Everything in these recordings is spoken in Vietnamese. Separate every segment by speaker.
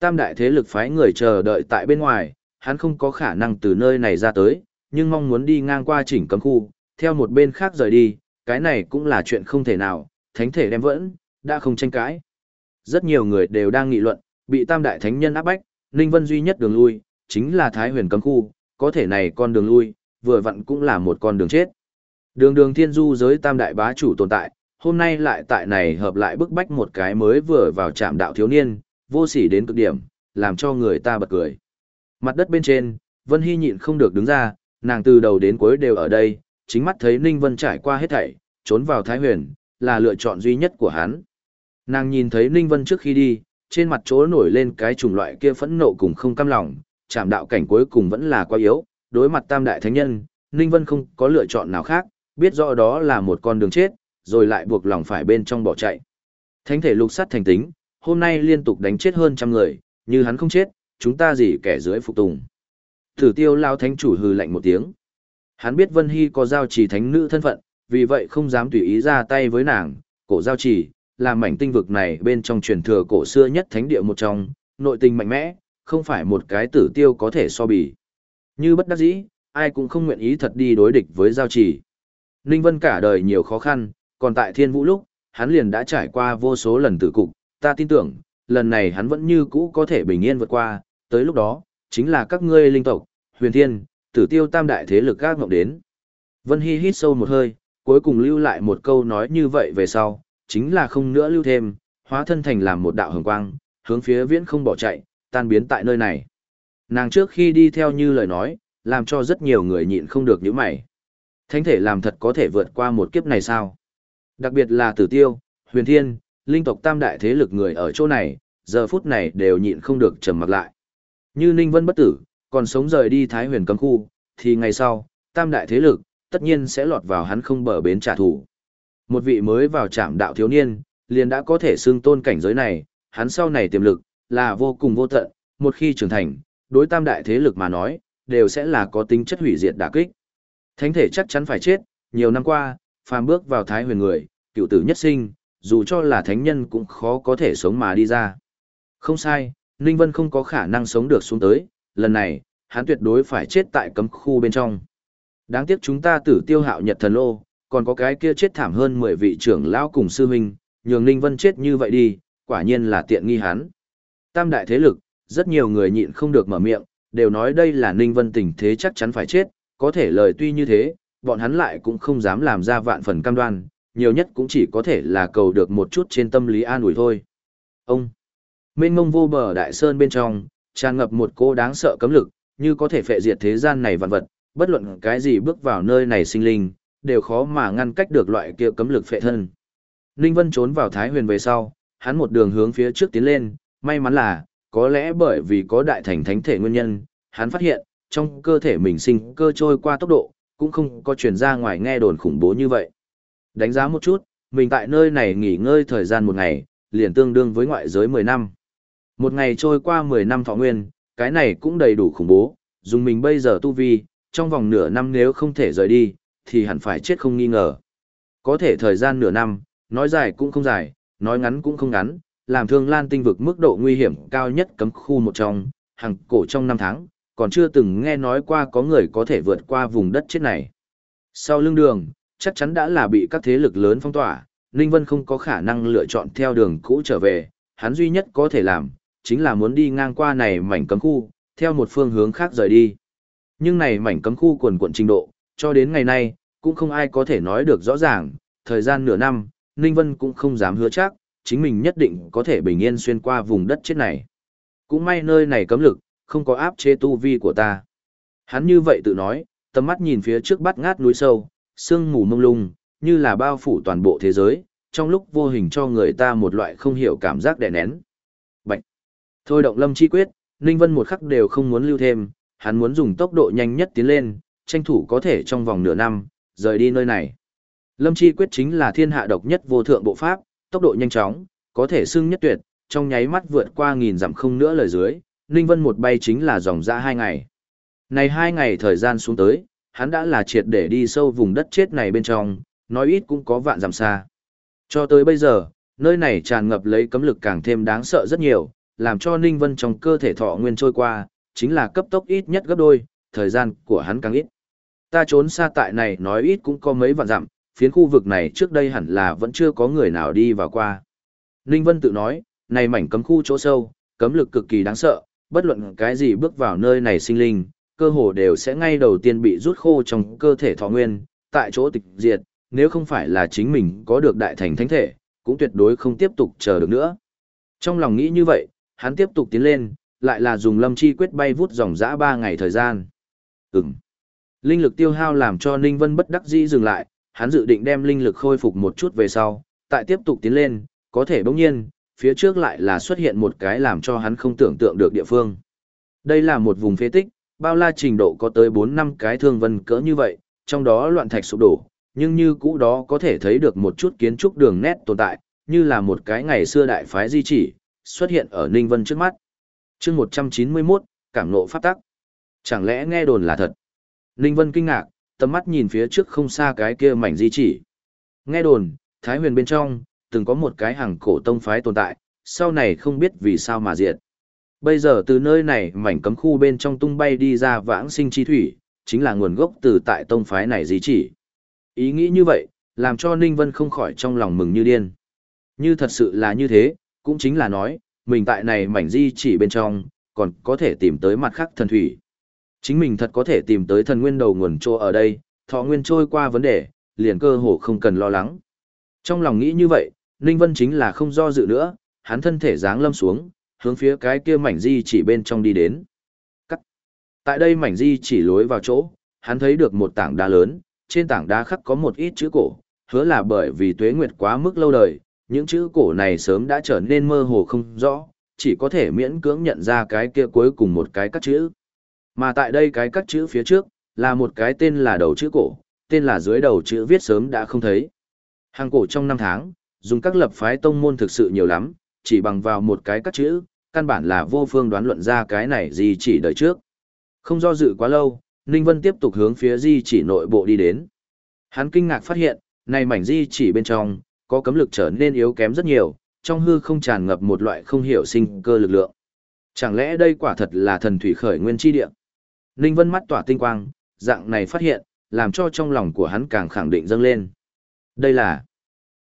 Speaker 1: Tam đại thế lực phái người chờ đợi tại bên ngoài, hắn không có khả năng từ nơi này ra tới, nhưng mong muốn đi ngang qua chỉnh cấm khu, theo một bên khác rời đi, cái này cũng là chuyện không thể nào, thánh thể đem vẫn, đã không tranh cãi. Rất nhiều người đều đang nghị luận, bị tam đại thánh nhân áp bách, Ninh Vân duy nhất đường lui, chính là Thái huyền cấm khu, có thể này con đường lui, vừa vặn cũng là một con đường chết. Đường đường thiên du giới tam đại bá chủ tồn tại, hôm nay lại tại này hợp lại bức bách một cái mới vừa vào trạm đạo thiếu niên, vô sỉ đến cực điểm, làm cho người ta bật cười. Mặt đất bên trên, Vân Hy nhịn không được đứng ra, nàng từ đầu đến cuối đều ở đây, chính mắt thấy Ninh Vân trải qua hết thảy, trốn vào Thái huyền, là lựa chọn duy nhất của hắn. Nàng nhìn thấy Ninh Vân trước khi đi, trên mặt chỗ nổi lên cái chủng loại kia phẫn nộ cùng không cam lòng, chạm đạo cảnh cuối cùng vẫn là quá yếu, đối mặt tam đại thánh nhân, Ninh Vân không có lựa chọn nào khác, biết rõ đó là một con đường chết, rồi lại buộc lòng phải bên trong bỏ chạy. Thánh thể lục sát thành tính, hôm nay liên tục đánh chết hơn trăm người, như hắn không chết, chúng ta gì kẻ dưới phục tùng. Thử tiêu lao thánh chủ hừ lạnh một tiếng. Hắn biết Vân Hy có giao trì thánh nữ thân phận, vì vậy không dám tùy ý ra tay với nàng, cổ giao trì, là mảnh tinh vực này bên trong truyền thừa cổ xưa nhất thánh địa một trong, nội tình mạnh mẽ, không phải một cái tử tiêu có thể so bì. Như bất đắc dĩ, ai cũng không nguyện ý thật đi đối địch với giao trì. Ninh Vân cả đời nhiều khó khăn, còn tại thiên vũ lúc, hắn liền đã trải qua vô số lần tử cục, ta tin tưởng, lần này hắn vẫn như cũ có thể bình yên vượt qua, tới lúc đó, chính là các ngươi linh tộc, huyền thiên, tử tiêu tam đại thế lực các mộng đến. Vân Hy hít sâu một hơi, cuối cùng lưu lại một câu nói như vậy về sau, chính là không nữa lưu thêm, hóa thân thành làm một đạo hồng quang, hướng phía viễn không bỏ chạy, tan biến tại nơi này. Nàng trước khi đi theo như lời nói, làm cho rất nhiều người nhịn không được những mày. Thánh thể làm thật có thể vượt qua một kiếp này sao? Đặc biệt là tử tiêu, huyền thiên, linh tộc tam đại thế lực người ở chỗ này, giờ phút này đều nhịn không được trầm mặc lại. Như Ninh Vân bất tử, còn sống rời đi Thái huyền cấm khu, thì ngày sau, tam đại thế lực, tất nhiên sẽ lọt vào hắn không bờ bến trả thù. Một vị mới vào trạm đạo thiếu niên, liền đã có thể xưng tôn cảnh giới này, hắn sau này tiềm lực, là vô cùng vô tận, một khi trưởng thành, đối tam đại thế lực mà nói, đều sẽ là có tính chất hủy diệt đả kích. Thánh thể chắc chắn phải chết, nhiều năm qua, phàm bước vào thái huyền người, cựu tử nhất sinh, dù cho là thánh nhân cũng khó có thể sống mà đi ra. Không sai, Ninh Vân không có khả năng sống được xuống tới, lần này, hắn tuyệt đối phải chết tại cấm khu bên trong. Đáng tiếc chúng ta tử tiêu hạo nhật thần lô, còn có cái kia chết thảm hơn 10 vị trưởng lão cùng sư huynh, nhường Ninh Vân chết như vậy đi, quả nhiên là tiện nghi hắn. Tam đại thế lực, rất nhiều người nhịn không được mở miệng, đều nói đây là Ninh Vân tình thế chắc chắn phải chết, có thể lời tuy như thế, bọn hắn lại cũng không dám làm ra vạn phần cam đoan, nhiều nhất cũng chỉ có thể là cầu được một chút trên tâm lý an ủi thôi. Ông, mênh mông vô bờ đại sơn bên trong, tràn ngập một cô đáng sợ cấm lực, như có thể phệ diệt thế gian này vạn vật, bất luận cái gì bước vào nơi này sinh linh, đều khó mà ngăn cách được loại kia cấm lực phệ thân. Ninh Vân trốn vào Thái Huyền về sau, hắn một đường hướng phía trước tiến lên, may mắn là, có lẽ bởi vì có đại thành thánh thể nguyên nhân, hắn phát hiện, trong cơ thể mình sinh cơ trôi qua tốc độ, cũng không có chuyển ra ngoài nghe đồn khủng bố như vậy. Đánh giá một chút, mình tại nơi này nghỉ ngơi thời gian một ngày, liền tương đương với ngoại giới 10 năm. Một ngày trôi qua 10 năm thọ nguyên, cái này cũng đầy đủ khủng bố, dùng mình bây giờ tu vi, trong vòng nửa năm nếu không thể rời đi, thì hẳn phải chết không nghi ngờ. Có thể thời gian nửa năm, nói dài cũng không dài, nói ngắn cũng không ngắn, làm thương lan tinh vực mức độ nguy hiểm cao nhất cấm khu một trong, hàng cổ trong năm tháng, còn chưa từng nghe nói qua có người có thể vượt qua vùng đất chết này. Sau lưng đường, chắc chắn đã là bị các thế lực lớn phong tỏa, Ninh Vân không có khả năng lựa chọn theo đường cũ trở về, hắn duy nhất có thể làm, chính là muốn đi ngang qua này mảnh cấm khu, theo một phương hướng khác rời đi. Nhưng này mảnh cấm khu quần quận trình độ, cho đến ngày nay, cũng không ai có thể nói được rõ ràng, thời gian nửa năm, Ninh Vân cũng không dám hứa chắc, chính mình nhất định có thể bình yên xuyên qua vùng đất chết này. Cũng may nơi này cấm lực, không có áp chế tu vi của ta. Hắn như vậy tự nói, tầm mắt nhìn phía trước bắt ngát núi sâu, sương mù mông lung, như là bao phủ toàn bộ thế giới, trong lúc vô hình cho người ta một loại không hiểu cảm giác đè nén. Bạch! Thôi động lâm chi quyết, Ninh Vân một khắc đều không muốn lưu thêm, hắn muốn dùng tốc độ nhanh nhất tiến lên, tranh thủ có thể trong vòng nửa năm, rời đi nơi này. Lâm chi quyết chính là thiên hạ độc nhất vô thượng bộ pháp, tốc độ nhanh chóng, có thể xưng nhất tuyệt, trong nháy mắt vượt qua nghìn dặm không nữa lời dưới, Ninh Vân một bay chính là dòng ra hai ngày. Này hai ngày thời gian xuống tới, hắn đã là triệt để đi sâu vùng đất chết này bên trong, nói ít cũng có vạn dặm xa. Cho tới bây giờ, nơi này tràn ngập lấy cấm lực càng thêm đáng sợ rất nhiều, làm cho Ninh Vân trong cơ thể thọ nguyên trôi qua, chính là cấp tốc ít nhất gấp đôi, thời gian của hắn càng ít. Ta trốn xa tại này nói ít cũng có mấy vạn dặm, phiến khu vực này trước đây hẳn là vẫn chưa có người nào đi vào qua. Ninh Vân tự nói, này mảnh cấm khu chỗ sâu, cấm lực cực kỳ đáng sợ, bất luận cái gì bước vào nơi này sinh linh, cơ hồ đều sẽ ngay đầu tiên bị rút khô trong cơ thể thọ nguyên, tại chỗ tịch diệt, nếu không phải là chính mình có được đại thành thánh thể, cũng tuyệt đối không tiếp tục chờ được nữa. Trong lòng nghĩ như vậy, hắn tiếp tục tiến lên, lại là dùng lâm chi quyết bay vút dòng dã ba ngày thời gian. Ừm. Linh lực tiêu hao làm cho Ninh Vân bất đắc dĩ dừng lại, hắn dự định đem linh lực khôi phục một chút về sau, tại tiếp tục tiến lên, có thể bỗng nhiên, phía trước lại là xuất hiện một cái làm cho hắn không tưởng tượng được địa phương. Đây là một vùng phế tích, bao la trình độ có tới 4 năm cái thương vân cỡ như vậy, trong đó loạn thạch sụp đổ, nhưng như cũ đó có thể thấy được một chút kiến trúc đường nét tồn tại, như là một cái ngày xưa đại phái di chỉ, xuất hiện ở Ninh Vân trước mắt. chương 191, cảm nộ pháp tắc. Chẳng lẽ nghe đồn là thật? Ninh Vân kinh ngạc, tầm mắt nhìn phía trước không xa cái kia mảnh di chỉ. Nghe đồn, Thái huyền bên trong, từng có một cái hàng cổ tông phái tồn tại, sau này không biết vì sao mà diệt. Bây giờ từ nơi này mảnh cấm khu bên trong tung bay đi ra vãng sinh chi thủy, chính là nguồn gốc từ tại tông phái này gì chỉ. Ý nghĩ như vậy, làm cho Ninh Vân không khỏi trong lòng mừng như điên. Như thật sự là như thế, cũng chính là nói, mình tại này mảnh di chỉ bên trong, còn có thể tìm tới mặt khác thần thủy. Chính mình thật có thể tìm tới thần nguyên đầu nguồn trô ở đây, thọ nguyên trôi qua vấn đề, liền cơ hồ không cần lo lắng. Trong lòng nghĩ như vậy, Ninh Vân chính là không do dự nữa, hắn thân thể dáng lâm xuống, hướng phía cái kia mảnh di chỉ bên trong đi đến. Cắt. Tại đây mảnh di chỉ lối vào chỗ, hắn thấy được một tảng đá lớn, trên tảng đá khắc có một ít chữ cổ, hứa là bởi vì tuế nguyệt quá mức lâu đời, những chữ cổ này sớm đã trở nên mơ hồ không rõ, chỉ có thể miễn cưỡng nhận ra cái kia cuối cùng một cái cắt chữ. Mà tại đây cái cắt chữ phía trước, là một cái tên là đầu chữ cổ, tên là dưới đầu chữ viết sớm đã không thấy. Hàng cổ trong năm tháng, dùng các lập phái tông môn thực sự nhiều lắm, chỉ bằng vào một cái cắt chữ, căn bản là vô phương đoán luận ra cái này gì chỉ đời trước. Không do dự quá lâu, Ninh Vân tiếp tục hướng phía di chỉ nội bộ đi đến. Hắn kinh ngạc phát hiện, này mảnh di chỉ bên trong, có cấm lực trở nên yếu kém rất nhiều, trong hư không tràn ngập một loại không hiểu sinh cơ lực lượng. Chẳng lẽ đây quả thật là thần thủy khởi nguyên chi địa? Ninh Vân mắt tỏa tinh quang, dạng này phát hiện, làm cho trong lòng của hắn càng khẳng định dâng lên. Đây là...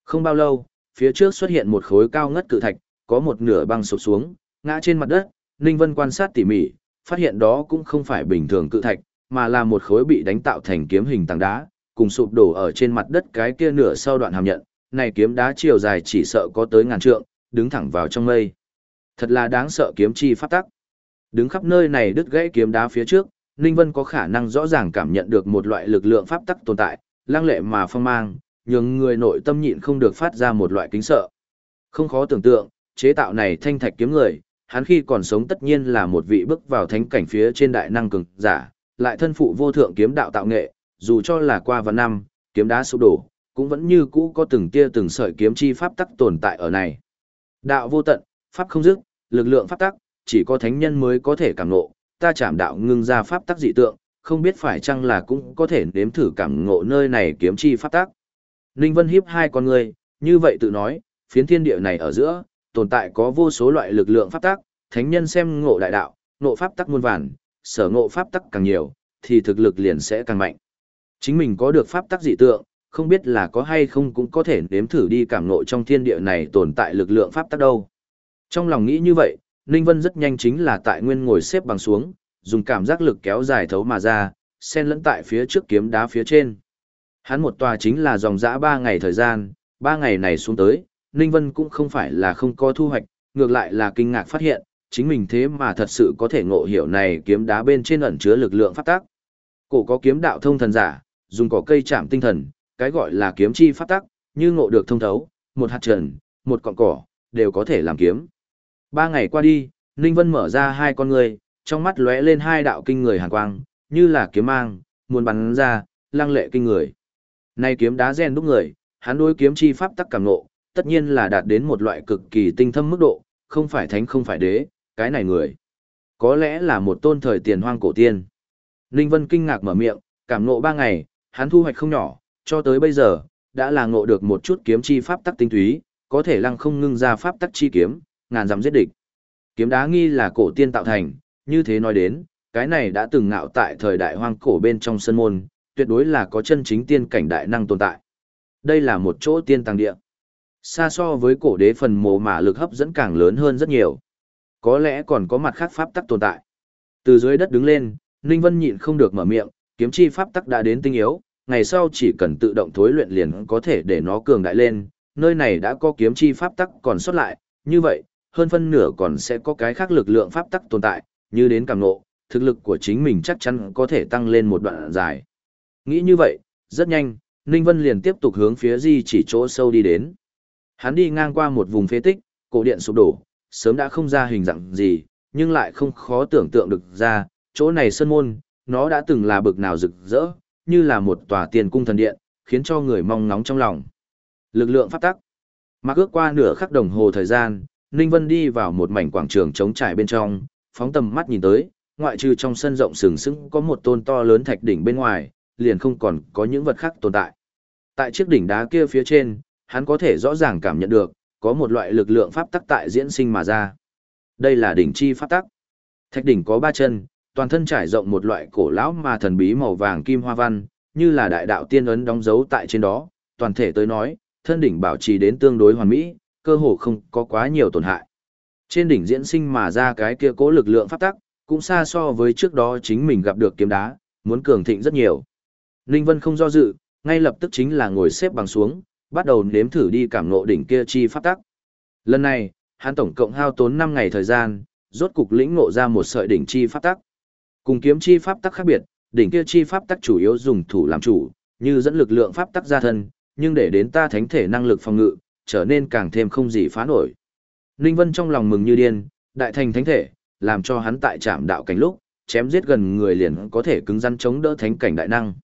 Speaker 1: Không bao lâu, phía trước xuất hiện một khối cao ngất cự thạch, có một nửa băng sụp xuống, ngã trên mặt đất, Ninh Vân quan sát tỉ mỉ, phát hiện đó cũng không phải bình thường cự thạch, mà là một khối bị đánh tạo thành kiếm hình tảng đá, cùng sụp đổ ở trên mặt đất cái kia nửa sau đoạn hàm nhận, này kiếm đá chiều dài chỉ sợ có tới ngàn trượng, đứng thẳng vào trong mây. Thật là đáng sợ kiếm chi pháp tắc. Đứng khắp nơi này đứt gãy kiếm đá phía trước, Ninh Vân có khả năng rõ ràng cảm nhận được một loại lực lượng pháp tắc tồn tại, lăng lệ mà phong mang, nhưng người nội tâm nhịn không được phát ra một loại kính sợ. Không khó tưởng tượng, chế tạo này thanh thạch kiếm người, hắn khi còn sống tất nhiên là một vị bước vào thánh cảnh phía trên đại năng cường giả, lại thân phụ vô thượng kiếm đạo tạo nghệ, dù cho là qua vạn năm, kiếm đá sụp đổ, cũng vẫn như cũ có từng tia từng sợi kiếm chi pháp tắc tồn tại ở này. Đạo vô tận, pháp không dứt, lực lượng pháp tắc, chỉ có thánh nhân mới có thể cảm ngộ, ta chạm đạo ngưng ra pháp tắc dị tượng, không biết phải chăng là cũng có thể nếm thử cảm ngộ nơi này kiếm chi pháp tắc. Ninh Vân hiếp hai con người, như vậy tự nói, phiến thiên địa này ở giữa, tồn tại có vô số loại lực lượng pháp tắc, thánh nhân xem ngộ đại đạo, ngộ pháp tắc muôn vàn, sở ngộ pháp tắc càng nhiều, thì thực lực liền sẽ càng mạnh. Chính mình có được pháp tắc dị tượng, không biết là có hay không cũng có thể nếm thử đi cảm ngộ trong thiên địa này tồn tại lực lượng pháp tắc đâu. Trong lòng nghĩ như vậy, Ninh Vân rất nhanh chính là tại nguyên ngồi xếp bằng xuống, dùng cảm giác lực kéo dài thấu mà ra, xen lẫn tại phía trước kiếm đá phía trên. Hắn một tòa chính là dòng dã ba ngày thời gian, ba ngày này xuống tới, Ninh Vân cũng không phải là không có thu hoạch, ngược lại là kinh ngạc phát hiện, chính mình thế mà thật sự có thể ngộ hiểu này kiếm đá bên trên ẩn chứa lực lượng pháp tắc. Cổ có kiếm đạo thông thần giả, dùng cỏ cây chạm tinh thần, cái gọi là kiếm chi pháp tắc, như ngộ được thông thấu, một hạt trần, một cọng cỏ, đều có thể làm kiếm. Ba ngày qua đi, Ninh Vân mở ra hai con người, trong mắt lóe lên hai đạo kinh người hàn quang, như là kiếm mang, muốn bắn ra, lăng lệ kinh người. Nay kiếm đá gen đúc người, hắn đối kiếm chi pháp tắc cảm ngộ, tất nhiên là đạt đến một loại cực kỳ tinh thâm mức độ, không phải thánh không phải đế, cái này người. Có lẽ là một tôn thời tiền hoang cổ tiên. Ninh Vân kinh ngạc mở miệng, cảm ngộ ba ngày, hắn thu hoạch không nhỏ, cho tới bây giờ, đã là ngộ được một chút kiếm chi pháp tắc tinh túy, có thể lăng không ngưng ra pháp tắc chi kiếm, ngàn dặm giết địch. Kiếm đá nghi là cổ tiên tạo thành, như thế nói đến, cái này đã từng ngạo tại thời đại hoang cổ bên trong sân môn, tuyệt đối là có chân chính tiên cảnh đại năng tồn tại. Đây là một chỗ tiên tàng địa. Xa so với cổ đế phần mồ mà lực hấp dẫn càng lớn hơn rất nhiều. Có lẽ còn có mặt khác pháp tắc tồn tại. Từ dưới đất đứng lên, Ninh Vân nhịn không được mở miệng, kiếm chi pháp tắc đã đến tinh yếu, ngày sau chỉ cần tự động thối luyện liền có thể để nó cường đại lên, nơi này đã có kiếm chi pháp tắc còn sót lại, như vậy, hơn phân nửa còn sẽ có cái khác lực lượng pháp tắc tồn tại, như đến càng ngộ, thực lực của chính mình chắc chắn có thể tăng lên một đoạn dài. Nghĩ như vậy, rất nhanh, Ninh Vân liền tiếp tục hướng phía di chỉ chỗ sâu đi đến. Hắn đi ngang qua một vùng phế tích, cổ điện sụp đổ, sớm đã không ra hình dạng gì, nhưng lại không khó tưởng tượng được ra, chỗ này sơn môn, nó đã từng là bực nào rực rỡ, như là một tòa tiền cung thần điện, khiến cho người mong ngóng trong lòng. Lực lượng pháp tắc. Mà ước qua nửa khắc đồng hồ thời gian, Ninh Vân đi vào một mảnh quảng trường trống trải bên trong, phóng tầm mắt nhìn tới, ngoại trừ trong sân rộng sừng sững có một tôn to lớn thạch đỉnh bên ngoài, liền không còn có những vật khác tồn tại. Tại chiếc đỉnh đá kia phía trên, hắn có thể rõ ràng cảm nhận được, có một loại lực lượng pháp tắc tại diễn sinh mà ra. Đây là đỉnh chi pháp tắc. Thạch đỉnh có ba chân, toàn thân trải rộng một loại cổ lão mà thần bí màu vàng kim hoa văn, như là đại đạo tiên ấn đóng dấu tại trên đó, toàn thể tới nói, thân đỉnh bảo trì đến tương đối hoàn mỹ, cơ hồ không có quá nhiều tổn hại. Trên đỉnh diễn sinh mà ra cái kia cố lực lượng pháp tắc, cũng xa so với trước đó chính mình gặp được kiếm đá, muốn cường thịnh rất nhiều. Ninh Vân không do dự, ngay lập tức chính là ngồi xếp bằng xuống, bắt đầu nếm thử đi cảm ngộ đỉnh kia chi pháp tắc. Lần này, hắn tổng cộng hao tốn 5 ngày thời gian, rốt cục lĩnh ngộ ra một sợi đỉnh chi pháp tắc. Cùng kiếm chi pháp tắc khác biệt, đỉnh kia chi pháp tắc chủ yếu dùng thủ làm chủ, như dẫn lực lượng pháp tắc ra thân, nhưng để đến ta thánh thể năng lực phòng ngự, trở nên càng thêm không gì phá nổi. Ninh Vân trong lòng mừng như điên, đại thành thánh thể, làm cho hắn tại trạm đạo cảnh lúc, chém giết gần người liền có thể cứng rắn chống đỡ thánh cảnh đại năng.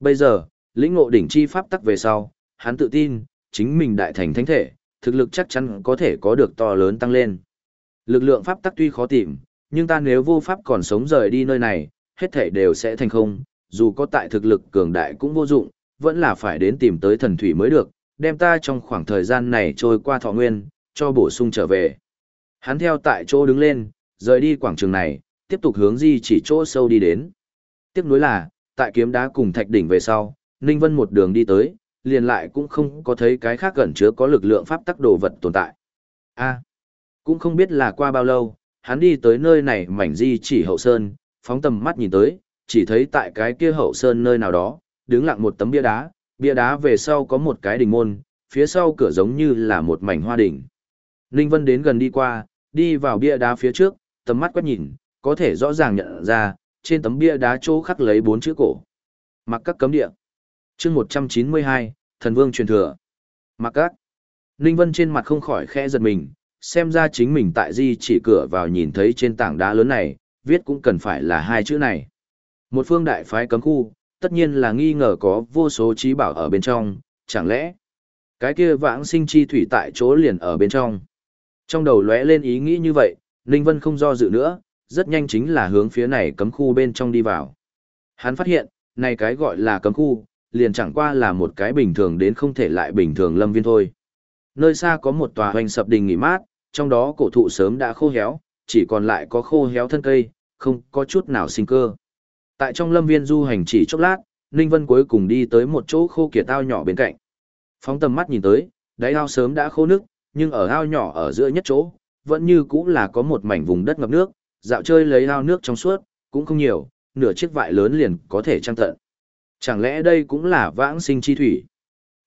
Speaker 1: Bây giờ, lĩnh ngộ đỉnh chi pháp tắc về sau, hắn tự tin, chính mình đại thành thánh thể, thực lực chắc chắn có thể có được to lớn tăng lên. Lực lượng pháp tắc tuy khó tìm, nhưng ta nếu vô pháp còn sống rời đi nơi này, hết thể đều sẽ thành không, dù có tại thực lực cường đại cũng vô dụng, vẫn là phải đến tìm tới thần thủy mới được, đem ta trong khoảng thời gian này trôi qua thọ nguyên, cho bổ sung trở về. Hắn theo tại chỗ đứng lên, rời đi quảng trường này, tiếp tục hướng di chỉ chỗ sâu đi đến. Tiếp nối là, tại kiếm đá cùng thạch đỉnh về sau, Ninh Vân một đường đi tới, liền lại cũng không có thấy cái khác gần chứa có lực lượng pháp tắc đồ vật tồn tại. A, cũng không biết là qua bao lâu, hắn đi tới nơi này mảnh di chỉ hậu sơn, phóng tầm mắt nhìn tới, chỉ thấy tại cái kia hậu sơn nơi nào đó, đứng lặng một tấm bia đá, bia đá về sau có một cái đình môn, phía sau cửa giống như là một mảnh hoa đỉnh. Ninh Vân đến gần đi qua, đi vào bia đá phía trước, tầm mắt quét nhìn, có thể rõ ràng nhận ra, trên tấm bia đá chỗ khắc lấy bốn chữ cổ. Mặc các cấm địa chương 192, Thần Vương truyền thừa. Mặc các. Ninh Vân trên mặt không khỏi khẽ giật mình, xem ra chính mình tại di chỉ cửa vào nhìn thấy trên tảng đá lớn này, viết cũng cần phải là hai chữ này. Một phương đại phái cấm khu, tất nhiên là nghi ngờ có vô số trí bảo ở bên trong, chẳng lẽ cái kia vãng sinh chi thủy tại chỗ liền ở bên trong. Trong đầu lóe lên ý nghĩ như vậy, Ninh Vân không do dự nữa, rất nhanh chính là hướng phía này cấm khu bên trong đi vào. Hắn phát hiện, này cái gọi là cấm khu, liền chẳng qua là một cái bình thường đến không thể lại bình thường lâm viên thôi. Nơi xa có một tòa hoành sập đình nghỉ mát, trong đó cổ thụ sớm đã khô héo, chỉ còn lại có khô héo thân cây, không có chút nào sinh cơ. Tại trong lâm viên du hành chỉ chốc lát, Ninh Vân cuối cùng đi tới một chỗ khô kiệt ao nhỏ bên cạnh. Phóng tầm mắt nhìn tới, đáy ao sớm đã khô nước, nhưng ở ao nhỏ ở giữa nhất chỗ, vẫn như cũng là có một mảnh vùng đất ngập nước, dạo chơi lấy ao nước trong suốt, cũng không nhiều, nửa chiếc vại lớn liền có thể trang tận. Chẳng lẽ đây cũng là vãng sinh chi thủy?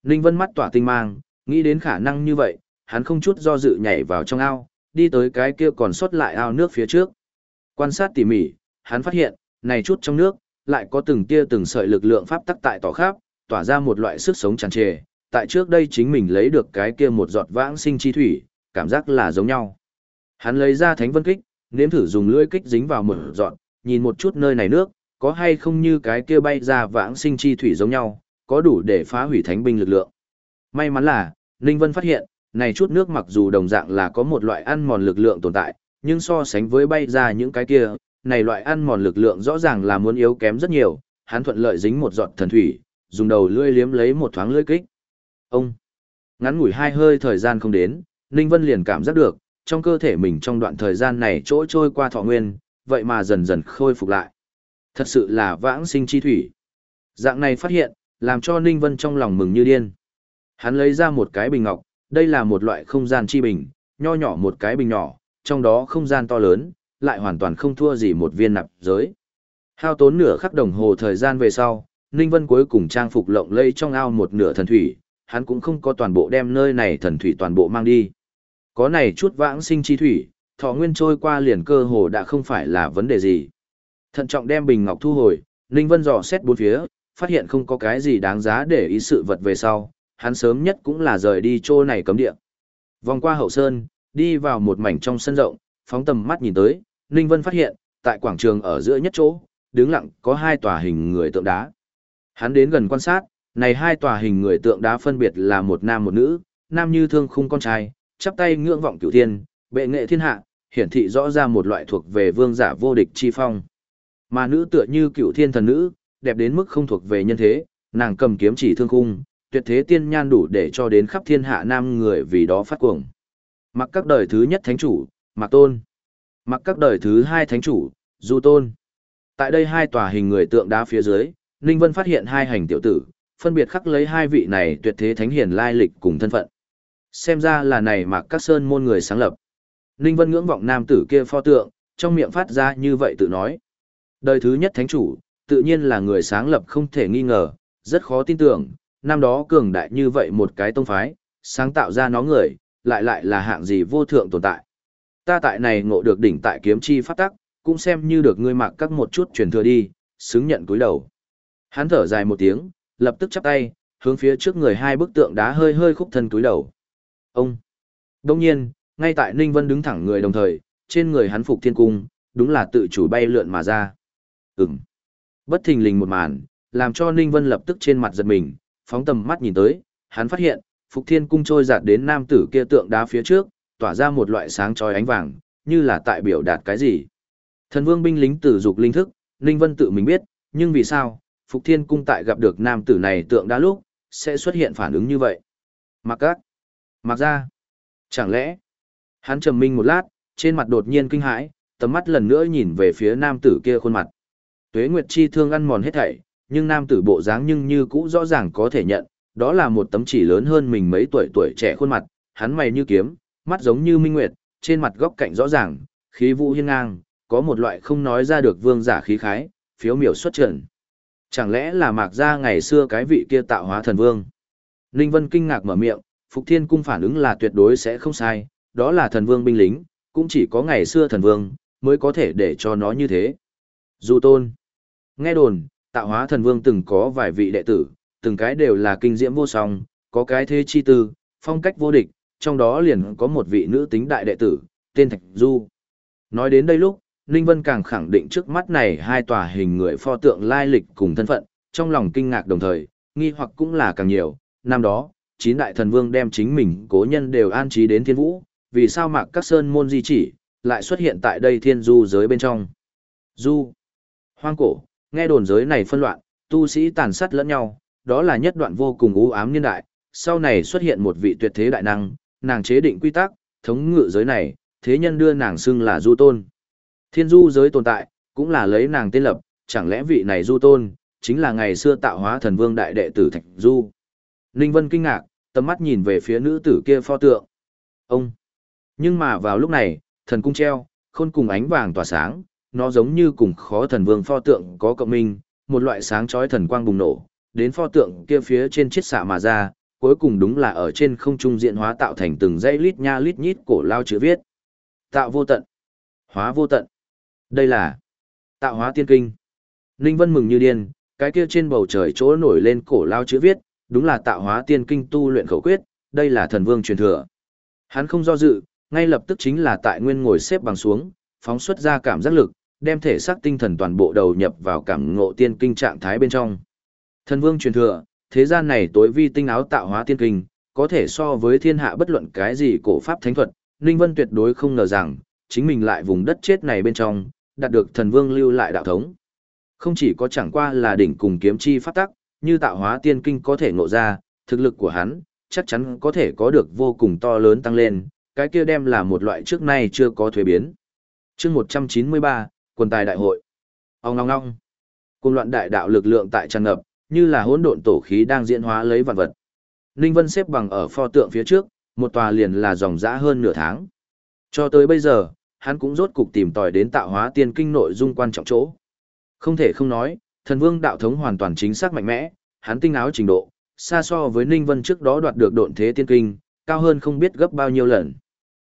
Speaker 1: Ninh Vân mắt tỏa tinh mang, nghĩ đến khả năng như vậy, hắn không chút do dự nhảy vào trong ao, đi tới cái kia còn sót lại ao nước phía trước. Quan sát tỉ mỉ, hắn phát hiện, này chút trong nước, lại có từng tia từng sợi lực lượng pháp tắc tại tỏ khắp, tỏa ra một loại sức sống tràn trề. Tại trước đây chính mình lấy được cái kia một giọt vãng sinh chi thủy, cảm giác là giống nhau. Hắn lấy ra thánh vân kích, nếm thử dùng lưỡi kích dính vào một giọt, nhìn một chút nơi này nước, có hay không như cái kia bay ra vãng sinh chi thủy giống nhau, có đủ để phá hủy thánh binh lực lượng. May mắn là, Ninh Vân phát hiện, này chút nước mặc dù đồng dạng là có một loại ăn mòn lực lượng tồn tại, nhưng so sánh với bay ra những cái kia, này loại ăn mòn lực lượng rõ ràng là muốn yếu kém rất nhiều, hắn thuận lợi dính một giọt thần thủy, dùng đầu lưỡi liếm lấy một thoáng lưỡi kích. Ông, ngắn ngủi hai hơi thời gian không đến, Ninh Vân liền cảm giác được, trong cơ thể mình trong đoạn thời gian này chỗ trôi qua thọ nguyên, vậy mà dần dần khôi phục lại. Thật sự là vãng sinh chi thủy. Dạng này phát hiện, làm cho Ninh Vân trong lòng mừng như điên. Hắn lấy ra một cái bình ngọc, đây là một loại không gian chi bình, nho nhỏ một cái bình nhỏ, trong đó không gian to lớn, lại hoàn toàn không thua gì một viên nạp giới. Hao tốn nửa khắc đồng hồ thời gian về sau, Ninh Vân cuối cùng trang phục lộng lẫy trong ao một nửa thần thủy, hắn cũng không có toàn bộ đem nơi này thần thủy toàn bộ mang đi. Có này chút vãng sinh chi thủy, thọ nguyên trôi qua liền cơ hồ đã không phải là vấn đề gì. Thận trọng đem bình ngọc thu hồi, Ninh Vân dò xét bốn phía, phát hiện không có cái gì đáng giá để ý sự vật về sau, hắn sớm nhất cũng là rời đi chỗ này cấm địa. Vòng qua hậu sơn, đi vào một mảnh trong sân rộng, phóng tầm mắt nhìn tới, Ninh Vân phát hiện, tại quảng trường ở giữa nhất chỗ, đứng lặng có hai tòa hình người tượng đá. Hắn đến gần quan sát, này hai tòa hình người tượng đá phân biệt là một nam một nữ, nam như thương khung con trai, chắp tay ngưỡng vọng cửu thiên, bệ nghệ thiên hạ, hiển thị rõ ra một loại thuộc về vương giả vô địch chi phong. Mà nữ tựa như cựu thiên thần nữ, đẹp đến mức không thuộc về nhân thế, nàng cầm kiếm chỉ thương khung, tuyệt thế tiên nhan đủ để cho đến khắp thiên hạ nam người vì đó phát cuồng. Mặc các đời thứ nhất thánh chủ, Mạc Tôn. Mặc các đời thứ hai thánh chủ, Du Tôn. Tại đây hai tòa hình người tượng đá phía dưới, Ninh Vân phát hiện hai hành tiểu tử, phân biệt khắc lấy hai vị này tuyệt thế thánh hiền lai lịch cùng thân phận. Xem ra là này Mạc Các Sơn môn người sáng lập. Ninh Vân ngưỡng vọng nam tử kia pho tượng, trong miệng phát ra như vậy tự nói. Đời thứ nhất thánh chủ, tự nhiên là người sáng lập không thể nghi ngờ, rất khó tin tưởng, năm đó cường đại như vậy một cái tông phái, sáng tạo ra nó người, lại lại là hạng gì vô thượng tồn tại. Ta tại này ngộ được đỉnh tại kiếm chi pháp tắc, cũng xem như được ngươi mặc các một chút truyền thừa đi, xứng nhận cúi đầu. Hắn thở dài một tiếng, lập tức chắp tay, hướng phía trước người hai bức tượng đá hơi hơi khúc thân cúi đầu. Ông! Đông nhiên, ngay tại Ninh Vân đứng thẳng người đồng thời, trên người hắn phục thiên cung, đúng là tự chủ bay lượn mà ra. Ừm! Bất thình lình một màn, làm cho Ninh Vân lập tức trên mặt giật mình, phóng tầm mắt nhìn tới, hắn phát hiện, Phục Thiên Cung trôi giạt đến nam tử kia tượng đá phía trước, tỏa ra một loại sáng chói ánh vàng, như là tại biểu đạt cái gì. Thần vương binh lính tử dục linh thức, Ninh Vân tự mình biết, nhưng vì sao, Phục Thiên Cung tại gặp được nam tử này tượng đá lúc, sẽ xuất hiện phản ứng như vậy. Mặc các, mặc ra, chẳng lẽ, hắn trầm minh một lát, trên mặt đột nhiên kinh hãi, tầm mắt lần nữa nhìn về phía nam tử kia khuôn mặt. Tuế Nguyệt Chi thương ăn mòn hết thảy, nhưng nam tử bộ dáng nhưng như cũ rõ ràng có thể nhận, đó là một tấm chỉ lớn hơn mình mấy tuổi tuổi trẻ khuôn mặt, hắn mày như kiếm, mắt giống như minh nguyệt, trên mặt góc cạnh rõ ràng, khí vũ hiên ngang, có một loại không nói ra được vương giả khí khái, phiếu miểu xuất trần. Chẳng lẽ là mạc gia ngày xưa cái vị kia tạo hóa thần vương? Ninh Vân kinh ngạc mở miệng, Phục Thiên Cung phản ứng là tuyệt đối sẽ không sai, đó là thần vương binh lính, cũng chỉ có ngày xưa thần vương, mới có thể để cho nó như thế. Du tôn. Nghe đồn, tạo hóa thần vương từng có vài vị đệ tử, từng cái đều là kinh diễm vô song, có cái thế chi tư, phong cách vô địch, trong đó liền có một vị nữ tính đại đệ tử, tên Thạch Du. Nói đến đây lúc, Ninh Vân càng khẳng định trước mắt này hai tòa hình người pho tượng lai lịch cùng thân phận, trong lòng kinh ngạc đồng thời, nghi hoặc cũng là càng nhiều. Năm đó, chín đại thần vương đem chính mình cố nhân đều an trí đến thiên vũ, vì sao mạc các sơn môn di chỉ, lại xuất hiện tại đây thiên du giới bên trong. Du, hoang cổ, nghe đồn giới này phân loạn, tu sĩ tàn sát lẫn nhau, đó là nhất đoạn vô cùng u ám niên đại, sau này xuất hiện một vị tuyệt thế đại năng, nàng chế định quy tắc, thống ngự giới này, thế nhân đưa nàng xưng là du tôn. Thiên du giới tồn tại, cũng là lấy nàng tên lập, chẳng lẽ vị này du tôn, chính là ngày xưa tạo hóa thần vương đại đệ tử Thạch Du. Ninh Vân kinh ngạc, tầm mắt nhìn về phía nữ tử kia pho tượng. Ông! Nhưng mà vào lúc này, thần cung treo, khôn cùng ánh vàng tỏa sáng, nó giống như cùng khó thần vương pho tượng có cộng minh, một loại sáng chói thần quang bùng nổ, đến pho tượng kia phía trên chiết xạ mà ra, cuối cùng đúng là ở trên không trung diện hóa tạo thành từng dãy lít nha lít nhít cổ lao chữ viết. Tạo vô tận, hóa vô tận. Đây là tạo hóa tiên kinh. Ninh Vân mừng như điên, cái kia trên bầu trời chỗ nổi lên cổ lao chữ viết, đúng là tạo hóa tiên kinh tu luyện khẩu quyết, đây là thần vương truyền thừa. Hắn không do dự, ngay lập tức chính là tại nguyên ngồi xếp bằng xuống, phóng xuất ra cảm giác lực, đem thể xác tinh thần toàn bộ đầu nhập vào cảm ngộ tiên kinh trạng thái bên trong. Thần vương truyền thừa, thế gian này tối vi tinh áo tạo hóa tiên kinh, có thể so với thiên hạ bất luận cái gì cổ pháp thánh thuật, Ninh Vân tuyệt đối không ngờ rằng, chính mình lại vùng đất chết này bên trong, đạt được thần vương lưu lại đạo thống. Không chỉ có chẳng qua là đỉnh cùng kiếm chi pháp tắc, như tạo hóa tiên kinh có thể ngộ ra, thực lực của hắn, chắc chắn có thể có được vô cùng to lớn tăng lên, cái kia đem là một loại trước nay chưa có thuế biến. chương 193, quần tài đại hội. Ông ngong ngong. Cùng loạn đại đạo lực lượng tại tràn ngập, như là hỗn độn tổ khí đang diễn hóa lấy vạn vật. Ninh Vân xếp bằng ở pho tượng phía trước, một tòa liền là dòng dã hơn nửa tháng. Cho tới bây giờ, hắn cũng rốt cục tìm tòi đến tạo hóa tiên kinh nội dung quan trọng chỗ. Không thể không nói, thần vương đạo thống hoàn toàn chính xác mạnh mẽ, hắn tinh áo trình độ, xa so với Ninh Vân trước đó đoạt được độn thế tiên kinh, cao hơn không biết gấp bao nhiêu lần.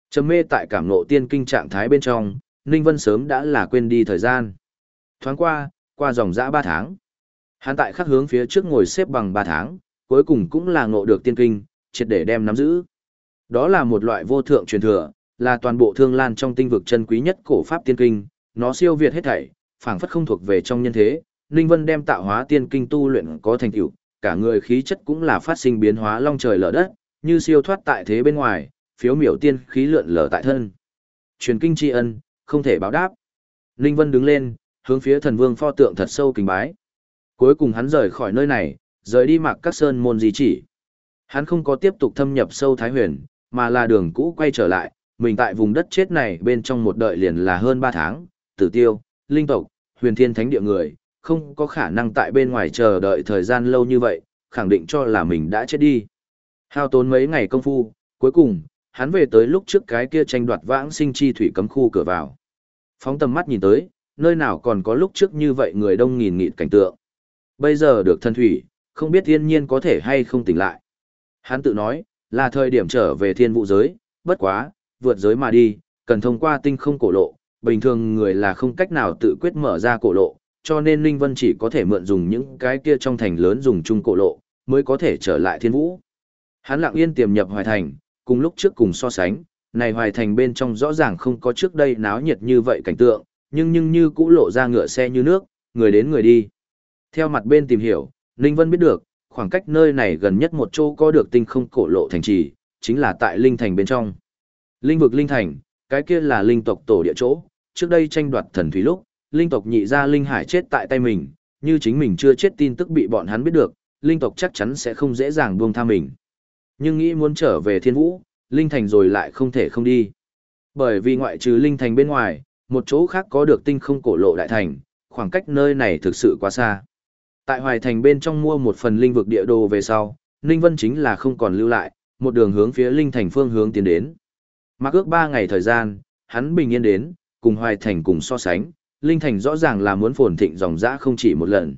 Speaker 1: Trầm mê tại cảm ngộ tiên kinh trạng thái bên trong, Ninh Vân sớm đã là quên đi thời gian. Thoáng qua, qua dòng dã 3 tháng. Hắn tại khắc hướng phía trước ngồi xếp bằng 3 tháng, cuối cùng cũng là ngộ được tiên kinh, triệt để đem nắm giữ. Đó là một loại vô thượng truyền thừa, là toàn bộ thương lan trong tinh vực chân quý nhất cổ pháp tiên kinh, nó siêu việt hết thảy, phảng phất không thuộc về trong nhân thế. Ninh Vân đem tạo hóa tiên kinh tu luyện có thành tựu, cả người khí chất cũng là phát sinh biến hóa long trời lở đất, như siêu thoát tại thế bên ngoài, phiếu miểu tiên khí lượn lở tại thân. Truyền kinh tri ân, không thể báo đáp. Ninh Vân đứng lên, hướng phía thần vương pho tượng thật sâu kính bái. Cuối cùng hắn rời khỏi nơi này, rời đi mặc các sơn môn di chỉ. Hắn không có tiếp tục thâm nhập sâu Thái Huyền, mà là đường cũ quay trở lại, mình tại vùng đất chết này bên trong một đợi liền là hơn 3 tháng, tử tiêu, linh tộc, huyền thiên thánh địa người, không có khả năng tại bên ngoài chờ đợi thời gian lâu như vậy, khẳng định cho là mình đã chết đi. Hao tốn mấy ngày công phu, cuối cùng, hắn về tới lúc trước cái kia tranh đoạt vãng sinh chi thủy cấm khu cửa vào. Phóng tầm mắt nhìn tới, nơi nào còn có lúc trước như vậy người đông nghìn nghịt cảnh tượng. Bây giờ được thân thủy, không biết thiên nhiên có thể hay không tỉnh lại. Hắn tự nói, là thời điểm trở về thiên vụ giới, bất quá, vượt giới mà đi, cần thông qua tinh không cổ lộ, bình thường người là không cách nào tự quyết mở ra cổ lộ, cho nên Linh Vân chỉ có thể mượn dùng những cái kia trong thành lớn dùng chung cổ lộ, mới có thể trở lại thiên vũ. Hắn lặng yên tiềm nhập hoài thành, cùng lúc trước cùng so sánh, này hoài thành bên trong rõ ràng không có trước đây náo nhiệt như vậy cảnh tượng, nhưng nhưng như cũ lộ ra ngựa xe như nước, người đến người đi. Theo mặt bên tìm hiểu, Ninh Vân biết được, khoảng cách nơi này gần nhất một chỗ có được tinh không cổ lộ thành trì, chính là tại Linh Thành bên trong. Linh vực Linh Thành, cái kia là linh tộc tổ địa chỗ, trước đây tranh đoạt thần thủy lúc, linh tộc nhị ra Linh Hải chết tại tay mình, như chính mình chưa chết tin tức bị bọn hắn biết được, linh tộc chắc chắn sẽ không dễ dàng buông tha mình. Nhưng nghĩ muốn trở về thiên vũ, Linh Thành rồi lại không thể không đi. Bởi vì ngoại trừ Linh Thành bên ngoài, một chỗ khác có được tinh không cổ lộ đại thành, khoảng cách nơi này thực sự quá xa. Tại Hoài Thành bên trong mua một phần linh vực địa đồ về sau, Ninh Vân chính là không còn lưu lại, một đường hướng phía Linh Thành phương hướng tiến đến. Mặc ước 3 ngày thời gian, hắn bình yên đến, cùng Hoài Thành cùng so sánh, Linh Thành rõ ràng là muốn phồn thịnh dòng dã không chỉ một lần.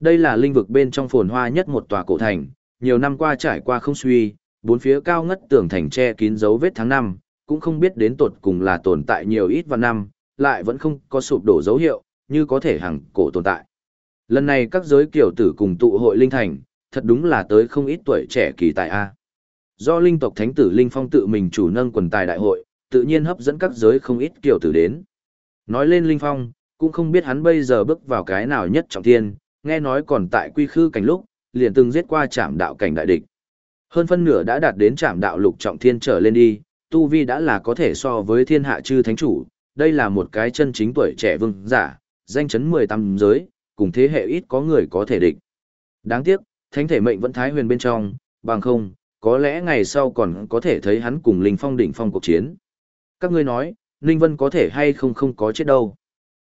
Speaker 1: Đây là linh vực bên trong phồn hoa nhất một tòa cổ thành, nhiều năm qua trải qua không suy, bốn phía cao ngất tường thành che kín dấu vết tháng năm, cũng không biết đến tột cùng là tồn tại nhiều ít và năm, lại vẫn không có sụp đổ dấu hiệu, như có thể hàng cổ tồn tại. Lần này các giới kiểu tử cùng tụ hội linh thành, thật đúng là tới không ít tuổi trẻ kỳ tài A. Do linh tộc thánh tử Linh Phong tự mình chủ nâng quần tài đại hội, tự nhiên hấp dẫn các giới không ít kiểu tử đến. Nói lên Linh Phong, cũng không biết hắn bây giờ bước vào cái nào nhất trọng thiên, nghe nói còn tại quy khư cảnh lúc, liền từng giết qua trạm đạo cảnh đại địch. Hơn phân nửa đã đạt đến trạm đạo lục trọng thiên trở lên đi, tu vi đã là có thể so với thiên hạ chư thánh chủ, đây là một cái chân chính tuổi trẻ vương giả, danh chấn 18 giới, cùng thế hệ ít có người có thể địch. Đáng tiếc, thánh thể mệnh vẫn thái huyền bên trong, bằng không, có lẽ ngày sau còn có thể thấy hắn cùng Linh Phong đỉnh phong cuộc chiến. Các ngươi nói, Ninh Vân có thể hay không không có chết đâu.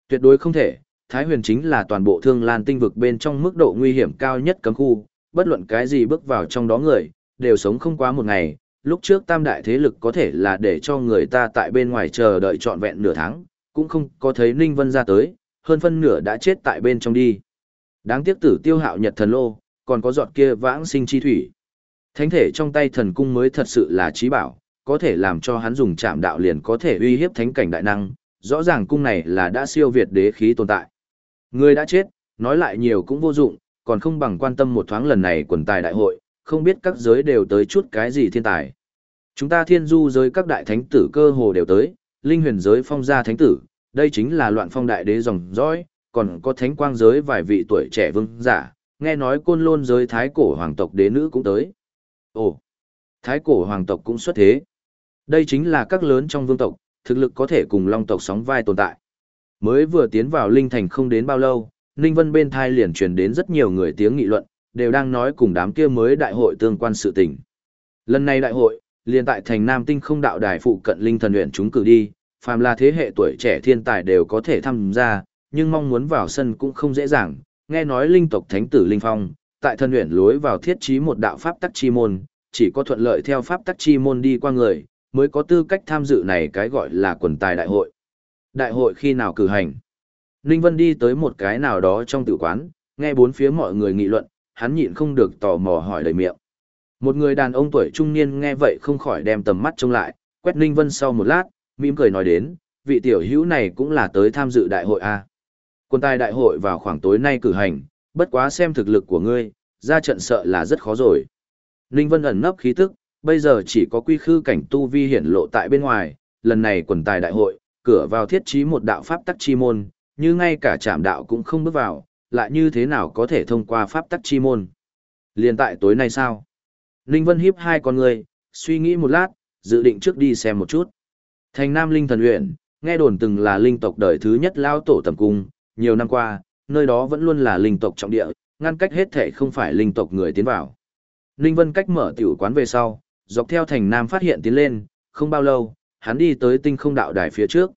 Speaker 1: Tuyệt đối không thể, Thái huyền chính là toàn bộ thương lan tinh vực bên trong mức độ nguy hiểm cao nhất cấm khu, bất luận cái gì bước vào trong đó người, đều sống không quá một ngày. Lúc trước tam đại thế lực có thể là để cho người ta tại bên ngoài chờ đợi trọn vẹn nửa tháng, cũng không có thấy Ninh Vân ra tới, hơn phân nửa đã chết tại bên trong đi. Đáng tiếc tử tiêu hạo nhật thần lô, còn có giọt kia vãng sinh chi thủy. Thánh thể trong tay thần cung mới thật sự là trí bảo, có thể làm cho hắn dùng chạm đạo liền có thể uy hiếp thánh cảnh đại năng, rõ ràng cung này là đã siêu việt đế khí tồn tại. Người đã chết, nói lại nhiều cũng vô dụng, còn không bằng quan tâm một thoáng lần này quần tài đại hội, không biết các giới đều tới chút cái gì thiên tài. Chúng ta thiên du giới các đại thánh tử cơ hồ đều tới, linh huyền giới phong gia thánh tử, đây chính là loạn phong đại đế dòng dõi, còn có thánh quang giới vài vị tuổi trẻ vương giả, nghe nói côn lôn giới thái cổ hoàng tộc đế nữ cũng tới. Ồ, thái cổ hoàng tộc cũng xuất thế. Đây chính là các lớn trong vương tộc, thực lực có thể cùng long tộc sóng vai tồn tại. Mới vừa tiến vào linh thành không đến bao lâu, Ninh Vân bên thai liền truyền đến rất nhiều người tiếng nghị luận, đều đang nói cùng đám kia mới đại hội tương quan sự tình. Lần này đại hội, liền tại thành Nam Tinh không đạo đài phụ cận linh thần luyện chúng cử đi, phàm là thế hệ tuổi trẻ thiên tài đều có thể tham gia, nhưng mong muốn vào sân cũng không dễ dàng, nghe nói linh tộc thánh tử linh phong, tại thần luyện lối vào thiết trí một đạo pháp tắc chi môn, chỉ có thuận lợi theo pháp tắc chi môn đi qua người, mới có tư cách tham dự này cái gọi là quần tài đại hội. Đại hội khi nào cử hành? Ninh Vân đi tới một cái nào đó trong tử quán, nghe bốn phía mọi người nghị luận, hắn nhịn không được tò mò hỏi đầy miệng. Một người đàn ông tuổi trung niên nghe vậy không khỏi đem tầm mắt trông lại, quét Ninh Vân sau một lát, mỉm cười nói đến, vị tiểu hữu này cũng là tới tham dự đại hội A. Quân tài đại hội vào khoảng tối nay cử hành, bất quá xem thực lực của ngươi, ra trận sợ là rất khó rồi. Ninh Vân ẩn nấp khí tức, bây giờ chỉ có quy khư cảnh tu vi hiển lộ tại bên ngoài, lần này quần tài đại hội, cửa vào thiết trí một đạo pháp tắc chi môn, như ngay cả trạm đạo cũng không bước vào, lại như thế nào có thể thông qua pháp tắc chi môn. Liên tại tối nay sao? Ninh Vân hiếp hai con người, suy nghĩ một lát, dự định trước đi xem một chút. Thành Nam Linh Thần huyện, nghe đồn từng là linh tộc đời thứ nhất lao tổ tầm cung, nhiều năm qua, nơi đó vẫn luôn là linh tộc trọng địa, ngăn cách hết thể không phải linh tộc người tiến vào. Ninh Vân cách mở tiểu quán về sau, dọc theo thành Nam phát hiện tiến lên, không bao lâu, hắn đi tới tinh không đạo đài phía trước.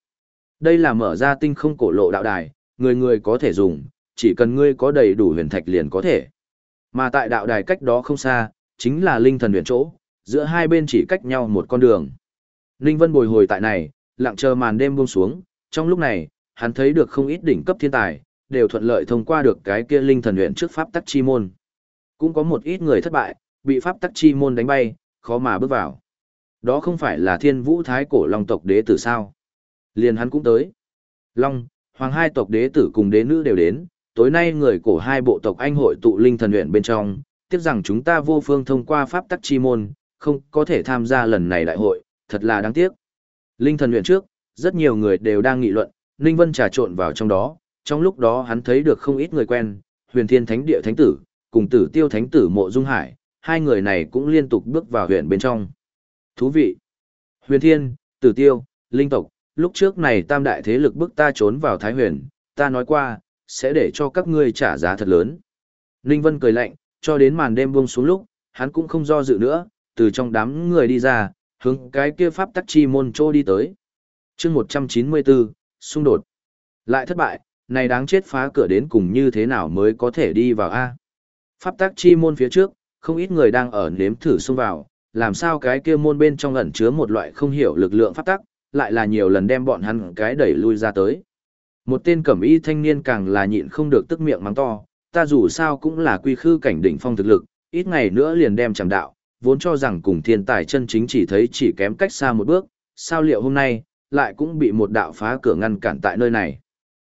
Speaker 1: Đây là mở ra tinh không cổ lộ đạo đài, người người có thể dùng, chỉ cần ngươi có đầy đủ huyền thạch liền có thể. Mà tại đạo đài cách đó không xa, chính là linh thần huyền chỗ, giữa hai bên chỉ cách nhau một con đường. linh Vân bồi hồi tại này, lặng chờ màn đêm buông xuống, trong lúc này, hắn thấy được không ít đỉnh cấp thiên tài, đều thuận lợi thông qua được cái kia linh thần huyền trước pháp tắc chi môn. Cũng có một ít người thất bại, bị pháp tắc chi môn đánh bay, khó mà bước vào. Đó không phải là thiên vũ thái cổ long tộc đế tử sao? Liền hắn cũng tới. Long, hoàng hai tộc đế tử cùng đế nữ đều đến, tối nay người cổ hai bộ tộc anh hội tụ linh thần luyện bên trong, tiếc rằng chúng ta vô phương thông qua pháp tắc chi môn, không có thể tham gia lần này đại hội, thật là đáng tiếc. Linh thần luyện trước, rất nhiều người đều đang nghị luận, Ninh Vân trà trộn vào trong đó, trong lúc đó hắn thấy được không ít người quen, huyền thiên thánh địa thánh tử, cùng tử tiêu thánh tử mộ dung hải, hai người này cũng liên tục bước vào huyện bên trong. Thú vị! Huyền thiên, tử tiêu, linh tộc, lúc trước này tam đại thế lực bức ta trốn vào Thái huyền, ta nói qua, sẽ để cho các ngươi trả giá thật lớn. Ninh Vân cười lạnh, cho đến màn đêm buông xuống lúc, hắn cũng không do dự nữa, từ trong đám người đi ra, hướng cái kia pháp tắc chi môn trô đi tới. chương 194, xung đột. Lại thất bại, này đáng chết phá cửa đến cùng như thế nào mới có thể đi vào A. Pháp tắc chi môn phía trước, không ít người đang ở nếm thử xông vào, làm sao cái kia môn bên trong ẩn chứa một loại không hiểu lực lượng pháp tắc, lại là nhiều lần đem bọn hắn cái đẩy lui ra tới. Một tên cẩm y thanh niên càng là nhịn không được tức miệng mắng to, ta dù sao cũng là quy khư cảnh đỉnh phong thực lực, ít ngày nữa liền đem chẳng đạo, vốn cho rằng cùng thiên tài chân chính chỉ thấy chỉ kém cách xa một bước, sao liệu hôm nay, lại cũng bị một đạo phá cửa ngăn cản tại nơi này.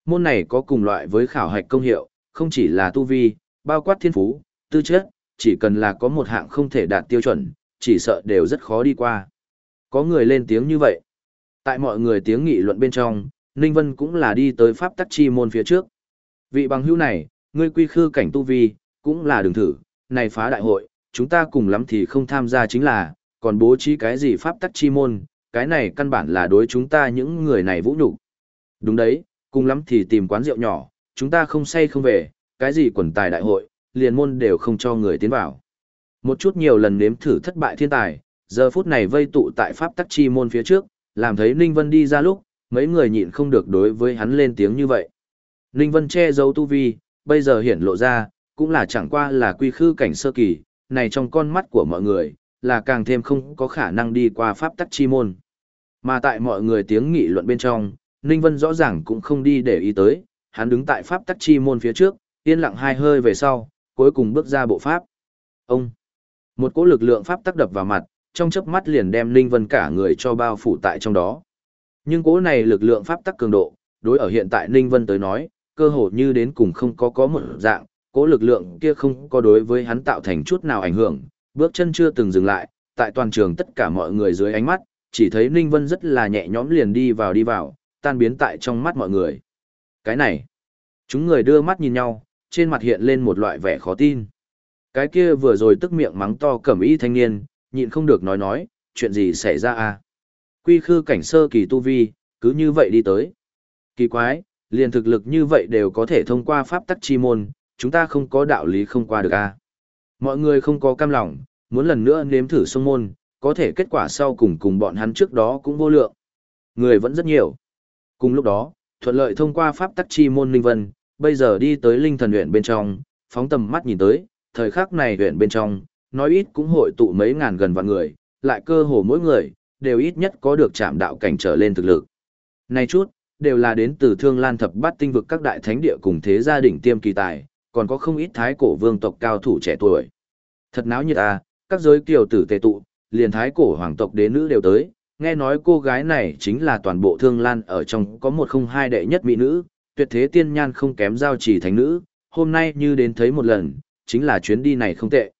Speaker 1: Môn này có cùng loại với khảo hạch công hiệu, không chỉ là tu vi, bao quát thiên phú, tư chất, chỉ cần là có một hạng không thể đạt tiêu chuẩn, chỉ sợ đều rất khó đi qua. Có người lên tiếng như vậy. Tại mọi người tiếng nghị luận bên trong, Ninh Vân cũng là đi tới pháp tắc chi môn phía trước. Vị bằng hữu này, ngươi quy khư cảnh tu vi, cũng là đường thử, này phá đại hội, chúng ta cùng lắm thì không tham gia chính là, còn bố trí cái gì pháp tắc chi môn, cái này căn bản là đối chúng ta những người này vũ nhục. Đúng đấy, cùng lắm thì tìm quán rượu nhỏ, chúng ta không say không về, cái gì quần tài đại hội, liền môn đều không cho người tiến vào. Một chút nhiều lần nếm thử thất bại thiên tài, giờ phút này vây tụ tại pháp tắc chi môn phía trước, làm thấy Ninh Vân đi ra lúc, mấy người nhịn không được đối với hắn lên tiếng như vậy. Ninh Vân che giấu tu vi, bây giờ hiển lộ ra, cũng là chẳng qua là quy khư cảnh sơ kỳ, này trong con mắt của mọi người, là càng thêm không có khả năng đi qua pháp tắc chi môn. Mà tại mọi người tiếng nghị luận bên trong, Ninh Vân rõ ràng cũng không đi để ý tới, hắn đứng tại pháp tắc chi môn phía trước, yên lặng hai hơi về sau, cuối cùng bước ra bộ pháp. Ông! Một cỗ lực lượng pháp tắc đập vào mặt, trong chớp mắt liền đem Ninh Vân cả người cho bao phủ tại trong đó. Nhưng cỗ này lực lượng pháp tắc cường độ, đối ở hiện tại Ninh Vân tới nói, cơ hồ như đến cùng không có có một dạng, cỗ lực lượng kia không có đối với hắn tạo thành chút nào ảnh hưởng, bước chân chưa từng dừng lại, tại toàn trường tất cả mọi người dưới ánh mắt, chỉ thấy Ninh Vân rất là nhẹ nhõm liền đi vào đi vào, tan biến tại trong mắt mọi người. Cái này, chúng người đưa mắt nhìn nhau, trên mặt hiện lên một loại vẻ khó tin. Cái kia vừa rồi tức miệng mắng to cẩm y thanh niên, nhịn không được nói nói, chuyện gì xảy ra à? Quy khư cảnh sơ kỳ tu vi, cứ như vậy đi tới. Kỳ quái, liền thực lực như vậy đều có thể thông qua pháp tắc chi môn, chúng ta không có đạo lý không qua được à? Mọi người không có cam lòng, muốn lần nữa nếm thử sông môn, có thể kết quả sau cùng cùng bọn hắn trước đó cũng vô lượng. Người vẫn rất nhiều. Cùng lúc đó, thuận lợi thông qua pháp tắc chi môn linh vân, bây giờ đi tới linh thần luyện bên trong, phóng tầm mắt nhìn tới, thời khắc này huyện bên trong, nói ít cũng hội tụ mấy ngàn gần vạn người, lại cơ hồ mỗi người, đều ít nhất có được chạm đạo cảnh trở lên thực lực. Này chút, đều là đến từ thương lan thập bát tinh vực các đại thánh địa cùng thế gia đình tiêm kỳ tài, còn có không ít thái cổ vương tộc cao thủ trẻ tuổi. Thật náo nhiệt à, các giới kiều tử tề tụ, liền thái cổ hoàng tộc đế nữ đều tới, nghe nói cô gái này chính là toàn bộ thương lan ở trong có một không hai đệ nhất mỹ nữ, tuyệt thế tiên nhan không kém giao chỉ thánh nữ, hôm nay như đến thấy một lần, chính là chuyến đi này không tệ.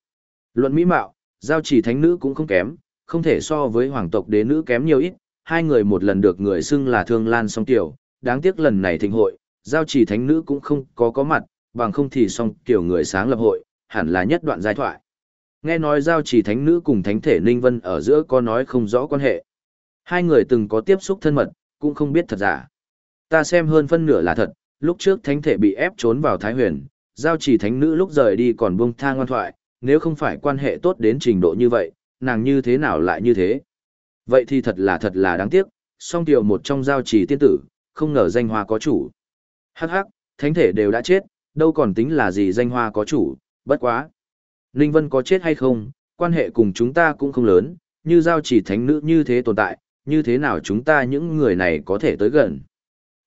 Speaker 1: Luận mỹ mạo, giao chỉ thánh nữ cũng không kém, không thể so với hoàng tộc đế nữ kém nhiều ít, hai người một lần được người xưng là thương lan song tiểu, đáng tiếc lần này thịnh hội, giao chỉ thánh nữ cũng không có có mặt, bằng không thì song tiểu người sáng lập hội, hẳn là nhất đoạn giai thoại. Nghe nói giao chỉ thánh nữ cùng thánh thể Ninh Vân ở giữa có nói không rõ quan hệ. Hai người từng có tiếp xúc thân mật, cũng không biết thật giả. Ta xem hơn phân nửa là thật, lúc trước thánh thể bị ép trốn vào Thái Huyền, giao chỉ thánh nữ lúc rời đi còn buông tha ngoan thoại, nếu không phải quan hệ tốt đến trình độ như vậy, nàng như thế nào lại như thế? Vậy thì thật là thật là đáng tiếc, song tiểu một trong giao chỉ tiên tử, không ngờ danh hoa có chủ. Hắc hắc, thánh thể đều đã chết, đâu còn tính là gì danh hoa có chủ, bất quá. Ninh Vân có chết hay không, quan hệ cùng chúng ta cũng không lớn, như giao chỉ thánh nữ như thế tồn tại, như thế nào chúng ta những người này có thể tới gần.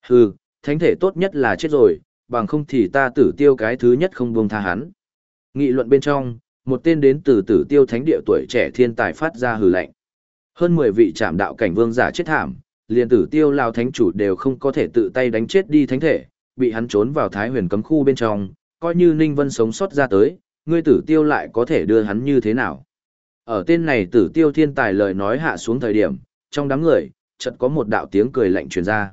Speaker 1: Hừ, thánh thể tốt nhất là chết rồi, bằng không thì ta tử tiêu cái thứ nhất không buông tha hắn. Nghị luận bên trong, một tên đến từ tử tiêu thánh địa tuổi trẻ thiên tài phát ra hừ lạnh. Hơn 10 vị trạm đạo cảnh vương giả chết thảm, liền tử tiêu lao thánh chủ đều không có thể tự tay đánh chết đi thánh thể, bị hắn trốn vào thái huyền cấm khu bên trong, coi như Ninh Vân sống sót ra tới, ngươi tử tiêu lại có thể đưa hắn như thế nào. Ở tên này tử tiêu thiên tài lời nói hạ xuống thời điểm, trong đám người, chợt có một đạo tiếng cười lạnh truyền ra.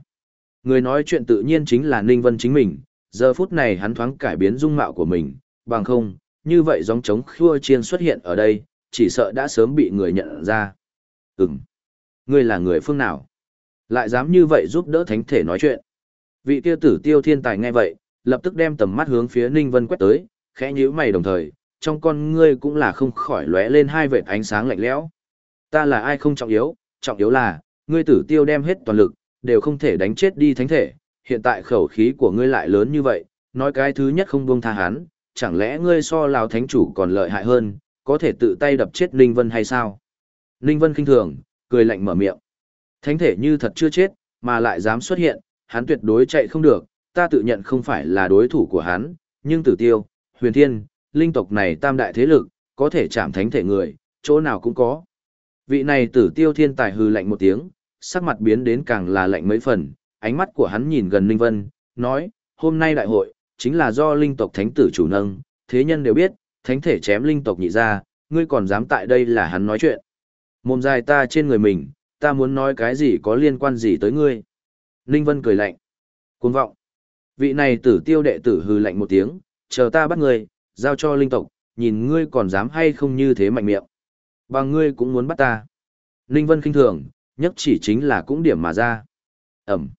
Speaker 1: Người nói chuyện tự nhiên chính là Ninh Vân chính mình, giờ phút này hắn thoáng cải biến dung mạo của mình, bằng không, như vậy giống trống khua chiên xuất hiện ở đây, chỉ sợ đã sớm bị người nhận ra. Ừm, ngươi là người phương nào? Lại dám như vậy giúp đỡ thánh thể nói chuyện. Vị tiêu tử tiêu thiên tài nghe vậy, lập tức đem tầm mắt hướng phía Ninh Vân quét tới, khẽ nhíu mày đồng thời, trong con ngươi cũng là không khỏi lóe lên hai vệt ánh sáng lạnh lẽo. Ta là ai không trọng yếu, trọng yếu là, ngươi tử tiêu đem hết toàn lực, đều không thể đánh chết đi thánh thể, hiện tại khẩu khí của ngươi lại lớn như vậy, nói cái thứ nhất không buông tha hắn, chẳng lẽ ngươi so lão thánh chủ còn lợi hại hơn, có thể tự tay đập chết Ninh Vân hay sao? Ninh Vân khinh thường, cười lạnh mở miệng. Thánh thể như thật chưa chết, mà lại dám xuất hiện, hắn tuyệt đối chạy không được, ta tự nhận không phải là đối thủ của hắn, nhưng tử tiêu, huyền thiên, linh tộc này tam đại thế lực, có thể chạm thánh thể người, chỗ nào cũng có. Vị này tử tiêu thiên tài hư lạnh một tiếng, sắc mặt biến đến càng là lạnh mấy phần, ánh mắt của hắn nhìn gần Ninh Vân, nói, hôm nay đại hội, chính là do linh tộc thánh tử chủ nâng, thế nhân đều biết, thánh thể chém linh tộc nhị ra, ngươi còn dám tại đây là hắn nói chuyện. Mồm dài ta trên người mình, ta muốn nói cái gì có liên quan gì tới ngươi. Ninh Vân cười lạnh. Cuồng vọng. Vị này tử tiêu đệ tử hư lạnh một tiếng, chờ ta bắt ngươi, giao cho linh tộc, nhìn ngươi còn dám hay không như thế mạnh miệng. Bằng ngươi cũng muốn bắt ta. Ninh Vân kinh thường, nhất chỉ chính là cũng điểm mà ra. Ẩm.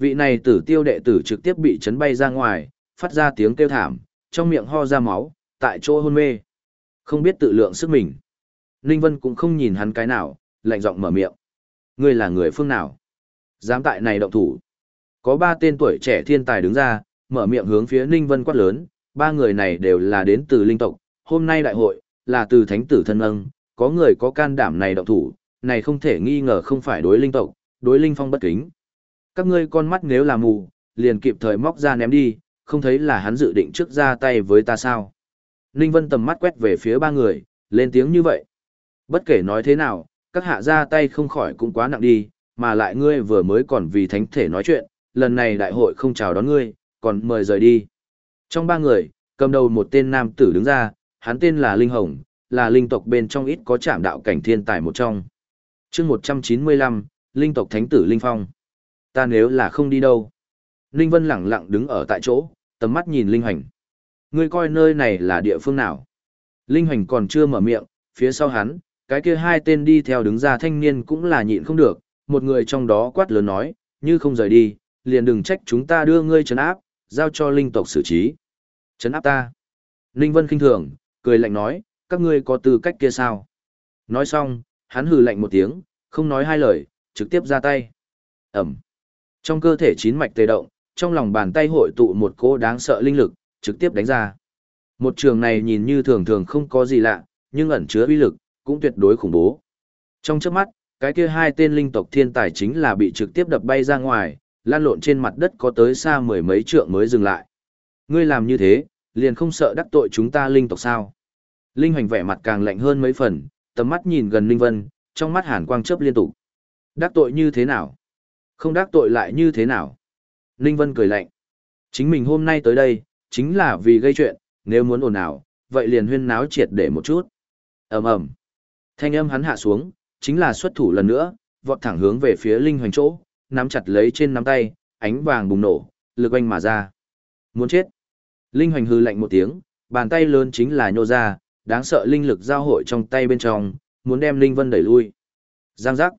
Speaker 1: Vị này tử tiêu đệ tử trực tiếp bị chấn bay ra ngoài, phát ra tiếng kêu thảm, trong miệng ho ra máu, tại chỗ hôn mê. Không biết tự lượng sức mình. Ninh Vân cũng không nhìn hắn cái nào, lạnh giọng mở miệng. Ngươi là người phương nào? Dám tại này động thủ. Có ba tên tuổi trẻ thiên tài đứng ra, mở miệng hướng phía Ninh Vân quát lớn, ba người này đều là đến từ linh tộc, hôm nay đại hội, là từ thánh tử thân âng, có người có can đảm này động thủ, này không thể nghi ngờ không phải đối linh tộc, đối linh phong bất kính. Các ngươi con mắt nếu là mù, liền kịp thời móc ra ném đi, không thấy là hắn dự định trước ra tay với ta sao. Ninh Vân tầm mắt quét về phía ba người, lên tiếng như vậy. Bất kể nói thế nào, các hạ ra tay không khỏi cũng quá nặng đi, mà lại ngươi vừa mới còn vì thánh thể nói chuyện, lần này đại hội không chào đón ngươi, còn mời rời đi. Trong ba người, cầm đầu một tên nam tử đứng ra, hắn tên là Linh Hồng, là linh tộc bên trong ít có chạm đạo cảnh thiên tài một trong. chương 195, linh tộc thánh tử Linh Phong. Ta nếu là không đi đâu. Linh Vân lẳng lặng đứng ở tại chỗ, tầm mắt nhìn Linh Hoành. Ngươi coi nơi này là địa phương nào? Linh Hoành còn chưa mở miệng, phía sau hắn, cái kia hai tên đi theo đứng ra thanh niên cũng là nhịn không được, một người trong đó quát lớn nói, như không rời đi, liền đừng trách chúng ta đưa ngươi trấn áp, giao cho linh tộc xử trí. Trấn áp ta. Linh Vân kinh thường, cười lạnh nói, các ngươi có tư cách kia sao? Nói xong, hắn hừ lạnh một tiếng, không nói hai lời, trực tiếp ra tay. Ẩm. Trong cơ thể chín mạch tê động, trong lòng bàn tay hội tụ một cỗ đáng sợ linh lực, trực tiếp đánh ra. Một trường này nhìn như thường thường không có gì lạ, nhưng ẩn chứa uy lực, cũng tuyệt đối khủng bố. Trong chớp mắt, cái kia hai tên linh tộc thiên tài chính là bị trực tiếp đập bay ra ngoài, lan lộn trên mặt đất có tới xa mười mấy trượng mới dừng lại. Ngươi làm như thế, liền không sợ đắc tội chúng ta linh tộc sao? Linh hoành vẻ mặt càng lạnh hơn mấy phần, tầm mắt nhìn gần Linh Vân, trong mắt hàn quang chớp liên tục. Đắc tội như thế nào? Không đắc tội lại như thế nào? Linh Vân cười lạnh. Chính mình hôm nay tới đây, chính là vì gây chuyện, nếu muốn ồn ào, vậy liền huyên náo triệt để một chút. ầm ầm, Thanh âm hắn hạ xuống, chính là xuất thủ lần nữa, vọt thẳng hướng về phía Linh Hoành chỗ, nắm chặt lấy trên nắm tay, ánh vàng bùng nổ, lực oanh mà ra. Muốn chết. Linh Hoành hư lạnh một tiếng, bàn tay lớn chính là nhô ra, đáng sợ linh lực giao hội trong tay bên trong, muốn đem Linh Vân đẩy lui. Giang giác.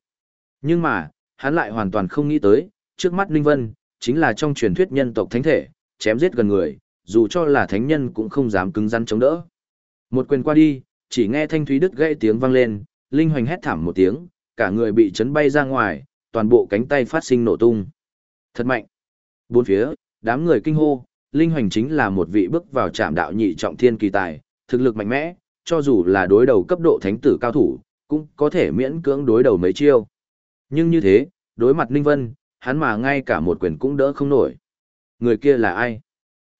Speaker 1: Nhưng mà, hắn lại hoàn toàn không nghĩ tới, trước mắt Linh Vân, chính là trong truyền thuyết nhân tộc thánh thể, chém giết gần người, dù cho là thánh nhân cũng không dám cứng rắn chống đỡ. Một quyền qua đi, chỉ nghe thanh thúy đứt gãy tiếng vang lên, Linh Hoành hét thảm một tiếng, cả người bị chấn bay ra ngoài, toàn bộ cánh tay phát sinh nổ tung. Thật mạnh. Bốn phía, đám người kinh hô, Linh Hoành chính là một vị bước vào trạm đạo nhị trọng thiên kỳ tài, thực lực mạnh mẽ, cho dù là đối đầu cấp độ thánh tử cao thủ, cũng có thể miễn cưỡng đối đầu mấy chiêu. Nhưng như thế, đối mặt Ninh Vân, hắn mà ngay cả một quyền cũng đỡ không nổi. Người kia là ai?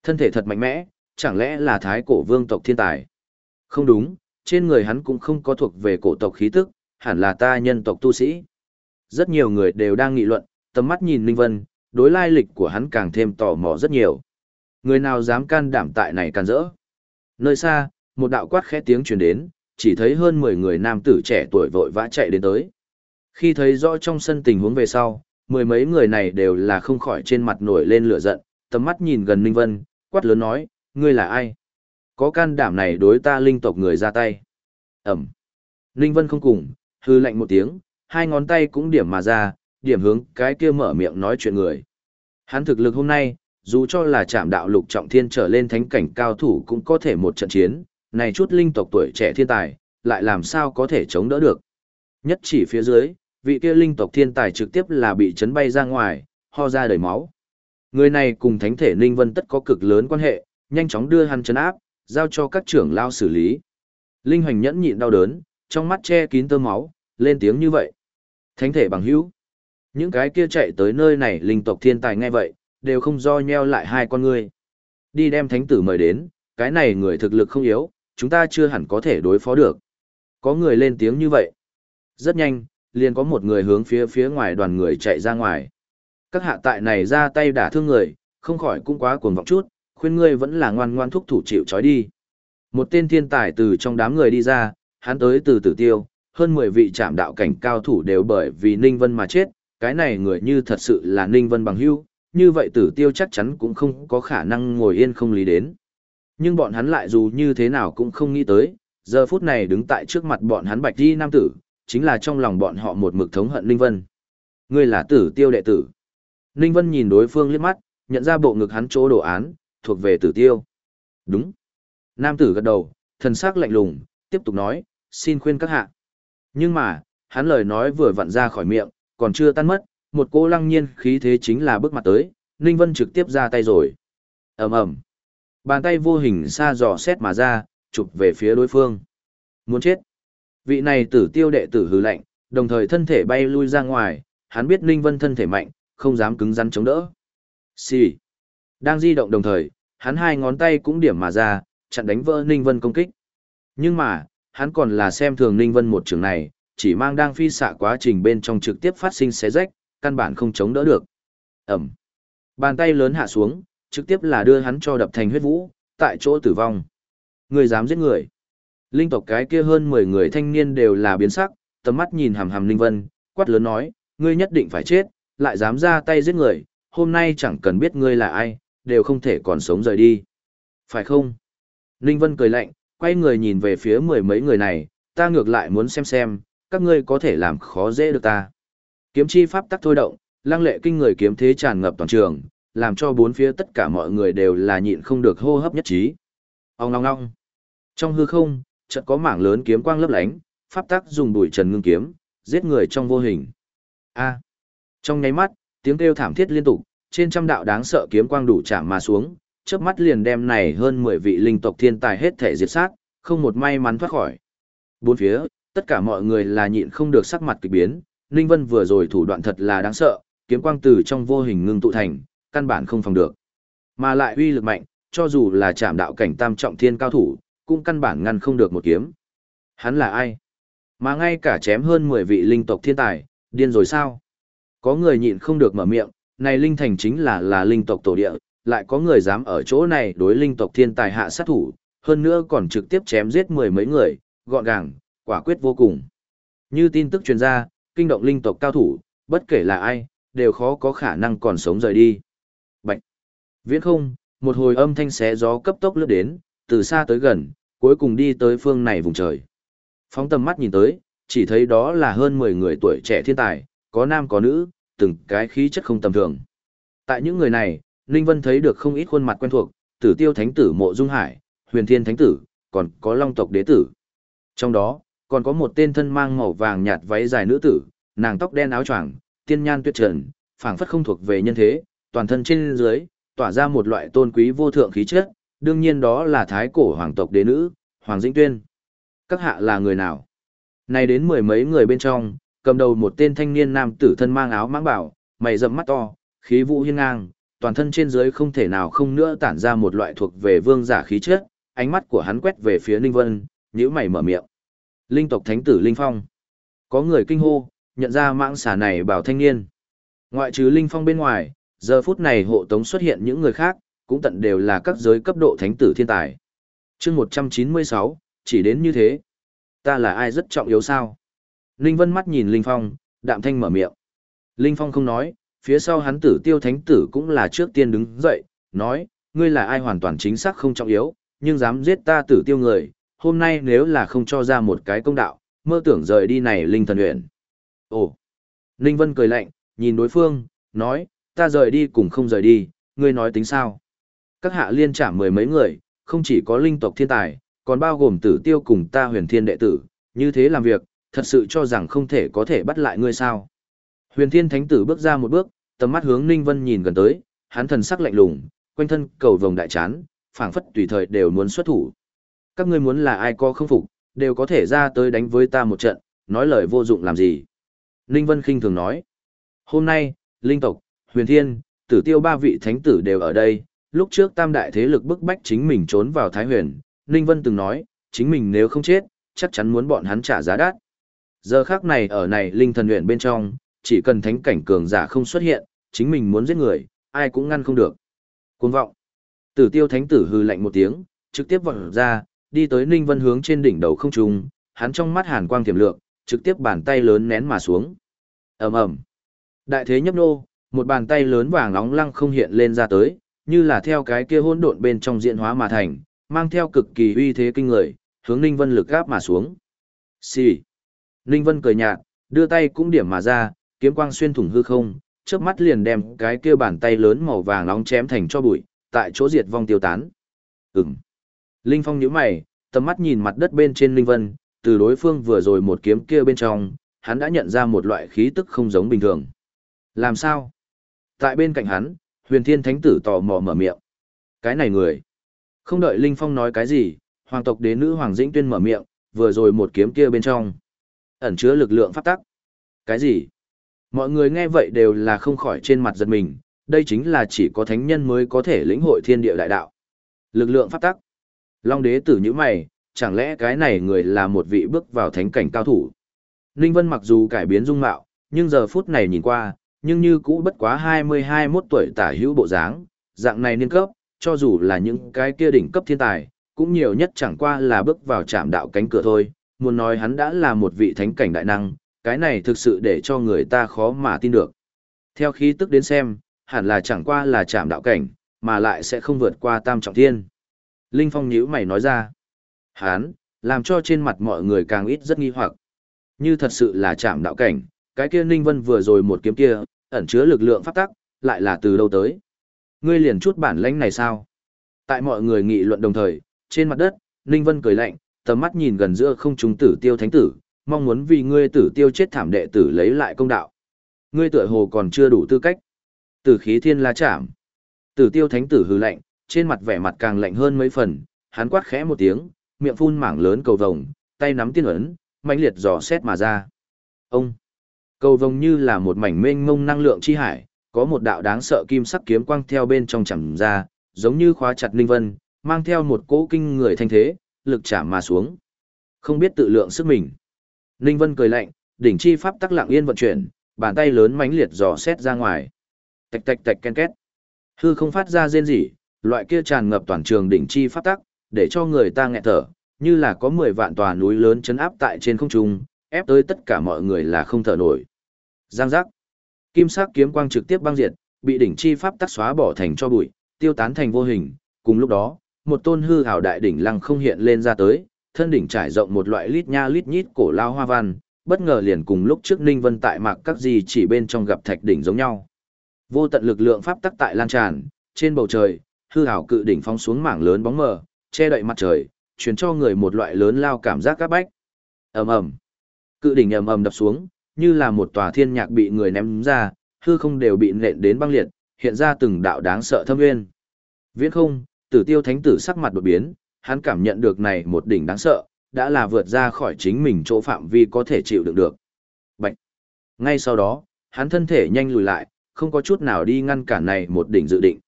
Speaker 1: Thân thể thật mạnh mẽ, chẳng lẽ là thái cổ vương tộc thiên tài? Không đúng, trên người hắn cũng không có thuộc về cổ tộc khí tức, hẳn là ta nhân tộc tu sĩ. Rất nhiều người đều đang nghị luận, tầm mắt nhìn Ninh Vân, đối lai lịch của hắn càng thêm tò mò rất nhiều. Người nào dám can đảm tại này can rỡ? Nơi xa, một đạo quát khẽ tiếng truyền đến, chỉ thấy hơn 10 người nam tử trẻ tuổi vội vã chạy đến tới. Khi thấy rõ trong sân tình huống về sau, mười mấy người này đều là không khỏi trên mặt nổi lên lửa giận, tầm mắt nhìn gần Ninh Vân, quát lớn nói, ngươi là ai? Có can đảm này đối ta linh tộc người ra tay. Ẩm. Ninh Vân không cùng, hư lạnh một tiếng, hai ngón tay cũng điểm mà ra, điểm hướng cái kia mở miệng nói chuyện người. Hắn thực lực hôm nay, dù cho là chạm đạo lục trọng thiên trở lên thánh cảnh cao thủ cũng có thể một trận chiến, này chút linh tộc tuổi trẻ thiên tài, lại làm sao có thể chống đỡ được. Nhất chỉ phía dưới, vị kia linh tộc thiên tài trực tiếp là bị chấn bay ra ngoài, ho ra đầy máu. Người này cùng thánh thể Ninh Vân tất có cực lớn quan hệ, nhanh chóng đưa hắn chấn áp, giao cho các trưởng lao xử lý. Linh hoành nhẫn nhịn đau đớn, trong mắt che kín tơ máu, lên tiếng như vậy. Thánh thể bằng hữu. Những cái kia chạy tới nơi này linh tộc thiên tài nghe vậy, đều không do nheo lại hai con người. Đi đem thánh tử mời đến, cái này người thực lực không yếu, chúng ta chưa hẳn có thể đối phó được. Có người lên tiếng như vậy. Rất nhanh, liền có một người hướng phía phía ngoài đoàn người chạy ra ngoài. Các hạ tại này ra tay đả thương người, không khỏi cũng quá cuồng vọng chút, khuyên ngươi vẫn là ngoan ngoan thúc thủ chịu trói đi. Một tên thiên tài từ trong đám người đi ra, hắn tới từ tử tiêu, hơn 10 vị trạm đạo cảnh cao thủ đều bởi vì Ninh Vân mà chết, cái này người như thật sự là Ninh Vân bằng hữu, như vậy tử tiêu chắc chắn cũng không có khả năng ngồi yên không lý đến. Nhưng bọn hắn lại dù như thế nào cũng không nghĩ tới, giờ phút này đứng tại trước mặt bọn hắn bạch đi nam tử, chính là trong lòng bọn họ một mực thống hận Ninh Vân. Ngươi là tử tiêu đệ tử. Ninh Vân nhìn đối phương liếc mắt, nhận ra bộ ngực hắn chỗ đồ án, thuộc về tử tiêu. Đúng. Nam tử gật đầu, thần sắc lạnh lùng, tiếp tục nói, xin khuyên các hạ. Nhưng mà, hắn lời nói vừa vặn ra khỏi miệng, còn chưa tan mất, một cô lăng nhiên khí thế chính là bước mặt tới, Ninh Vân trực tiếp ra tay rồi. ầm ầm Bàn tay vô hình xa dò xét mà ra, chụp về phía đối phương. Muốn chết. Vị này tử tiêu đệ tử hư lạnh, đồng thời thân thể bay lui ra ngoài, hắn biết Ninh Vân thân thể mạnh, không dám cứng rắn chống đỡ. Xì. Đang di động đồng thời, hắn hai ngón tay cũng điểm mà ra, chặn đánh vỡ Ninh Vân công kích. Nhưng mà, hắn còn là xem thường Ninh Vân một trường này, chỉ mang đang phi xạ quá trình bên trong trực tiếp phát sinh xé rách, căn bản không chống đỡ được. Ẩm. Bàn tay lớn hạ xuống, trực tiếp là đưa hắn cho đập thành huyết vũ, tại chỗ tử vong. Người dám giết người. Linh tộc cái kia hơn 10 người thanh niên đều là biến sắc, tầm mắt nhìn hàm hàm Linh Vân, quát lớn nói, ngươi nhất định phải chết, lại dám ra tay giết người, hôm nay chẳng cần biết ngươi là ai, đều không thể còn sống rời đi. Phải không? Linh Vân cười lạnh, quay người nhìn về phía mười mấy người này, ta ngược lại muốn xem xem, các ngươi có thể làm khó dễ được ta. Kiếm chi pháp tắc thôi động, lăng lệ kinh người kiếm thế tràn ngập toàn trường, làm cho bốn phía tất cả mọi người đều là nhịn không được hô hấp nhất trí. Ông ngong ngong. Trong hư không, chợt có mảng lớn kiếm quang lấp lánh, pháp tắc dùng đuổi trần ngưng kiếm, giết người trong vô hình. A. Trong nháy mắt, tiếng kêu thảm thiết liên tục, trên trăm đạo đáng sợ kiếm quang đủ chạm mà xuống, chớp mắt liền đem này hơn 10 vị linh tộc thiên tài hết thể diệt sát, không một may mắn thoát khỏi. Bốn phía, tất cả mọi người là nhịn không được sắc mặt kỳ biến, Ninh Vân vừa rồi thủ đoạn thật là đáng sợ, kiếm quang từ trong vô hình ngưng tụ thành, căn bản không phòng được. Mà lại uy lực mạnh, cho dù là chạm đạo cảnh tam trọng thiên cao thủ, cũng căn bản ngăn không được một kiếm. Hắn là ai? Mà ngay cả chém hơn 10 vị linh tộc thiên tài, điên rồi sao? Có người nhịn không được mở miệng, này linh thành chính là là linh tộc tổ địa, lại có người dám ở chỗ này đối linh tộc thiên tài hạ sát thủ, hơn nữa còn trực tiếp chém giết mười mấy người, gọn gàng, quả quyết vô cùng. Như tin tức truyền ra, kinh động linh tộc cao thủ, bất kể là ai, đều khó có khả năng còn sống rời đi. Bạch! Viễn không, một hồi âm thanh xé gió cấp tốc lướt đến, từ xa tới gần, cuối cùng đi tới phương này vùng trời. Phóng tầm mắt nhìn tới, chỉ thấy đó là hơn 10 người tuổi trẻ thiên tài, có nam có nữ, từng cái khí chất không tầm thường. Tại những người này, Ninh Vân thấy được không ít khuôn mặt quen thuộc, tử tiêu thánh tử mộ dung hải, huyền thiên thánh tử, còn có long tộc đế tử. Trong đó, còn có một tên thân mang màu vàng nhạt váy dài nữ tử, nàng tóc đen áo choàng, tiên nhan tuyệt trần, phảng phất không thuộc về nhân thế, toàn thân trên dưới, tỏa ra một loại tôn quý vô thượng khí chất, đương nhiên đó là thái cổ hoàng tộc đế nữ, Hoàng Dĩnh Tuyên. Các hạ là người nào? Này đến mười mấy người bên trong, cầm đầu một tên thanh niên nam tử thân mang áo mãng bảo, mày rậm mắt to, khí vũ hiên ngang, toàn thân trên dưới không thể nào không nữa tản ra một loại thuộc về vương giả khí chất, ánh mắt của hắn quét về phía Ninh Vân, nhíu mày mở miệng. Linh tộc thánh tử Linh Phong. Có người kinh hô, nhận ra mạng xà này bảo thanh niên. Ngoại trừ Linh Phong bên ngoài, giờ phút này hộ tống xuất hiện những người khác, cũng tận đều là các giới cấp độ thánh tử thiên tài. chương 196, chỉ đến như thế. Ta là ai rất trọng yếu sao? Linh Vân mắt nhìn Linh Phong, đạm thanh mở miệng. Linh Phong không nói, phía sau hắn tử tiêu thánh tử cũng là trước tiên đứng dậy, nói, ngươi là ai hoàn toàn chính xác không trọng yếu, nhưng dám giết ta tử tiêu người, hôm nay nếu là không cho ra một cái công đạo, mơ tưởng rời đi này linh thần uyển Ồ! Ninh Vân cười lạnh, nhìn đối phương, nói, ta rời đi cũng không rời đi, ngươi nói tính sao? Các hạ liên trả mười mấy người, không chỉ có linh tộc thiên tài, còn bao gồm tử tiêu cùng ta huyền thiên đệ tử, như thế làm việc, thật sự cho rằng không thể có thể bắt lại ngươi sao? Huyền thiên thánh tử bước ra một bước, tầm mắt hướng Ninh Vân nhìn gần tới, hắn thần sắc lạnh lùng, quanh thân cầu vồng đại chán, phảng phất tùy thời đều muốn xuất thủ. Các ngươi muốn là ai có không phục, đều có thể ra tới đánh với ta một trận, nói lời vô dụng làm gì. Ninh Vân khinh thường nói. Hôm nay, Linh tộc, Huyền Thiên, Tử Tiêu ba vị thánh tử đều ở đây, lúc trước tam đại thế lực bức bách chính mình trốn vào Thái Huyền, Ninh Vân từng nói, chính mình nếu không chết, chắc chắn muốn bọn hắn trả giá đắt. Giờ khác này ở này Linh thần huyện bên trong, chỉ cần thánh cảnh cường giả không xuất hiện, chính mình muốn giết người, ai cũng ngăn không được. Cuồng vọng. Tử Tiêu thánh tử hư lạnh một tiếng, trực tiếp vọt ra, đi tới Ninh Vân hướng trên đỉnh đầu không trung, hắn trong mắt hàn quang tiềm lượng, trực tiếp bàn tay lớn nén mà xuống. Ầm ầm. Đại thế nhấp nô, một bàn tay lớn vàng nóng lăng không hiện lên ra tới, như là theo cái kia hỗn độn bên trong diễn hóa mà thành, mang theo cực kỳ uy thế kinh người, hướng Ninh Vân lực gáp mà xuống. Xì. Ninh Vân cười nhạt, đưa tay cũng điểm mà ra, kiếm quang xuyên thủng hư không, chớp mắt liền đem cái kia bàn tay lớn màu vàng nóng chém thành cho bụi, tại chỗ diệt vong tiêu tán. Ừm. Linh Phong nhíu mày, tầm mắt nhìn mặt đất bên trên Linh Vân, từ đối phương vừa rồi một kiếm kia bên trong, hắn đã nhận ra một loại khí tức không giống bình thường. Làm sao? Tại bên cạnh hắn, huyền thiên thánh tử tò mò mở miệng. Cái này người. Không đợi Linh Phong nói cái gì, hoàng tộc đế nữ Hoàng Dĩnh Tuyên mở miệng, vừa rồi một kiếm kia bên trong. Ẩn chứa lực lượng pháp tắc. Cái gì? Mọi người nghe vậy đều là không khỏi trên mặt giật mình, đây chính là chỉ có thánh nhân mới có thể lĩnh hội thiên địa đại đạo. Lực lượng pháp tắc. Long đế tử như mày, chẳng lẽ cái này người là một vị bước vào thánh cảnh cao thủ. Ninh Vân mặc dù cải biến dung mạo, nhưng giờ phút này nhìn qua, nhưng như cũ bất quá 20-21 tuổi tả hữu bộ dáng, dạng này niên cấp, cho dù là những cái kia đỉnh cấp thiên tài, cũng nhiều nhất chẳng qua là bước vào chạm đạo cánh cửa thôi, muốn nói hắn đã là một vị thánh cảnh đại năng, cái này thực sự để cho người ta khó mà tin được. Theo khí tức đến xem, hẳn là chẳng qua là chạm đạo cảnh, mà lại sẽ không vượt qua tam trọng thiên. Linh Phong nhíu mày nói ra. Hán, làm cho trên mặt mọi người càng ít rất nghi hoặc. Như thật sự là chạm đạo cảnh, cái kia Ninh Vân vừa rồi một kiếm kia, ẩn chứa lực lượng pháp tắc, lại là từ đâu tới. Ngươi liền chút bản lãnh này sao? Tại mọi người nghị luận đồng thời, trên mặt đất, Ninh Vân cười lạnh, tầm mắt nhìn gần giữa không trung tử tiêu thánh tử, mong muốn vì ngươi tử tiêu chết thảm đệ tử lấy lại công đạo. Ngươi tựa hồ còn chưa đủ tư cách. Tử khí thiên la chạm. Tử tiêu thánh tử hư lạnh, trên mặt vẻ mặt càng lạnh hơn mấy phần, hắn quát khẽ một tiếng, miệng phun mảng lớn cầu vồng, tay nắm tiên ấn, mãnh liệt dò xét mà ra. Ông! Cầu vồng như là một mảnh mênh mông năng lượng chi hải, có một đạo đáng sợ kim sắc kiếm quang theo bên trong chầm ra, giống như khóa chặt linh vân, mang theo một cỗ kinh người thanh thế, lực chạm mà xuống. Không biết tự lượng sức mình. Ninh Vân cười lạnh, đỉnh chi pháp tắc lặng yên vận chuyển, bàn tay lớn mãnh liệt dò xét ra ngoài. Tạch tạch tạch ken két. Hư không phát ra rên rỉ, loại kia tràn ngập toàn trường đỉnh chi pháp tắc, để cho người ta nghẹt thở, như là có 10 vạn tòa núi lớn chấn áp tại trên không trung, ép tới tất cả mọi người là không thở nổi. Giang giác. Kim sắc kiếm quang trực tiếp băng diệt, bị đỉnh chi pháp tắc xóa bỏ thành cho bụi, tiêu tán thành vô hình. Cùng lúc đó, một tôn hư hảo đại đỉnh lăng không hiện lên ra tới, thân đỉnh trải rộng một loại lít nha lít nhít cổ lao hoa văn, bất ngờ liền cùng lúc trước Ninh Vân tại mạc các gì chỉ bên trong gặp thạch đỉnh giống nhau. Vô tận lực lượng pháp tắc tại lan tràn, trên bầu trời, hư hảo cự đỉnh phóng xuống mảng lớn bóng mờ, che đậy mặt trời, truyền cho người một loại lớn lao cảm giác các bách. Ầm ầm. Cự đỉnh ầm ầm đập xuống, như là một tòa thiên nhạc bị người ném ra, hư không đều bị nện đến băng liệt, hiện ra từng đạo đáng sợ thâm nguyên. Viễn không, Tử Tiêu Thánh tử sắc mặt đột biến, hắn cảm nhận được này một đỉnh đáng sợ, đã là vượt ra khỏi chính mình chỗ phạm vi có thể chịu đựng được. Bạch. Ngay sau đó, hắn thân thể nhanh lùi lại, không có chút nào đi ngăn cản này một đỉnh dự định.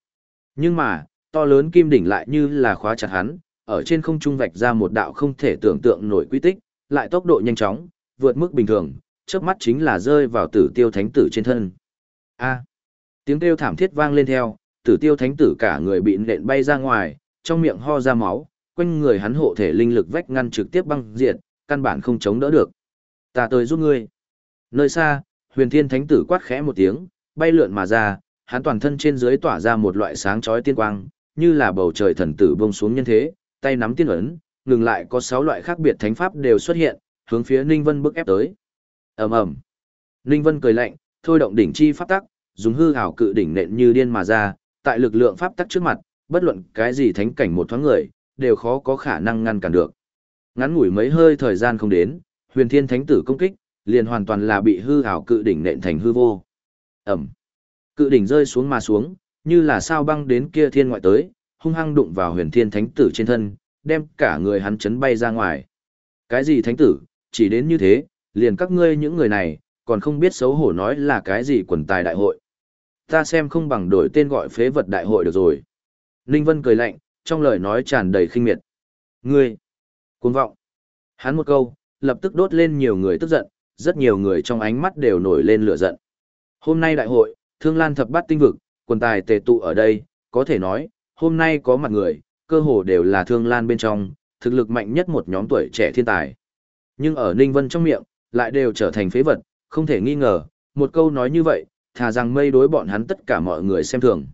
Speaker 1: Nhưng mà, to lớn kim đỉnh lại như là khóa chặt hắn, ở trên không trung vạch ra một đạo không thể tưởng tượng nổi quy tích, lại tốc độ nhanh chóng, vượt mức bình thường, chớp mắt chính là rơi vào tử tiêu thánh tử trên thân. A. Tiếng kêu thảm thiết vang lên theo, tử tiêu thánh tử cả người bị nện bay ra ngoài, trong miệng ho ra máu, quanh người hắn hộ thể linh lực vách ngăn trực tiếp băng diệt, căn bản không chống đỡ được. Ta tới giúp ngươi. Nơi xa, huyền thiên thánh tử quát khẽ một tiếng, bay lượn mà ra, hắn toàn thân trên dưới tỏa ra một loại sáng chói tiên quang, như là bầu trời thần tử bông xuống nhân thế, tay nắm tiên ấn, ngừng lại có 6 loại khác biệt thánh pháp đều xuất hiện, hướng phía Ninh Vân bước ép tới. Ầm ầm. Ninh Vân cười lạnh, thôi động đỉnh chi pháp tắc, dùng hư ảo cự đỉnh nện như điên mà ra, tại lực lượng pháp tắc trước mặt, bất luận cái gì thánh cảnh một thoáng người, đều khó có khả năng ngăn cản được. Ngắn ngủi mấy hơi thời gian không đến, huyền thiên thánh tử công kích, liền hoàn toàn là bị hư ảo cự đỉnh nện thành hư vô. Ẩm. Cự đỉnh rơi xuống mà xuống, như là sao băng đến kia thiên ngoại tới, hung hăng đụng vào huyền thiên thánh tử trên thân, đem cả người hắn chấn bay ra ngoài. Cái gì thánh tử, chỉ đến như thế, liền các ngươi những người này, còn không biết xấu hổ nói là cái gì quần tài đại hội. Ta xem không bằng đổi tên gọi phế vật đại hội được rồi. Ninh Vân cười lạnh, trong lời nói tràn đầy khinh miệt. Ngươi, cuồng vọng. Hắn một câu, lập tức đốt lên nhiều người tức giận, rất nhiều người trong ánh mắt đều nổi lên lửa giận. Hôm nay đại hội, Thương Lan thập bát tinh vực, quần tài tề tụ ở đây, có thể nói, hôm nay có mặt người, cơ hồ đều là Thương Lan bên trong, thực lực mạnh nhất một nhóm tuổi trẻ thiên tài. Nhưng ở Ninh Vân trong miệng, lại đều trở thành phế vật, không thể nghi ngờ, một câu nói như vậy, thà rằng mây đối bọn hắn tất cả mọi người xem thường.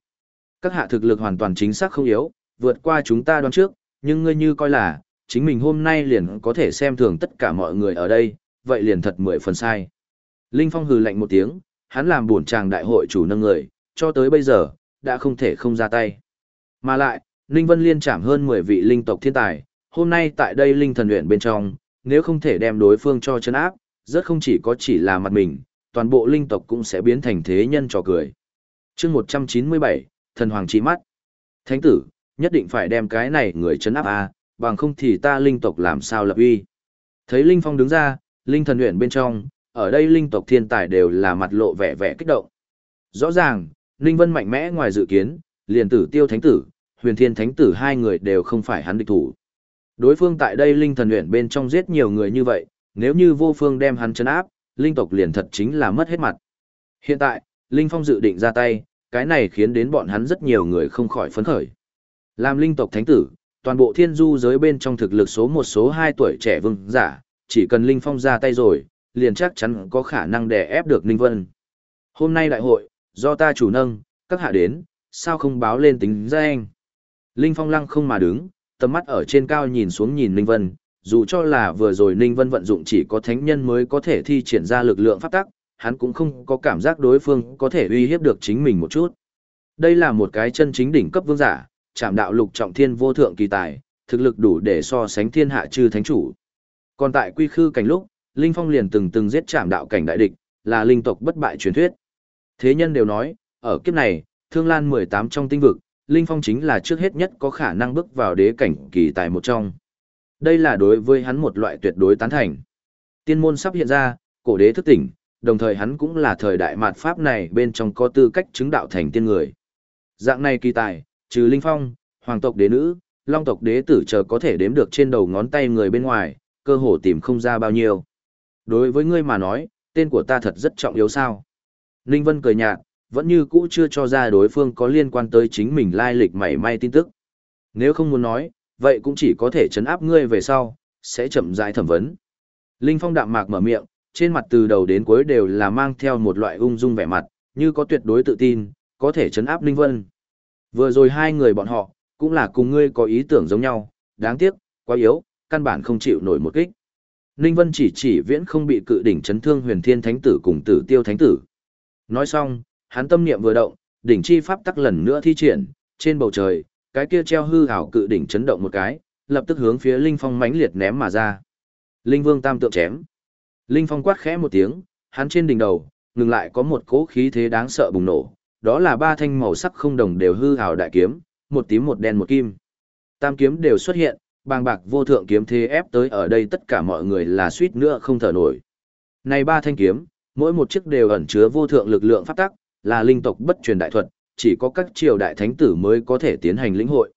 Speaker 1: Các hạ thực lực hoàn toàn chính xác không yếu, vượt qua chúng ta đoán trước, nhưng ngươi như coi là, chính mình hôm nay liền có thể xem thường tất cả mọi người ở đây, vậy liền thật mười phần sai. Linh Phong hừ lạnh một tiếng, hắn làm buồn chàng đại hội chủ nâng người, cho tới bây giờ, đã không thể không ra tay. Mà lại, Linh Vân liên chạm hơn 10 vị linh tộc thiên tài, hôm nay tại đây linh thần luyện bên trong, nếu không thể đem đối phương cho chân áp, rất không chỉ có chỉ là mặt mình, toàn bộ linh tộc cũng sẽ biến thành thế nhân trò cười. chương 197, Thần Hoàng Chi Mắt. Thánh tử, nhất định phải đem cái này người chấn áp a bằng không thì ta linh tộc làm sao lập uy. Thấy Linh Phong đứng ra, linh thần luyện bên trong, ở đây linh tộc thiên tài đều là mặt lộ vẻ vẻ kích động. Rõ ràng, Linh Vân mạnh mẽ ngoài dự kiến, liền tử tiêu thánh tử, huyền thiên thánh tử hai người đều không phải hắn địch thủ. Đối phương tại đây linh thần luyện bên trong giết nhiều người như vậy, nếu như vô phương đem hắn chấn áp, linh tộc liền thật chính là mất hết mặt. Hiện tại, Linh Phong dự định ra tay, cái này khiến đến bọn hắn rất nhiều người không khỏi phấn khởi. Làm linh tộc thánh tử, toàn bộ thiên du giới bên trong thực lực số một số hai tuổi trẻ vương giả, chỉ cần Linh Phong ra tay rồi, liền chắc chắn có khả năng đè ép được Ninh Vân. Hôm nay đại hội, do ta chủ nâng, các hạ đến, sao không báo lên tính danh. Linh Phong lăng không mà đứng, tầm mắt ở trên cao nhìn xuống nhìn Ninh Vân, dù cho là vừa rồi Ninh Vân vận dụng chỉ có thánh nhân mới có thể thi triển ra lực lượng pháp tắc, hắn cũng không có cảm giác đối phương có thể uy hiếp được chính mình một chút. Đây là một cái chân chính đỉnh cấp vương giả, chạm đạo lục trọng thiên vô thượng kỳ tài, thực lực đủ để so sánh thiên hạ chư thánh chủ. Còn tại quy khư cảnh lúc, Linh Phong liền từng từng giết chạm đạo cảnh đại địch, là linh tộc bất bại truyền thuyết. Thế nhân đều nói, ở kiếp này, Thương Lan 18 trong tinh vực, Linh Phong chính là trước hết nhất có khả năng bước vào đế cảnh kỳ tài một trong. Đây là đối với hắn một loại tuyệt đối tán thành. Tiên môn sắp hiện ra, cổ đế thức tỉnh, đồng thời hắn cũng là thời đại mạt pháp này bên trong có tư cách chứng đạo thành tiên người. Dạng này kỳ tài, trừ Linh Phong, hoàng tộc đế nữ, long tộc đế tử chờ có thể đếm được trên đầu ngón tay người bên ngoài, cơ hồ tìm không ra bao nhiêu. Đối với ngươi mà nói, tên của ta thật rất trọng yếu sao. Ninh Vân cười nhạt, vẫn như cũ chưa cho ra đối phương có liên quan tới chính mình lai lịch mảy may tin tức. Nếu không muốn nói, vậy cũng chỉ có thể chấn áp ngươi về sau, sẽ chậm rãi thẩm vấn. Linh Phong đạm mạc mở miệng, trên mặt từ đầu đến cuối đều là mang theo một loại ung dung vẻ mặt, như có tuyệt đối tự tin, có thể chấn áp Ninh Vân. Vừa rồi hai người bọn họ, cũng là cùng ngươi có ý tưởng giống nhau, đáng tiếc, quá yếu, căn bản không chịu nổi một kích. Ninh Vân chỉ chỉ viễn không bị cự đỉnh chấn thương huyền thiên thánh tử cùng tử tiêu thánh tử. Nói xong, hắn tâm niệm vừa động, đỉnh chi pháp tắc lần nữa thi triển, trên bầu trời, cái kia treo hư hảo cự đỉnh chấn động một cái, lập tức hướng phía Linh Phong mãnh liệt ném mà ra. Linh Vương tam tượng chém. Linh Phong quát khẽ một tiếng, hắn trên đỉnh đầu, ngừng lại có một cỗ khí thế đáng sợ bùng nổ, đó là ba thanh màu sắc không đồng đều hư hảo đại kiếm, một tím một đen một kim. Tam kiếm đều xuất hiện, bàng bạc vô thượng kiếm thế ép tới ở đây tất cả mọi người là suýt nữa không thở nổi. Này ba thanh kiếm, mỗi một chiếc đều ẩn chứa vô thượng lực lượng pháp tắc, là linh tộc bất truyền đại thuật, chỉ có các triều đại thánh tử mới có thể tiến hành lĩnh hội.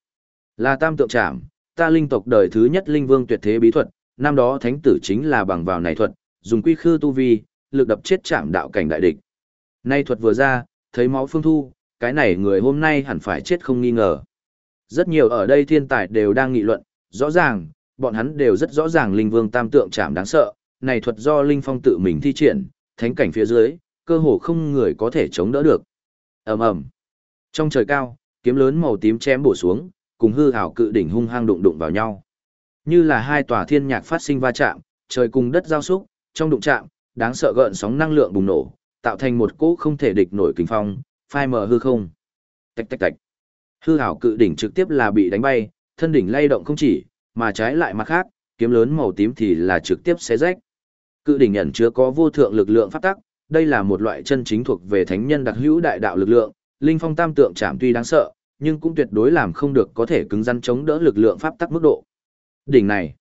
Speaker 1: Là tam tượng trảm, ta linh tộc đời thứ nhất linh vương tuyệt thế bí thuật, năm đó thánh tử chính là bằng vào này thuật, dùng quy khư tu vi, lực đập chết chạm đạo cảnh đại địch. Nay thuật vừa ra, thấy máu phương thu, cái này người hôm nay hẳn phải chết không nghi ngờ. Rất nhiều ở đây thiên tài đều đang nghị luận, rõ ràng, bọn hắn đều rất rõ ràng linh vương tam tượng chạm đáng sợ, này thuật do linh phong tự mình thi triển, thánh cảnh phía dưới, cơ hồ không người có thể chống đỡ được. ầm ầm trong trời cao, kiếm lớn màu tím chém bổ xuống, cùng hư ảo cự đỉnh hung hăng đụng đụng vào nhau. Như là hai tòa thiên nhạc phát sinh va chạm, trời cùng đất giao xúc, trong đụng chạm, đáng sợ gợn sóng năng lượng bùng nổ, tạo thành một cỗ không thể địch nổi kinh phong, phai mờ hư không. Tạch tạch tạch. Hư ảo cự đỉnh trực tiếp là bị đánh bay, thân đỉnh lay động không chỉ, mà trái lại mặt khác, kiếm lớn màu tím thì là trực tiếp xé rách. Cự đỉnh ẩn chứa có vô thượng lực lượng pháp tắc, đây là một loại chân chính thuộc về thánh nhân đặc hữu đại đạo lực lượng, linh phong tam tượng chạm tuy đáng sợ, nhưng cũng tuyệt đối làm không được có thể cứng rắn chống đỡ lực lượng pháp tắc mức độ. Đỉnh này,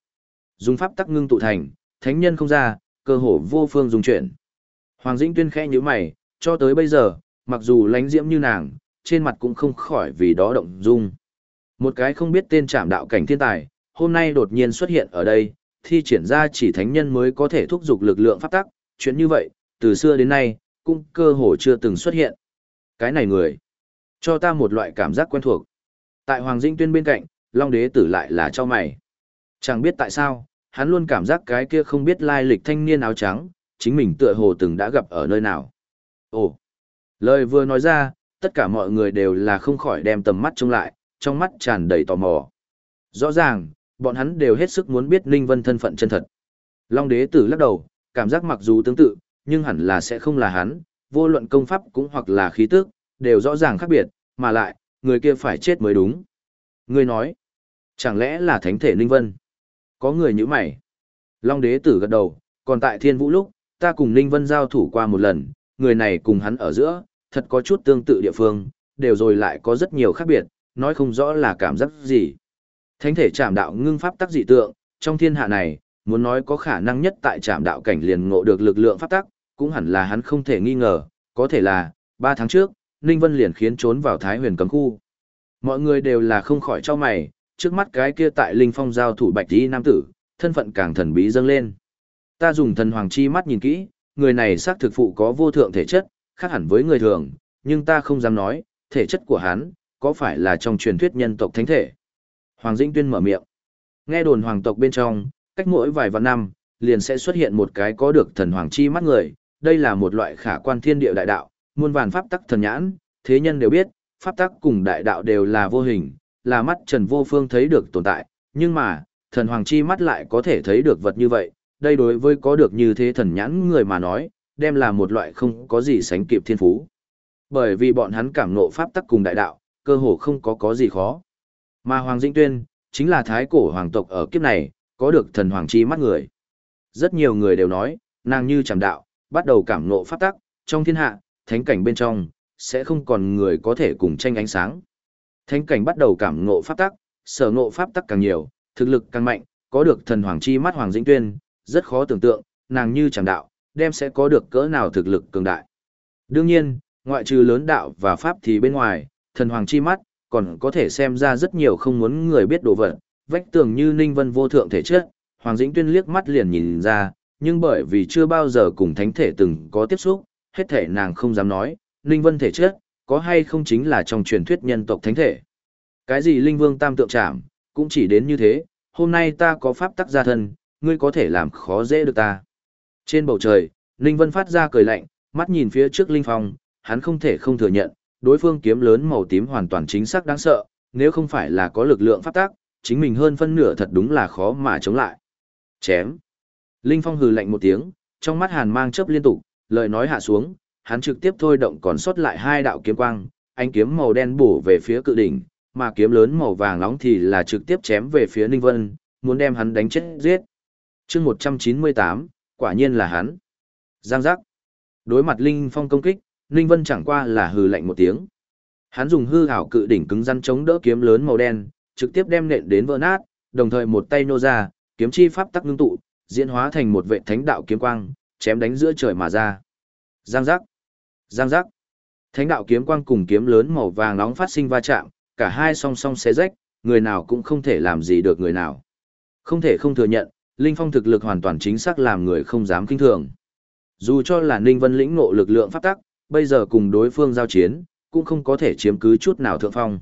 Speaker 1: dùng pháp tắc ngưng tụ thành, thánh nhân không ra, cơ hồ vô phương dùng chuyển. Hoàng Dĩnh Tuyên khẽ nhíu mày, cho tới bây giờ, mặc dù lánh diễm như nàng, trên mặt cũng không khỏi vì đó động dung. Một cái không biết tên trảm đạo cảnh thiên tài, hôm nay đột nhiên xuất hiện ở đây, thi triển ra chỉ thánh nhân mới có thể thúc giục lực lượng pháp tắc, chuyện như vậy, từ xưa đến nay, cũng cơ hồ chưa từng xuất hiện. Cái này người, cho ta một loại cảm giác quen thuộc. Tại Hoàng Dĩnh Tuyên bên cạnh, Long Đế tử lại là cho mày. Chẳng biết tại sao, hắn luôn cảm giác cái kia không biết lai lịch thanh niên áo trắng, chính mình tựa hồ từng đã gặp ở nơi nào. Ồ, lời vừa nói ra, tất cả mọi người đều là không khỏi đem tầm mắt trông lại, trong mắt tràn đầy tò mò. Rõ ràng, bọn hắn đều hết sức muốn biết Ninh Vân thân phận chân thật. Long đế tử lắc đầu, cảm giác mặc dù tương tự, nhưng hẳn là sẽ không là hắn, vô luận công pháp cũng hoặc là khí tức, đều rõ ràng khác biệt, mà lại, người kia phải chết mới đúng. Người nói, chẳng lẽ là thánh thể Ninh Vân? Có người như mày. Long đế tử gật đầu, còn tại thiên vũ lúc, ta cùng Ninh Vân giao thủ qua một lần, người này cùng hắn ở giữa, thật có chút tương tự địa phương, đều rồi lại có rất nhiều khác biệt, nói không rõ là cảm giác gì. Thánh thể trảm đạo ngưng pháp tắc dị tượng, trong thiên hạ này, muốn nói có khả năng nhất tại trảm đạo cảnh liền ngộ được lực lượng pháp tắc, cũng hẳn là hắn không thể nghi ngờ, có thể là, ba tháng trước, Ninh Vân liền khiến trốn vào Thái huyền cấm khu. Mọi người đều là không khỏi cho mày, trước mắt cái kia tại Linh Phong giao thủ bạch tí nam tử, thân phận càng thần bí dâng lên. Ta dùng thần hoàng chi mắt nhìn kỹ, người này xác thực phụ có vô thượng thể chất, khác hẳn với người thường, nhưng ta không dám nói, thể chất của hắn, có phải là trong truyền thuyết nhân tộc thánh thể. Hoàng Dĩnh Tuyên mở miệng. Nghe đồn hoàng tộc bên trong, cách mỗi vài vạn năm, liền sẽ xuất hiện một cái có được thần hoàng chi mắt người, đây là một loại khả quan thiên địa đại đạo, muôn vàn pháp tắc thần nhãn, thế nhân đều biết, pháp tắc cùng đại đạo đều là vô hình, là mắt Trần Vô Phương thấy được tồn tại, nhưng mà, thần hoàng chi mắt lại có thể thấy được vật như vậy, đây đối với có được như thế thần nhãn người mà nói, đem là một loại không có gì sánh kịp thiên phú. Bởi vì bọn hắn cảm ngộ pháp tắc cùng đại đạo, cơ hồ không có có gì khó. Mà Hoàng Dĩnh Tuyên, chính là thái cổ hoàng tộc ở kiếp này, có được thần hoàng chi mắt người. Rất nhiều người đều nói, nàng như chẳng đạo, bắt đầu cảm ngộ pháp tắc, trong thiên hạ, thánh cảnh bên trong, sẽ không còn người có thể cùng tranh ánh sáng. Thánh cảnh bắt đầu cảm ngộ pháp tắc, sở ngộ pháp tắc càng nhiều, thực lực càng mạnh, có được thần hoàng chi mắt hoàng dĩnh tuyên, rất khó tưởng tượng, nàng như chẳng đạo, đem sẽ có được cỡ nào thực lực cường đại. Đương nhiên, ngoại trừ lớn đạo và pháp thì bên ngoài, thần hoàng chi mắt, còn có thể xem ra rất nhiều không muốn người biết đồ vật, vách tường như Ninh Vân vô thượng thể chất, Hoàng Dĩnh Tuyên liếc mắt liền nhìn ra, nhưng bởi vì chưa bao giờ cùng thánh thể từng có tiếp xúc, hết thể nàng không dám nói, Ninh Vân thể chất, có hay không chính là trong truyền thuyết nhân tộc thánh thể. Cái gì Linh Vương Tam Tượng Trảm, cũng chỉ đến như thế, hôm nay ta có pháp tắc gia thân, ngươi có thể làm khó dễ được ta. Trên bầu trời, Ninh Vân phát ra cười lạnh, mắt nhìn phía trước Linh Phong, hắn không thể không thừa nhận, đối phương kiếm lớn màu tím hoàn toàn chính xác đáng sợ, nếu không phải là có lực lượng pháp tắc, chính mình hơn phân nửa thật đúng là khó mà chống lại. Chém. Linh Phong hừ lạnh một tiếng, trong mắt hàn mang chớp liên tục, lời nói hạ xuống, hắn trực tiếp thôi động còn sót lại hai đạo kiếm quang, ánh kiếm màu đen bổ về phía cự đỉnh, mà kiếm lớn màu vàng nóng thì là trực tiếp chém về phía Ninh Vân, muốn đem hắn đánh chết giết. chương 198, quả nhiên là hắn. Giang giác. Đối mặt Linh Phong công kích, Ninh Vân chẳng qua là hừ lạnh một tiếng. Hắn dùng hư ảo cự đỉnh cứng rắn chống đỡ kiếm lớn màu đen, trực tiếp đem nện đến vỡ nát, đồng thời một tay nô ra, kiếm chi pháp tắc ngưng tụ, diễn hóa thành một vệ thánh đạo kiếm quang, chém đánh giữa trời mà ra. Giang giác. Giang giác. Thánh đạo kiếm quang cùng kiếm lớn màu vàng nóng phát sinh va chạm, cả hai song song xé rách, người nào cũng không thể làm gì được người nào. Không thể không thừa nhận, Linh Phong thực lực hoàn toàn chính xác làm người không dám kinh thường. Dù cho là Ninh Vân lĩnh ngộ lực lượng pháp tắc, bây giờ cùng đối phương giao chiến, cũng không có thể chiếm cứ chút nào thượng phong.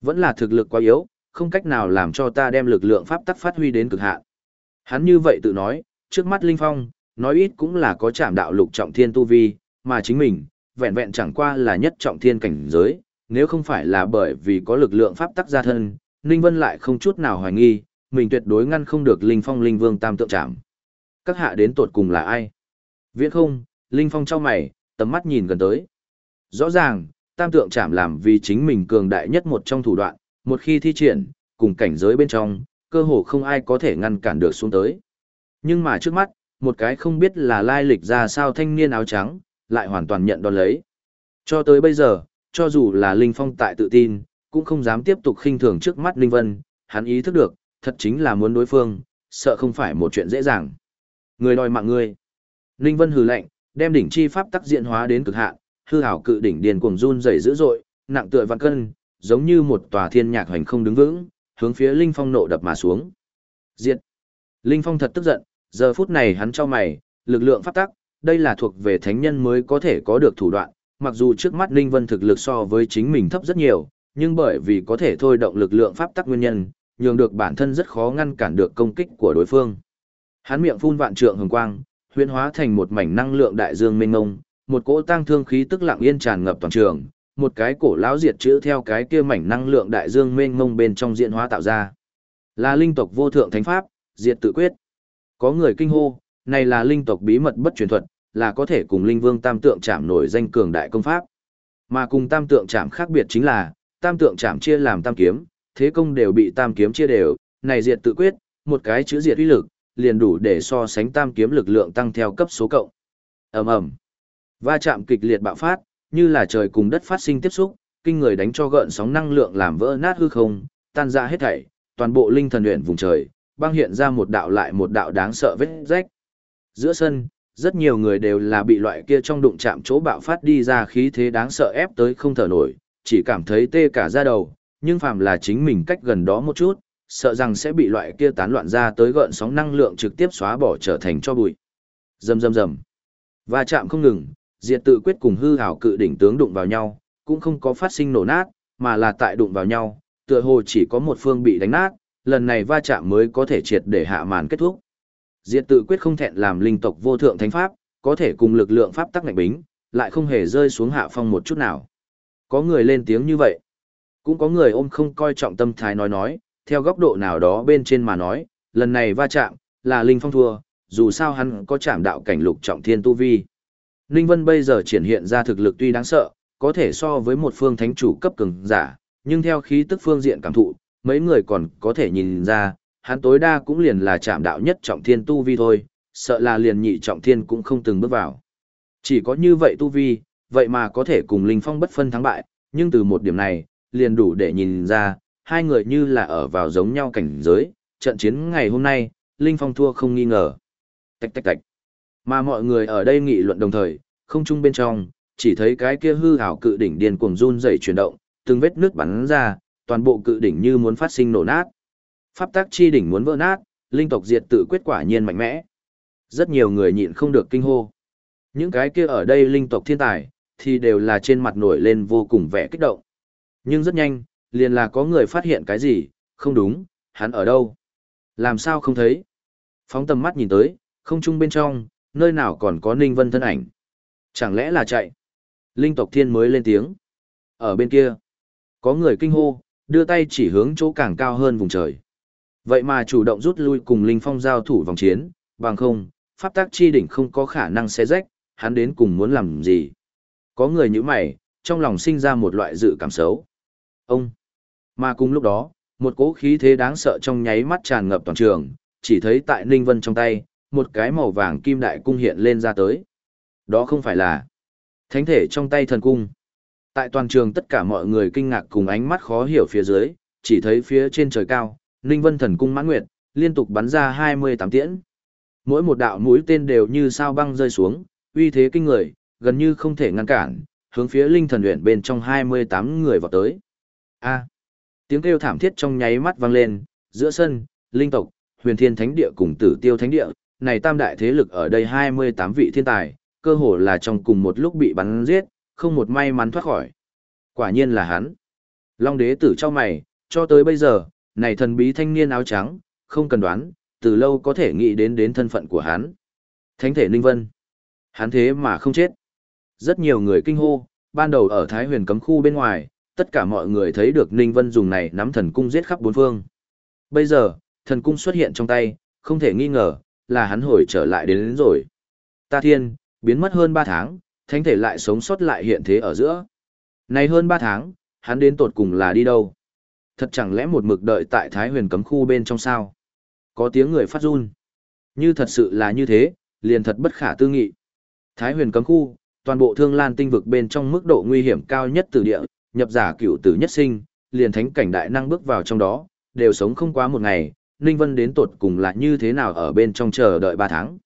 Speaker 1: Vẫn là thực lực quá yếu, không cách nào làm cho ta đem lực lượng pháp tắc phát huy đến cực hạn. Hắn như vậy tự nói, trước mắt Linh Phong, nói ít cũng là có chạm đạo lục trọng thiên tu vi, mà chính mình, vẹn vẹn chẳng qua là nhất trọng thiên cảnh giới, nếu không phải là bởi vì có lực lượng pháp tắc gia thân, Ninh Vân lại không chút nào hoài nghi, mình tuyệt đối ngăn không được Linh Phong Linh Vương tam tượng chạm. Các hạ đến tột cùng là ai? Viễn không, Linh Phong trao mày, tầm mắt nhìn gần tới. Rõ ràng, tam tượng chạm làm vì chính mình cường đại nhất một trong thủ đoạn, một khi thi triển, cùng cảnh giới bên trong, cơ hồ không ai có thể ngăn cản được xuống tới. Nhưng mà trước mắt, một cái không biết là lai lịch ra sao thanh niên áo trắng, lại hoàn toàn nhận đón lấy. Cho tới bây giờ, cho dù là Linh Phong tại tự tin, cũng không dám tiếp tục khinh thường trước mắt Linh Vân, hắn ý thức được, thật chính là muốn đối phương, sợ không phải một chuyện dễ dàng. Người đòi mạng ngươi. Linh Vân hừ lạnh, đem đỉnh chi pháp tắc diện hóa đến cực hạn, hư hảo cự đỉnh điền cuồng run rẩy dữ dội, nặng tựa vạn cân, giống như một tòa thiên nhạc hoành không đứng vững, hướng phía Linh Phong nộ đập mà xuống. Diệt. Linh Phong thật tức giận, giờ phút này hắn cho mày, lực lượng pháp tắc, đây là thuộc về thánh nhân mới có thể có được thủ đoạn, mặc dù trước mắt Linh Vân thực lực so với chính mình thấp rất nhiều, nhưng bởi vì có thể thôi động lực lượng pháp tắc nguyên nhân, nhường được bản thân rất khó ngăn cản được công kích của đối phương. Hắn miệng phun vạn trượng hồng quang, huyễn hóa thành một mảnh năng lượng đại dương mênh mông, một cỗ tăng thương khí tức lặng yên tràn ngập toàn trường, một cái cổ lão diệt chữ theo cái kia mảnh năng lượng đại dương mênh mông bên trong diễn hóa tạo ra. Là linh tộc vô thượng thánh pháp, diệt tự quyết. Có người kinh hô, này là linh tộc bí mật bất truyền thuật, là có thể cùng linh vương tam tượng chạm nổi danh cường đại công pháp. Mà cùng tam tượng chạm khác biệt chính là, tam tượng chạm chia làm tam kiếm, thế công đều bị tam kiếm chia đều, này diệt tự quyết, một cái chữ diệt uy lực, liền đủ để so sánh tam kiếm lực lượng tăng theo cấp số cộng. Ầm ầm. Va chạm kịch liệt bạo phát, như là trời cùng đất phát sinh tiếp xúc, kinh người đánh cho gợn sóng năng lượng làm vỡ nát hư không, tan ra hết thảy, toàn bộ linh thần luyện vùng trời, băng hiện ra một đạo lại một đạo đáng sợ vết rách. Giữa sân, rất nhiều người đều là bị loại kia trong đụng chạm chỗ bạo phát đi ra khí thế đáng sợ ép tới không thở nổi, chỉ cảm thấy tê cả da đầu, nhưng phàm là chính mình cách gần đó một chút, sợ rằng sẽ bị loại kia tán loạn ra tới gợn sóng năng lượng trực tiếp xóa bỏ trở thành cho bụi. Rầm rầm rầm. Va chạm không ngừng, diệt tự quyết cùng hư hảo cự đỉnh tướng đụng vào nhau, cũng không có phát sinh nổ nát, mà là tại đụng vào nhau, tựa hồ chỉ có một phương bị đánh nát, lần này va chạm mới có thể triệt để hạ màn kết thúc. Diệt tự quyết không thẹn làm linh tộc vô thượng thánh pháp, có thể cùng lực lượng pháp tắc ngạch bính, lại không hề rơi xuống hạ phong một chút nào. Có người lên tiếng như vậy. Cũng có người ôm không coi trọng tâm thái nói nói, theo góc độ nào đó bên trên mà nói, lần này va chạm, là linh phong thua, dù sao hắn có chạm đạo cảnh lục trọng thiên tu vi. Ninh Vân bây giờ triển hiện ra thực lực tuy đáng sợ, có thể so với một phương thánh chủ cấp cường giả, nhưng theo khí tức phương diện cảm thụ, mấy người còn có thể nhìn ra, hắn tối đa cũng liền là chạm đạo nhất trọng thiên tu vi thôi, sợ là liền nhị trọng thiên cũng không từng bước vào. Chỉ có như vậy tu vi, vậy mà có thể cùng Linh Phong bất phân thắng bại, nhưng từ một điểm này, liền đủ để nhìn ra, hai người như là ở vào giống nhau cảnh giới, trận chiến ngày hôm nay, Linh Phong thua không nghi ngờ. Tạch tạch tạch. Mà mọi người ở đây nghị luận đồng thời, không chung bên trong, chỉ thấy cái kia hư ảo cự đỉnh điên cuồng run rẩy chuyển động, từng vết nước bắn ra, toàn bộ cự đỉnh như muốn phát sinh nổ nát. Pháp tác chi đỉnh muốn vỡ nát, linh tộc diệt tự quyết quả nhiên mạnh mẽ. Rất nhiều người nhịn không được kinh hô. Những cái kia ở đây linh tộc thiên tài, thì đều là trên mặt nổi lên vô cùng vẻ kích động. Nhưng rất nhanh, liền là có người phát hiện cái gì, không đúng, hắn ở đâu? Làm sao không thấy? Phóng tầm mắt nhìn tới, không trung bên trong, nơi nào còn có Ninh Vân thân ảnh. Chẳng lẽ là chạy? Linh tộc thiên mới lên tiếng. Ở bên kia, có người kinh hô, đưa tay chỉ hướng chỗ càng cao hơn vùng trời. Vậy mà chủ động rút lui cùng Linh Phong giao thủ vòng chiến, bằng không, pháp tác chi đỉnh không có khả năng xé rách, hắn đến cùng muốn làm gì. Có người như mày, trong lòng sinh ra một loại dự cảm xấu. Ông! Mà cùng lúc đó, một cỗ khí thế đáng sợ trong nháy mắt tràn ngập toàn trường, chỉ thấy tại Ninh Vân trong tay, một cái màu vàng kim đại cung hiện lên ra tới. Đó không phải là thánh thể trong tay thần cung. Tại toàn trường tất cả mọi người kinh ngạc cùng ánh mắt khó hiểu phía dưới, chỉ thấy phía trên trời cao, Ninh Vân thần cung mãn nguyệt, liên tục bắn ra 28 tiễn. Mỗi một đạo mũi tên đều như sao băng rơi xuống, uy thế kinh người, gần như không thể ngăn cản, hướng phía linh thần luyện bên trong 28 người vào tới. A. tiếng kêu thảm thiết trong nháy mắt vang lên, giữa sân, linh tộc, huyền thiên thánh địa cùng tử tiêu thánh địa, này tam đại thế lực ở đây 28 vị thiên tài, cơ hồ là trong cùng một lúc bị bắn giết, không một may mắn thoát khỏi. Quả nhiên là hắn. Long đế tử cho mày, cho tới bây giờ, này thần bí thanh niên áo trắng, không cần đoán, từ lâu có thể nghĩ đến đến thân phận của hắn. Thánh thể Ninh Vân. Hắn thế mà không chết. Rất nhiều người kinh hô, ban đầu ở Thái huyền cấm khu bên ngoài, tất cả mọi người thấy được Ninh Vân dùng này nắm thần cung giết khắp bốn phương. Bây giờ, thần cung xuất hiện trong tay, không thể nghi ngờ, là hắn hồi trở lại đến, đến rồi. Ta thiên, biến mất hơn 3 tháng, thánh thể lại sống sót lại hiện thế ở giữa. Này hơn 3 tháng, hắn đến tột cùng là đi đâu? Thật chẳng lẽ một mực đợi tại Thái huyền cấm khu bên trong sao? Có tiếng người phát run. Như thật sự là như thế, liền thật bất khả tư nghị. Thái huyền cấm khu, toàn bộ thương lan tinh vực bên trong mức độ nguy hiểm cao nhất từ địa, nhập giả cửu tử nhất sinh, liền thánh cảnh đại năng bước vào trong đó, đều sống không quá một ngày, Ninh Vân đến tột cùng là như thế nào ở bên trong chờ đợi 3 tháng.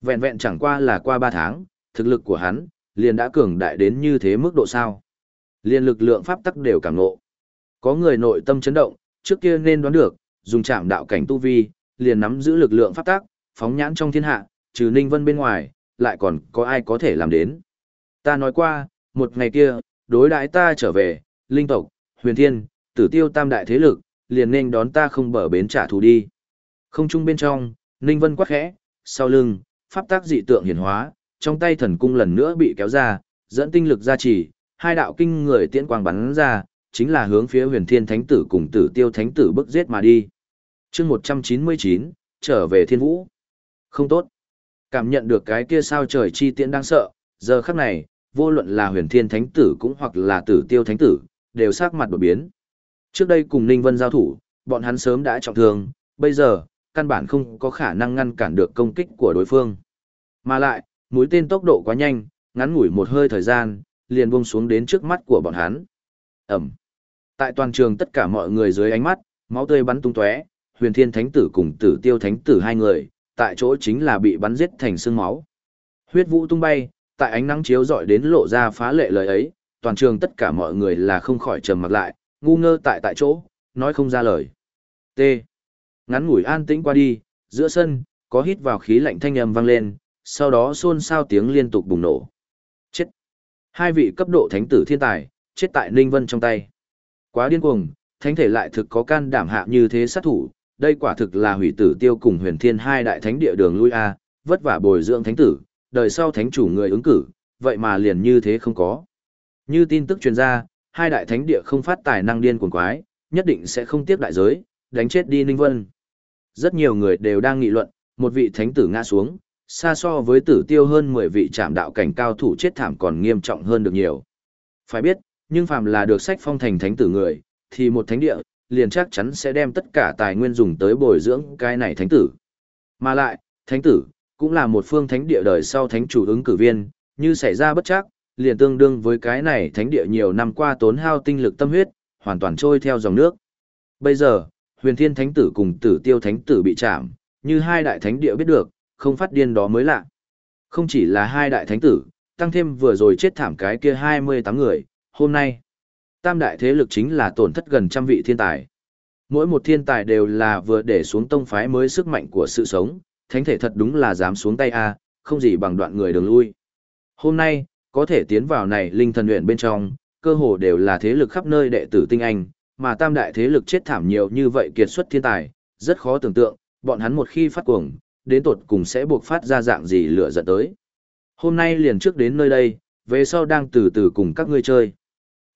Speaker 1: Vẹn vẹn chẳng qua là qua 3 tháng, thực lực của hắn, liền đã cường đại đến như thế mức độ sao. Liền lực lượng pháp tắc đều cảm ngộ. Có người nội tâm chấn động, trước kia nên đoán được, dùng chạm đạo cảnh tu vi, liền nắm giữ lực lượng pháp tắc, phóng nhãn trong thiên hạ, trừ Ninh Vân bên ngoài, lại còn có ai có thể làm đến. Ta nói qua, một ngày kia, đối đãi ta trở về, linh tộc, huyền thiên, tử tiêu tam đại thế lực, liền nên đón ta không bở bến trả thù đi. Không trung bên trong, Ninh Vân quắc khẽ, sau lưng, pháp tác dị tượng hiển hóa, trong tay thần cung lần nữa bị kéo ra, dẫn tinh lực ra chỉ, hai đạo kinh người tiễn quang bắn ra, chính là hướng phía huyền thiên thánh tử cùng tử tiêu thánh tử bức giết mà đi. chương 199, trở về thiên vũ. Không tốt. Cảm nhận được cái kia sao trời chi tiễn đang sợ, giờ khắc này, vô luận là huyền thiên thánh tử cũng hoặc là tử tiêu thánh tử, đều sắc mặt đột biến. Trước đây cùng Ninh Vân giao thủ, bọn hắn sớm đã trọng thương, bây giờ, căn bản không có khả năng ngăn cản được công kích của đối phương. Mà lại, mũi tên tốc độ quá nhanh, ngắn ngủi một hơi thời gian, liền buông xuống đến trước mắt của bọn hắn. Ẩm. Tại toàn trường tất cả mọi người dưới ánh mắt, máu tươi bắn tung tóe, Huyền Thiên Thánh tử cùng Tử Tiêu Thánh tử hai người, tại chỗ chính là bị bắn giết thành xương máu. Huyết vũ tung bay, tại ánh nắng chiếu rọi đến lộ ra phá lệ lời ấy, toàn trường tất cả mọi người là không khỏi trầm mặt lại, ngu ngơ tại tại chỗ, nói không ra lời. T. Ngắn ngủi an tĩnh qua đi, giữa sân, có hít vào khí lạnh thanh âm vang lên, sau đó xôn xao tiếng liên tục bùng nổ. Chết. Hai vị cấp độ thánh tử thiên tài, chết tại Ninh Vân trong tay. Quá điên cuồng, thánh thể lại thực có can đảm hạ như thế sát thủ, đây quả thực là hủy tử tiêu cùng huyền thiên hai đại thánh địa đường lui A, vất vả bồi dưỡng thánh tử, đời sau thánh chủ người ứng cử, vậy mà liền như thế không có. Như tin tức truyền ra, hai đại thánh địa không phát tài năng điên cuồng quái, nhất định sẽ không tiếp đại giới, đánh chết đi Ninh Vân. Rất nhiều người đều đang nghị luận, một vị thánh tử ngã xuống, xa so với tử tiêu hơn 10 vị trạm đạo cảnh cao thủ chết thảm còn nghiêm trọng hơn được nhiều. Phải biết, nhưng phàm là được sách phong thành thánh tử người, thì một thánh địa, liền chắc chắn sẽ đem tất cả tài nguyên dùng tới bồi dưỡng cái này thánh tử. Mà lại, thánh tử, cũng là một phương thánh địa đời sau thánh chủ ứng cử viên, như xảy ra bất chắc, liền tương đương với cái này thánh địa nhiều năm qua tốn hao tinh lực tâm huyết, hoàn toàn trôi theo dòng nước. Bây giờ, huyền thiên thánh tử cùng tử tiêu thánh tử bị chạm, như hai đại thánh địa biết được, không phát điên đó mới lạ. Không chỉ là hai đại thánh tử, tăng thêm vừa rồi chết thảm cái kia 28 người, hôm nay, tam đại thế lực chính là tổn thất gần trăm vị thiên tài. Mỗi một thiên tài đều là vừa để xuống tông phái mới sức mạnh của sự sống, thánh thể thật đúng là dám xuống tay a, không gì bằng đoạn người đường lui. Hôm nay, có thể tiến vào này linh thần luyện bên trong, cơ hồ đều là thế lực khắp nơi đệ tử tinh anh, mà tam đại thế lực chết thảm nhiều như vậy kiệt xuất thiên tài, rất khó tưởng tượng, bọn hắn một khi phát cuồng, đến tột cùng sẽ buộc phát ra dạng gì lửa giận tới. Hôm nay liền trước đến nơi đây, về sau đang từ từ cùng các ngươi chơi.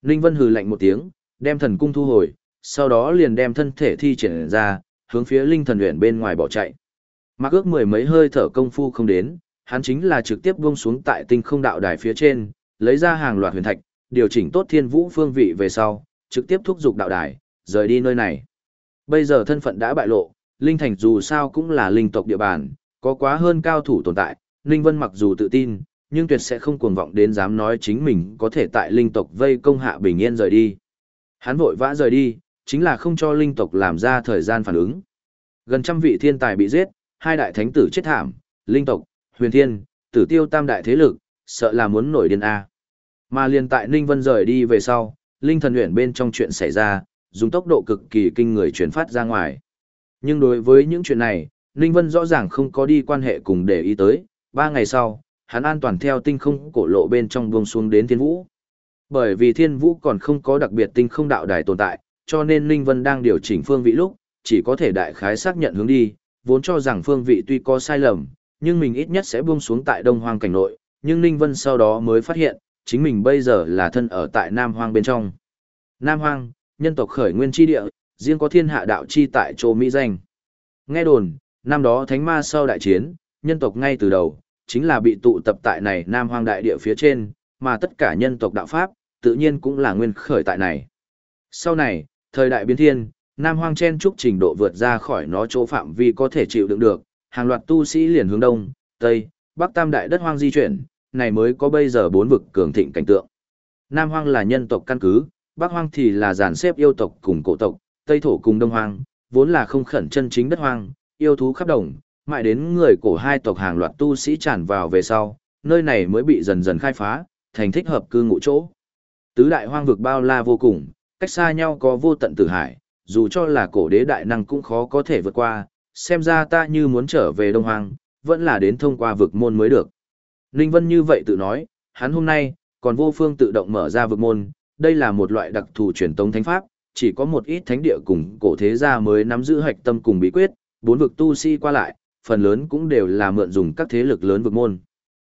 Speaker 1: Ninh Vân hừ lạnh một tiếng, đem thần cung thu hồi, sau đó liền đem thân thể thi triển ra, hướng phía linh thần luyện bên ngoài bỏ chạy. Mặc ước mười mấy hơi thở công phu không đến, hắn chính là trực tiếp buông xuống tại tinh không đạo đài phía trên, lấy ra hàng loạt huyền thạch, điều chỉnh tốt thiên vũ phương vị về sau, trực tiếp thúc giục đạo đài, rời đi nơi này. Bây giờ thân phận đã bại lộ, linh thành dù sao cũng là linh tộc địa bàn, có quá hơn cao thủ tồn tại, Ninh Vân mặc dù tự tin, nhưng tuyệt sẽ không cuồng vọng đến dám nói chính mình có thể tại linh tộc vây công hạ bình yên rời đi. Hắn vội vã rời đi, chính là không cho linh tộc làm ra thời gian phản ứng. Gần trăm vị thiên tài bị giết, hai đại thánh tử chết thảm, linh tộc, huyền thiên, tử tiêu tam đại thế lực, sợ là muốn nổi điên A. Mà liền tại Ninh Vân rời đi về sau, linh thần huyền bên trong chuyện xảy ra, dùng tốc độ cực kỳ kinh người truyền phát ra ngoài. Nhưng đối với những chuyện này, Ninh Vân rõ ràng không có đi quan hệ cùng để ý tới, ba ngày sau, hắn an toàn theo tinh không cổ lộ bên trong buông xuống đến thiên vũ. Bởi vì thiên vũ còn không có đặc biệt tinh không đạo đài tồn tại, cho nên Ninh Vân đang điều chỉnh phương vị lúc, chỉ có thể đại khái xác nhận hướng đi, vốn cho rằng phương vị tuy có sai lầm, nhưng mình ít nhất sẽ buông xuống tại Đông Hoang cảnh nội, nhưng Ninh Vân sau đó mới phát hiện, chính mình bây giờ là thân ở tại Nam Hoang bên trong. Nam Hoang, nhân tộc khởi nguyên chi địa, riêng có thiên hạ đạo chi tại chỗ Mỹ danh. Nghe đồn, năm đó Thánh Ma sau đại chiến, nhân tộc ngay từ đầu, chính là bị tụ tập tại này Nam Hoang đại địa phía trên, mà tất cả nhân tộc đạo Pháp, tự nhiên cũng là nguyên khởi tại này. Sau này, thời đại biến thiên, Nam Hoang chen trúc trình độ vượt ra khỏi nó chỗ phạm vi có thể chịu đựng được, hàng loạt tu sĩ liền hướng đông, tây, bắc tam đại đất hoang di chuyển, này mới có bây giờ bốn vực cường thịnh cảnh tượng. Nam Hoang là nhân tộc căn cứ, Bắc Hoang thì là dàn xếp yêu tộc cùng cổ tộc, Tây Thổ cùng Đông Hoang, vốn là không khẩn chân chính đất hoang, yêu thú khắp đồng, mãi đến người cổ hai tộc hàng loạt tu sĩ tràn vào về sau, nơi này mới bị dần dần khai phá, thành thích hợp cư ngụ chỗ. Tứ đại hoang vực bao la vô cùng, cách xa nhau có vô tận tử hải, dù cho là cổ đế đại năng cũng khó có thể vượt qua, xem ra ta như muốn trở về Đông Hoàng, vẫn là đến thông qua vực môn mới được. Ninh Vân như vậy tự nói, hắn hôm nay, còn vô phương tự động mở ra vực môn, đây là một loại đặc thù truyền tống thánh pháp, chỉ có một ít thánh địa cùng cổ thế gia mới nắm giữ hạch tâm cùng bí quyết, bốn vực tu si qua lại, phần lớn cũng đều là mượn dùng các thế lực lớn vực môn.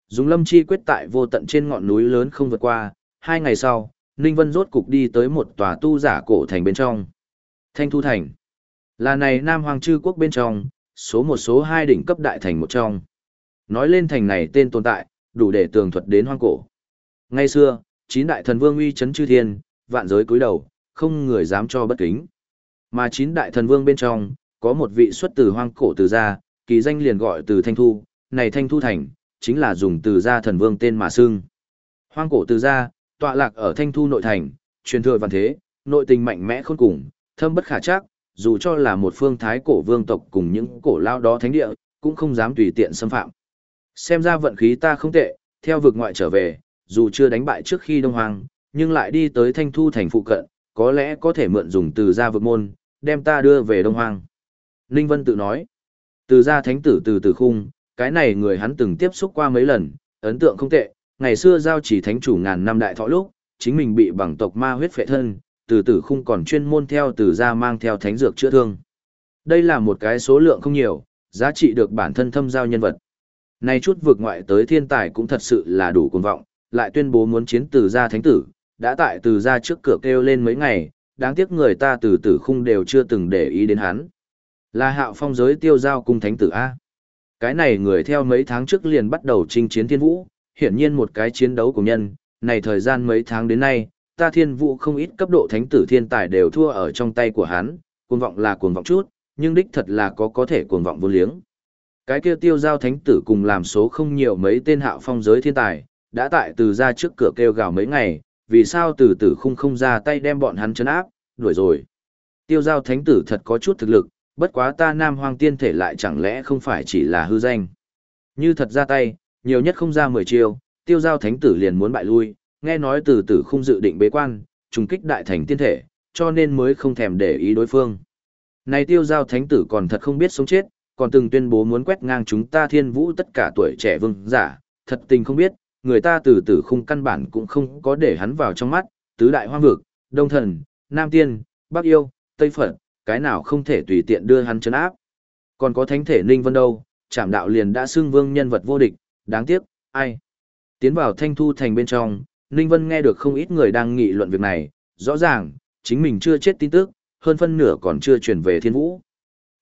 Speaker 1: Dùng lâm chi quyết tại vô tận trên ngọn núi lớn không vượt qua, hai ngày sau, Ninh Vân rốt cục đi tới một tòa tu giả cổ thành bên trong. Thanh Thu Thành. Là này Nam Hoàng Trư Quốc bên trong, số một số hai đỉnh cấp đại thành một trong. Nói lên thành này tên tồn tại, đủ để tường thuật đến hoang cổ. Ngay xưa, chín đại thần vương uy chấn chư thiên, vạn giới cúi đầu, không người dám cho bất kính. Mà chín đại thần vương bên trong, có một vị xuất từ hoang cổ từ gia, kỳ danh liền gọi từ Thanh Thu, này Thanh Thu Thành, chính là dùng từ gia thần vương tên mà xưng. Hoang cổ từ gia, tọa lạc ở Thanh Thu nội thành, truyền thừa văn thế, nội tình mạnh mẽ khôn cùng, thâm bất khả chắc, dù cho là một phương thái cổ vương tộc cùng những cổ lao đó thánh địa, cũng không dám tùy tiện xâm phạm. Xem ra vận khí ta không tệ, theo vực ngoại trở về, dù chưa đánh bại trước khi Đông Hoàng, nhưng lại đi tới Thanh Thu thành phụ cận, có lẽ có thể mượn dùng từ gia vực môn, đem ta đưa về Đông Hoàng. Ninh Vân tự nói, từ gia thánh tử từ từ khung, cái này người hắn từng tiếp xúc qua mấy lần, ấn tượng không tệ, ngày xưa giao chỉ thánh chủ ngàn năm đại thọ lúc, chính mình bị bằng tộc ma huyết phệ thân, từ tử khung còn chuyên môn theo từ gia mang theo thánh dược chữa thương. Đây là một cái số lượng không nhiều, giá trị được bản thân thâm giao nhân vật. Nay chút vượt ngoại tới thiên tài cũng thật sự là đủ cuồng vọng, lại tuyên bố muốn chiến từ gia thánh tử, đã tại từ gia trước cửa kêu lên mấy ngày, đáng tiếc người ta từ tử khung đều chưa từng để ý đến hắn. Là hạo phong giới tiêu giao cung thánh tử A. Cái này người theo mấy tháng trước liền bắt đầu chinh chiến thiên vũ, hiển nhiên một cái chiến đấu của nhân, này thời gian mấy tháng đến nay, ta thiên vũ không ít cấp độ thánh tử thiên tài đều thua ở trong tay của hắn, cuồng vọng là cuồng vọng chút, nhưng đích thật là có có thể cuồng vọng vô liếng. Cái kia tiêu giao thánh tử cùng làm số không nhiều mấy tên hạo phong giới thiên tài, đã tại từ ra trước cửa kêu gào mấy ngày, vì sao từ tử khung không ra tay đem bọn hắn chấn áp, đuổi rồi. Tiêu giao thánh tử thật có chút thực lực, bất quá ta nam hoang tiên thể lại chẳng lẽ không phải chỉ là hư danh. Như thật ra tay, nhiều nhất không ra 10 chiêu, tiêu giao thánh tử liền muốn bại lui, nghe nói từ tử không dự định bế quan, trùng kích đại thành tiên thể, cho nên mới không thèm để ý đối phương. Này tiêu giao thánh tử còn thật không biết sống chết, còn từng tuyên bố muốn quét ngang chúng ta thiên vũ tất cả tuổi trẻ vương giả, thật tình không biết, người ta từ tử khung căn bản cũng không có để hắn vào trong mắt, tứ đại hoang vực, đông thần, nam tiên, bắc yêu, tây phật, cái nào không thể tùy tiện đưa hắn chấn áp. Còn có thánh thể ninh vân đâu, chạm đạo liền đã xưng vương nhân vật vô địch, đáng tiếc, ai. Tiến vào thanh thu thành bên trong, Ninh Vân nghe được không ít người đang nghị luận việc này, rõ ràng, chính mình chưa chết tin tức, hơn phân nửa còn chưa chuyển về thiên vũ.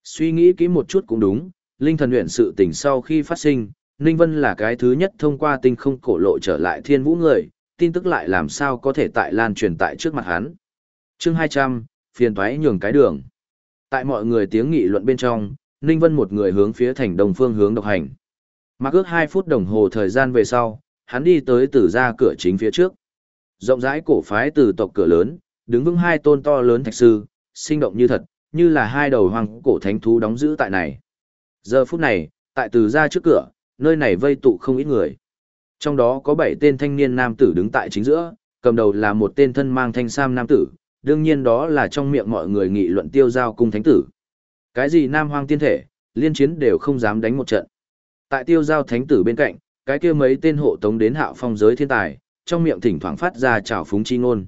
Speaker 1: Suy nghĩ kỹ một chút cũng đúng, linh thần luyện sự tình sau khi phát sinh, Ninh Vân là cái thứ nhất thông qua tinh không cổ lộ trở lại thiên vũ người, tin tức lại làm sao có thể tại lan truyền tại trước mặt hắn. chương 200, phiền thoái nhường cái đường. Tại mọi người tiếng nghị luận bên trong, Ninh Vân một người hướng phía thành đông phương hướng độc hành. Mặc ước 2 phút đồng hồ thời gian về sau, hắn đi tới từ ra cửa chính phía trước. Rộng rãi cổ phái từ tộc cửa lớn, đứng vững hai tôn to lớn thạch sư, sinh động như thật, như là hai đầu hoàng cổ thánh thú đóng giữ tại này. Giờ phút này, tại từ ra trước cửa, nơi này vây tụ không ít người. Trong đó có bảy tên thanh niên nam tử đứng tại chính giữa, cầm đầu là một tên thân mang thanh sam nam tử, đương nhiên đó là trong miệng mọi người nghị luận tiêu giao cung thánh tử. Cái gì nam hoang tiên thể, liên chiến đều không dám đánh một trận. Tại tiêu giao thánh tử bên cạnh, cái kia mấy tên hộ tống đến hạo phong giới thiên tài, trong miệng thỉnh thoảng phát ra trào phúng chi ngôn.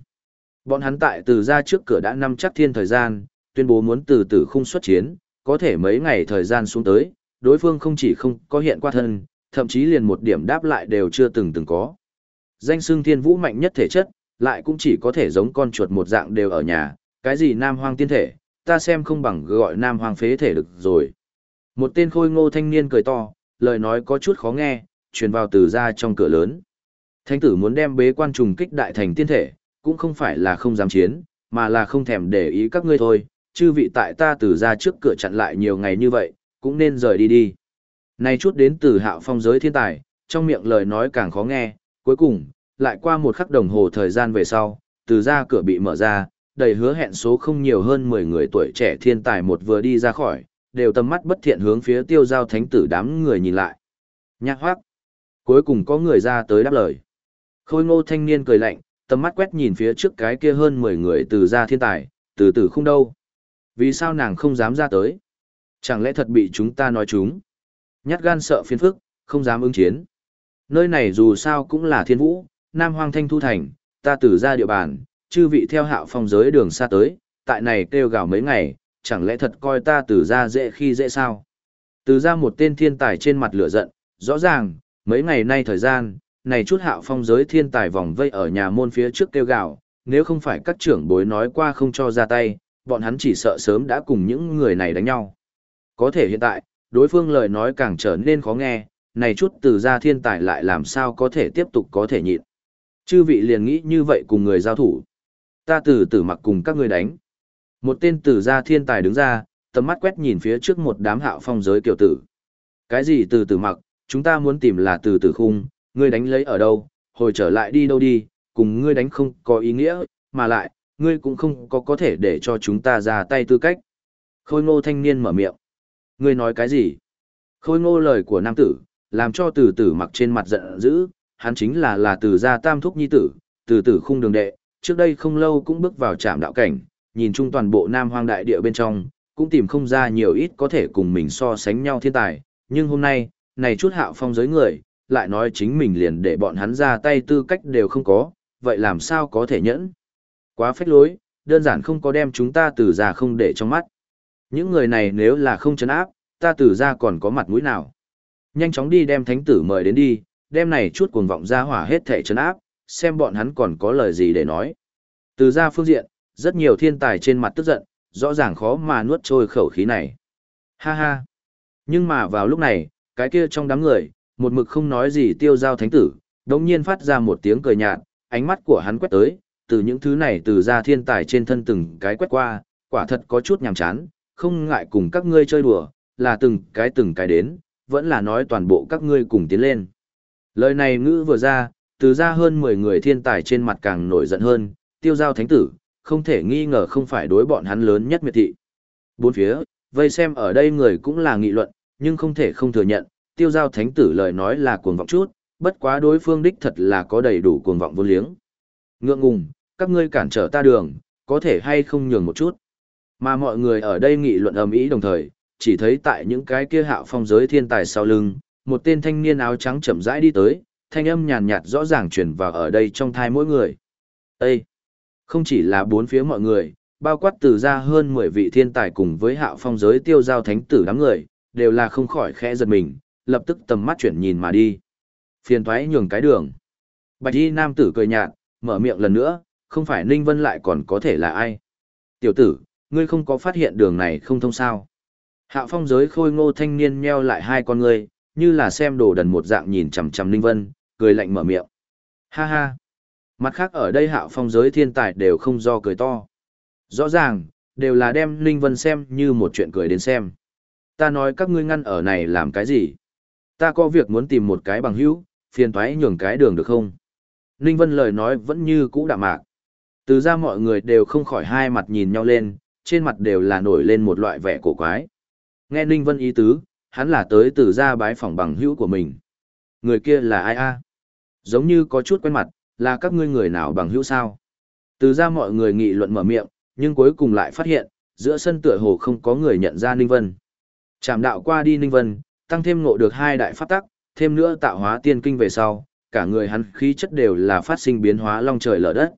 Speaker 1: Bọn hắn tại từ ra trước cửa đã năm chắc thiên thời gian, tuyên bố muốn từ từ khung xuất chiến, có thể mấy ngày thời gian xuống tới, đối phương không chỉ không có hiện qua thân, thậm chí liền một điểm đáp lại đều chưa từng từng có. Danh xưng thiên vũ mạnh nhất thể chất, lại cũng chỉ có thể giống con chuột một dạng đều ở nhà, cái gì nam hoang tiên thể, ta xem không bằng gọi nam hoang phế thể được rồi. Một tên khôi ngô thanh niên cười to, lời nói có chút khó nghe, truyền vào từ ra trong cửa lớn. Thánh tử muốn đem bế quan trùng kích đại thành tiên thể, cũng không phải là không dám chiến, mà là không thèm để ý các ngươi thôi, chư vị tại ta từ ra trước cửa chặn lại nhiều ngày như vậy, cũng nên rời đi đi. Này chút đến từ hạo phong giới thiên tài, trong miệng lời nói càng khó nghe, cuối cùng, lại qua một khắc đồng hồ thời gian về sau, từ ra cửa bị mở ra, đầy hứa hẹn số không nhiều hơn 10 người tuổi trẻ thiên tài một vừa đi ra khỏi, đều tầm mắt bất thiện hướng phía tiêu giao thánh tử đám người nhìn lại. Nhạc hoác. Cuối cùng có người ra tới đáp lời. Khôi ngô thanh niên cười lạnh, tầm mắt quét nhìn phía trước cái kia hơn 10 người từ ra thiên tài, từ từ không đâu. Vì sao nàng không dám ra tới? Chẳng lẽ thật bị chúng ta nói chúng? Nhát gan sợ phiền phức, không dám ứng chiến. Nơi này dù sao cũng là thiên vũ, Nam Hoang Thanh Thu Thành, ta từ ra địa bàn, chư vị theo hạo phong giới đường xa tới, tại này kêu gào mấy ngày, chẳng lẽ thật coi ta từ ra dễ khi dễ sao? Từ ra một tên thiên tài trên mặt lửa giận, rõ ràng, mấy ngày nay thời gian, này chút hạo phong giới thiên tài vòng vây ở nhà môn phía trước kêu gào, nếu không phải các trưởng bối nói qua không cho ra tay, bọn hắn chỉ sợ sớm đã cùng những người này đánh nhau. Có thể hiện tại, đối phương lời nói càng trở nên khó nghe, này chút từ ra thiên tài lại làm sao có thể tiếp tục có thể nhịn. Chư vị liền nghĩ như vậy cùng người giao thủ. Ta từ tử mặc cùng các ngươi đánh. Một tên từ gia thiên tài đứng ra, tầm mắt quét nhìn phía trước một đám hạo phong giới kiều tử. Cái gì từ tử mặc, chúng ta muốn tìm là từ tử khung, ngươi đánh lấy ở đâu, hồi trở lại đi đâu đi, cùng ngươi đánh không có ý nghĩa, mà lại, ngươi cũng không có có thể để cho chúng ta ra tay tư cách. Khôi ngô thanh niên mở miệng. Ngươi nói cái gì? Khôi ngô lời của nam tử, làm cho từ tử mặc trên mặt giận dữ, hắn chính là là từ gia tam thúc nhi tử, từ tử khung đường đệ, trước đây không lâu cũng bước vào trạm đạo cảnh, nhìn chung toàn bộ nam hoang đại địa bên trong, cũng tìm không ra nhiều ít có thể cùng mình so sánh nhau thiên tài, nhưng hôm nay, này chút hạo phong giới người, lại nói chính mình liền để bọn hắn ra tay tư cách đều không có, vậy làm sao có thể nhẫn? Quá phách lối, đơn giản không có đem chúng ta từ ra không để trong mắt. Những người này nếu là không chấn áp, ta từ ra còn có mặt mũi nào? Nhanh chóng đi đem thánh tử mời đến đi, đem này chút cuồng vọng ra hỏa hết thể chấn áp, xem bọn hắn còn có lời gì để nói. Từ ra phương diện, rất nhiều thiên tài trên mặt tức giận, rõ ràng khó mà nuốt trôi khẩu khí này. Ha ha. Nhưng mà vào lúc này, cái kia trong đám người, một mực không nói gì tiêu giao thánh tử, đống nhiên phát ra một tiếng cười nhạt, ánh mắt của hắn quét tới, từ những thứ này từ ra thiên tài trên thân từng cái quét qua, quả thật có chút nhàm chán, không ngại cùng các ngươi chơi đùa, là từng cái từng cái đến, vẫn là nói toàn bộ các ngươi cùng tiến lên. Lời này ngữ vừa ra, từ ra hơn 10 người thiên tài trên mặt càng nổi giận hơn, tiêu giao thánh tử, không thể nghi ngờ không phải đối bọn hắn lớn nhất miệt thị. Bốn phía, vây xem ở đây người cũng là nghị luận, nhưng không thể không thừa nhận, tiêu giao thánh tử lời nói là cuồng vọng chút, bất quá đối phương đích thật là có đầy đủ cuồng vọng vô liếng. Ngượng ngùng, các ngươi cản trở ta đường, có thể hay không nhường một chút. Mà mọi người ở đây nghị luận ầm ĩ đồng thời, chỉ thấy tại những cái kia hạo phong giới thiên tài sau lưng, một tên thanh niên áo trắng chậm rãi đi tới, thanh âm nhàn nhạt rõ ràng truyền vào ở đây trong thai mỗi người. Ê! Không chỉ là bốn phía mọi người, bao quát từ ra hơn 10 vị thiên tài cùng với hạo phong giới tiêu giao thánh tử đám người, đều là không khỏi khẽ giật mình, lập tức tầm mắt chuyển nhìn mà đi. Phiền thoái nhường cái đường. Bạch y nam tử cười nhạt, mở miệng lần nữa, không phải Ninh Vân lại còn có thể là ai. Tiểu tử, ngươi không có phát hiện đường này không thông sao. Hạo phong giới khôi ngô thanh niên nheo lại hai con ngươi, như là xem đồ đần một dạng nhìn chằm chằm Ninh Vân, cười lạnh mở miệng. Ha ha. Mặt khác ở đây hạo phong giới thiên tài đều không do cười to. Rõ ràng, đều là đem Ninh Vân xem như một chuyện cười đến xem. Ta nói các ngươi ngăn ở này làm cái gì? Ta có việc muốn tìm một cái bằng hữu, phiền thoái nhường cái đường được không? Ninh Vân lời nói vẫn như cũ đạm mạc. Từ ra mọi người đều không khỏi hai mặt nhìn nhau lên, trên mặt đều là nổi lên một loại vẻ cổ quái. Nghe Ninh Vân ý tứ, hắn là tới từ ra bái phỏng bằng hữu của mình. Người kia là ai a? Giống như có chút quen mặt, là các ngươi người nào bằng hữu sao? Từ ra mọi người nghị luận mở miệng, nhưng cuối cùng lại phát hiện, giữa sân tựa hồ không có người nhận ra Ninh Vân. Chạm đạo qua đi Ninh Vân, tăng thêm ngộ được hai đại pháp tắc, thêm nữa tạo hóa tiên kinh về sau, cả người hắn khí chất đều là phát sinh biến hóa long trời lở đất.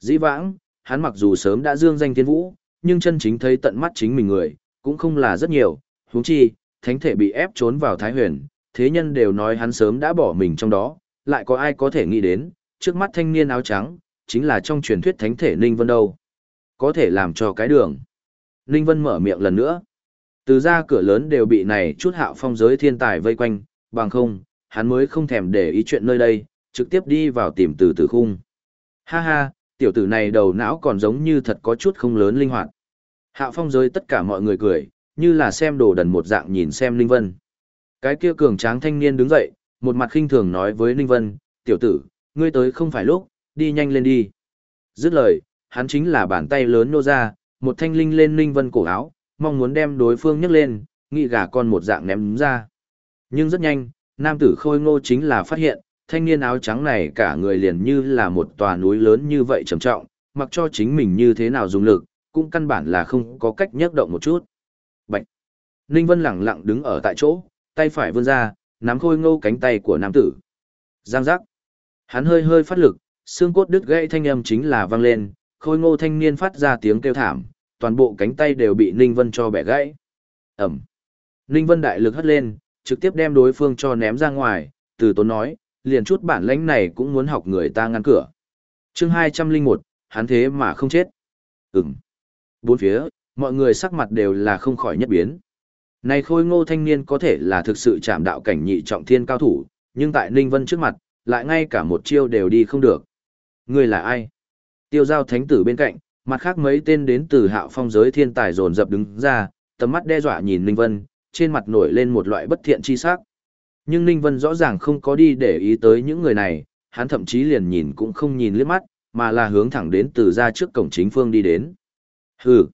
Speaker 1: Dĩ vãng, hắn mặc dù sớm đã dương danh tiên vũ, nhưng chân chính thấy tận mắt chính mình người, cũng không là rất nhiều, huống chi, thánh thể bị ép trốn vào Thái Huyền, thế nhân đều nói hắn sớm đã bỏ mình trong đó, lại có ai có thể nghĩ đến, trước mắt thanh niên áo trắng, chính là trong truyền thuyết thánh thể Ninh Vân đâu. Có thể làm cho cái đường. Ninh Vân mở miệng lần nữa. Từ ra cửa lớn đều bị này chút hạo phong giới thiên tài vây quanh, bằng không, hắn mới không thèm để ý chuyện nơi đây, trực tiếp đi vào tìm từ tử khung. Ha ha, tiểu tử này đầu não còn giống như thật có chút không lớn linh hoạt. Hạo phong giới tất cả mọi người cười, như là xem đồ đần một dạng nhìn xem Ninh Vân. Cái kia cường tráng thanh niên đứng dậy, một mặt khinh thường nói với Ninh Vân, tiểu tử, ngươi tới không phải lúc, đi nhanh lên đi. Dứt lời, hắn chính là bàn tay lớn nô ra, một thanh linh lên Ninh Vân cổ áo, mong muốn đem đối phương nhấc lên, nghĩ gà con một dạng ném ra. Nhưng rất nhanh, nam tử khôi ngô chính là phát hiện, thanh niên áo trắng này cả người liền như là một tòa núi lớn như vậy trầm trọng, mặc cho chính mình như thế nào dùng lực, cũng căn bản là không có cách nhấc động một chút. Bạch! Ninh Vân lặng lặng đứng ở tại chỗ, tay phải vươn ra, nắm khôi ngô cánh tay của nam tử. Giang giác! Hắn hơi hơi phát lực, xương cốt đứt gãy thanh âm chính là vang lên, khôi ngô thanh niên phát ra tiếng kêu thảm, toàn bộ cánh tay đều bị Ninh Vân cho bẻ gãy. Ẩm. Ninh Vân đại lực hất lên, trực tiếp đem đối phương cho ném ra ngoài, từ tốn nói, liền chút bản lãnh này cũng muốn học người ta ngăn cửa. chương 201, hắn thế mà không chết. Ừm. Bốn phía, mọi người sắc mặt đều là không khỏi nhất biến. Này khôi ngô thanh niên có thể là thực sự chạm đạo cảnh nhị trọng thiên cao thủ, nhưng tại Ninh Vân trước mặt, lại ngay cả một chiêu đều đi không được. Người là ai? Tiêu giao thánh tử bên cạnh, mặt khác mấy tên đến từ hạo phong giới thiên tài dồn dập đứng ra, tầm mắt đe dọa nhìn Ninh Vân, trên mặt nổi lên một loại bất thiện chi sắc. Nhưng Ninh Vân rõ ràng không có đi để ý tới những người này, hắn thậm chí liền nhìn cũng không nhìn liếc mắt, mà là hướng thẳng đến từ ra trước cổng chính phương đi đến. Hừ.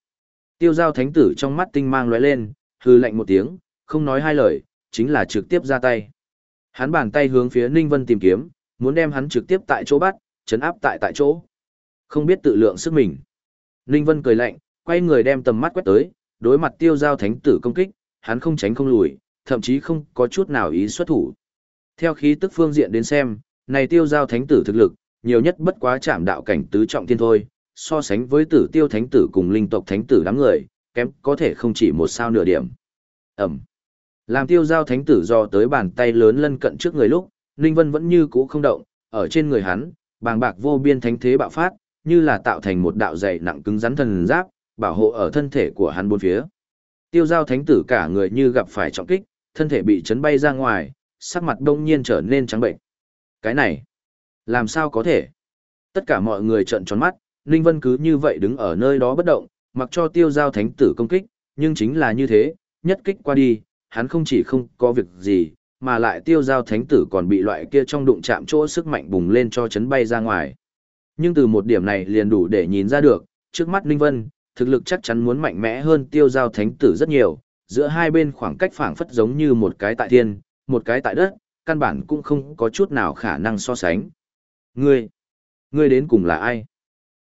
Speaker 1: Tiêu giao thánh tử trong mắt tinh mang lóe lên, hừ lạnh một tiếng, không nói hai lời, chính là trực tiếp ra tay. Hắn bàn tay hướng phía Ninh Vân tìm kiếm, muốn đem hắn trực tiếp tại chỗ bắt, chấn áp tại tại chỗ. Không biết tự lượng sức mình. Ninh Vân cười lạnh, quay người đem tầm mắt quét tới, đối mặt tiêu giao thánh tử công kích, hắn không tránh không lùi, thậm chí không có chút nào ý xuất thủ. Theo khí tức phương diện đến xem, này tiêu giao thánh tử thực lực, nhiều nhất bất quá chạm đạo cảnh tứ trọng thiên thôi, so sánh với tử tiêu thánh tử cùng linh tộc thánh tử đám người, kém có thể không chỉ một sao nửa điểm. Ẩm. Làm tiêu giao thánh tử do tới bàn tay lớn lân cận trước người lúc, Ninh Vân vẫn như cũ không động, ở trên người hắn, bàng bạc vô biên thánh thế bạo phát, như là tạo thành một đạo dày nặng cứng rắn thần giáp, bảo hộ ở thân thể của hắn bốn phía. Tiêu giao thánh tử cả người như gặp phải trọng kích, thân thể bị chấn bay ra ngoài, sắc mặt đông nhiên trở nên trắng bệnh. Cái này, làm sao có thể? Tất cả mọi người trợn tròn mắt, Ninh Vân cứ như vậy đứng ở nơi đó bất động, mặc cho tiêu giao thánh tử công kích, nhưng chính là như thế, nhất kích qua đi, hắn không chỉ không có việc gì, mà lại tiêu giao thánh tử còn bị loại kia trong đụng chạm chỗ sức mạnh bùng lên cho chấn bay ra ngoài. Nhưng từ một điểm này liền đủ để nhìn ra được, trước mắt Ninh Vân, thực lực chắc chắn muốn mạnh mẽ hơn tiêu giao thánh tử rất nhiều, giữa hai bên khoảng cách phảng phất giống như một cái tại thiên, một cái tại đất, căn bản cũng không có chút nào khả năng so sánh. Ngươi, ngươi đến cùng là ai?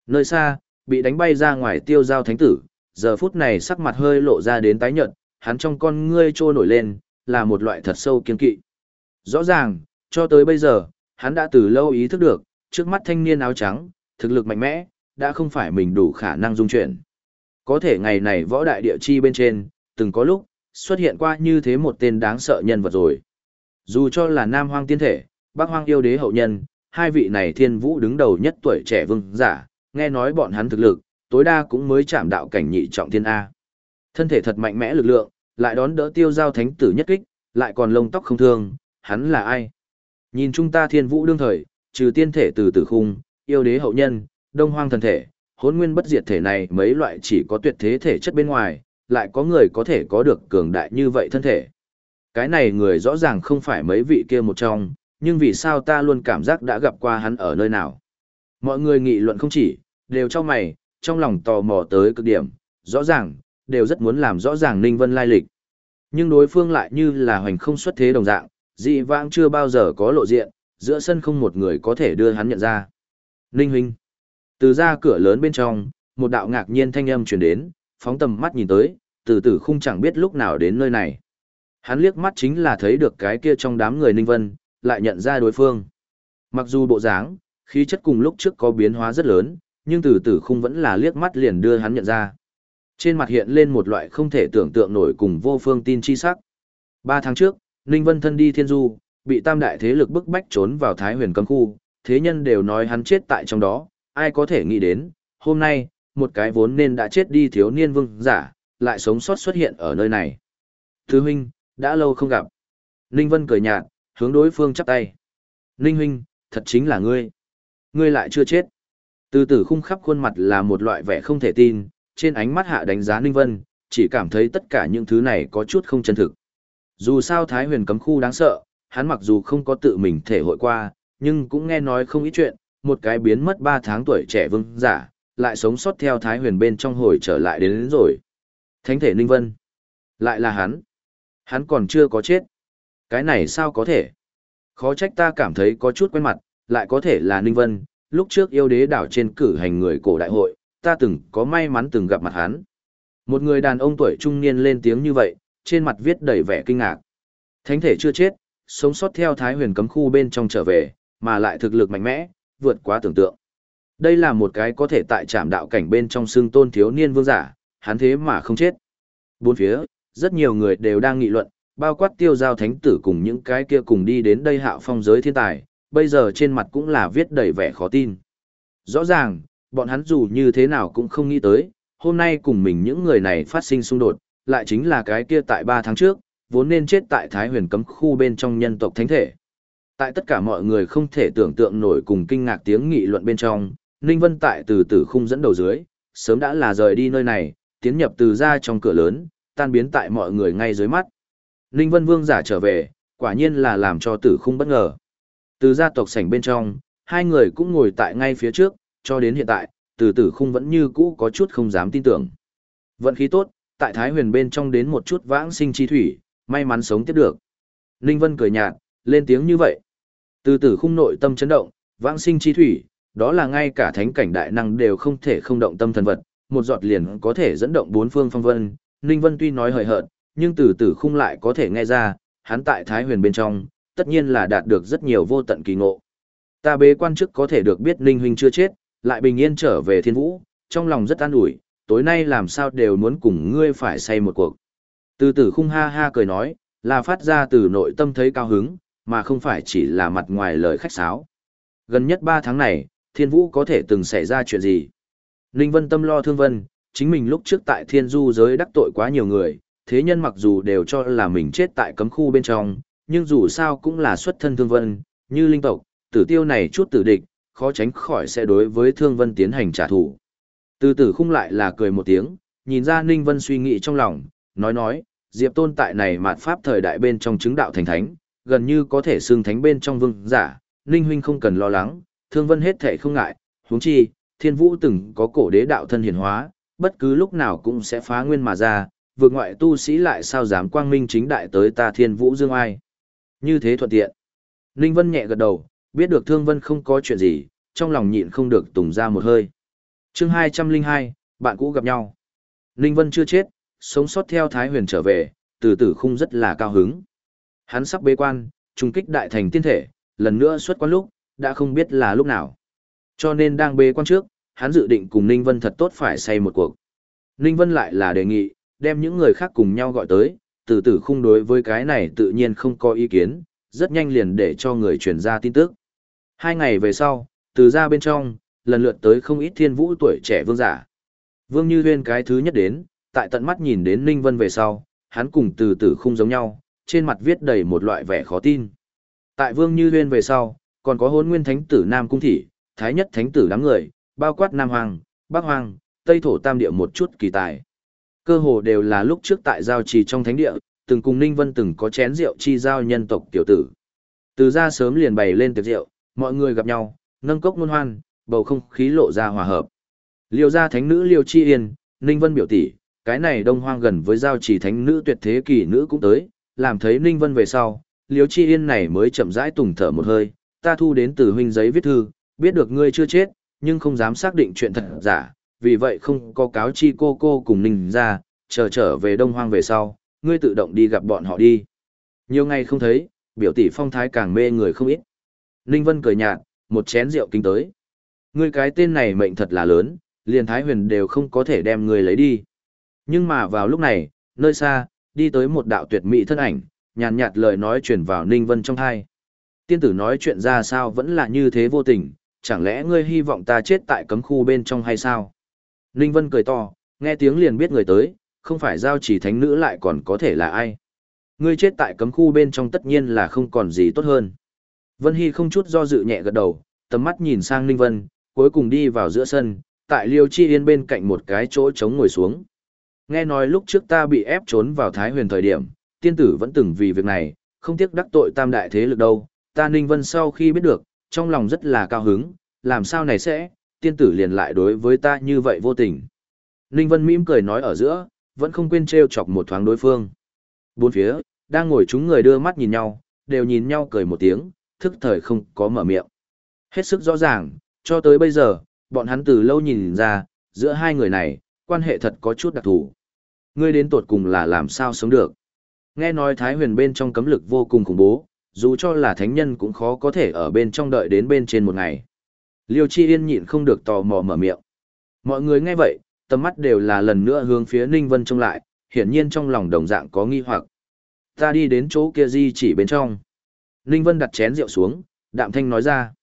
Speaker 1: Nơi xa, bị đánh bay ra ngoài tiêu giao thánh tử, giờ phút này sắc mặt hơi lộ ra đến tái nhợt, hắn trong con ngươi trôi nổi lên, là một loại thật sâu kiên kỵ. Rõ ràng, cho tới bây giờ, hắn đã từ lâu ý thức được, trước mắt thanh niên áo trắng, thực lực mạnh mẽ, đã không phải mình đủ khả năng dung chuyển. Có thể ngày này võ đại địa chi bên trên, từng có lúc, xuất hiện qua như thế một tên đáng sợ nhân vật rồi. Dù cho là Nam Hoang tiên thể, Bắc Hoang yêu đế hậu nhân, hai vị này thiên vũ đứng đầu nhất tuổi trẻ vương giả, nghe nói bọn hắn thực lực, tối đa cũng mới chạm đạo cảnh nhị trọng thiên A. Thân thể thật mạnh mẽ lực lượng, lại đón đỡ tiêu giao thánh tử nhất kích, lại còn lông tóc không thương, hắn là ai? Nhìn chúng ta thiên vũ đương thời, trừ tiên thể từ tử khung, yêu đế hậu nhân, đông hoang thần thể, hỗn nguyên bất diệt thể này mấy loại chỉ có tuyệt thế thể chất bên ngoài, lại có người có thể có được cường đại như vậy thân thể. Cái này người rõ ràng không phải mấy vị kia một trong, nhưng vì sao ta luôn cảm giác đã gặp qua hắn ở nơi nào. Mọi người nghị luận không chỉ, đều cho mày, trong lòng tò mò tới cực điểm, rõ ràng, đều rất muốn làm rõ ràng Ninh Vân lai lịch. Nhưng đối phương lại như là hoành không xuất thế đồng dạng, dị vãng chưa bao giờ có lộ diện, giữa sân không một người có thể đưa hắn nhận ra. Ninh Huynh. Từ ra cửa lớn bên trong, một đạo ngạc nhiên thanh âm truyền đến, phóng tầm mắt nhìn tới, từ tử khung chẳng biết lúc nào đến nơi này. Hắn liếc mắt chính là thấy được cái kia trong đám người Ninh Vân, lại nhận ra đối phương. Mặc dù bộ dáng, khí chất cùng lúc trước có biến hóa rất lớn, nhưng từ tử khung vẫn là liếc mắt liền đưa hắn nhận ra. Trên mặt hiện lên một loại không thể tưởng tượng nổi cùng vô phương tin chi sắc. Ba tháng trước, Ninh Vân thân đi thiên du, bị tam đại thế lực bức bách trốn vào Thái huyền cấm khu, thế nhân đều nói hắn chết tại trong đó, ai có thể nghĩ đến, hôm nay, một cái vốn nên đã chết đi thiếu niên vương giả, lại sống sót xuất hiện ở nơi này. Thứ huynh, đã lâu không gặp. Ninh Vân cười nhạt, hướng đối phương chắp tay. Ninh huynh, thật chính là ngươi. Ngươi lại chưa chết. Từ tử khung khắp khuôn mặt là một loại vẻ không thể tin, trên ánh mắt hạ đánh giá Ninh Vân, chỉ cảm thấy tất cả những thứ này có chút không chân thực. Dù sao Thái huyền cấm khu đáng sợ, hắn mặc dù không có tự mình thể hội qua, nhưng cũng nghe nói không ít chuyện, một cái biến mất 3 tháng tuổi trẻ vương giả, lại sống sót theo Thái huyền bên trong hồi trở lại đến, đến rồi. Thánh thể Ninh Vân. Lại là hắn. Hắn còn chưa có chết. Cái này sao có thể? Khó trách ta cảm thấy có chút quen mặt, lại có thể là Ninh Vân, lúc trước yêu đế đảo trên cử hành người cổ đại hội, ta từng có may mắn từng gặp mặt hắn. Một người đàn ông tuổi trung niên lên tiếng như vậy, trên mặt viết đầy vẻ kinh ngạc. Thánh thể chưa chết, sống sót theo thái huyền cấm khu bên trong trở về, mà lại thực lực mạnh mẽ, vượt quá tưởng tượng. Đây là một cái có thể tại trạm đạo cảnh bên trong xương tôn thiếu niên vương giả, hắn thế mà không chết. Bốn phía, rất nhiều người đều đang nghị luận, bao quát tiêu giao thánh tử cùng những cái kia cùng đi đến đây hạo phong giới thiên tài, bây giờ trên mặt cũng là viết đầy vẻ khó tin. Rõ ràng, bọn hắn dù như thế nào cũng không nghĩ tới, hôm nay cùng mình những người này phát sinh xung đột, lại chính là cái kia tại 3 tháng trước, vốn nên chết tại Thái huyền cấm khu bên trong nhân tộc thánh thể. Tại tất cả mọi người không thể tưởng tượng nổi cùng kinh ngạc tiếng nghị luận bên trong, Ninh Vân tại từ từ khung dẫn đầu dưới, sớm đã là rời đi nơi này, tiến nhập từ ra trong cửa lớn, tan biến tại mọi người ngay dưới mắt. Ninh Vân Vương giả trở về, quả nhiên là làm cho tử khung bất ngờ. Từ gia tộc sảnh bên trong, hai người cũng ngồi tại ngay phía trước, cho đến hiện tại, từ tử khung vẫn như cũ có chút không dám tin tưởng. Vận khí tốt, tại Thái huyền bên trong đến một chút vãng sinh chi thủy, may mắn sống tiếp được. Ninh Vân cười nhạt, lên tiếng như vậy. Từ từ khung nội tâm chấn động, vãng sinh chi thủy, đó là ngay cả thánh cảnh đại năng đều không thể không động tâm thần vật, một giọt liền có thể dẫn động bốn phương phong vân. Ninh Vân tuy nói hời hợt, nhưng từ từ khung lại có thể nghe ra, hắn tại Thái huyền bên trong, tất nhiên là đạt được rất nhiều vô tận kỳ ngộ. Ta bế quan chức có thể được biết Ninh huynh chưa chết, lại bình yên trở về thiên vũ, trong lòng rất an ủi, tối nay làm sao đều muốn cùng ngươi phải say một cuộc. Từ tử khung ha ha cười nói, là phát ra từ nội tâm thấy cao hứng, mà không phải chỉ là mặt ngoài lời khách sáo. Gần nhất 3 tháng này, thiên vũ có thể từng xảy ra chuyện gì? Ninh Vân tâm lo thương vân, chính mình lúc trước tại thiên du giới đắc tội quá nhiều người, thế nhân mặc dù đều cho là mình chết tại cấm khu bên trong, nhưng dù sao cũng là xuất thân thương vân, như linh tộc, tử tiêu này chút tử địch, khó tránh khỏi sẽ đối với thương vân tiến hành trả thù. Từ tử khung lại là cười một tiếng, nhìn ra Ninh Vân suy nghĩ trong lòng, nói nói, Diệp Tôn tại này mạt pháp thời đại bên trong chứng đạo thành thánh, gần như có thể xưng thánh bên trong vương giả, Ninh huynh không cần lo lắng, Thương Vân hết thể không ngại, huống chi, Thiên Vũ từng có cổ đế đạo thân hiển hóa, bất cứ lúc nào cũng sẽ phá nguyên mà ra, vượt ngoại tu sĩ lại sao dám quang minh chính đại tới ta Thiên Vũ Dương ai. Như thế thuận tiện. Ninh Vân nhẹ gật đầu, biết được Thương Vân không có chuyện gì, trong lòng nhịn không được tùng ra một hơi. chương 202, bạn cũ gặp nhau. Ninh Vân chưa chết, sống sót theo Thái Huyền trở về, từ tử khung rất là cao hứng. Hắn sắp bế quan, trùng kích đại thành tiên thể, lần nữa xuất quan lúc, đã không biết là lúc nào. Cho nên đang bế quan trước, hắn dự định cùng Ninh Vân thật tốt phải say một cuộc. Ninh Vân lại là đề nghị, đem những người khác cùng nhau gọi tới, từ tử khung đối với cái này tự nhiên không có ý kiến, rất nhanh liền để cho người truyền ra tin tức. Hai ngày về sau, từ ra bên trong, lần lượt tới không ít thiên vũ tuổi trẻ vương giả. Vương Như Huyên cái thứ nhất đến, tại tận mắt nhìn đến Ninh Vân về sau, hắn cùng từ từ khung giống nhau, trên mặt viết đầy một loại vẻ khó tin. Tại Vương Như Huyên về sau, còn có hôn nguyên thánh tử Nam Cung Thị, Thái nhất thánh tử đám người, bao quát Nam Hoàng, Bắc Hoàng, Tây Thổ Tam Địa một chút kỳ tài. Cơ hồ đều là lúc trước tại giao trì trong thánh địa, từng cùng Ninh Vân từng có chén rượu chi giao nhân tộc tiểu tử. Từ ra sớm liền bày lên tiệc rượu, mọi người gặp nhau, nâng cốc ngôn hoan, bầu không khí lộ ra hòa hợp. Liêu gia thánh nữ Liêu Chi Yên, Ninh Vân biểu tỷ, cái này đông hoang gần với giao chỉ thánh nữ tuyệt thế kỳ nữ cũng tới, làm thấy Ninh Vân về sau, Liêu Chi Yên này mới chậm rãi tùng thở một hơi, ta thu đến từ huynh giấy viết thư, biết được ngươi chưa chết, nhưng không dám xác định chuyện thật giả, vì vậy không có cáo chi cô cô cùng Ninh ra, chờ trở về đông hoang về sau, ngươi tự động đi gặp bọn họ đi. Nhiều ngày không thấy, biểu tỷ phong thái càng mê người không ít. Ninh Vân cười nhạt, một chén rượu kinh tới. Ngươi cái tên này mệnh thật là lớn, liền Thái Huyền đều không có thể đem ngươi lấy đi. Nhưng mà vào lúc này, nơi xa, đi tới một đạo tuyệt mỹ thân ảnh, nhàn nhạt lời nói truyền vào Ninh Vân trong thai. Tiên tử nói chuyện ra sao vẫn là như thế vô tình, chẳng lẽ ngươi hy vọng ta chết tại cấm khu bên trong hay sao? Ninh Vân cười to, nghe tiếng liền biết người tới, không phải giao chỉ thánh nữ lại còn có thể là ai. Ngươi chết tại cấm khu bên trong tất nhiên là không còn gì tốt hơn. Vân Hy không chút do dự nhẹ gật đầu, tầm mắt nhìn sang Ninh Vân, cuối cùng đi vào giữa sân, tại Liêu Chi Yên bên cạnh một cái chỗ trống ngồi xuống. Nghe nói lúc trước ta bị ép trốn vào Thái huyền thời điểm, tiên tử vẫn từng vì việc này, không tiếc đắc tội tam đại thế lực đâu. Ta Ninh Vân sau khi biết được, trong lòng rất là cao hứng, làm sao này sẽ, tiên tử liền lại đối với ta như vậy vô tình. Ninh Vân mỉm cười nói ở giữa, vẫn không quên trêu chọc một thoáng đối phương. Bốn phía, đang ngồi chúng người đưa mắt nhìn nhau, đều nhìn nhau cười một tiếng, thức thời không có mở miệng. Hết sức rõ ràng, cho tới bây giờ, bọn hắn từ lâu nhìn ra, giữa hai người này, quan hệ thật có chút đặc thù. Ngươi đến tột cùng là làm sao sống được. Nghe nói Thái huyền bên trong cấm lực vô cùng khủng bố, dù cho là thánh nhân cũng khó có thể ở bên trong đợi đến bên trên một ngày. Liêu Chi Yên nhịn không được tò mò mở miệng. Mọi người nghe vậy, tầm mắt đều là lần nữa hướng phía Ninh Vân trông lại, hiển nhiên trong lòng đồng dạng có nghi hoặc. Ta đi đến chỗ kia di chỉ bên trong. Ninh Vân đặt chén rượu xuống, đạm thanh nói ra.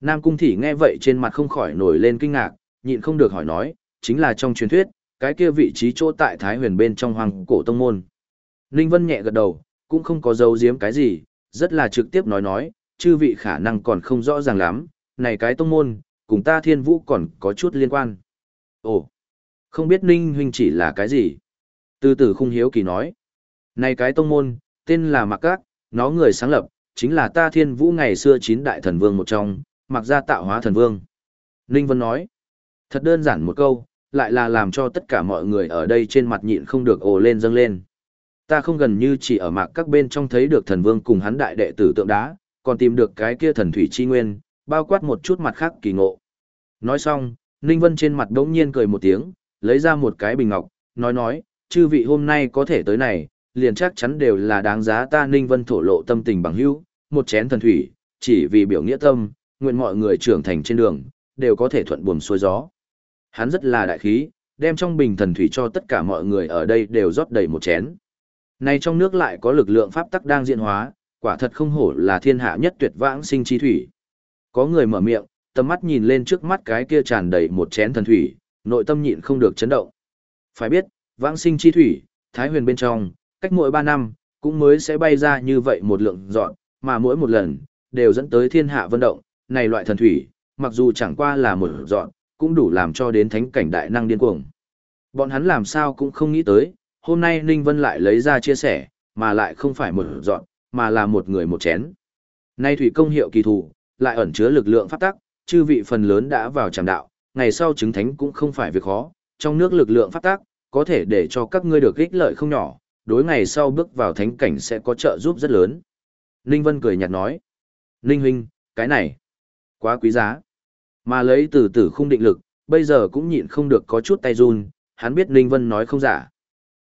Speaker 1: Nam Cung Thị nghe vậy trên mặt không khỏi nổi lên kinh ngạc, nhịn không được hỏi nói, chính là trong truyền thuyết, cái kia vị trí chỗ tại Thái huyền bên trong hoàng cổ tông môn. Ninh Vân nhẹ gật đầu, cũng không có dấu giếm cái gì, rất là trực tiếp nói nói, chư vị khả năng còn không rõ ràng lắm, này cái tông môn, cùng ta thiên vũ còn có chút liên quan. Ồ, không biết Ninh huynh chỉ là cái gì? Từ từ khung hiếu kỳ nói. Này cái tông môn, tên là Mạc Các, nó người sáng lập, chính là ta thiên vũ ngày xưa chín đại thần vương một trong, mặc ra tạo hóa thần vương. Ninh Vân nói, thật đơn giản một câu, lại là làm cho tất cả mọi người ở đây trên mặt nhịn không được ồ lên dâng lên. Ta không gần như chỉ ở mạc các bên trong thấy được thần vương cùng hắn đại đệ tử tượng đá, còn tìm được cái kia thần thủy chi nguyên, bao quát một chút mặt khác kỳ ngộ. Nói xong, Ninh Vân trên mặt đống nhiên cười một tiếng, lấy ra một cái bình ngọc, nói nói, chư vị hôm nay có thể tới này, liền chắc chắn đều là đáng giá ta Ninh Vân thổ lộ tâm tình bằng hữu, một chén thần thủy, chỉ vì biểu nghĩa tâm, nguyện mọi người trưởng thành trên đường, đều có thể thuận buồm xuôi gió. Hắn rất là đại khí, đem trong bình thần thủy cho tất cả mọi người ở đây đều rót đầy một chén. Này trong nước lại có lực lượng pháp tắc đang diễn hóa, quả thật không hổ là thiên hạ nhất tuyệt vãng sinh chi thủy. Có người mở miệng, tầm mắt nhìn lên trước mắt cái kia tràn đầy một chén thần thủy, nội tâm nhịn không được chấn động. Phải biết, vãng sinh chi thủy, thái huyền bên trong, cách mỗi 3 năm, cũng mới sẽ bay ra như vậy một lượng dọn, mà mỗi một lần, đều dẫn tới thiên hạ vận động, này loại thần thủy, mặc dù chẳng qua là một dọn, cũng đủ làm cho đến thánh cảnh đại năng điên cuồng. Bọn hắn làm sao cũng không nghĩ tới, hôm nay Ninh Vân lại lấy ra chia sẻ, mà lại không phải một dọn, mà là một người một chén. Nay thủy công hiệu kỳ thủ, lại ẩn chứa lực lượng pháp tắc, chư vị phần lớn đã vào tràng đạo, ngày sau chứng thánh cũng không phải việc khó, trong nước lực lượng pháp tắc, có thể để cho các ngươi được ích lợi không nhỏ, đối ngày sau bước vào thánh cảnh sẽ có trợ giúp rất lớn. Ninh Vân cười nhạt nói, Ninh huynh, cái này, quá quý giá. Mà lấy từ từ khung định lực, bây giờ cũng nhịn không được có chút tay run, hắn biết Ninh Vân nói không giả.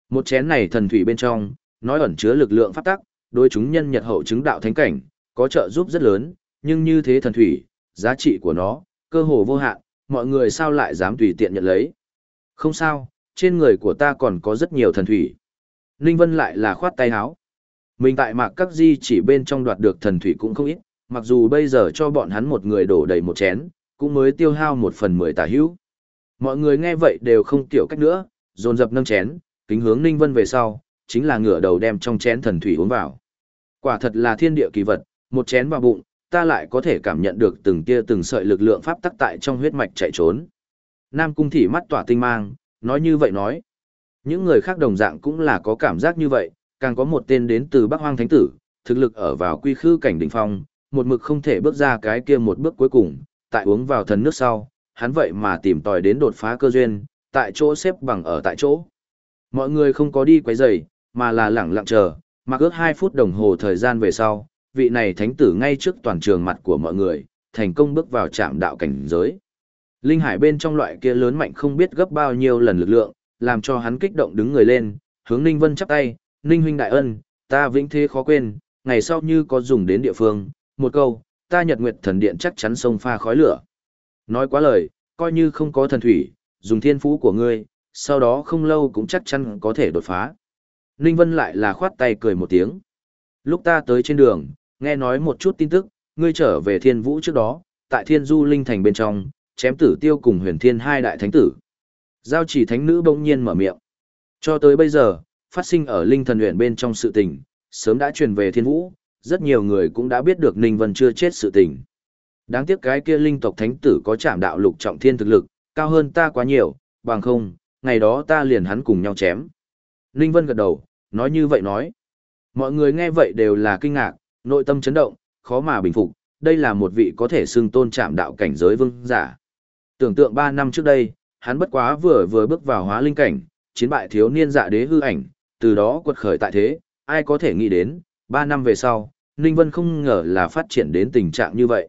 Speaker 1: Một chén này thần thủy bên trong, nói ẩn chứa lực lượng pháp tắc, đối chúng nhân nhật hậu chứng đạo thánh cảnh, có trợ giúp rất lớn, nhưng như thế thần thủy, giá trị của nó, cơ hồ vô hạn, mọi người sao lại dám tùy tiện nhận lấy. Không sao, trên người của ta còn có rất nhiều thần thủy. Ninh Vân lại là khoát tay háo. Mình tại mạc các di chỉ bên trong đoạt được thần thủy cũng không ít, mặc dù bây giờ cho bọn hắn một người đổ đầy một chén, cũng mới tiêu hao một phần mười tả hữu. Mọi người nghe vậy đều không tiểu cách nữa, dồn dập nâng chén, kính hướng Ninh Vân về sau, chính là ngửa đầu đem trong chén thần thủy uống vào. Quả thật là thiên địa kỳ vật, một chén vào bụng, ta lại có thể cảm nhận được từng tia từng sợi lực lượng pháp tắc tại trong huyết mạch chạy trốn. Nam Cung Thị mắt tỏa tinh mang, nói như vậy nói. Những người khác đồng dạng cũng là có cảm giác như vậy, càng có một tên đến từ Bắc Hoang Thánh Tử, thực lực ở vào quy khư cảnh đỉnh phong, một mực không thể bước ra cái kia một bước cuối cùng, tại uống vào thần nước sau, hắn vậy mà tìm tòi đến đột phá cơ duyên, tại chỗ xếp bằng ở tại chỗ. Mọi người không có đi quấy rầy, mà là lẳng lặng chờ, mặc ước 2 phút đồng hồ thời gian về sau, vị này thánh tử ngay trước toàn trường mặt của mọi người, thành công bước vào trạm đạo cảnh giới. Linh hải bên trong loại kia lớn mạnh không biết gấp bao nhiêu lần lực lượng, làm cho hắn kích động đứng người lên, hướng Ninh Vân chắp tay, Ninh huynh đại ân, ta vĩnh thế khó quên, ngày sau như có dùng đến địa phương, một câu, ta nhật nguyệt thần điện chắc chắn sông pha khói lửa. Nói quá lời, coi như không có thần thủy, dùng thiên phú của ngươi, sau đó không lâu cũng chắc chắn có thể đột phá. Ninh Vân lại là khoát tay cười một tiếng. Lúc ta tới trên đường, nghe nói một chút tin tức, ngươi trở về thiên vũ trước đó, tại thiên du linh thành bên trong, chém tử tiêu cùng huyền thiên hai đại thánh tử. Giao chỉ thánh nữ bỗng nhiên mở miệng. Cho tới bây giờ, phát sinh ở linh thần huyện bên trong sự tình, sớm đã truyền về thiên vũ, rất nhiều người cũng đã biết được Ninh Vân chưa chết sự tình. Đáng tiếc cái kia linh tộc thánh tử có chạm đạo lục trọng thiên thực lực, cao hơn ta quá nhiều, bằng không, ngày đó ta liền hắn cùng nhau chém. Ninh Vân gật đầu, nói như vậy nói. Mọi người nghe vậy đều là kinh ngạc, nội tâm chấn động, khó mà bình phục, đây là một vị có thể xưng tôn chạm đạo cảnh giới vương giả. Tưởng tượng 3 năm trước đây, hắn bất quá vừa vừa bước vào hóa linh cảnh, chiến bại thiếu niên dạ đế hư ảnh, từ đó quật khởi tại thế, ai có thể nghĩ đến, Ba năm về sau, Ninh Vân không ngờ là phát triển đến tình trạng như vậy.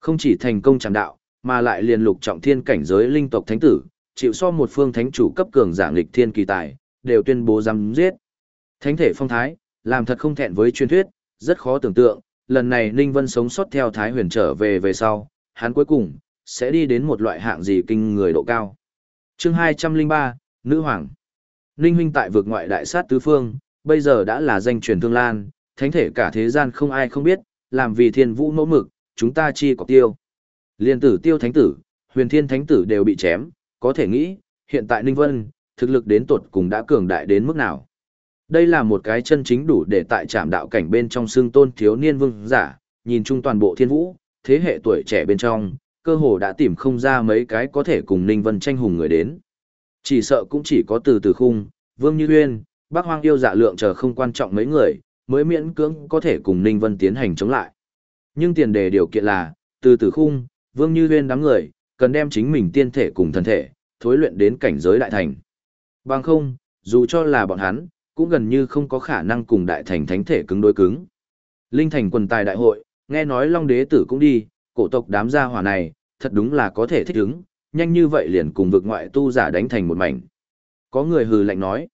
Speaker 1: Không chỉ thành công chạm đạo, mà lại liền lục trọng thiên cảnh giới linh tộc thánh tử, chịu so một phương thánh chủ cấp cường giả nghịch thiên kỳ tài, đều tuyên bố rằng giết. Thánh thể phong thái, làm thật không thẹn với truyền thuyết, rất khó tưởng tượng, lần này Ninh Vân sống sót theo Thái huyền trở về về sau, hắn cuối cùng, sẽ đi đến một loại hạng gì kinh người độ cao. chương 203, Nữ Hoàng Ninh huynh tại vực ngoại đại sát tứ phương, bây giờ đã là danh truyền thương lan, thánh thể cả thế gian không ai không biết, làm vì thiên vũ mẫu mực, chúng ta chi có tiêu. Liên tử tiêu thánh tử, huyền thiên thánh tử đều bị chém, có thể nghĩ, hiện tại Ninh Vân, thực lực đến tột cùng đã cường đại đến mức nào. Đây là một cái chân chính đủ để tại trạm đạo cảnh bên trong xương tôn thiếu niên vương giả, nhìn chung toàn bộ thiên vũ, thế hệ tuổi trẻ bên trong, cơ hồ đã tìm không ra mấy cái có thể cùng Ninh Vân tranh hùng người đến. Chỉ sợ cũng chỉ có từ từ khung, Vương Như Uyên, Bác Hoang yêu dạ lượng chờ không quan trọng mấy người, mới miễn cưỡng có thể cùng Ninh Vân tiến hành chống lại. Nhưng tiền đề điều kiện là, từ từ khung, Vương Như Huyên đám người, cần đem chính mình tiên thể cùng thần thể, thối luyện đến cảnh giới đại thành. Bằng không, dù cho là bọn hắn, cũng gần như không có khả năng cùng đại thành thánh thể cứng đối cứng. Linh thành quần tài đại hội, nghe nói Long đế tử cũng đi, cổ tộc đám gia hỏa này, thật đúng là có thể thích ứng, nhanh như vậy liền cùng vực ngoại tu giả đánh thành một mảnh. Có người hừ lạnh nói,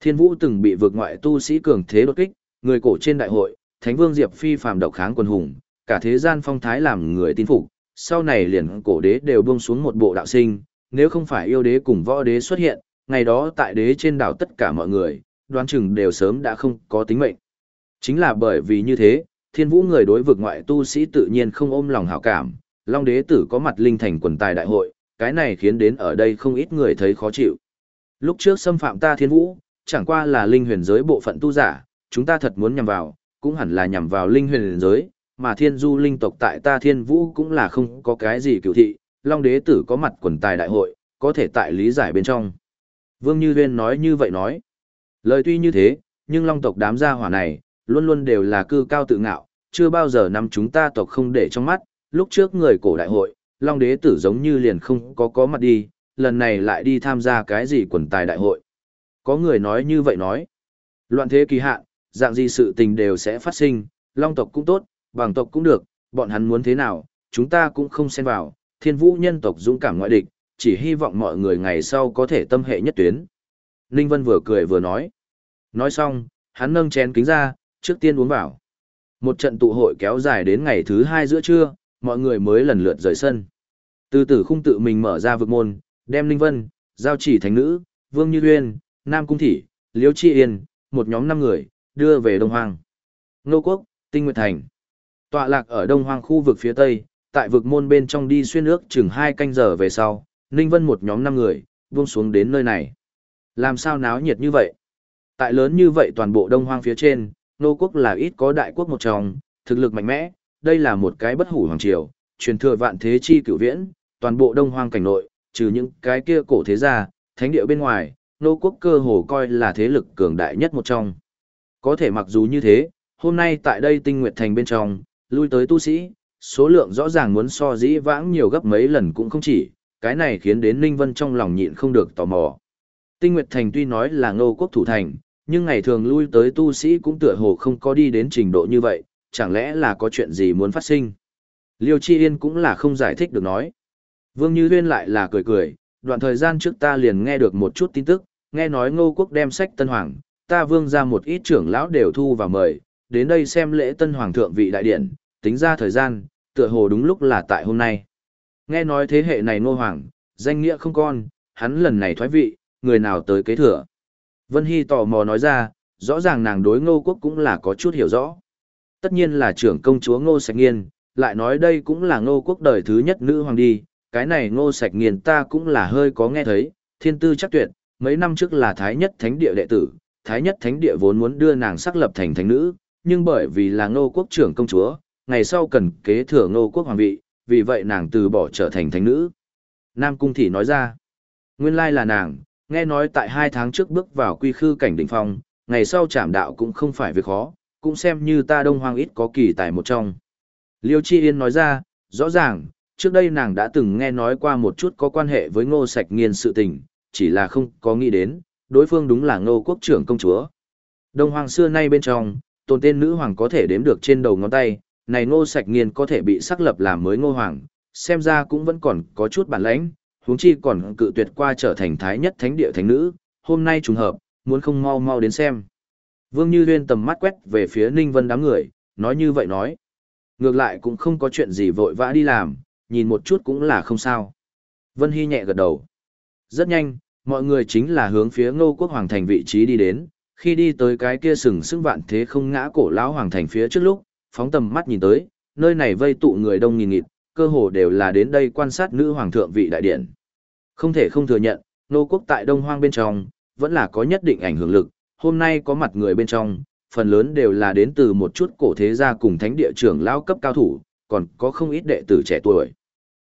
Speaker 1: Thiên Vũ từng bị vực ngoại tu sĩ cường thế đột kích, người cổ trên đại hội, Thánh Vương Diệp Phi phàm độc kháng quân hùng, cả thế gian phong thái làm người tin phục, sau này liền cổ đế đều buông xuống một bộ đạo sinh, nếu không phải yêu đế cùng võ đế xuất hiện, ngày đó tại đế trên đảo tất cả mọi người, đoán chừng đều sớm đã không có tính mệnh. Chính là bởi vì như thế, thiên vũ người đối vực ngoại tu sĩ tự nhiên không ôm lòng hảo cảm, Long đế tử có mặt linh thành quần tài đại hội, cái này khiến đến ở đây không ít người thấy khó chịu. Lúc trước xâm phạm ta thiên vũ, chẳng qua là linh huyền giới bộ phận tu giả, chúng ta thật muốn nhằm vào, cũng hẳn là nhằm vào linh huyền giới, mà thiên du linh tộc tại ta thiên vũ cũng là không có cái gì cựu thị, Long đế tử có mặt quần tài đại hội, có thể tại lý giải bên trong. Vương Như Huyên nói như vậy nói. Lời tuy như thế, nhưng long tộc đám gia hỏa này, luôn luôn đều là cư cao tự ngạo, chưa bao giờ nắm chúng ta tộc không để trong mắt, lúc trước người cổ đại hội, long đế tử giống như liền không có có mặt đi, lần này lại đi tham gia cái gì quần tài đại hội. Có người nói như vậy nói, loạn thế kỳ hạn, dạng gì sự tình đều sẽ phát sinh, long tộc cũng tốt, bằng tộc cũng được, bọn hắn muốn thế nào, chúng ta cũng không xen vào, thiên vũ nhân tộc dũng cảm ngoại địch, chỉ hy vọng mọi người ngày sau có thể tâm hệ nhất tuyến. Ninh Vân vừa cười vừa nói. Nói xong, hắn nâng chén kính ra, trước tiên uống vào. Một trận tụ hội kéo dài đến ngày thứ hai giữa trưa, mọi người mới lần lượt rời sân. Từ tử khung tự mình mở ra vực môn, đem Ninh Vân, Giao chỉ thánh nữ, Vương Như Uyên, Nam Cung Thị, Liễu Chi Yên, một nhóm năm người, đưa về Đông Hoang. Nô Quốc, Tinh Nguyệt Thành. Tọa lạc ở Đông Hoang khu vực phía Tây, tại vực môn bên trong đi xuyên ước chừng hai canh giờ về sau, Ninh Vân một nhóm năm người, buông xuống đến nơi này. Làm sao náo nhiệt như vậy? Tại lớn như vậy toàn bộ Đông Hoang phía trên, Nô Quốc là ít có đại quốc một trong, thực lực mạnh mẽ, đây là một cái bất hủ hoàng triều, truyền thừa vạn thế chi cửu viễn, toàn bộ Đông Hoang cảnh nội, trừ những cái kia cổ thế gia, thánh địa bên ngoài, Nô Quốc cơ hồ coi là thế lực cường đại nhất một trong. Có thể mặc dù như thế, hôm nay tại đây tinh nguyệt thành bên trong, lui tới tu sĩ, số lượng rõ ràng muốn so dĩ vãng nhiều gấp mấy lần cũng không chỉ, cái này khiến đến Ninh Vân trong lòng nhịn không được tò mò. Tinh Nguyệt Thành tuy nói là ngô quốc thủ thành, nhưng ngày thường lui tới tu sĩ cũng tựa hồ không có đi đến trình độ như vậy, chẳng lẽ là có chuyện gì muốn phát sinh. Liêu Chi Yên cũng là không giải thích được nói. Vương Như Huyên lại là cười cười, đoạn thời gian trước ta liền nghe được một chút tin tức, nghe nói ngô quốc đem sách Tân Hoàng, ta vương ra một ít trưởng lão đều thu và mời, đến đây xem lễ Tân Hoàng thượng vị đại điện, tính ra thời gian, tựa hồ đúng lúc là tại hôm nay. Nghe nói thế hệ này ngô hoàng, danh nghĩa không con, hắn lần này thoái vị, người nào tới kế thừa. Vân Hy tò mò nói ra, rõ ràng nàng đối ngô quốc cũng là có chút hiểu rõ. Tất nhiên là trưởng công chúa ngô sạch nghiên, lại nói đây cũng là ngô quốc đời thứ nhất nữ hoàng đi, cái này ngô sạch nghiên ta cũng là hơi có nghe thấy, thiên tư chắc tuyệt, mấy năm trước là thái nhất thánh địa đệ tử, thái nhất thánh địa vốn muốn đưa nàng xác lập thành thánh nữ, nhưng bởi vì là ngô quốc trưởng công chúa, ngày sau cần kế thừa ngô quốc hoàng vị, vì vậy nàng từ bỏ trở thành thánh nữ. Nam Cung Thị nói ra, nguyên lai là nàng, nghe nói tại hai tháng trước bước vào quy khư cảnh đỉnh phong, ngày sau trảm đạo cũng không phải việc khó, cũng xem như ta đông hoang ít có kỳ tài một trong. Liêu Chi Yên nói ra, rõ ràng, trước đây nàng đã từng nghe nói qua một chút có quan hệ với ngô sạch nghiên sự tình, chỉ là không có nghĩ đến, đối phương đúng là ngô quốc trưởng công chúa. Đông hoàng xưa nay bên trong, tồn tên nữ hoàng có thể đếm được trên đầu ngón tay, này ngô sạch nghiên có thể bị xác lập làm mới ngô hoàng, xem ra cũng vẫn còn có chút bản lãnh, huống chi còn cự tuyệt qua trở thành thái nhất thánh địa thánh nữ, hôm nay trùng hợp, muốn không mau mau đến xem. Vương Như Huyên tầm mắt quét về phía Ninh Vân đám người, nói như vậy nói. Ngược lại cũng không có chuyện gì vội vã đi làm, nhìn một chút cũng là không sao. Vân Hy nhẹ gật đầu. Rất nhanh, mọi người chính là hướng phía ngô quốc hoàng thành vị trí đi đến, khi đi tới cái kia sừng sững vạn thế không ngã cổ lão hoàng thành phía trước lúc, phóng tầm mắt nhìn tới, nơi này vây tụ người đông nghìn nghịt, cơ hồ đều là đến đây quan sát nữ hoàng thượng vị đại điện. Không thể không thừa nhận, Ngô quốc tại Đông Hoang bên trong, vẫn là có nhất định ảnh hưởng lực, hôm nay có mặt người bên trong, phần lớn đều là đến từ một chút cổ thế gia cùng thánh địa trưởng lao cấp cao thủ, còn có không ít đệ tử trẻ tuổi.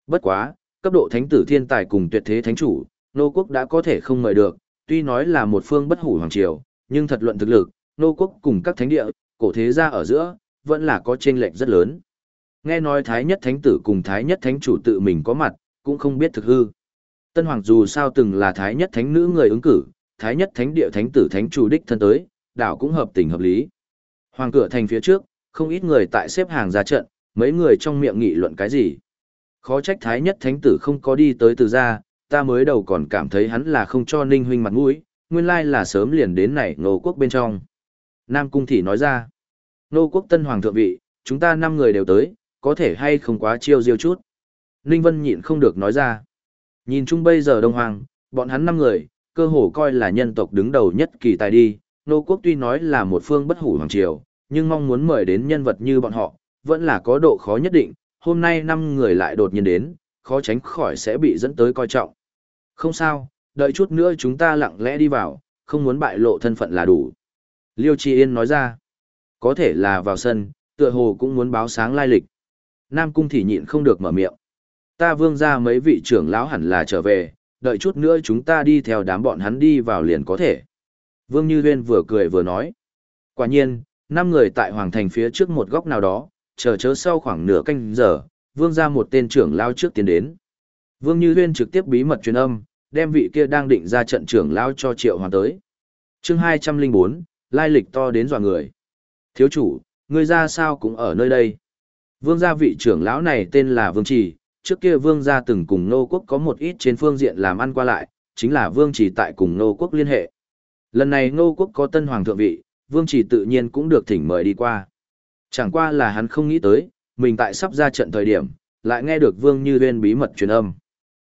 Speaker 1: Bất quá, cấp độ thánh tử thiên tài cùng tuyệt thế thánh chủ, nô quốc đã có thể không mời được, tuy nói là một phương bất hủ hoàng triều, nhưng thật luận thực lực, nô quốc cùng các thánh địa, cổ thế gia ở giữa, vẫn là có chênh lệch rất lớn. Nghe nói Thái Nhất Thánh Tử cùng Thái Nhất Thánh Chủ tự mình có mặt, cũng không biết thực hư. Tân Hoàng dù sao từng là Thái Nhất Thánh Nữ người ứng cử, Thái Nhất Thánh Địa Thánh Tử Thánh Chủ đích thân tới, đảo cũng hợp tình hợp lý. Hoàng cửa thành phía trước, không ít người tại xếp hàng ra trận, mấy người trong miệng nghị luận cái gì. Khó trách Thái Nhất Thánh Tử không có đi tới từ ra, ta mới đầu còn cảm thấy hắn là không cho Ninh Huynh mặt mũi, nguyên lai là sớm liền đến này ngô quốc bên trong. Nam Cung Thị nói ra, Ngô quốc tân hoàng thượng vị, chúng ta năm người đều tới, có thể hay không quá chiêu diêu chút. Ninh Vân nhịn không được nói ra. Nhìn chung bây giờ Đông Hoàng, bọn hắn năm người, cơ hồ coi là nhân tộc đứng đầu nhất kỳ tài đi. Nô quốc tuy nói là một phương bất hủ hoàng triều, nhưng mong muốn mời đến nhân vật như bọn họ, vẫn là có độ khó nhất định. Hôm nay năm người lại đột nhiên đến, khó tránh khỏi sẽ bị dẫn tới coi trọng. Không sao, đợi chút nữa chúng ta lặng lẽ đi vào, không muốn bại lộ thân phận là đủ. Liêu Chi Yên nói ra. Có thể là vào sân, tựa hồ cũng muốn báo sáng lai lịch. Nam cung thì nhịn không được mở miệng. Ta vương ra mấy vị trưởng lão hẳn là trở về, đợi chút nữa chúng ta đi theo đám bọn hắn đi vào liền có thể. Vương Như Huyên vừa cười vừa nói. Quả nhiên, năm người tại Hoàng Thành phía trước một góc nào đó, chờ chớ sau khoảng nửa canh giờ, Vương ra một tên trưởng lao trước tiến đến. Vương Như Huyên trực tiếp bí mật truyền âm, đem vị kia đang định ra trận trưởng lao cho Triệu Hoàng tới. chương 204, lai lịch to đến dọa người. Thiếu chủ, người ra sao cũng ở nơi đây. Vương gia vị trưởng lão này tên là Vương Trì, trước kia Vương gia từng cùng Nô Quốc có một ít trên phương diện làm ăn qua lại, chính là Vương Trì tại cùng Nô Quốc liên hệ. Lần này Nô Quốc có tân hoàng thượng vị, Vương Trì tự nhiên cũng được thỉnh mời đi qua. Chẳng qua là hắn không nghĩ tới, mình tại sắp ra trận thời điểm, lại nghe được Vương Như Uyên bí mật truyền âm.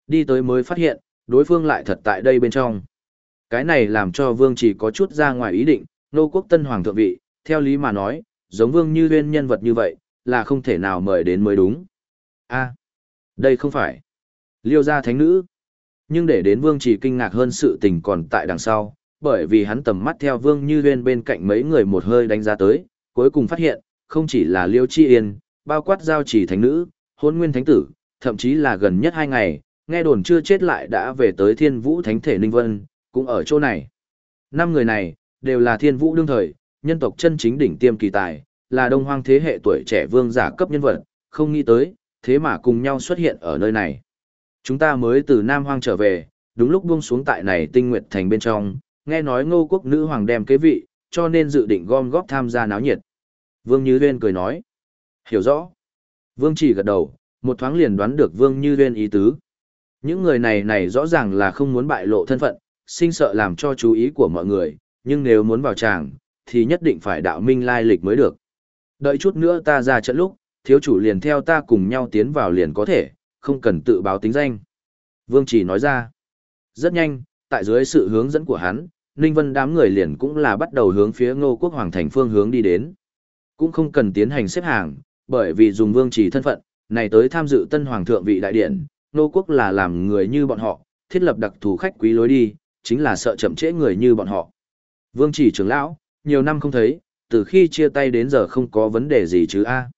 Speaker 1: Đi tới mới phát hiện, đối phương lại thật tại đây bên trong. Cái này làm cho Vương chỉ có chút ra ngoài ý định, Nô Quốc tân hoàng thượng vị, theo lý mà nói, giống Vương Như Uyên nhân vật như vậy, là không thể nào mời đến mới đúng. a đây không phải liêu gia thánh nữ. Nhưng để đến vương chỉ kinh ngạc hơn sự tình còn tại đằng sau, bởi vì hắn tầm mắt theo vương như huyên bên cạnh mấy người một hơi đánh giá tới, cuối cùng phát hiện, không chỉ là liêu chi yên, bao quát giao chỉ thánh nữ, hôn nguyên thánh tử, thậm chí là gần nhất hai ngày, nghe đồn chưa chết lại đã về tới thiên vũ thánh thể ninh vân, cũng ở chỗ này. Năm người này, đều là thiên vũ đương thời, nhân tộc chân chính đỉnh tiêm kỳ tài, là đông hoang thế hệ tuổi trẻ vương giả cấp nhân vật, không nghĩ tới, thế mà cùng nhau xuất hiện ở nơi này. Chúng ta mới từ Nam Hoang trở về, đúng lúc buông xuống tại này tinh nguyệt thành bên trong, nghe nói ngô quốc nữ hoàng đem kế vị, cho nên dự định gom góp tham gia náo nhiệt. Vương Như Huyên cười nói. Hiểu rõ. Vương chỉ gật đầu, một thoáng liền đoán được Vương Như Nguyên ý tứ. Những người này này rõ ràng là không muốn bại lộ thân phận, sinh sợ làm cho chú ý của mọi người, nhưng nếu muốn vào tràng, thì nhất định phải đạo minh lai lịch mới được. Đợi chút nữa ta ra trận lúc, thiếu chủ liền theo ta cùng nhau tiến vào liền có thể, không cần tự báo tính danh. Vương Chỉ nói ra. Rất nhanh, tại dưới sự hướng dẫn của hắn, Ninh Vân đám người liền cũng là bắt đầu hướng phía Ngô Quốc Hoàng thành phương hướng đi đến. Cũng không cần tiến hành xếp hàng, bởi vì dùng Vương Chỉ thân phận, này tới tham dự tân hoàng thượng vị đại điển nô Quốc là làm người như bọn họ, thiết lập đặc thù khách quý lối đi, chính là sợ chậm trễ người như bọn họ. Vương Chỉ trưởng lão, nhiều năm không thấy, từ khi chia tay đến giờ không có vấn đề gì chứ a.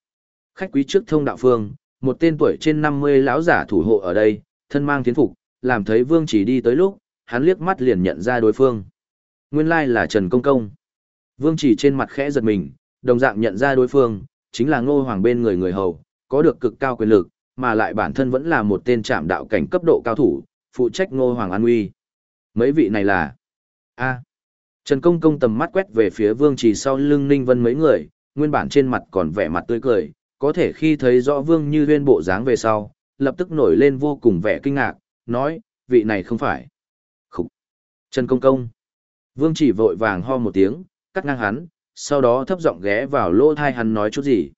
Speaker 1: Khách quý trước thông đạo phương một tên tuổi trên năm mươi lão giả thủ hộ ở đây thân mang thiến phục làm thấy vương chỉ đi tới lúc hắn liếc mắt liền nhận ra đối phương. Nguyên lai là trần công công. Vương chỉ trên mặt khẽ giật mình đồng dạng nhận ra đối phương chính là ngô hoàng bên người người hầu có được cực cao quyền lực mà lại bản thân vẫn là một tên trạm đạo cảnh cấp độ cao thủ phụ trách ngô hoàng an uy mấy vị này là a Trần Công Công tầm mắt quét về phía Vương Trì sau lưng Ninh Vân mấy người, nguyên bản trên mặt còn vẻ mặt tươi cười, có thể khi thấy rõ Vương Như Huyên bộ dáng về sau, lập tức nổi lên vô cùng vẻ kinh ngạc, nói, vị này không phải. Khúc! Trần Công Công! Vương Chỉ vội vàng ho một tiếng, cắt ngang hắn, sau đó thấp giọng ghé vào lỗ thai hắn nói chút gì.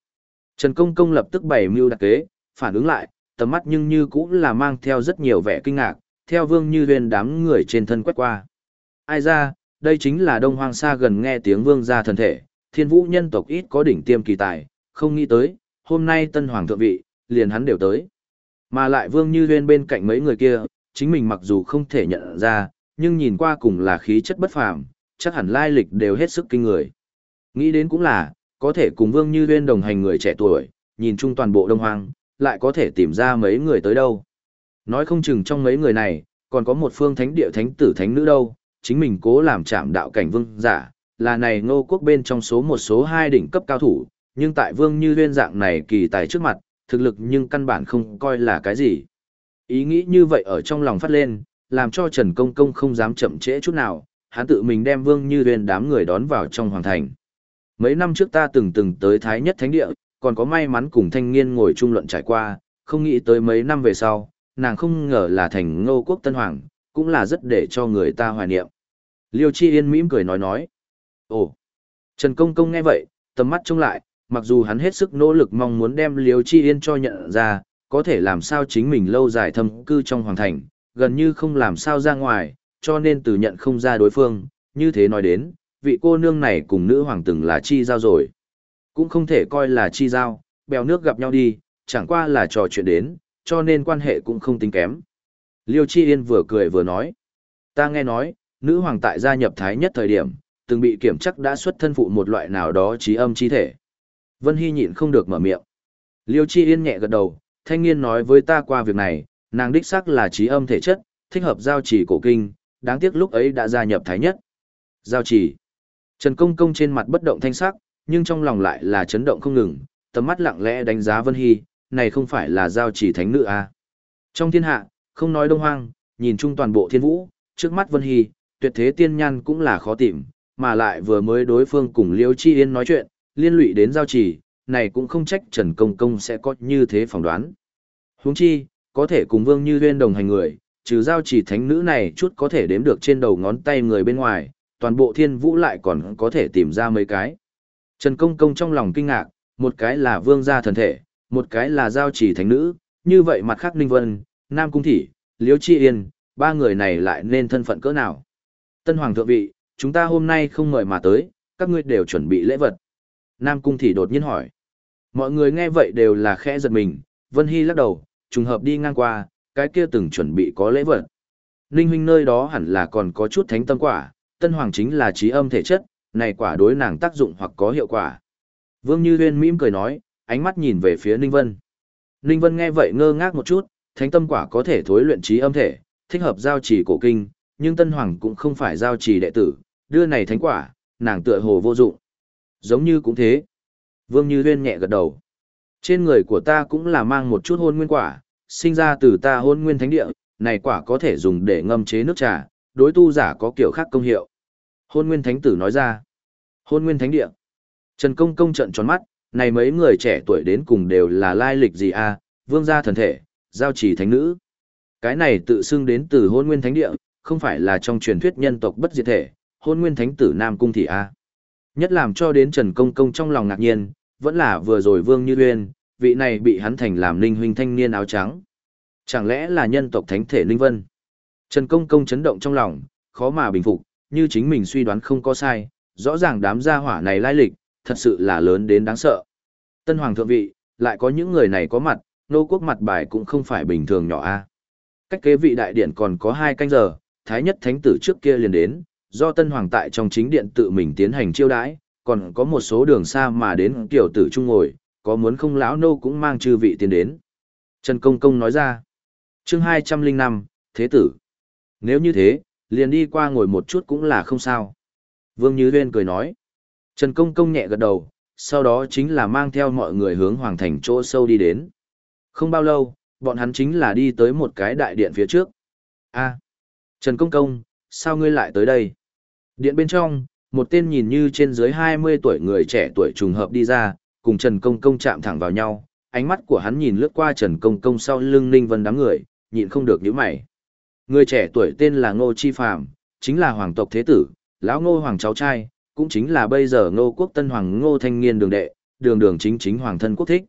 Speaker 1: Trần Công Công lập tức bày mưu đặc kế, phản ứng lại, tầm mắt nhưng như cũng là mang theo rất nhiều vẻ kinh ngạc, theo Vương Như Huyền đám người trên thân quét qua. Ai ra, đây chính là đông hoang xa gần nghe tiếng vương gia thần thể, thiên vũ nhân tộc ít có đỉnh tiêm kỳ tài, không nghĩ tới, hôm nay tân hoàng thượng vị, liền hắn đều tới. Mà lại vương như Huyền bên cạnh mấy người kia, chính mình mặc dù không thể nhận ra, nhưng nhìn qua cùng là khí chất bất phàm, chắc hẳn lai lịch đều hết sức kinh người. Nghĩ đến cũng là, có thể cùng vương như huyên đồng hành người trẻ tuổi, nhìn chung toàn bộ đông hoang, lại có thể tìm ra mấy người tới đâu. Nói không chừng trong mấy người này, còn có một phương thánh địa thánh tử thánh nữ đâu, chính mình cố làm chạm đạo cảnh vương giả, là này ngô quốc bên trong số một số hai đỉnh cấp cao thủ, nhưng tại vương như huyên dạng này kỳ tài trước mặt, thực lực nhưng căn bản không coi là cái gì. Ý nghĩ như vậy ở trong lòng phát lên, làm cho Trần Công Công không dám chậm trễ chút nào, hắn tự mình đem vương như huyên đám người đón vào trong hoàng thành. Mấy năm trước ta từng từng tới Thái Nhất Thánh Địa, còn có may mắn cùng thanh niên ngồi trung luận trải qua, không nghĩ tới mấy năm về sau, nàng không ngờ là thành ngô quốc tân hoàng, cũng là rất để cho người ta hoài niệm. Liêu Chi Yên mỉm cười nói nói. Ồ! Trần Công Công nghe vậy, tầm mắt trông lại, mặc dù hắn hết sức nỗ lực mong muốn đem Liêu Chi Yên cho nhận ra, có thể làm sao chính mình lâu dài thâm cư trong hoàng thành, gần như không làm sao ra ngoài, cho nên từ nhận không ra đối phương, như thế nói đến, vị cô nương này cùng nữ hoàng từng là chi giao rồi. Cũng không thể coi là chi giao, bèo nước gặp nhau đi, chẳng qua là trò chuyện đến, cho nên quan hệ cũng không tính kém. Liêu Chi Yên vừa cười vừa nói. Ta nghe nói, nữ hoàng tại gia nhập thái nhất thời điểm, từng bị kiểm chắc đã xuất thân phụ một loại nào đó trí âm chi thể. Vân Hy nhịn không được mở miệng. Liêu Chi Yên nhẹ gật đầu, thanh niên nói với ta qua việc này, nàng đích xác là trí âm thể chất, thích hợp giao chỉ cổ kinh, đáng tiếc lúc ấy đã gia nhập thái nhất. Giao chỉ. Trần Công Công trên mặt bất động thanh sắc, nhưng trong lòng lại là chấn động không ngừng, tầm mắt lặng lẽ đánh giá Vân Hy, này không phải là giao chỉ thánh nữ à. Trong thiên hạ, không nói đông hoang, nhìn chung toàn bộ thiên vũ, trước mắt Vân Hy, tuyệt thế tiên nhan cũng là khó tìm, mà lại vừa mới đối phương cùng Liêu Chi Yên nói chuyện, liên lụy đến giao chỉ, này cũng không trách Trần Công Công sẽ có như thế phỏng đoán. Huống chi, có thể cùng Vương Như Huyên đồng hành người, trừ giao chỉ thánh nữ này chút có thể đếm được trên đầu ngón tay người bên ngoài, toàn bộ thiên vũ lại còn có thể tìm ra mấy cái. Trần Công Công trong lòng kinh ngạc, một cái là vương gia thần thể, một cái là giao chỉ thánh nữ, như vậy mặt khác Ninh Vân, Nam Cung Thị, Liễu Chi Yên, ba người này lại nên thân phận cỡ nào. Tân Hoàng thượng vị, chúng ta hôm nay không mời mà tới, các ngươi đều chuẩn bị lễ vật. Nam Cung Thị đột nhiên hỏi. Mọi người nghe vậy đều là khẽ giật mình, Vân Hy lắc đầu, trùng hợp đi ngang qua, cái kia từng chuẩn bị có lễ vật. Ninh huynh nơi đó hẳn là còn có chút thánh tâm quả, Tân Hoàng chính là trí âm thể chất, này quả đối nàng tác dụng hoặc có hiệu quả. Vương Như Huyên mỉm cười nói, ánh mắt nhìn về phía Ninh Vân. Ninh Vân nghe vậy ngơ ngác một chút, thánh tâm quả có thể thối luyện trí âm thể, thích hợp giao trì cổ kinh, nhưng Tân Hoàng cũng không phải giao trì đệ tử, đưa này thánh quả, nàng tựa hồ vô dụng. Giống như cũng thế. Vương Như Huyên nhẹ gật đầu. Trên người của ta cũng là mang một chút hôn nguyên quả, sinh ra từ ta hôn nguyên thánh địa, này quả có thể dùng để ngâm chế nước trà, đối tu giả có kiểu khác công hiệu. Hôn nguyên thánh tử nói ra. Hôn nguyên thánh địa. Trần Công Công trận tròn mắt, này mấy người trẻ tuổi đến cùng đều là lai lịch gì a? À? vương gia thần thể, giao chỉ thánh nữ. Cái này tự xưng đến từ hôn nguyên thánh địa, không phải là trong truyền thuyết nhân tộc bất diệt thể, hôn nguyên thánh tử Nam Cung Thị A. À? Nhất làm cho đến Trần Công Công trong lòng ngạc nhiên, vẫn là vừa rồi Vương Như Uyên, vị này bị hắn thành làm linh huynh thanh niên áo trắng. Chẳng lẽ là nhân tộc thánh thể Linh Vân? Trần Công Công chấn động trong lòng, khó mà bình phục, như chính mình suy đoán không có sai, rõ ràng đám gia hỏa này lai lịch, thật sự là lớn đến đáng sợ. Tân Hoàng thượng vị, lại có những người này có mặt, nô quốc mặt bài cũng không phải bình thường nhỏ a. Cách kế vị đại điện còn có hai canh giờ, Thái nhất thánh tử trước kia liền đến, do Tân Hoàng tại trong chính điện tự mình tiến hành chiêu đãi, còn có một số đường xa mà đến tiểu tử trung ngồi, có muốn không lão nô cũng mang chư vị tiến đến. Trần Công Công nói ra, chương 205, Thế tử. Nếu như thế, liền đi qua ngồi một chút cũng là không sao. Vương Như Huyên cười nói. Trần Công Công nhẹ gật đầu, sau đó chính là mang theo mọi người hướng Hoàng Thành chỗ sâu đi đến. Không bao lâu, bọn hắn chính là đi tới một cái đại điện phía trước. a Trần Công Công, sao ngươi lại tới đây? Điện bên trong, một tên nhìn như trên dưới 20 tuổi người trẻ tuổi trùng hợp đi ra, cùng Trần Công Công chạm thẳng vào nhau, ánh mắt của hắn nhìn lướt qua Trần Công Công sau lưng Ninh Vân đám người, nhịn không được nhíu mày. Người trẻ tuổi tên là Ngô Chi Phàm, chính là hoàng tộc thế tử, lão Ngô hoàng cháu trai, cũng chính là bây giờ Ngô quốc tân hoàng Ngô thanh niên đường đệ, đường đường chính chính hoàng thân quốc thích.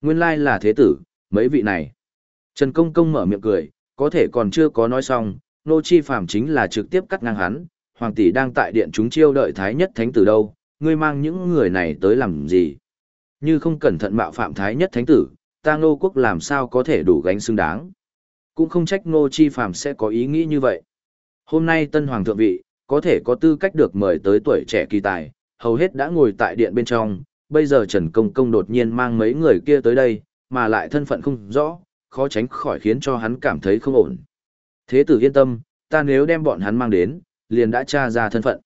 Speaker 1: Nguyên lai là thế tử, mấy vị này. Trần Công Công mở miệng cười, có thể còn chưa có nói xong, Ngô Chi Phàm chính là trực tiếp cắt ngang hắn, hoàng tỷ đang tại điện chúng chiêu đợi thái nhất thánh tử đâu, ngươi mang những người này tới làm gì? Như không cẩn thận mạo phạm thái nhất thánh tử, ta Ngô quốc làm sao có thể đủ gánh xứng đáng? Cũng không trách Ngô Chi Phàm sẽ có ý nghĩ như vậy. Hôm nay tân hoàng thượng vị, có thể có tư cách được mời tới tuổi trẻ kỳ tài, hầu hết đã ngồi tại điện bên trong, bây giờ Trần Công Công đột nhiên mang mấy người kia tới đây, mà lại thân phận không rõ, khó tránh khỏi khiến cho hắn cảm thấy không ổn. Thế tử yên tâm, ta nếu đem bọn hắn mang đến, liền đã tra ra thân phận.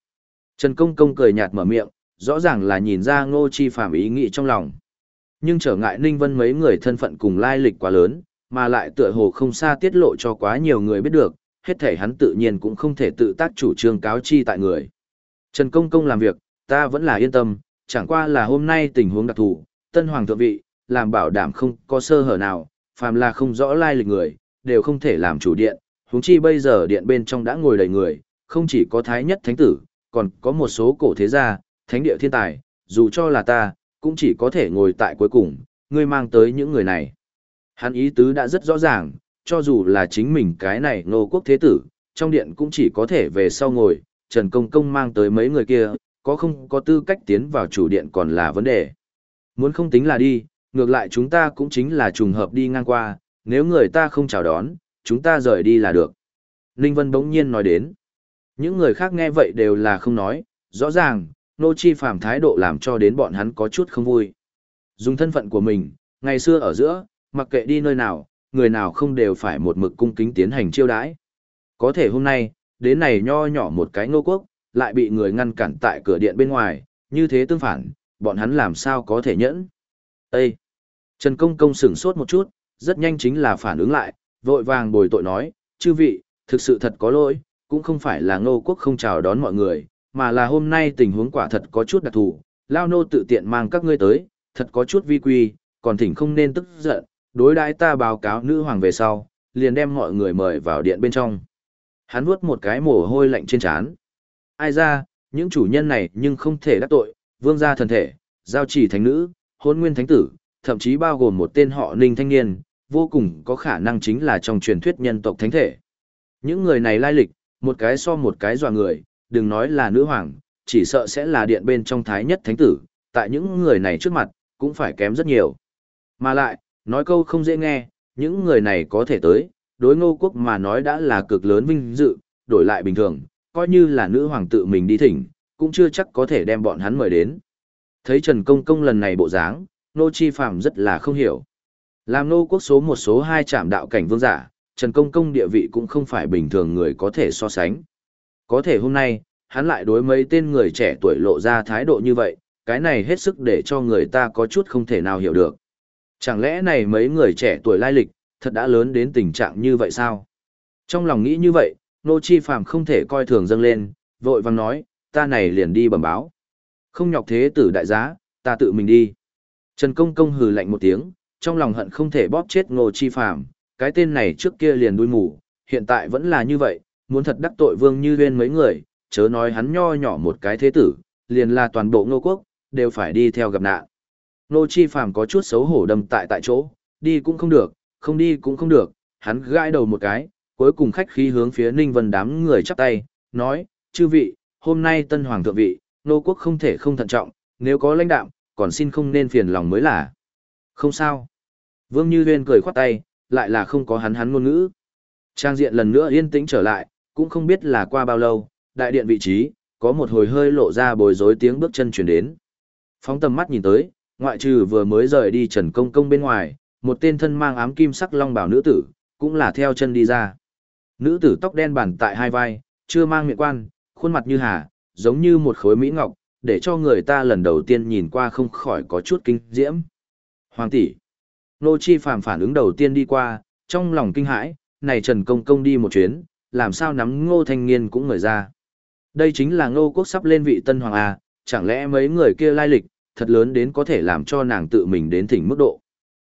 Speaker 1: Trần Công Công cười nhạt mở miệng, rõ ràng là nhìn ra Ngô Chi Phàm ý nghĩ trong lòng. Nhưng trở ngại Ninh Vân mấy người thân phận cùng lai lịch quá lớn, mà lại tựa hồ không xa tiết lộ cho quá nhiều người biết được, hết thể hắn tự nhiên cũng không thể tự tác chủ trương cáo chi tại người. Trần Công Công làm việc, ta vẫn là yên tâm, chẳng qua là hôm nay tình huống đặc thù, tân hoàng thượng vị, làm bảo đảm không có sơ hở nào, phàm là không rõ lai lịch người, đều không thể làm chủ điện, huống chi bây giờ điện bên trong đã ngồi đầy người, không chỉ có thái nhất thánh tử, còn có một số cổ thế gia, thánh địa thiên tài, dù cho là ta, cũng chỉ có thể ngồi tại cuối cùng, ngươi mang tới những người này. Hắn ý tứ đã rất rõ ràng, cho dù là chính mình cái này nô quốc thế tử, trong điện cũng chỉ có thể về sau ngồi, Trần Công Công mang tới mấy người kia, có không có tư cách tiến vào chủ điện còn là vấn đề. Muốn không tính là đi, ngược lại chúng ta cũng chính là trùng hợp đi ngang qua, nếu người ta không chào đón, chúng ta rời đi là được. Ninh Vân bỗng nhiên nói đến. Những người khác nghe vậy đều là không nói, rõ ràng, nô chi Phạm thái độ làm cho đến bọn hắn có chút không vui. Dùng thân phận của mình, ngày xưa ở giữa, mặc kệ đi nơi nào, người nào không đều phải một mực cung kính tiến hành chiêu đãi. Có thể hôm nay, đến này nho nhỏ một cái ngô quốc, lại bị người ngăn cản tại cửa điện bên ngoài, như thế tương phản, bọn hắn làm sao có thể nhẫn. Ê! Trần Công Công sửng sốt một chút, rất nhanh chính là phản ứng lại, vội vàng bồi tội nói, chư vị, thực sự thật có lỗi, cũng không phải là ngô quốc không chào đón mọi người, mà là hôm nay tình huống quả thật có chút đặc thù, lao nô tự tiện mang các ngươi tới, thật có chút vi quy, còn thỉnh không nên tức giận, đối đãi ta báo cáo nữ hoàng về sau, liền đem mọi người mời vào điện bên trong. Hắn vuốt một cái mồ hôi lạnh trên trán. Ai ra, những chủ nhân này nhưng không thể đắc tội, vương gia thần thể, giao chỉ thánh nữ, hôn nguyên thánh tử, thậm chí bao gồm một tên họ ninh thanh niên, vô cùng có khả năng chính là trong truyền thuyết nhân tộc thánh thể. Những người này lai lịch, một cái so một cái dọa người, đừng nói là nữ hoàng, chỉ sợ sẽ là điện bên trong thái nhất thánh tử, tại những người này trước mặt, cũng phải kém rất nhiều. Mà lại, nói câu không dễ nghe, những người này có thể tới, đối ngô quốc mà nói đã là cực lớn vinh dự, đổi lại bình thường, coi như là nữ hoàng tự mình đi thỉnh, cũng chưa chắc có thể đem bọn hắn mời đến. Thấy Trần Công Công lần này bộ dáng, Nô Chi Phạm rất là không hiểu. Làm nô quốc số một số hai trạm đạo cảnh vương giả, Trần Công Công địa vị cũng không phải bình thường người có thể so sánh. Có thể hôm nay, hắn lại đối mấy tên người trẻ tuổi lộ ra thái độ như vậy, cái này hết sức để cho người ta có chút không thể nào hiểu được. Chẳng lẽ này mấy người trẻ tuổi lai lịch, thật đã lớn đến tình trạng như vậy sao? Trong lòng nghĩ như vậy, Nô Chi Phàm không thể coi thường dâng lên, vội vang nói, ta này liền đi bẩm báo. Không nhọc thế tử đại giá, ta tự mình đi. Trần Công Công hừ lạnh một tiếng, trong lòng hận không thể bóp chết Ngô Chi Phàm, cái tên này trước kia liền đuôi mù, hiện tại vẫn là như vậy, muốn thật đắc tội Vương Như Uyên mấy người, chớ nói hắn nho nhỏ một cái thế tử, liền là toàn bộ Ngô quốc, đều phải đi theo gặp nạn nô Chi Phàm có chút xấu hổ đâm tại tại chỗ, đi cũng không được, không đi cũng không được, hắn gãi đầu một cái, cuối cùng khách khí hướng phía Ninh Vân đám người chắp tay, nói, chư vị, hôm nay tân hoàng thượng vị, nô quốc không thể không thận trọng, nếu có lãnh đạm, còn xin không nên phiền lòng mới là. Không sao. Vương Như Huyên cười khoát tay, lại là không có hắn hắn ngôn ngữ. Trang diện lần nữa yên tĩnh trở lại, cũng không biết là qua bao lâu, đại điện vị trí, có một hồi hơi lộ ra bồi rối tiếng bước chân chuyển đến. Phóng tầm mắt nhìn tới, ngoại trừ vừa mới rời đi Trần Công Công bên ngoài, một tên thân mang ám kim sắc long bảo nữ tử, cũng là theo chân đi ra. Nữ tử tóc đen bản tại hai vai, chưa mang miệng quan, khuôn mặt như hà, giống như một khối mỹ ngọc, để cho người ta lần đầu tiên nhìn qua không khỏi có chút kinh diễm. Hoàng tỷ. Nô Chi Phàm phản ứng đầu tiên đi qua, trong lòng kinh hãi, này Trần Công Công đi một chuyến, làm sao nắm Ngô Thanh Niên cũng ngời ra. Đây chính là Ngô Quốc sắp lên vị tân hoàng à, chẳng lẽ mấy người kia lai lịch, thật lớn đến có thể làm cho nàng tự mình đến thỉnh mức độ.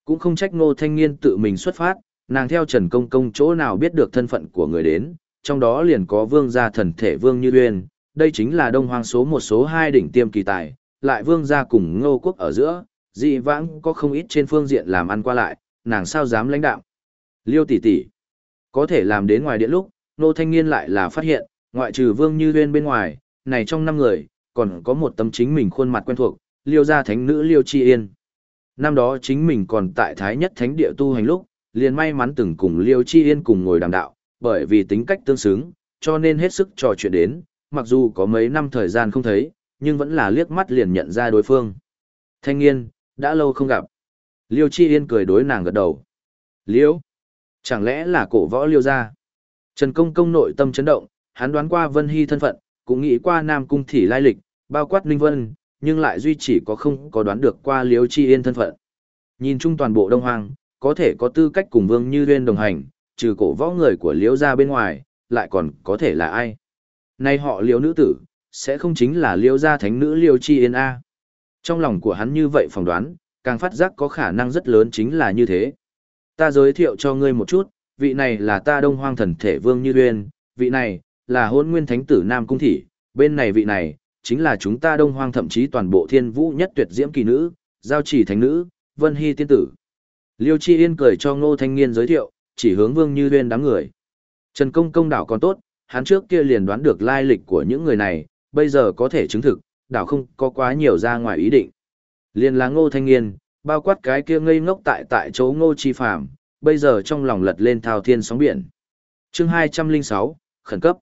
Speaker 1: Cũng không trách Ngô Thanh Niên tự mình xuất phát, nàng theo Trần Công Công chỗ nào biết được thân phận của người đến, trong đó liền có vương gia thần thể vương như uyên, đây chính là đông hoang số một số hai đỉnh tiêm kỳ tài, lại vương gia cùng ngô quốc ở giữa, dị vãng có không ít trên phương diện làm ăn qua lại, nàng sao dám lãnh đạo. Liêu tỷ tỷ, có thể làm đến ngoài điện lúc, nô thanh niên lại là phát hiện, ngoại trừ vương như Uyên bên ngoài, này trong năm người, còn có một tâm chính mình khuôn mặt quen thuộc, liêu gia thánh nữ liêu chi yên. Năm đó chính mình còn tại thái nhất thánh địa tu hành lúc, liền may mắn từng cùng liêu chi yên cùng ngồi đàm đạo, bởi vì tính cách tương xứng, cho nên hết sức trò chuyện đến, mặc dù có mấy năm thời gian không thấy, nhưng vẫn là liếc mắt liền nhận ra đối phương. Thanh niên, đã lâu không gặp. Liêu Chi Yên cười đối nàng gật đầu. Liêu? Chẳng lẽ là cổ võ liêu gia? Trần Công Công nội tâm chấn động, hắn đoán qua Vân Hy thân phận, cũng nghĩ qua Nam Cung Thị lai lịch, bao quát Ninh Vân, nhưng lại duy chỉ có không có đoán được qua Liêu Chi Yên thân phận. Nhìn chung toàn bộ Đông Hoang, có thể có tư cách cùng Vương Như Uyên đồng hành, trừ cổ võ người của Liêu gia bên ngoài, lại còn có thể là ai? Nay họ liêu nữ tử, sẽ không chính là liêu gia thánh nữ liêu chi yên A. Trong lòng của hắn như vậy phỏng đoán, càng phát giác có khả năng rất lớn chính là như thế. Ta giới thiệu cho ngươi một chút, vị này là ta đông hoang thần thể vương như uyên, vị này, là hôn nguyên thánh tử Nam Cung Thị, bên này vị này, chính là chúng ta đông hoang thậm chí toàn bộ thiên vũ nhất tuyệt diễm kỳ nữ, giao chỉ thánh nữ, vân hy tiên tử. Liêu Chi Yên cười cho ngô thanh niên giới thiệu, chỉ hướng vương như Huyên đám người. Trần công công đảo còn tốt, hắn trước kia liền đoán được lai lịch của những người này, bây giờ có thể chứng thực, đảo không có quá nhiều ra ngoài ý định. Liền là ngô thanh niên, bao quát cái kia ngây ngốc tại tại chỗ ngô chi phàm, bây giờ trong lòng lật lên thao thiên sóng biển. chương 206, khẩn cấp.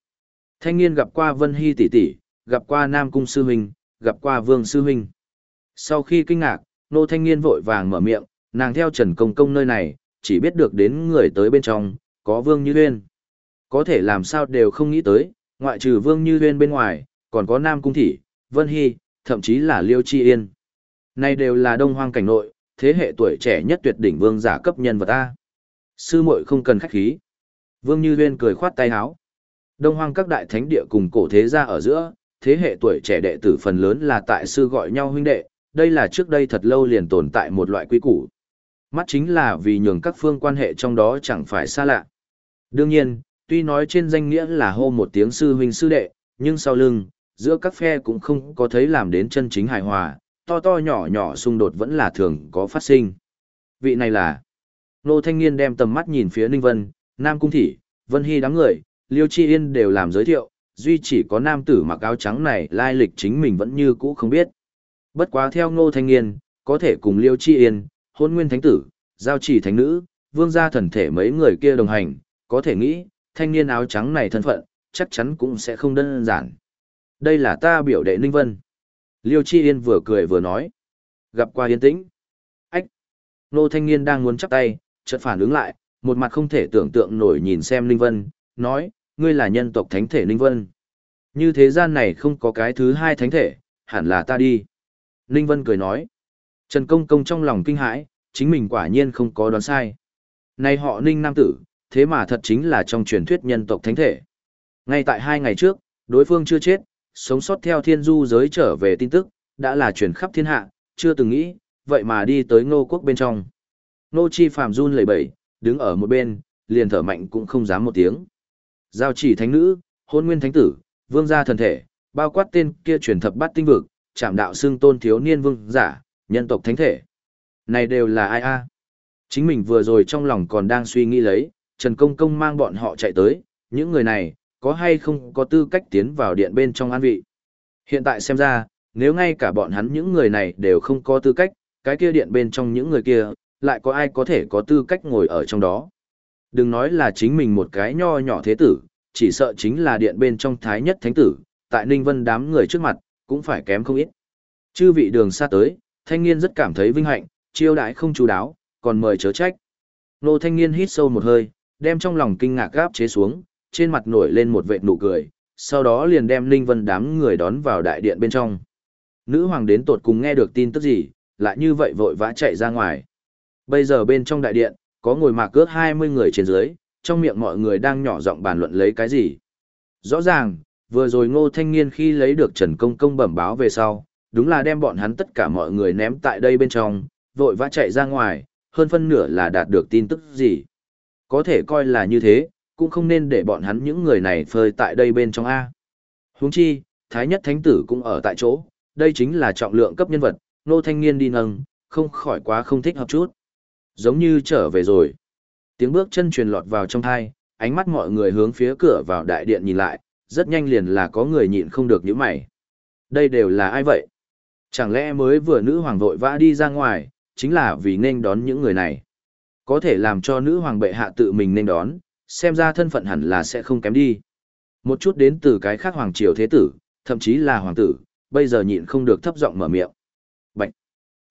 Speaker 1: Thanh niên gặp qua Vân Hy tỷ tỷ, gặp qua Nam Cung Sư Huynh, gặp qua Vương Sư Huynh. Sau khi kinh ngạc, nô thanh niên vội vàng mở miệng, nàng theo Trần Công Công nơi này, chỉ biết được đến người tới bên trong, có Vương Như Uyên có thể làm sao đều không nghĩ tới, ngoại trừ Vương Như Huyên bên ngoài, còn có Nam Cung Thị, Vân Hy, thậm chí là Liêu Chi Yên. Này đều là đông hoang cảnh nội, thế hệ tuổi trẻ nhất tuyệt đỉnh vương giả cấp nhân vật A. Sư muội không cần khách khí. Vương Như Huyên cười khoát tay áo. Đông hoang các đại thánh địa cùng cổ thế gia ở giữa, thế hệ tuổi trẻ đệ tử phần lớn là tại sư gọi nhau huynh đệ, đây là trước đây thật lâu liền tồn tại một loại quy củ. Mắt chính là vì nhường các phương quan hệ trong đó chẳng phải xa lạ. Đương nhiên, tuy nói trên danh nghĩa là hô một tiếng sư huynh sư đệ, nhưng sau lưng, giữa các phe cũng không có thấy làm đến chân chính hài hòa, to to nhỏ nhỏ xung đột vẫn là thường có phát sinh. Vị này là Nô Thanh Niên đem tầm mắt nhìn phía Ninh Vân, Nam Cung Thị, Vân Hy đám người, Liêu Chi Yên đều làm giới thiệu, duy chỉ có nam tử mặc áo trắng này lai lịch chính mình vẫn như cũ không biết. Bất quá theo Ngô Thanh Niên, có thể cùng Liêu Chi Yên, hôn nguyên thánh tử, giao chỉ thánh nữ, vương gia thần thể mấy người kia đồng hành, có thể nghĩ, thanh niên áo trắng này thân phận, chắc chắn cũng sẽ không đơn giản. Đây là ta biểu đệ Ninh Vân. Liêu Chi Yên vừa cười vừa nói. Gặp qua yên tĩnh. Ách. Nô thanh niên đang muốn chắp tay, chợt phản ứng lại, một mặt không thể tưởng tượng nổi nhìn xem Ninh Vân, nói, ngươi là nhân tộc thánh thể Ninh Vân. Như thế gian này không có cái thứ hai thánh thể, hẳn là ta đi. Ninh Vân cười nói. Trần Công Công trong lòng kinh hãi, chính mình quả nhiên không có đoán sai. Này họ Ninh Nam Tử, thế mà thật chính là trong truyền thuyết nhân tộc thánh thể. Ngay tại hai ngày trước, đối phương chưa chết, sống sót theo thiên du giới trở về tin tức, đã là truyền khắp thiên hạ, chưa từng nghĩ, vậy mà đi tới ngô quốc bên trong. Nô chi Phạm run lẩy bẩy, đứng ở một bên, liền thở mạnh cũng không dám một tiếng. Giao chỉ thánh nữ, hôn nguyên thánh tử, vương gia thần thể, bao quát tên kia truyền thập bát tinh vực, chạm đạo xương tôn thiếu niên vương giả, nhân tộc thánh thể. Này đều là ai a? Chính mình vừa rồi trong lòng còn đang suy nghĩ lấy, Trần Công Công mang bọn họ chạy tới, những người này, có hay không có tư cách tiến vào điện bên trong an vị. Hiện tại xem ra, nếu ngay cả bọn hắn những người này đều không có tư cách, cái kia điện bên trong những người kia, lại có ai có thể có tư cách ngồi ở trong đó. Đừng nói là chính mình một cái nho nhỏ thế tử, chỉ sợ chính là điện bên trong thái nhất thánh tử, tại Ninh Vân đám người trước mặt, cũng phải kém không ít. Chư vị đường xa tới, thanh niên rất cảm thấy vinh hạnh, chiêu đãi không chú đáo, còn mời chớ trách. Nô thanh niên hít sâu một hơi, đem trong lòng kinh ngạc gáp chế xuống, trên mặt nổi lên một vệt nụ cười, sau đó liền đem Ninh Vân đám người đón vào đại điện bên trong. Nữ hoàng đến tột cùng nghe được tin tức gì, lại như vậy vội vã chạy ra ngoài. Bây giờ bên trong đại điện, có ngồi mạc cướp 20 người trên dưới, trong miệng mọi người đang nhỏ giọng bàn luận lấy cái gì. Rõ ràng, vừa rồi ngô thanh niên khi lấy được Trần Công Công bẩm báo về sau, đúng là đem bọn hắn tất cả mọi người ném tại đây bên trong, vội vã chạy ra ngoài, hơn phân nửa là đạt được tin tức gì. Có thể coi là như thế, cũng không nên để bọn hắn những người này phơi tại đây bên trong A. Huống chi, Thái Nhất Thánh Tử cũng ở tại chỗ, đây chính là trọng lượng cấp nhân vật, nô thanh niên đi nâng, không khỏi quá không thích hợp chút. Giống như trở về rồi. Tiếng bước chân truyền lọt vào trong thai, ánh mắt mọi người hướng phía cửa vào đại điện nhìn lại, rất nhanh liền là có người nhịn không được những mày. Đây đều là ai vậy? Chẳng lẽ mới vừa nữ hoàng vội vã đi ra ngoài, chính là vì nên đón những người này. Có thể làm cho nữ hoàng bệ hạ tự mình nên đón, xem ra thân phận hẳn là sẽ không kém đi. Một chút đến từ cái khác hoàng triều thế tử, thậm chí là hoàng tử, bây giờ nhịn không được thấp giọng mở miệng. Bạch.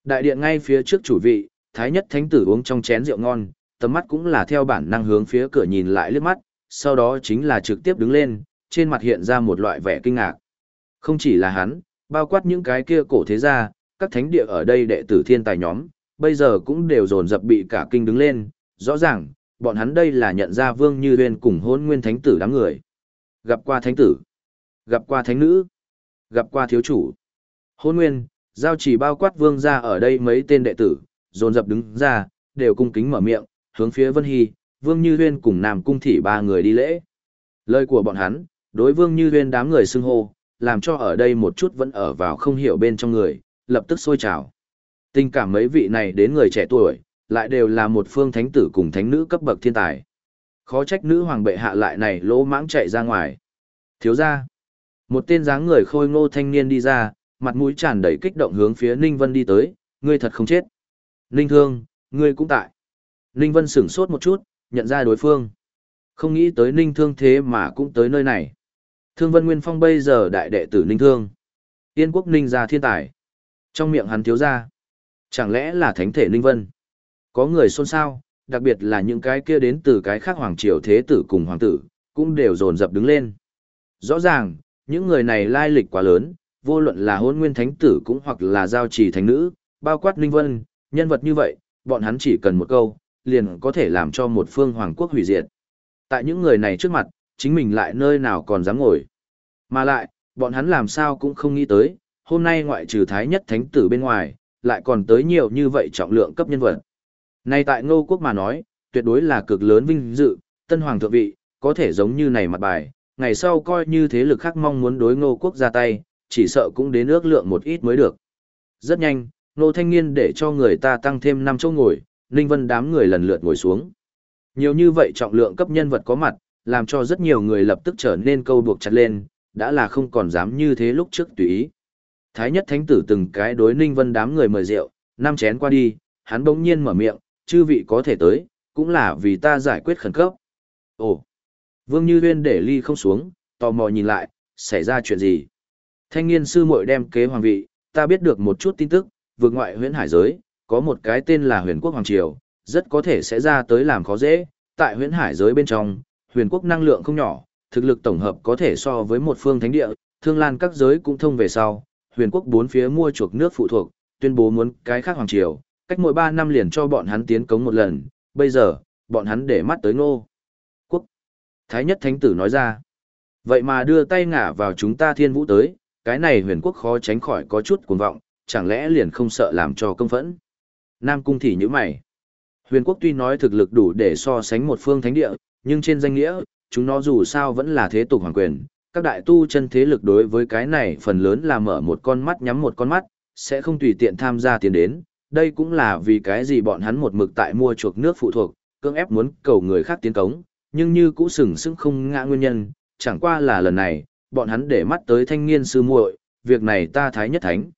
Speaker 1: Đại điện ngay phía trước chủ vị, thái nhất thánh tử uống trong chén rượu ngon, tầm mắt cũng là theo bản năng hướng phía cửa nhìn lại liếc mắt, sau đó chính là trực tiếp đứng lên, trên mặt hiện ra một loại vẻ kinh ngạc. Không chỉ là hắn, bao quát những cái kia cổ thế gia, các thánh địa ở đây đệ tử thiên tài nhóm, bây giờ cũng đều dồn dập bị cả kinh đứng lên, rõ ràng, bọn hắn đây là nhận ra Vương Như Uyên cùng hôn nguyên thánh tử đám người. Gặp qua thánh tử, gặp qua thánh nữ, gặp qua thiếu chủ. Hôn nguyên, giao chỉ bao quát vương ra ở đây mấy tên đệ tử, dồn dập đứng ra, đều cung kính mở miệng, hướng phía Vân Hy, Vương Như Uyên cùng Nam Cung Thị ba người đi lễ. Lời của bọn hắn, đối Vương Như Uyên đám người xưng hô, làm cho ở đây một chút vẫn ở vào không hiểu bên trong người, lập tức sôi trào. Tình cảm mấy vị này đến người trẻ tuổi, lại đều là một phương thánh tử cùng thánh nữ cấp bậc thiên tài. Khó trách nữ hoàng bệ hạ lại này lỗ mãng chạy ra ngoài. Thiếu ra, một tên dáng người khôi ngô thanh niên đi ra, mặt mũi tràn đầy kích động hướng phía Ninh Vân đi tới, ngươi thật không chết. Ninh Thương, ngươi cũng tại. Ninh Vân sửng sốt một chút, nhận ra đối phương. Không nghĩ tới Ninh Thương thế mà cũng tới nơi này. Thương Vân Nguyên Phong bây giờ đại đệ tử Ninh Thương. Tiên quốc Ninh gia thiên tài. Trong miệng hắn thiếu ra. Chẳng lẽ là thánh thể Ninh Vân? Có người xôn xao, đặc biệt là những cái kia đến từ cái khác hoàng triều thế tử cùng hoàng tử, cũng đều dồn dập đứng lên. Rõ ràng, Những người này lai lịch quá lớn, vô luận là hôn nguyên thánh tử cũng hoặc là giao trì thánh nữ, bao quát Ninh vân, nhân vật như vậy, bọn hắn chỉ cần một câu, liền có thể làm cho một phương hoàng quốc hủy diệt. Tại những người này trước mặt, chính mình lại nơi nào còn dám ngồi. Mà lại, bọn hắn làm sao cũng không nghĩ tới, hôm nay ngoại trừ thái nhất thánh tử bên ngoài, lại còn tới nhiều như vậy trọng lượng cấp nhân vật. Nay tại ngô quốc mà nói, tuyệt đối là cực lớn vinh dự, tân hoàng thượng vị, có thể giống như này mặt bài, ngày sau coi như thế lực khác mong muốn đối ngô quốc ra tay, chỉ sợ cũng đến ước lượng một ít mới được. Rất nhanh, nô thanh niên để cho người ta tăng thêm 5 chỗ ngồi, Ninh Vân đám người lần lượt ngồi xuống. Nhiều như vậy trọng lượng cấp nhân vật có mặt, làm cho rất nhiều người lập tức trở nên câu buộc chặt lên, đã là không còn dám như thế lúc trước tùy ý. Thái nhất thánh tử từng cái đối Ninh Vân đám người mời rượu, năm chén qua đi, hắn bỗng nhiên mở miệng, chư vị có thể tới, cũng là vì ta giải quyết khẩn cấp. Ồ! Vương Như Huyên để ly không xuống, tò mò nhìn lại, xảy ra chuyện gì? Thanh niên sư muội đem kế hoàng vị, ta biết được một chút tin tức, vượt ngoại huyễn hải giới, có một cái tên là huyền quốc hoàng triều, rất có thể sẽ ra tới làm khó dễ, tại huyễn hải giới bên trong, huyền quốc năng lượng không nhỏ, thực lực tổng hợp có thể so với một phương thánh địa, thương lan các giới cũng thông về sau, huyền quốc bốn phía mua chuộc nước phụ thuộc, tuyên bố muốn cái khác hoàng triều, cách mỗi 3 năm liền cho bọn hắn tiến cống một lần, bây giờ, bọn hắn để mắt tới ngô. Quốc. Thái nhất thánh tử nói ra, vậy mà đưa tay ngả vào chúng ta thiên vũ tới, cái này huyền quốc khó tránh khỏi có chút cuồng vọng, chẳng lẽ liền không sợ làm cho công phẫn. Nam cung thì như mày. Huyền quốc tuy nói thực lực đủ để so sánh một phương thánh địa, nhưng trên danh nghĩa, chúng nó dù sao vẫn là thế tục hoàng quyền. Các đại tu chân thế lực đối với cái này phần lớn là mở một con mắt nhắm một con mắt, sẽ không tùy tiện tham gia tiền đến. Đây cũng là vì cái gì bọn hắn một mực tại mua chuộc nước phụ thuộc, cưỡng ép muốn cầu người khác tiến cống, nhưng như cũ sừng sững không ngã nguyên nhân, chẳng qua là lần này, bọn hắn để mắt tới thanh niên sư muội, việc này ta thái nhất thánh.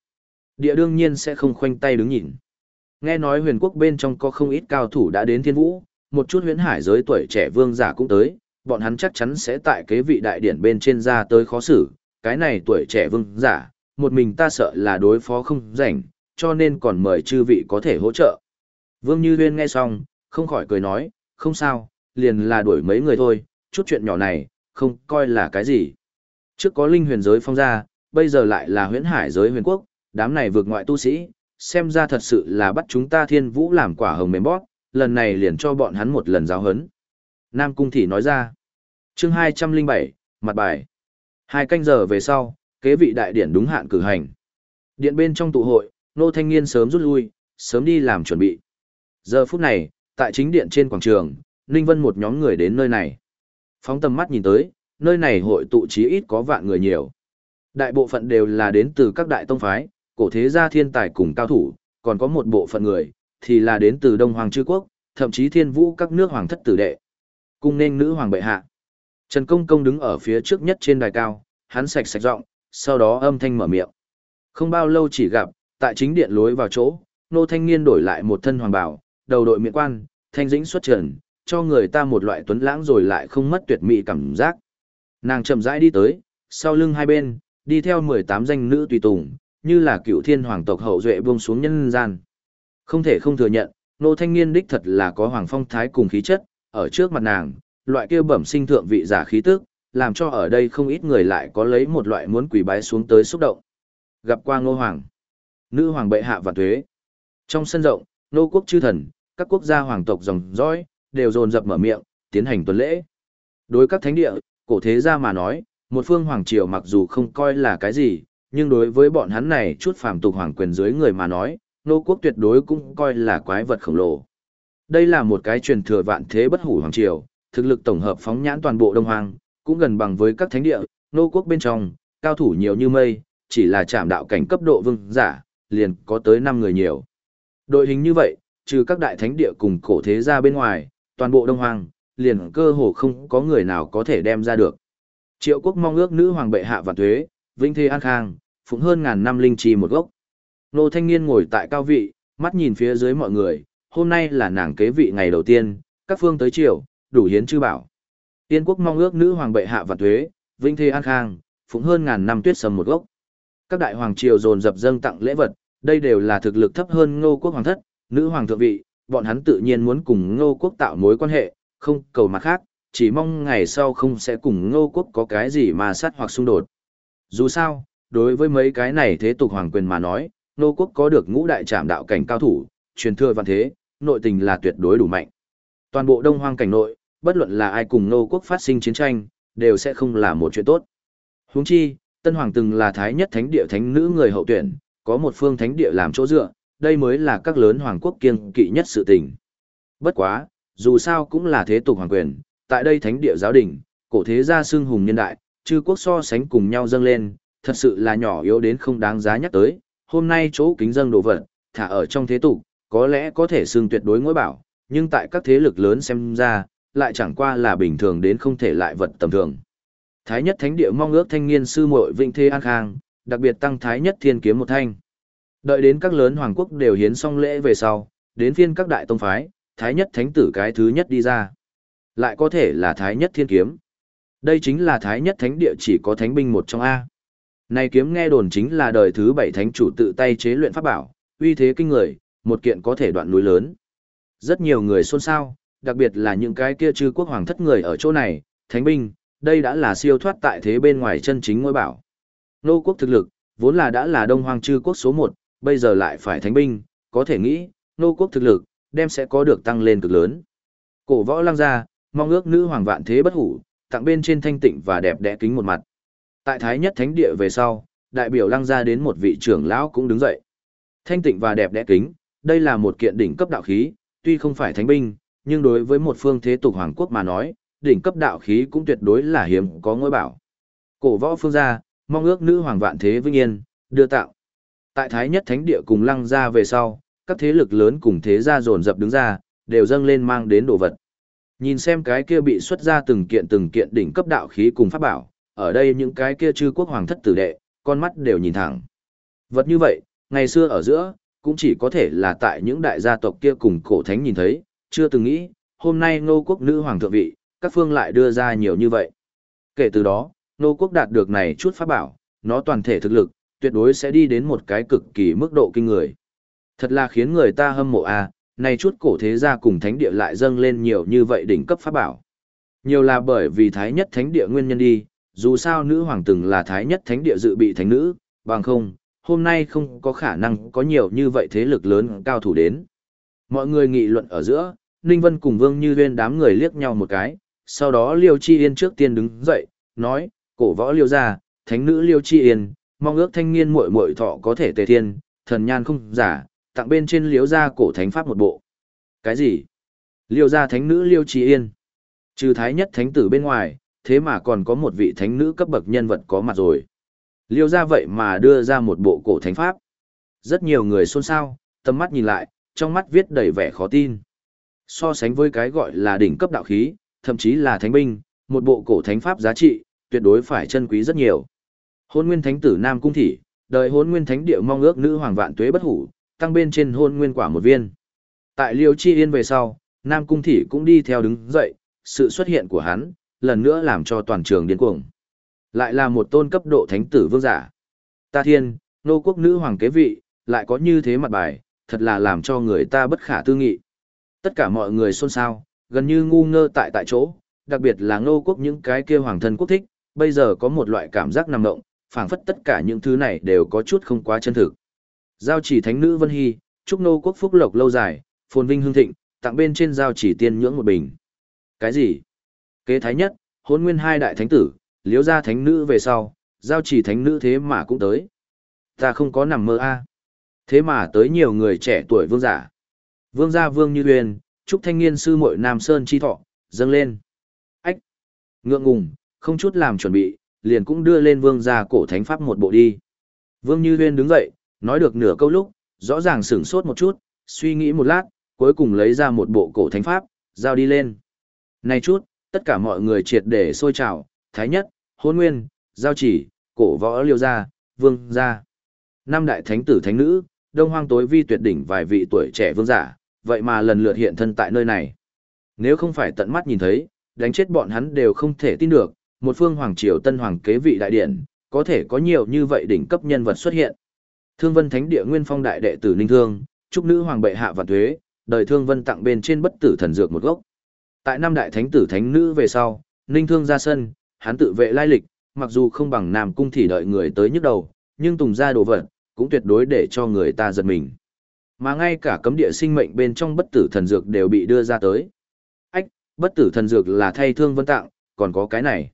Speaker 1: Địa đương nhiên sẽ không khoanh tay đứng nhìn. Nghe nói huyền quốc bên trong có không ít cao thủ đã đến thiên vũ, một chút huyễn hải giới tuổi trẻ vương giả cũng tới, bọn hắn chắc chắn sẽ tại kế vị đại điển bên trên ra tới khó xử, cái này tuổi trẻ vương giả, một mình ta sợ là đối phó không rảnh, cho nên còn mời chư vị có thể hỗ trợ. Vương Như Huyên nghe xong, không khỏi cười nói, không sao, liền là đuổi mấy người thôi, chút chuyện nhỏ này, không coi là cái gì. Trước có linh huyền giới phong ra, bây giờ lại là huyễn hải giới huyền quốc, đám này vượt ngoại tu sĩ, xem ra thật sự là bắt chúng ta thiên vũ làm quả hồng mềm bót, lần này liền cho bọn hắn một lần giáo hấn. Nam Cung Thị nói ra, chương 207, mặt bài. Hai canh giờ về sau, kế vị đại điển đúng hạn cử hành. Điện bên trong tụ hội, nô thanh niên sớm rút lui, sớm đi làm chuẩn bị. Giờ phút này, tại chính điện trên quảng trường, Ninh Vân một nhóm người đến nơi này. Phóng tầm mắt nhìn tới, nơi này hội tụ chí ít có vạn người nhiều. Đại bộ phận đều là đến từ các đại tông phái, cổ thế gia thiên tài cùng cao thủ, còn có một bộ phận người, thì là đến từ Đông Hoàng Chư Quốc, thậm chí thiên vũ các nước hoàng thất tử đệ. Cung nên nữ hoàng bệ hạ. Trần Công Công đứng ở phía trước nhất trên đài cao, hắn sạch sạch giọng, sau đó âm thanh mở miệng. Không bao lâu chỉ gặp, tại chính điện lối vào chỗ, nô thanh niên đổi lại một thân hoàng bào, đầu đội miệng quan, thanh dĩnh xuất trần, cho người ta một loại tuấn lãng rồi lại không mất tuyệt mỹ cảm giác. Nàng chậm rãi đi tới, sau lưng hai bên, đi theo 18 danh nữ tùy tùng, như là cựu thiên hoàng tộc hậu duệ buông xuống nhân gian. Không thể không thừa nhận, nô thanh niên đích thật là có hoàng phong thái cùng khí chất, ở trước mặt nàng, loại kia bẩm sinh thượng vị giả khí tức, làm cho ở đây không ít người lại có lấy một loại muốn quỳ bái xuống tới xúc động. Gặp qua ngô hoàng, nữ hoàng bệ hạ và thuế. Trong sân rộng, nô quốc chư thần, các quốc gia hoàng tộc dòng dõi, đều dồn dập mở miệng, tiến hành tuần lễ. Đối các thánh địa, cổ thế gia mà nói, một phương hoàng triều mặc dù không coi là cái gì, nhưng đối với bọn hắn này chút phàm tục hoàng quyền dưới người mà nói, nô quốc tuyệt đối cũng coi là quái vật khổng lồ. Đây là một cái truyền thừa vạn thế bất hủ hoàng triều, thực lực tổng hợp phóng nhãn toàn bộ Đông Hoàng, cũng gần bằng với các thánh địa, nô quốc bên trong, cao thủ nhiều như mây, chỉ là chạm đạo cảnh cấp độ vương giả, liền có tới 5 người nhiều. Đội hình như vậy, trừ các đại thánh địa cùng cổ thế gia bên ngoài, toàn bộ Đông Hoàng, liền cơ hồ không có người nào có thể đem ra được. Triệu quốc mong ước nữ hoàng bệ hạ và thuế, vinh thế an khang, phụng hơn ngàn năm linh chi một gốc. Nô thanh niên ngồi tại cao vị, mắt nhìn phía dưới mọi người, hôm nay là nàng kế vị ngày đầu tiên, các phương tới triều, đủ hiến chư bảo. Tiên quốc mong ước nữ hoàng bệ hạ và thuế, vinh thế an khang, phụng hơn ngàn năm tuyết sầm một gốc. Các đại hoàng triều dồn dập dâng tặng lễ vật, đây đều là thực lực thấp hơn ngô quốc hoàng thất, nữ hoàng thượng vị, bọn hắn tự nhiên muốn cùng ngô quốc tạo mối quan hệ, không cầu mặt khác, chỉ mong ngày sau không sẽ cùng ngô quốc có cái gì mà sát hoặc xung đột. Dù sao, đối với mấy cái này thế tục hoàng quyền mà nói, nô quốc có được ngũ đại trạm đạo cảnh cao thủ, truyền thừa văn thế, nội tình là tuyệt đối đủ mạnh. Toàn bộ đông hoang cảnh nội, bất luận là ai cùng nô quốc phát sinh chiến tranh, đều sẽ không là một chuyện tốt. Huống chi, Tân Hoàng từng là thái nhất thánh địa thánh nữ người hậu tuyển, có một phương thánh địa làm chỗ dựa, đây mới là các lớn hoàng quốc kiêng kỵ nhất sự tình. Bất quá, dù sao cũng là thế tục hoàng quyền, tại đây thánh địa giáo đình, cổ thế gia xương hùng nhân đại, chư quốc so sánh cùng nhau dâng lên, thật sự là nhỏ yếu đến không đáng giá nhắc tới, hôm nay chỗ kính dâng đồ vật, thả ở trong thế tục, có lẽ có thể xương tuyệt đối ngôi bảo, nhưng tại các thế lực lớn xem ra, lại chẳng qua là bình thường đến không thể lại vật tầm thường. Thái nhất thánh địa mong ước thanh niên sư muội vinh thế an khang, đặc biệt tăng thái nhất thiên kiếm một thanh. Đợi đến các lớn hoàng quốc đều hiến xong lễ về sau, đến phiên các đại tông phái, thái nhất thánh tử cái thứ nhất đi ra. Lại có thể là thái nhất thiên kiếm. Đây chính là thái nhất thánh địa chỉ có thánh binh một trong A. Này kiếm nghe đồn chính là đời thứ bảy thánh chủ tự tay chế luyện pháp bảo, uy thế kinh người, một kiện có thể đoạn núi lớn. Rất nhiều người xôn xao, đặc biệt là những cái kia chư quốc hoàng thất người ở chỗ này, thánh binh, đây đã là siêu thoát tại thế bên ngoài chân chính ngôi bảo. Nô quốc thực lực, vốn là đã là đông hoàng chư quốc số một, bây giờ lại phải thánh binh, có thể nghĩ, nô quốc thực lực, đem sẽ có được tăng lên cực lớn. Cổ võ lăng ra, mong ước nữ hoàng vạn thế bất hủ, tặng bên trên thanh tịnh và đẹp đẽ kính một mặt. Tại Thái nhất thánh địa về sau, đại biểu lăng ra đến một vị trưởng lão cũng đứng dậy. Thanh tịnh và đẹp đẽ kính, đây là một kiện đỉnh cấp đạo khí, tuy không phải thánh binh, nhưng đối với một phương thế tục hoàng quốc mà nói, đỉnh cấp đạo khí cũng tuyệt đối là hiếm có ngôi bảo. Cổ võ phương gia, mong ước nữ hoàng vạn thế vinh yên, đưa tạo. Tại Thái nhất thánh địa cùng lăng ra về sau, các thế lực lớn cùng thế gia dồn dập đứng ra, đều dâng lên mang đến đồ vật. Nhìn xem cái kia bị xuất ra từng kiện từng kiện đỉnh cấp đạo khí cùng pháp bảo, ở đây những cái kia chư quốc hoàng thất tử đệ, con mắt đều nhìn thẳng. Vật như vậy, ngày xưa ở giữa, cũng chỉ có thể là tại những đại gia tộc kia cùng cổ thánh nhìn thấy, chưa từng nghĩ, hôm nay ngô quốc nữ hoàng thượng vị, các phương lại đưa ra nhiều như vậy. Kể từ đó, ngô quốc đạt được này chút pháp bảo, nó toàn thể thực lực, tuyệt đối sẽ đi đến một cái cực kỳ mức độ kinh người. Thật là khiến người ta hâm mộ a, à, này chút cổ thế gia cùng thánh địa lại dâng lên nhiều như vậy đỉnh cấp pháp bảo. Nhiều là bởi vì thái nhất thánh địa nguyên nhân đi, dù sao nữ hoàng từng là thái nhất thánh địa dự bị thánh nữ, bằng không, hôm nay không có khả năng có nhiều như vậy thế lực lớn cao thủ đến. Mọi người nghị luận ở giữa, Ninh Vân cùng Vương Như Huyên đám người liếc nhau một cái, sau đó Liêu Chi Yên trước tiên đứng dậy, nói, cổ võ Liêu gia, thánh nữ Liêu Chi Yên, mong ước thanh niên muội muội thọ có thể tề thiên, thần nhan không giả, tặng bên trên liêu gia cổ thánh pháp một bộ. Cái gì? Liêu gia thánh nữ Liêu Chi Yên. Trừ thái nhất thánh tử bên ngoài, thế mà còn có một vị thánh nữ cấp bậc nhân vật có mặt rồi. Liêu ra vậy mà đưa ra một bộ cổ thánh pháp. Rất nhiều người xôn xao, tầm mắt nhìn lại, trong mắt viết đầy vẻ khó tin. So sánh với cái gọi là đỉnh cấp đạo khí, thậm chí là thánh binh, một bộ cổ thánh pháp giá trị, tuyệt đối phải chân quý rất nhiều. Hôn nguyên thánh tử Nam Cung Thị, đời hôn nguyên thánh địa mong ước nữ hoàng vạn tuế bất hủ, tăng bên trên hôn nguyên quả một viên. Tại Liêu Chi Yên về sau, Nam Cung Thị cũng đi theo đứng dậy, sự xuất hiện của hắn, lần nữa làm cho toàn trường điên cuồng. Lại là một tôn cấp độ thánh tử vương giả. Ta thiên, nô quốc nữ hoàng kế vị, lại có như thế mặt bài, thật là làm cho người ta bất khả tư nghị. Tất cả mọi người xôn xao, gần như ngu ngơ tại tại chỗ, đặc biệt là nô quốc những cái kia hoàng thân quốc thích, bây giờ có một loại cảm giác nằm động, phảng phất tất cả những thứ này đều có chút không quá chân thực. Giao chỉ thánh nữ Vân Hy, chúc nô quốc phúc lộc lâu dài, phồn vinh hương thịnh, tặng bên trên giao chỉ tiên nhưỡng một bình. Cái gì? Kế thái nhất, hôn nguyên hai đại thánh tử, liếu ra thánh nữ về sau, giao chỉ thánh nữ thế mà cũng tới. Ta không có nằm mơ a Thế mà tới nhiều người trẻ tuổi vương giả. Vương gia vương như huyền, chúc thanh niên sư muội Nam Sơn chi thọ, dâng lên. Ách! Ngượng ngùng, không chút làm chuẩn bị, liền cũng đưa lên vương gia cổ thánh pháp một bộ đi. Vương như huyền đứng dậy, nói được nửa câu lúc, rõ ràng sửng sốt một chút, suy nghĩ một lát, cuối cùng lấy ra một bộ cổ thánh pháp, giao đi lên. Này chút, tất cả mọi người triệt để sôi trào, thái nhất, hôn nguyên, giao chỉ, cổ võ liêu gia, vương gia. Năm đại thánh tử thánh nữ, đông hoang tối vi tuyệt đỉnh vài vị tuổi trẻ vương giả, vậy mà lần lượt hiện thân tại nơi này. Nếu không phải tận mắt nhìn thấy, đánh chết bọn hắn đều không thể tin được, một phương hoàng triều tân hoàng kế vị đại điển, có thể có nhiều như vậy đỉnh cấp nhân vật xuất hiện. Thương Vân Thánh Địa Nguyên Phong đại đệ tử Ninh Thương, chúc nữ hoàng bệ hạ và thuế, đời Thương Vân tặng bên trên bất tử thần dược một gốc. Tại năm đại thánh tử thánh nữ về sau, Ninh Thương ra sân, hắn tự vệ lai lịch, mặc dù không bằng Nam Cung thì đợi người tới nhức đầu, nhưng tùng ra đồ vật, cũng tuyệt đối để cho người ta giật mình. Mà ngay cả cấm địa sinh mệnh bên trong bất tử thần dược đều bị đưa ra tới. Ách, bất tử thần dược là thay thương vân tặng, còn có cái này.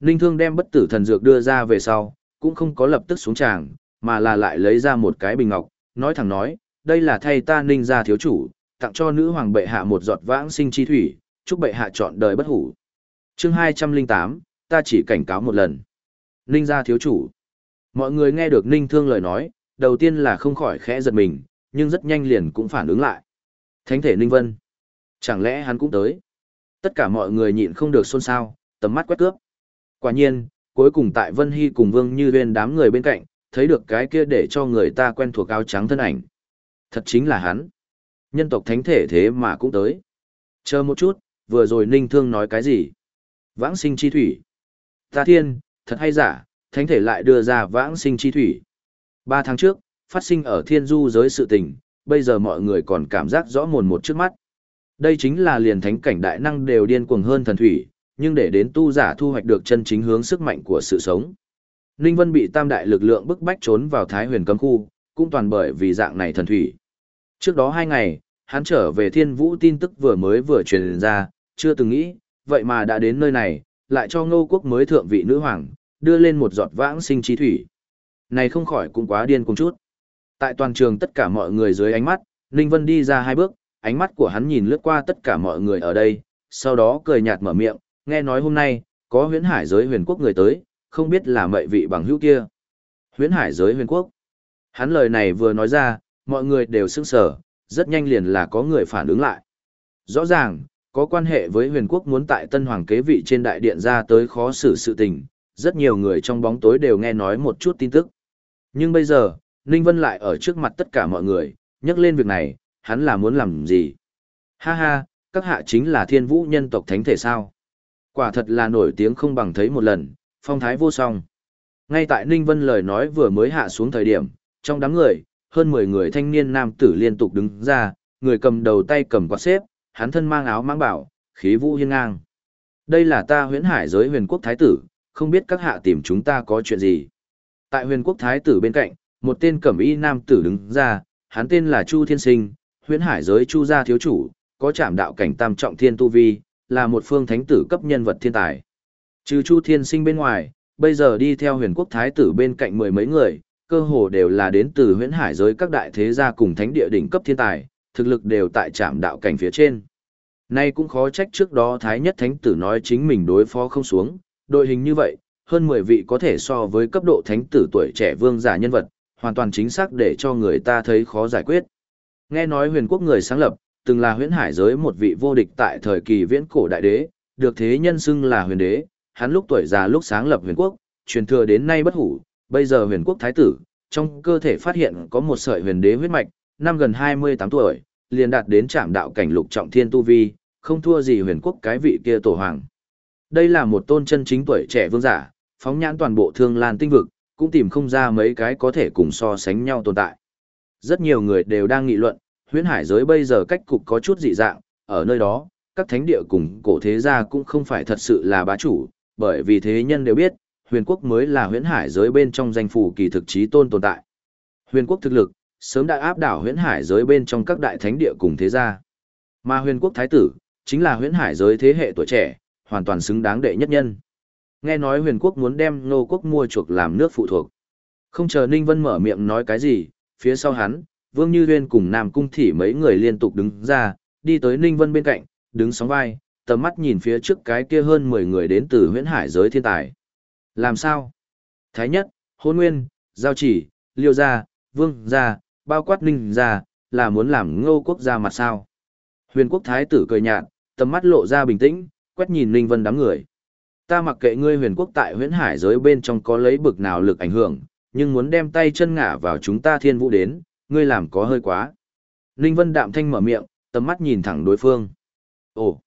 Speaker 1: Ninh Thương đem bất tử thần dược đưa ra về sau, cũng không có lập tức xuống tràng, mà là lại lấy ra một cái bình ngọc, nói thẳng nói, đây là thay ta Ninh gia thiếu chủ, tặng cho nữ hoàng bệ hạ một giọt vãng sinh chi thủy, chúc bệ hạ chọn đời bất hủ. Chương 208, ta chỉ cảnh cáo một lần. Ninh gia thiếu chủ. Mọi người nghe được Ninh Thương lời nói, đầu tiên là không khỏi khẽ giật mình, nhưng rất nhanh liền cũng phản ứng lại. Thánh thể Ninh Vân. Chẳng lẽ hắn cũng tới? Tất cả mọi người nhịn không được xôn xao, tầm mắt quét cướp. Quả nhiên, cuối cùng tại Vân Hy cùng Vương Như Uyên đám người bên cạnh, thấy được cái kia để cho người ta quen thuộc áo trắng thân ảnh. Thật chính là hắn. Nhân tộc thánh thể thế mà cũng tới. Chờ một chút, vừa rồi Ninh Thương nói cái gì? Vãng sinh chi thủy. Ta thiên, thật hay giả, thánh thể lại đưa ra vãng sinh chi thủy. Ba tháng trước, phát sinh ở thiên du giới sự tình, bây giờ mọi người còn cảm giác rõ mồn một trước mắt. Đây chính là liền thánh cảnh đại năng đều điên cuồng hơn thần thủy, nhưng để đến tu giả thu hoạch được chân chính hướng sức mạnh của sự sống. Ninh Vân bị tam đại lực lượng bức bách trốn vào Thái huyền cấm khu, cũng toàn bởi vì dạng này thần thủy. Trước đó hai ngày, hắn trở về thiên vũ tin tức vừa mới vừa truyền ra, chưa từng nghĩ, vậy mà đã đến nơi này, lại cho ngô quốc mới thượng vị nữ hoàng, đưa lên một giọt vãng sinh trí thủy. Này không khỏi cũng quá điên cùng chút. Tại toàn trường tất cả mọi người dưới ánh mắt, Ninh Vân đi ra hai bước, ánh mắt của hắn nhìn lướt qua tất cả mọi người ở đây, sau đó cười nhạt mở miệng, nghe nói hôm nay, có huyễn hải giới huyền quốc người tới, không biết là mệnh vị bằng hữu kia. Huyễn hải giới huyền quốc. Hắn lời này vừa nói ra, mọi người đều sững sờ, rất nhanh liền là có người phản ứng lại. Rõ ràng, có quan hệ với huyền quốc muốn tại tân hoàng kế vị trên đại điện ra tới khó xử sự tình, rất nhiều người trong bóng tối đều nghe nói một chút tin tức. Nhưng bây giờ, Ninh Vân lại ở trước mặt tất cả mọi người, nhắc lên việc này, hắn là muốn làm gì? Ha ha, các hạ chính là thiên vũ nhân tộc thánh thể sao? Quả thật là nổi tiếng không bằng thấy một lần, phong thái vô song. Ngay tại Ninh Vân lời nói vừa mới hạ xuống thời điểm, trong đám người, hơn 10 người thanh niên nam tử liên tục đứng ra, người cầm đầu tay cầm quạt xếp, hắn thân mang áo mang bảo, khí vũ hiên ngang. Đây là ta huyễn hải giới huyền quốc thái tử, không biết các hạ tìm chúng ta có chuyện gì. Tại huyền quốc thái tử bên cạnh, một tên cẩm y nam tử đứng ra, hắn tên là Chu Thiên Sinh, huyễn hải giới Chu gia thiếu chủ, có trảm đạo cảnh tam trọng thiên tu vi, là một phương thánh tử cấp nhân vật thiên tài. Trừ Chu Thiên Sinh bên ngoài, bây giờ đi theo huyền quốc thái tử bên cạnh mười mấy người, cơ hồ đều là đến từ huyễn hải giới các đại thế gia cùng thánh địa đỉnh cấp thiên tài, thực lực đều tại trạm đạo cảnh phía trên. Nay cũng khó trách trước đó Thái Nhất Thánh Tử nói chính mình đối phó không xuống, đội hình như vậy, hơn 10 vị có thể so với cấp độ Thánh Tử tuổi trẻ vương giả nhân vật, hoàn toàn chính xác để cho người ta thấy khó giải quyết. Nghe nói huyền quốc người sáng lập, từng là huyễn hải giới một vị vô địch tại thời kỳ viễn cổ đại đế, được thế nhân xưng là huyền đế, hắn lúc tuổi già lúc sáng lập huyền quốc, truyền thừa đến nay bất hủ, bây giờ huyền quốc thái tử, trong cơ thể phát hiện có một sợi huyền đế huyết mạch, năm gần 28 tuổi, liền đạt đến trạm đạo cảnh lục trọng thiên tu vi, không thua gì huyền quốc cái vị kia tổ hoàng. Đây là một tôn chân chính tuổi trẻ vương giả, phóng nhãn toàn bộ thương lan tinh vực, cũng tìm không ra mấy cái có thể cùng so sánh nhau tồn tại. Rất nhiều người đều đang nghị luận, huyễn hải giới bây giờ cách cục có chút dị dạng, ở nơi đó, các thánh địa cùng cổ thế gia cũng không phải thật sự là bá chủ, bởi vì thế nhân đều biết, huyền quốc mới là huyễn hải giới bên trong danh phủ kỳ thực trí tôn tồn tại. Huyền quốc thực lực, sớm đã áp đảo huyễn hải giới bên trong các đại thánh địa cùng thế gia. Mà huyền quốc thái tử, chính là huyễn hải giới thế hệ tuổi trẻ, hoàn toàn xứng đáng đệ nhất nhân. Nghe nói huyền quốc muốn đem nô quốc mua chuộc làm nước phụ thuộc. Không chờ Ninh Vân mở miệng nói cái gì, phía sau hắn, Vương Như Huyên cùng Nam Cung Thị mấy người liên tục đứng ra, đi tới Ninh Vân bên cạnh, đứng sóng vai, tầm mắt nhìn phía trước cái kia hơn 10 người đến từ huyễn hải giới thiên tài. Làm sao? Thái nhất, hôn nguyên, giao chỉ, liêu gia, vương gia, bao quát ninh gia, là muốn làm ngô quốc gia mặt sao? Huyền quốc thái tử cười nhạt, tầm mắt lộ ra bình tĩnh, quét nhìn ninh vân đám người. Ta mặc kệ ngươi huyền quốc tại huyễn hải giới bên trong có lấy bực nào lực ảnh hưởng, nhưng muốn đem tay chân ngả vào chúng ta thiên vũ đến, ngươi làm có hơi quá. Ninh vân đạm thanh mở miệng, tầm mắt nhìn thẳng đối phương. Ồ!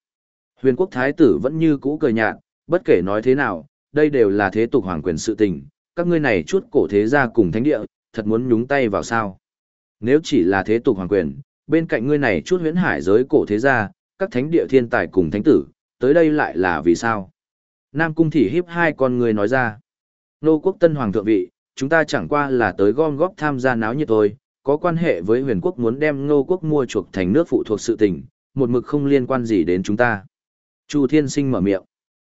Speaker 1: Huyền quốc thái tử vẫn như cũ cười nhạt, bất kể nói thế nào, đây đều là thế tục hoàng quyền sự tình, các ngươi này chút cổ thế gia cùng thánh địa, thật muốn nhúng tay vào sao. Nếu chỉ là thế tục hoàng quyền, bên cạnh ngươi này chút huyễn hải giới cổ thế gia, các thánh địa thiên tài cùng thánh tử, tới đây lại là vì sao? Nam Cung Thị hiếp hai con người nói ra. Nô quốc tân hoàng thượng vị, chúng ta chẳng qua là tới gom góp tham gia náo nhiệt thôi, có quan hệ với huyền quốc muốn đem nô quốc mua chuộc thành nước phụ thuộc sự tình, một mực không liên quan gì đến chúng ta. Chu Thiên Sinh mở miệng.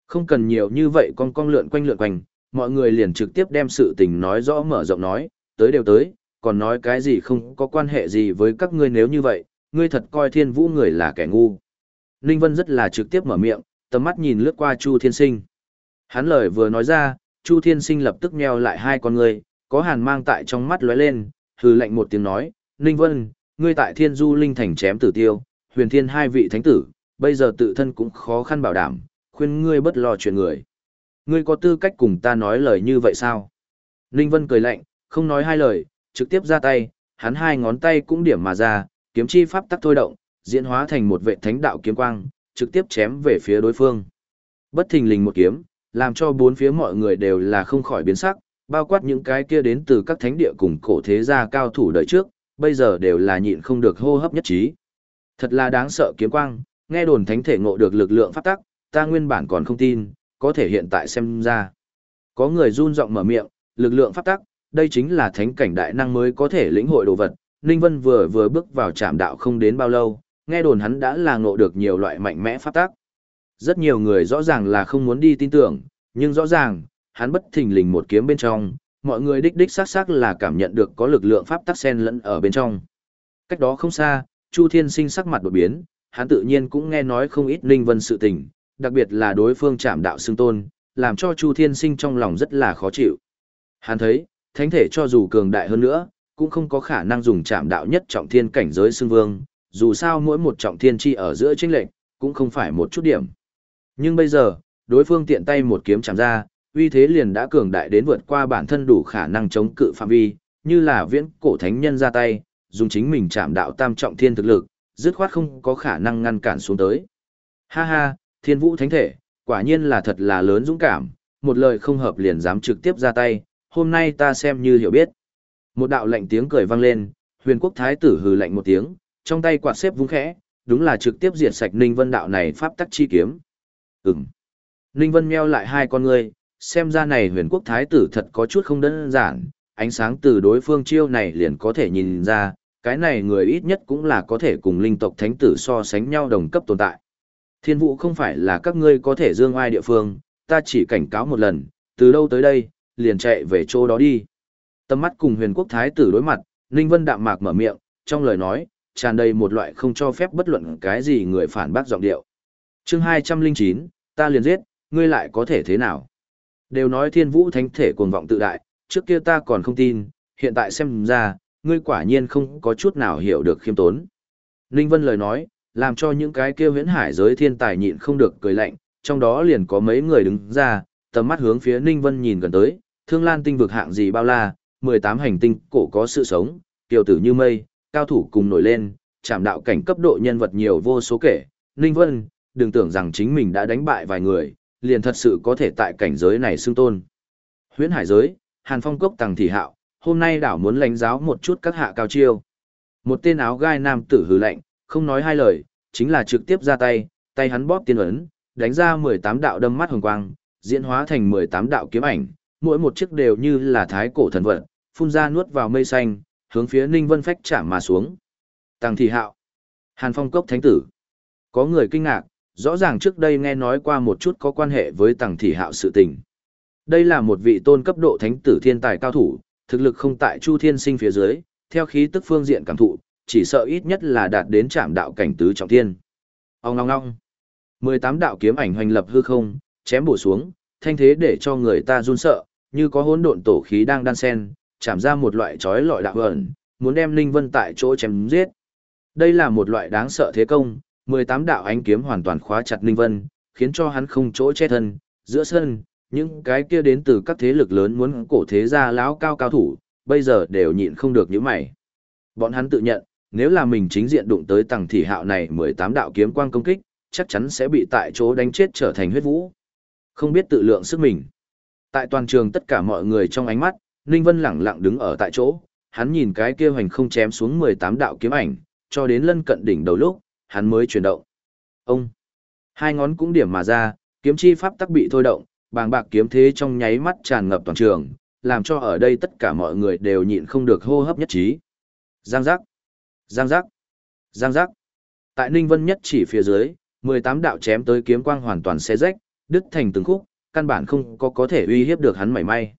Speaker 1: Không cần nhiều như vậy con con lượn quanh lượn quanh, mọi người liền trực tiếp đem sự tình nói rõ mở rộng nói, tới đều tới, còn nói cái gì không có quan hệ gì với các ngươi nếu như vậy, ngươi thật coi thiên vũ người là kẻ ngu. Ninh Vân rất là trực tiếp mở miệng, tầm mắt nhìn lướt qua Chu Thiên Sinh. Hắn lời vừa nói ra, Chu Thiên Sinh lập tức nheo lại hai con ngươi, có hàn mang tại trong mắt lóe lên, hừ lạnh một tiếng nói, Ninh Vân, ngươi tại Thiên Du Linh Thành chém tử tiêu, huyền thiên hai vị thánh tử, bây giờ tự thân cũng khó khăn bảo đảm, khuyên ngươi bất lo chuyện người. Ngươi có tư cách cùng ta nói lời như vậy sao? Ninh Vân cười lạnh, không nói hai lời, trực tiếp ra tay, hắn hai ngón tay cũng điểm mà ra, kiếm chi pháp tắc thôi động, diễn hóa thành một vệ thánh đạo kiếm quang, trực tiếp chém về phía đối phương. Bất thình lình một kiếm, làm cho bốn phía mọi người đều là không khỏi biến sắc, bao quát những cái kia đến từ các thánh địa cùng cổ thế gia cao thủ đời trước, bây giờ đều là nhịn không được hô hấp nhất trí. Thật là đáng sợ kiếm quang, nghe đồn thánh thể ngộ được lực lượng pháp tắc, ta nguyên bản còn không tin, có thể hiện tại xem ra. Có người run giọng mở miệng, lực lượng pháp tắc, đây chính là thánh cảnh đại năng mới có thể lĩnh hội đồ vật. Ninh Vân vừa vừa bước vào trạm đạo không đến bao lâu, nghe đồn hắn đã là ngộ được nhiều loại mạnh mẽ pháp tắc. Rất nhiều người rõ ràng là không muốn đi tin tưởng, nhưng rõ ràng, hắn bất thình lình một kiếm bên trong, mọi người đích đích xác xác là cảm nhận được có lực lượng pháp tắc sen lẫn ở bên trong. Cách đó không xa, Chu Thiên Sinh sắc mặt đột biến, hắn tự nhiên cũng nghe nói không ít Ninh Vân sự tình, đặc biệt là đối phương chạm đạo xưng tôn, làm cho Chu Thiên Sinh trong lòng rất là khó chịu. Hắn thấy, thánh thể cho dù cường đại hơn nữa, cũng không có khả năng dùng chạm đạo nhất trọng thiên cảnh giới xương vương, dù sao mỗi một trọng thiên chi ở giữa chênh lệnh, cũng không phải một chút điểm. Nhưng bây giờ, đối phương tiện tay một kiếm chạm ra, uy thế liền đã cường đại đến vượt qua bản thân đủ khả năng chống cự phạm vi, như là viễn cổ thánh nhân ra tay, dùng chính mình chạm đạo tam trọng thiên thực lực, dứt khoát không có khả năng ngăn cản xuống tới. Ha ha, thiên vũ thánh thể, quả nhiên là thật là lớn dũng cảm, một lời không hợp liền dám trực tiếp ra tay, hôm nay ta xem như hiểu biết. Một đạo lệnh tiếng cười vang lên, huyền quốc thái tử hừ lạnh một tiếng, trong tay quạt xếp vung khẽ, đúng là trực tiếp diệt sạch Ninh Vân đạo này pháp tắc chi kiếm. Ừm. Ninh Vân meo lại hai con ngươi, xem ra này huyền quốc thái tử thật có chút không đơn giản, ánh sáng từ đối phương chiêu này liền có thể nhìn ra, cái này người ít nhất cũng là có thể cùng linh tộc thánh tử so sánh nhau đồng cấp tồn tại. Thiên vụ không phải là các ngươi có thể dương ai địa phương, ta chỉ cảnh cáo một lần, từ đâu tới đây, liền chạy về chỗ đó đi. Tâm mắt cùng huyền quốc thái tử đối mặt, Ninh Vân đạm mạc mở miệng, trong lời nói, tràn đầy một loại không cho phép bất luận cái gì người phản bác giọng điệu. chương 209, ta liền giết, ngươi lại có thể thế nào? Đều nói thiên vũ thánh thể cuồng vọng tự đại, trước kia ta còn không tin, hiện tại xem ra, ngươi quả nhiên không có chút nào hiểu được khiêm tốn. Ninh Vân lời nói, làm cho những cái kia huyễn hải giới thiên tài nhịn không được cười lạnh, trong đó liền có mấy người đứng ra, tầm mắt hướng phía Ninh Vân nhìn gần tới, thương lan tinh vực hạng gì bao la, 18 hành tinh cổ có sự sống, tiểu tử như mây, cao thủ cùng nổi lên, chạm đạo cảnh cấp độ nhân vật nhiều vô số kể. Ninh Vân, đừng tưởng rằng chính mình đã đánh bại vài người, liền thật sự có thể tại cảnh giới này xưng tôn. Huyễn hải giới, Hàn Phong cốc tàng thị hạo, hôm nay đảo muốn lãnh giáo một chút các hạ cao chiêu. Một tên áo gai nam tử hừ lạnh, không nói hai lời, chính là trực tiếp ra tay, tay hắn bóp tiên ấn, đánh ra 18 đạo đâm mắt hồng quang, diễn hóa thành 18 đạo kiếm ảnh, mỗi một chiếc đều như là thái cổ thần vật, phun ra nuốt vào mây xanh, hướng phía Ninh Vân phách chạm mà xuống. Tăng thị hạo, Hàn Phong cốc thánh tử. Có người kinh ngạc, rõ ràng trước đây nghe nói qua một chút có quan hệ với Tăng thị hạo sự tình. Đây là một vị tôn cấp độ thánh tử thiên tài cao thủ, thực lực không tại Chu Thiên Sinh phía dưới, theo khí tức phương diện cảm thụ, chỉ sợ ít nhất là đạt đến trạm đạo cảnh tứ trọng thiên. Ông ngong ngong. 18 đạo kiếm ảnh hoành lập hư không, chém bổ xuống, thanh thế để cho người ta run sợ, như có hỗn độn tổ khí đang đan sen, chạm ra một loại chói lọi đạo ẩn, muốn đem Linh Vân tại chỗ chém giết. Đây là một loại đáng sợ thế công, 18 đạo ánh kiếm hoàn toàn khóa chặt Linh Vân, khiến cho hắn không chỗ che thân, giữa sân, những cái kia đến từ các thế lực lớn muốn cổ thế gia lão cao cao thủ, bây giờ đều nhịn không được những mày. Bọn hắn tự nhận, nếu là mình chính diện đụng tới tầng thị hạo này 18 đạo kiếm quang công kích, chắc chắn sẽ bị tại chỗ đánh chết trở thành huyết vũ. Không biết tự lượng sức mình. Tại toàn trường tất cả mọi người trong ánh mắt, Ninh Vân lẳng lặng đứng ở tại chỗ, hắn nhìn cái kia hoành không chém xuống 18 đạo kiếm ảnh, cho đến lân cận đỉnh đầu lúc, hắn mới chuyển động. Ông! Hai ngón cũng điểm mà ra, Kiếm chi pháp tắc bị thôi động, bàng bạc kiếm thế trong nháy mắt tràn ngập toàn trường, làm cho ở đây tất cả mọi người đều nhịn không được hô hấp nhất trí. Giang giác, giang giác, giang giác. Tại Ninh Vân nhất chỉ phía dưới, 18 đạo chém tới kiếm quang hoàn toàn xé rách, đứt thành từng khúc, căn bản không có có thể uy hiếp được hắn mảy may.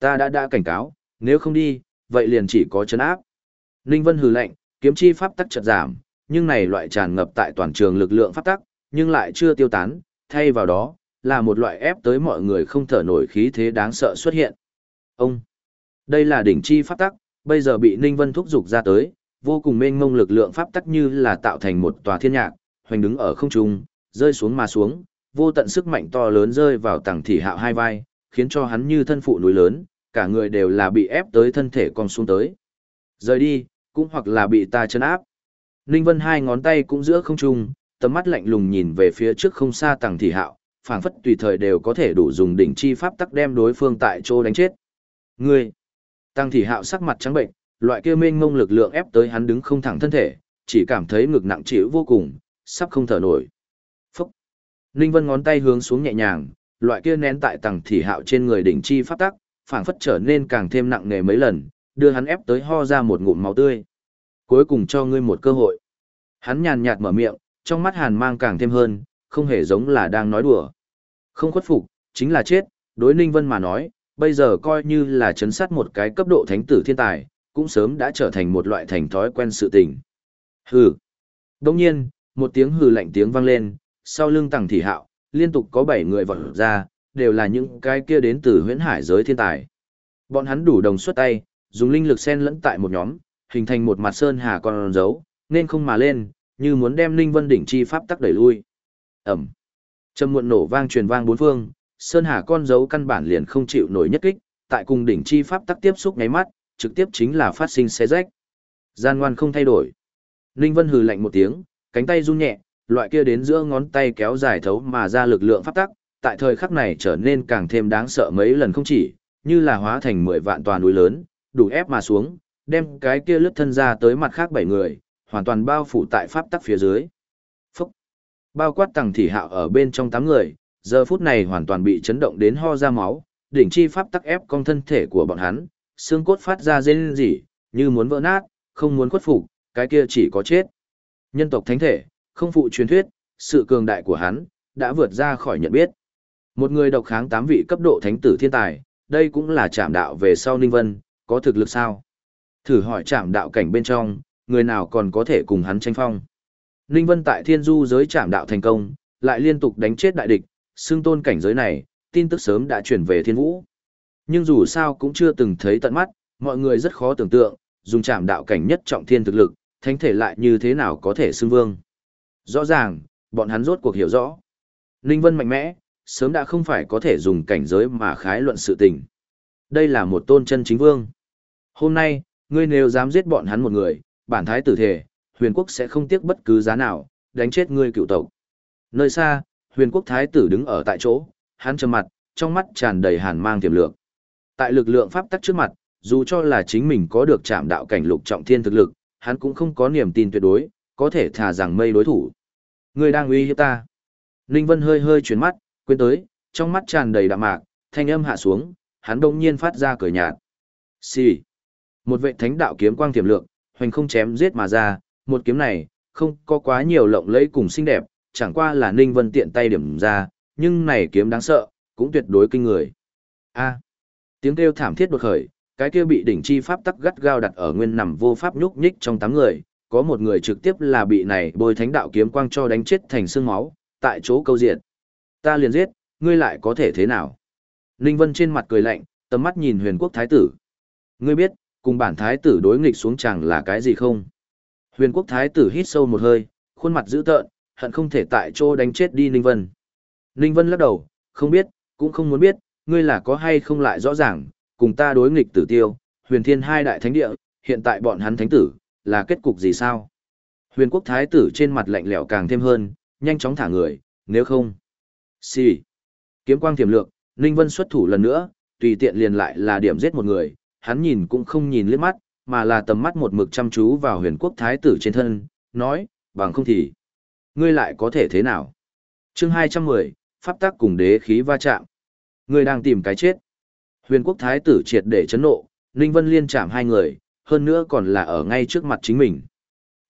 Speaker 1: Ta đã đã cảnh cáo, nếu không đi, vậy liền chỉ có chấn áp. Ninh Vân hừ lạnh, kiếm chi pháp tắc chợt giảm, nhưng này loại tràn ngập tại toàn trường lực lượng pháp tắc, nhưng lại chưa tiêu tán, thay vào đó, là một loại ép tới mọi người không thở nổi khí thế đáng sợ xuất hiện. Ông, đây là đỉnh chi pháp tắc, bây giờ bị Ninh Vân thúc dục ra tới, vô cùng mênh mông lực lượng pháp tắc như là tạo thành một tòa thiên nhạc, hoành đứng ở không trung, rơi xuống mà xuống, vô tận sức mạnh to lớn rơi vào tàng thị hạo hai vai, khiến cho hắn như thân phụ núi lớn, cả người đều là bị ép tới thân thể còn xuống tới. Rời đi, cũng hoặc là bị ta chân áp. Ninh Vân hai ngón tay cũng giữa không trung, tầm mắt lạnh lùng nhìn về phía trước không xa tàng thị hạo, phảng phất tùy thời đều có thể đủ dùng đỉnh chi pháp tắc đem đối phương tại chỗ đánh chết. Ngươi! Tăng thị hạo sắc mặt trắng bệnh, loại kia mênh mông lực lượng ép tới hắn đứng không thẳng thân thể, chỉ cảm thấy ngực nặng trĩu vô cùng, sắp không thở nổi. Ninh Vân ngón tay hướng xuống nhẹ nhàng, loại kia nén tại tầng thị hạo trên người đỉnh chi pháp tắc, phảng phất trở nên càng thêm nặng nề mấy lần, đưa hắn ép tới ho ra một ngụm máu tươi. Cuối cùng cho ngươi một cơ hội. Hắn nhàn nhạt mở miệng, trong mắt hàn mang càng thêm hơn, không hề giống là đang nói đùa. Không khuất phục, chính là chết, đối Ninh Vân mà nói, bây giờ coi như là chấn sát một cái cấp độ thánh tử thiên tài, cũng sớm đã trở thành một loại thành thói quen sự tình. Hừ. Đồng nhiên, một tiếng hừ lạnh tiếng vang lên, sau lưng tàng thị hạo, liên tục có bảy người vọt ra, đều là những cái kia đến từ huyễn hải giới thiên tài. Bọn hắn đủ đồng xuất tay, dùng linh lực xen lẫn tại một nhóm, hình thành một mặt sơn hà con dấu, nên không mà lên, như muốn đem linh vân đỉnh chi pháp tắc đẩy lui. Ẩm. Trầm muộn nổ vang truyền vang bốn phương, sơn hà con dấu căn bản liền không chịu nổi nhất kích, tại cùng đỉnh chi pháp tắc tiếp xúc nháy mắt, trực tiếp chính là phát sinh xé rách. Gian ngoan không thay đổi. Linh Vân hừ lạnh một tiếng, cánh tay run nhẹ, loại kia đến giữa ngón tay kéo dài thấu mà ra lực lượng pháp tắc, tại thời khắc này trở nên càng thêm đáng sợ mấy lần không chỉ, như là hóa thành mười vạn toàn núi lớn, đủ ép mà xuống, đem cái kia lướt thân ra tới mặt khác bảy người, hoàn toàn bao phủ tại pháp tắc phía dưới. Phúc! Bao quát tầng thị hạo ở bên trong tám người, giờ phút này hoàn toàn bị chấn động đến ho ra máu, đỉnh chi pháp tắc ép con thân thể của bọn hắn, xương cốt phát ra rên rỉ, như muốn vỡ nát, không muốn khuất phục, cái kia chỉ có chết. Nhân tộc thánh thể, không phụ truyền thuyết, sự cường đại của hắn, đã vượt ra khỏi nhận biết. Một người độc kháng tám vị cấp độ thánh tử thiên tài, đây cũng là Trạm đạo về sau Ninh Vân, có thực lực sao? Thử hỏi Trạm đạo cảnh bên trong, người nào còn có thể cùng hắn tranh phong? Ninh Vân tại thiên du giới Trạm đạo thành công, lại liên tục đánh chết đại địch, xương tôn cảnh giới này, tin tức sớm đã chuyển về thiên vũ. Nhưng dù sao cũng chưa từng thấy tận mắt, mọi người rất khó tưởng tượng, dùng Trạm đạo cảnh nhất trọng thiên thực lực, thánh thể lại như thế nào có thể xưng vương. Rõ ràng, bọn hắn rốt cuộc hiểu rõ. Ninh Vân mạnh mẽ, sớm đã không phải có thể dùng cảnh giới mà khái luận sự tình. Đây là một tôn chân chính vương. Hôm nay, ngươi nếu dám giết bọn hắn một người, bản thái tử thể, huyền quốc sẽ không tiếc bất cứ giá nào, đánh chết ngươi cựu tộc. Nơi xa, huyền quốc thái tử đứng ở tại chỗ, hắn trầm mặt, trong mắt tràn đầy hàn mang tiềm lượng. Tại lực lượng pháp tắc trước mặt, dù cho là chính mình có được chạm đạo cảnh lục trọng thiên thực lực, hắn cũng không có niềm tin tuyệt đối, có thể thả rằng mây đối thủ. Ngươi đang uy hiếp ta. Ninh Vân hơi hơi chuyển mắt, quên tới, trong mắt tràn đầy đạm mạc, thanh âm hạ xuống, hắn đông nhiên phát ra cười nhạt. Xì. Một vệ thánh đạo kiếm quang tiềm lượng, hoành không chém giết mà ra, một kiếm này, không có quá nhiều lộng lẫy cùng xinh đẹp, chẳng qua là Ninh Vân tiện tay điểm ra, nhưng này kiếm đáng sợ, cũng tuyệt đối kinh người. A. Tiếng kêu thảm thiết đột khởi, cái kia bị đỉnh chi pháp tắc gắt gao đặt ở nguyên nằm vô pháp nhúc nhích trong tám người, có một người trực tiếp là bị này bôi thánh đạo kiếm quang cho đánh chết thành xương máu, tại chỗ câu diệt. Ta liền giết, ngươi lại có thể thế nào? Ninh Vân trên mặt cười lạnh, tầm mắt nhìn huyền quốc thái tử. Ngươi biết, cùng bản thái tử đối nghịch xuống chẳng là cái gì không? Huyền quốc thái tử hít sâu một hơi, khuôn mặt dữ tợn, hận không thể tại chỗ đánh chết đi Ninh Vân. Ninh Vân lắc đầu, không biết, cũng không muốn biết, ngươi là có hay không lại rõ ràng, cùng ta đối nghịch tử tiêu, huyền thiên hai đại thánh địa, hiện tại bọn hắn thánh tử, là kết cục gì sao? Huyền quốc thái tử trên mặt lạnh lẽo càng thêm hơn, nhanh chóng thả người, nếu không. Xì. Kiếm quang tiềm lượng, Ninh Vân xuất thủ lần nữa, tùy tiện liền lại là điểm giết một người, hắn nhìn cũng không nhìn liếc mắt, mà là tầm mắt một mực chăm chú vào huyền quốc thái tử trên thân, nói, bằng không thì, ngươi lại có thể thế nào? chương 210, pháp tắc cùng đế khí va chạm. ngươi đang tìm cái chết. Huyền quốc thái tử triệt để chấn nộ, Ninh Vân liên chạm hai người, hơn nữa còn là ở ngay trước mặt chính mình.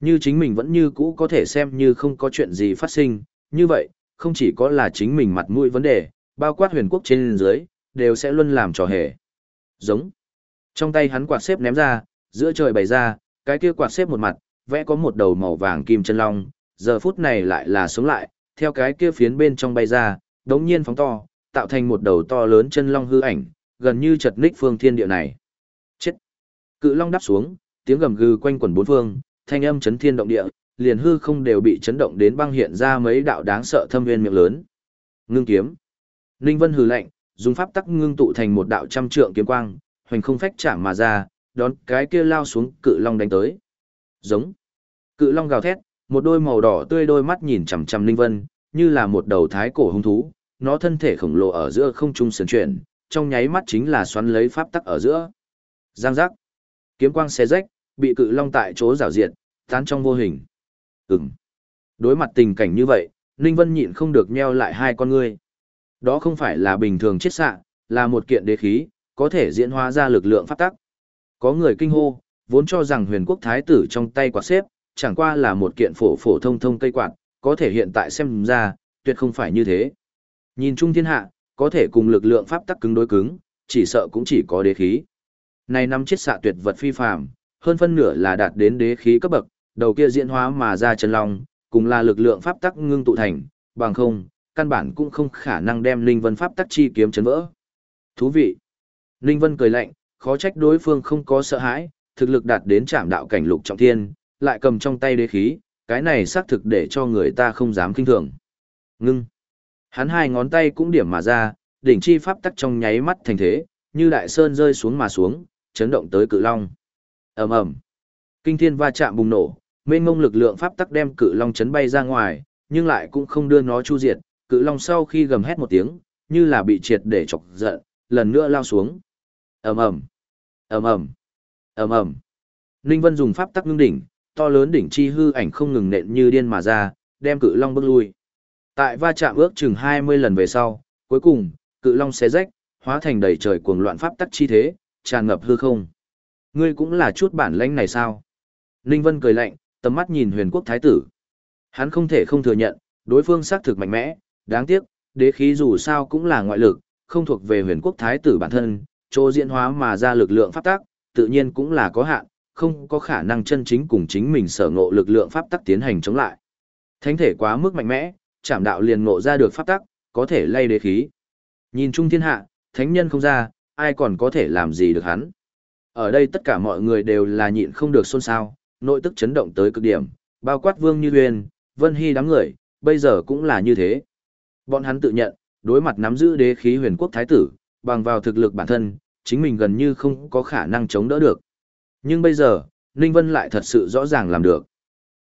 Speaker 1: Như chính mình vẫn như cũ có thể xem như không có chuyện gì phát sinh, như vậy, không chỉ có là chính mình mặt mũi vấn đề, bao quát huyền quốc trên dưới, đều sẽ luôn làm trò hề. Giống. Trong tay hắn quạt xếp ném ra, giữa trời bày ra, cái kia quạt xếp một mặt, vẽ có một đầu màu vàng kim chân long, giờ phút này lại là sống lại, theo cái kia phiến bên trong bay ra, đống nhiên phóng to, tạo thành một đầu to lớn chân long hư ảnh, gần như chật ních phương thiên địa này. Cự long đáp xuống, tiếng gầm gừ quanh quẩn bốn phương, thanh âm chấn thiên động địa, liền hư không đều bị chấn động đến băng hiện ra mấy đạo đáng sợ thâm viên miệng lớn. Ngưng kiếm. Ninh Vân hừ lạnh, dùng pháp tắc ngưng tụ thành một đạo trăm trượng kiếm quang, hoành không phách chạm mà ra, đón cái kia lao xuống cự long đánh tới. Giống. Cự long gào thét, một đôi màu đỏ tươi đôi mắt nhìn chằm chằm Ninh Vân, như là một đầu thái cổ hung thú, nó thân thể khổng lồ ở giữa không trung sườn chuyển, trong nháy mắt chính là xoắn lấy pháp tắc ở giữa. Giang giác. Kiếm quang xé rách, bị cự long tại chỗ rào diệt, tán trong vô hình. Ừm. Đối mặt tình cảnh như vậy, Ninh Vân nhịn không được nheo lại hai con ngươi. Đó không phải là bình thường chết xạ, là một kiện đế khí, có thể diễn hóa ra lực lượng pháp tắc. Có người kinh hô, vốn cho rằng huyền quốc thái tử trong tay quạt xếp, chẳng qua là một kiện phổ phổ thông thông cây quạt, có thể hiện tại xem ra, tuyệt không phải như thế. Nhìn chung thiên hạ, có thể cùng lực lượng pháp tắc cứng đối cứng, chỉ sợ cũng chỉ có đế khí. Này năm chiết xạ tuyệt vật phi phàm, hơn phân nửa là đạt đến đế khí cấp bậc, đầu kia diễn hóa mà ra chân long, cùng là lực lượng pháp tắc ngưng tụ thành, bằng không, căn bản cũng không khả năng đem Linh Vân pháp tắc chi kiếm chấn vỡ. Thú vị. Linh Vân cười lạnh, khó trách đối phương không có sợ hãi, thực lực đạt đến trạm đạo cảnh lục trọng thiên, lại cầm trong tay đế khí, cái này xác thực để cho người ta không dám kinh thường. Ngưng. Hắn hai ngón tay cũng điểm mà ra, đỉnh chi pháp tắc trong nháy mắt thành thế, như đại sơn rơi xuống mà xuống, chấn động tới cự long. ầm ầm, kinh thiên va chạm bùng nổ, mênh ngông lực lượng pháp tắc đem cự long chấn bay ra ngoài, nhưng lại cũng không đưa nó chu diệt. Cự long sau khi gầm hét một tiếng, như là bị triệt để chọc giận, lần nữa lao xuống. ầm ầm, ầm ầm, ầm ầm. Ninh Vân dùng pháp tắc ngưng đỉnh, to lớn đỉnh chi hư ảnh không ngừng nện như điên mà ra, đem cự long bước lui. Tại va chạm ước chừng 20 lần về sau, cuối cùng, cự long xé rách, hóa thành đầy trời cuồng loạn pháp tắc chi thế, tràn ngập hư không. Ngươi cũng là chút bản lãnh này sao? Ninh Vân cười lạnh, tầm mắt nhìn huyền quốc thái tử. Hắn không thể không thừa nhận, đối phương xác thực mạnh mẽ, đáng tiếc, đế khí dù sao cũng là ngoại lực, không thuộc về huyền quốc thái tử bản thân, chỗ diễn hóa mà ra lực lượng pháp tắc, tự nhiên cũng là có hạn, không có khả năng chân chính cùng chính mình sở ngộ lực lượng pháp tắc tiến hành chống lại. Thánh thể quá mức mạnh mẽ, chảm đạo liền ngộ ra được pháp tắc, có thể lay đế khí. Nhìn chung thiên hạ, thánh nhân không ra, ai còn có thể làm gì được hắn. Ở đây tất cả mọi người đều là nhịn không được xôn xao, nội tức chấn động tới cực điểm, bao quát Vương Như Uyên, Vân Hy đám người, bây giờ cũng là như thế. Bọn hắn tự nhận, đối mặt nắm giữ đế khí huyền quốc thái tử, bằng vào thực lực bản thân, chính mình gần như không có khả năng chống đỡ được. Nhưng bây giờ, Ninh Vân lại thật sự rõ ràng làm được.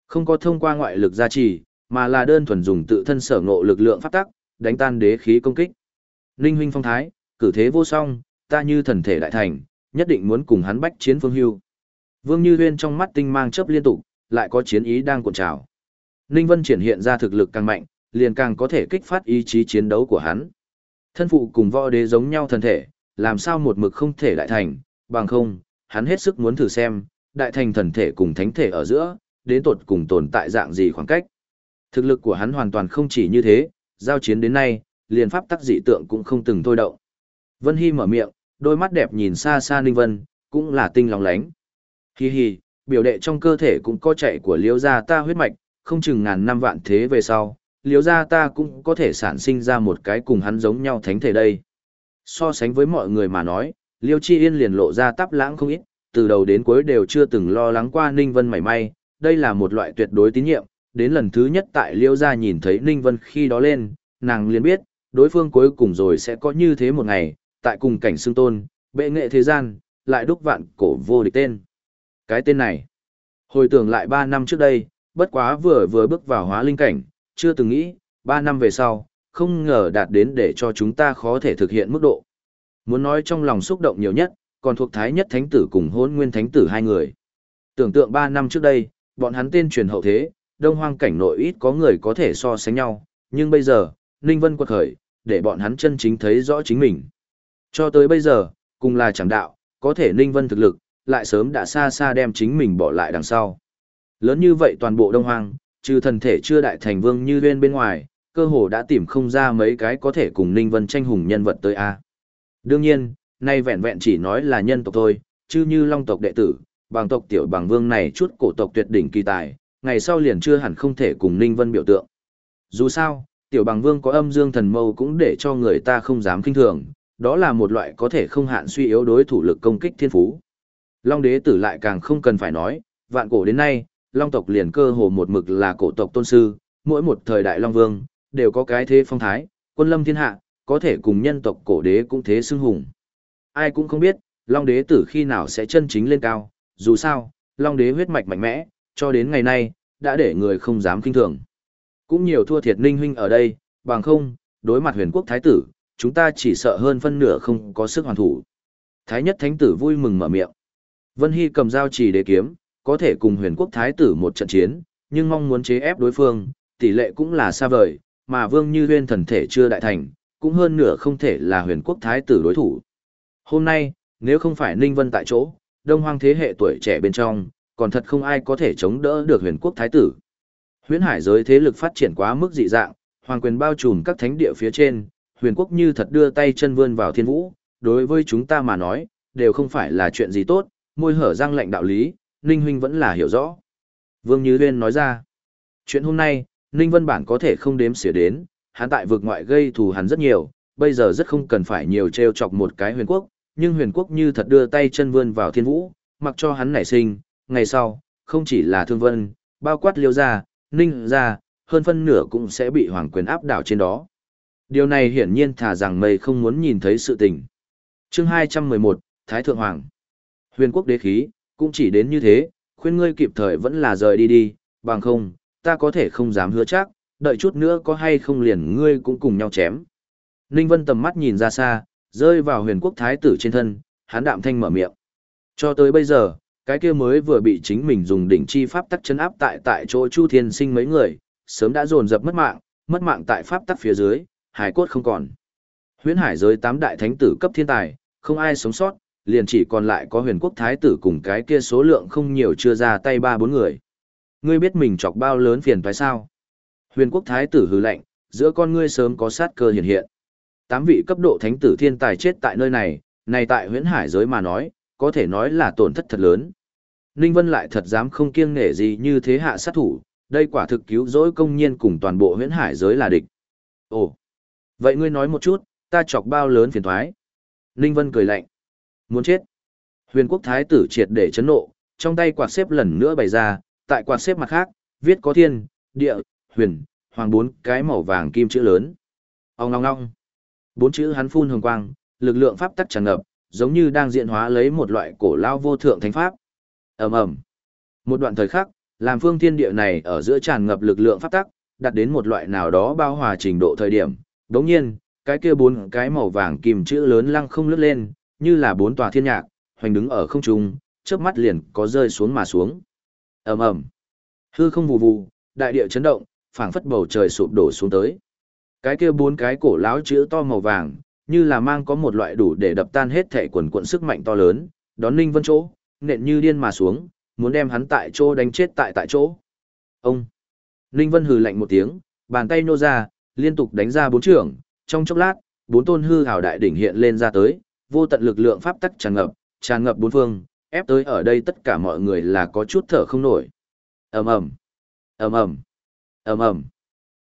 Speaker 1: Không có thông qua ngoại lực gia trì, mà là đơn thuần dùng tự thân sở ngộ lực lượng pháp tắc, đánh tan đế khí công kích. Ninh huynh phong thái, cử thế vô song, ta như thần thể đại thành, nhất định muốn cùng hắn bách chiến phương hưu. Vương Như Huyên trong mắt tinh mang chớp liên tục, lại có chiến ý đang cuộn trào. Ninh Vân triển hiện ra thực lực càng mạnh, liền càng có thể kích phát ý chí chiến đấu của hắn. Thân phụ cùng võ đế giống nhau thần thể, làm sao một mực không thể đại thành, bằng không, hắn hết sức muốn thử xem, đại thành thần thể cùng thánh thể ở giữa, đến tột cùng tồn tại dạng gì khoảng cách. Thực lực của hắn hoàn toàn không chỉ như thế, giao chiến đến nay, liền pháp tắc dị tượng cũng không từng thôi động. Vân Hy mở miệng, đôi mắt đẹp nhìn xa xa Ninh Vân, cũng là tinh lòng lánh. Hi hi, biểu đệ trong cơ thể cũng có chạy của liếu gia ta huyết mạch, không chừng ngàn năm vạn thế về sau, liếu gia ta cũng có thể sản sinh ra một cái cùng hắn giống nhau thánh thể đây. So sánh với mọi người mà nói, liêu chi yên liền lộ ra tắp lãng không ít, từ đầu đến cuối đều chưa từng lo lắng qua Ninh Vân mảy may, đây là một loại tuyệt đối tín nhiệm, đến lần thứ nhất tại liêu gia nhìn thấy Ninh Vân khi đó lên, nàng liền biết, đối phương cuối cùng rồi sẽ có như thế một ngày, tại cùng cảnh xương tôn, bệ nghệ thế gian, lại đúc vạn cổ vô địch tên. Cái tên này, hồi tưởng lại 3 năm trước đây, bất quá vừa vừa bước vào hóa linh cảnh, chưa từng nghĩ, 3 năm về sau, không ngờ đạt đến để cho chúng ta khó thể thực hiện mức độ. Muốn nói trong lòng xúc động nhiều nhất, còn thuộc Thái Nhất Thánh Tử cùng hôn nguyên Thánh Tử hai người. Tưởng tượng 3 năm trước đây, bọn hắn tên truyền hậu thế, đông hoang cảnh nội ít có người có thể so sánh nhau, nhưng bây giờ, Ninh Vân quật khởi, để bọn hắn chân chính thấy rõ chính mình. Cho tới bây giờ, cùng là chẳng đạo, có thể Ninh Vân thực lực, lại sớm đã xa xa đem chính mình bỏ lại đằng sau. Lớn như vậy toàn bộ Đông Hoang, trừ thần thể chưa đại thành vương như lên bên ngoài, cơ hồ đã tìm không ra mấy cái có thể cùng Ninh Vân tranh hùng nhân vật tới A. Đương nhiên, nay vẹn vẹn chỉ nói là nhân tộc thôi, chứ như long tộc đệ tử, bằng tộc tiểu bằng vương này chút cổ tộc tuyệt đỉnh kỳ tài, ngày sau liền chưa hẳn không thể cùng Ninh Vân biểu tượng. Dù sao, tiểu bằng vương có âm dương thần mâu cũng để cho người ta không dám kinh thường, đó là một loại có thể không hạn suy yếu đối thủ lực công kích thiên phú. Long đế tử lại càng không cần phải nói, vạn cổ đến nay, long tộc liền cơ hồ một mực là cổ tộc tôn sư, mỗi một thời đại long vương, đều có cái thế phong thái, quân lâm thiên hạ, có thể cùng nhân tộc cổ đế cũng thế xưng hùng. Ai cũng không biết, long đế tử khi nào sẽ chân chính lên cao, dù sao, long đế huyết mạch mạnh mẽ, cho đến ngày nay, đã để người không dám kinh thường. Cũng nhiều thua thiệt ninh huynh ở đây, bằng không, đối mặt huyền quốc thái tử, chúng ta chỉ sợ hơn phân nửa không có sức hoàn thủ. Thái nhất thánh tử vui mừng mở miệng. Vân Hy cầm dao chỉ để kiếm, có thể cùng huyền quốc thái tử một trận chiến, nhưng mong muốn chế ép đối phương, tỷ lệ cũng là xa vời, mà vương như huyên thần thể chưa đại thành, cũng hơn nửa không thể là huyền quốc thái tử đối thủ. Hôm nay, nếu không phải Ninh Vân tại chỗ, đông hoang thế hệ tuổi trẻ bên trong, còn thật không ai có thể chống đỡ được huyền quốc thái tử. Huyễn hải giới thế lực phát triển quá mức dị dạng, hoàng quyền bao trùm các thánh địa phía trên, huyền quốc như thật đưa tay chân vươn vào thiên vũ, đối với chúng ta mà nói, đều không phải là chuyện gì tốt, môi hở răng lệnh đạo lý, Ninh Huynh vẫn là hiểu rõ. Vương Như Huyên nói ra, chuyện hôm nay, Ninh Vân Bản có thể không đếm xỉa đến, hắn tại vực ngoại gây thù hắn rất nhiều, bây giờ rất không cần phải nhiều treo chọc một cái huyền quốc, nhưng huyền quốc như thật đưa tay chân vươn vào thiên vũ, mặc cho hắn nảy sinh, ngày sau, không chỉ là thương vân, bao quát liêu ra, ninh ra, hơn phân nửa cũng sẽ bị hoàng quyền áp đảo trên đó. Điều này hiển nhiên thả rằng mây không muốn nhìn thấy sự tình. chương 211, Thái Thượng Hoàng. Huyền quốc đế khí, cũng chỉ đến như thế, khuyên ngươi kịp thời vẫn là rời đi đi, bằng không, ta có thể không dám hứa chắc, đợi chút nữa có hay không liền ngươi cũng cùng nhau chém. Ninh Vân tầm mắt nhìn ra xa, rơi vào huyền quốc thái tử trên thân, hắn đạm thanh mở miệng. Cho tới bây giờ, cái kia mới vừa bị chính mình dùng đỉnh chi pháp tắc chấn áp tại tại chỗ Chu Thiên Sinh mấy người, sớm đã dồn dập mất mạng, mất mạng tại pháp tắc phía dưới, hải cốt không còn. Huyễn hải giới tám đại thánh tử cấp thiên tài, không ai sống sót, liền chỉ còn lại có huyền quốc thái tử cùng cái kia số lượng không nhiều chưa ra tay ba bốn người. Ngươi biết mình chọc bao lớn phiền toái sao? Huyền quốc thái tử hừ lạnh, giữa con ngươi sớm có sát cơ hiện hiện. Tám vị cấp độ thánh tử thiên tài chết tại nơi này, này tại huyễn hải giới mà nói, có thể nói là tổn thất thật lớn. Ninh Vân lại thật dám không kiêng nể gì như thế hạ sát thủ, đây quả thực cứu rỗi công nhiên cùng toàn bộ huyễn hải giới là địch. Ồ, vậy ngươi nói một chút, ta chọc bao lớn phiền thoái. Ninh Vân cười lạnh. Muốn chết. Huyền quốc thái tử triệt để chấn nộ, trong tay quạt xếp lần nữa bày ra, tại quạt xếp mặt khác, viết có thiên, địa, huyền, hoàng bốn cái màu vàng kim chữ lớn. Ông ngong ngong. Bốn chữ hắn phun hồng quang, lực lượng pháp tắc tràn ngập, giống như đang diện hóa lấy một loại cổ lao vô thượng thánh pháp. Ầm ầm. Một đoạn thời khắc, làm phương thiên địa này ở giữa tràn ngập lực lượng pháp tắc, đạt đến một loại nào đó bao hòa trình độ thời điểm. Đống nhiên, cái kia bốn cái màu vàng kìm chữ lớn lăng không lướt lên, như là bốn tòa thiên nhạc, hoành đứng ở không trung, chớp mắt liền có rơi xuống mà xuống. Ầm ầm. Hư không vù vù, đại địa chấn động, phảng phất bầu trời sụp đổ xuống tới. Cái kia bốn cái cổ lão chữ to màu vàng, như là mang có một loại đủ để đập tan hết thể quần cuộn sức mạnh to lớn, đón Ninh Vân chỗ, nện như điên mà xuống, muốn đem hắn tại chỗ đánh chết tại tại chỗ. Ông! Ninh Vân hừ lạnh một tiếng, bàn tay nô ra, liên tục đánh ra bốn trưởng, trong chốc lát, bốn tôn hư hào đại đỉnh hiện lên ra tới, vô tận lực lượng pháp tắc tràn ngập, tràn ngập bốn phương, ép tới ở đây tất cả mọi người là có chút thở không nổi. Ầm ầm, ầm ầm, ầm ầm.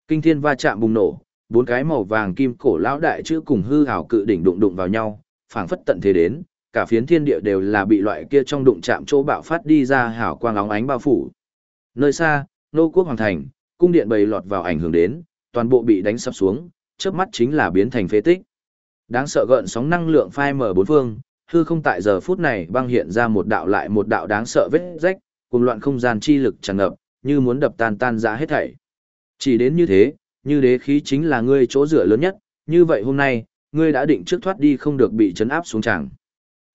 Speaker 1: Kinh thiên va chạm bùng nổ, bốn cái màu vàng kim cổ lão đại chữ cùng hư hào cự đỉnh đụng đụng vào nhau, phảng phất tận thế đến, cả phiến thiên địa đều là bị loại kia trong đụng chạm chỗ bạo phát đi ra hào quang óng ánh bao phủ. Nơi xa, nô quốc hoàng thành, cung điện bầy lọt vào ảnh hưởng đến, toàn bộ bị đánh sập xuống, chớp mắt chính là biến thành phế tích. Đáng sợ gợn sóng năng lượng phai mở bốn phương, hư không tại giờ phút này băng hiện ra một đạo lại một đạo đáng sợ vết rách, cùng loạn không gian chi lực tràn ngập, như muốn đập tan tan ra hết thảy. Chỉ đến như thế, như đế khí chính là ngươi chỗ dựa lớn nhất, như vậy hôm nay, ngươi đã định trước thoát đi không được bị chấn áp xuống chẳng.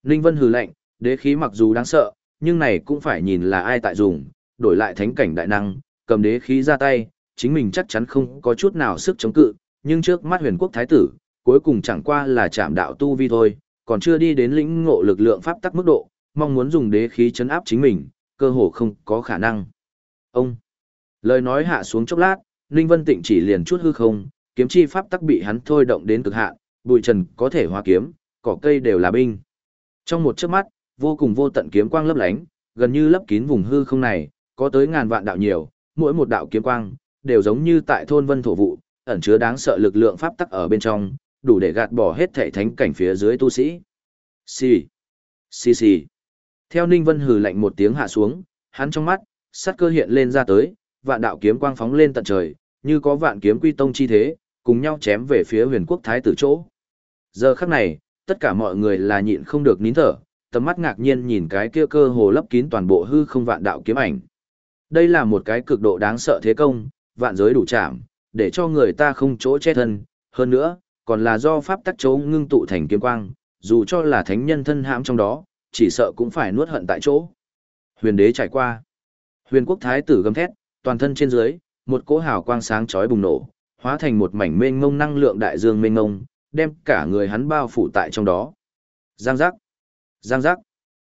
Speaker 1: Ninh Vân hừ lạnh, đế khí mặc dù đáng sợ, nhưng này cũng phải nhìn là ai tại dùng, đổi lại thánh cảnh đại năng, cầm đế khí ra tay, chính mình chắc chắn không có chút nào sức chống cự, nhưng trước mắt huyền quốc thái tử, cuối cùng chẳng qua là chạm đạo tu vi thôi, còn chưa đi đến lĩnh ngộ lực lượng pháp tắc mức độ, mong muốn dùng đế khí chấn áp chính mình, cơ hồ không có khả năng. Ông, lời nói hạ xuống chốc lát, Ninh Vân Tịnh chỉ liền chút hư không, kiếm chi pháp tắc bị hắn thôi động đến cực hạn, bụi trần có thể hóa kiếm, cỏ cây đều là binh. Trong một chớp mắt, vô cùng vô tận kiếm quang lấp lánh, gần như lấp kín vùng hư không này, có tới ngàn vạn đạo nhiều, mỗi một đạo kiếm quang đều giống như tại thôn vân thổ vụ, ẩn chứa đáng sợ lực lượng pháp tắc ở bên trong, đủ để gạt bỏ hết thể thánh cảnh phía dưới tu sĩ. Xì, xì xì. Theo Ninh Vân hừ lạnh một tiếng hạ xuống, hắn trong mắt, sát cơ hiện lên ra tới, vạn đạo kiếm quang phóng lên tận trời, như có vạn kiếm quy tông chi thế, cùng nhau chém về phía huyền quốc thái tử chỗ. Giờ khắc này, tất cả mọi người là nhịn không được nín thở, tầm mắt ngạc nhiên nhìn cái kia cơ hồ lấp kín toàn bộ hư không vạn đạo kiếm ảnh. Đây là một cái cực độ đáng sợ thế công, vạn giới đủ chạm, để cho người ta không chỗ che thân, hơn nữa, còn là do pháp tắc chấu ngưng tụ thành kiếm quang, dù cho là thánh nhân thân hãm trong đó, chỉ sợ cũng phải nuốt hận tại chỗ. Huyền đế trải qua. Huyền quốc thái tử gầm thét, toàn thân trên dưới, một cỗ hào quang sáng chói bùng nổ, hóa thành một mảnh mênh mông năng lượng đại dương mênh mông, đem cả người hắn bao phủ tại trong đó. Giang giác. Giang giác.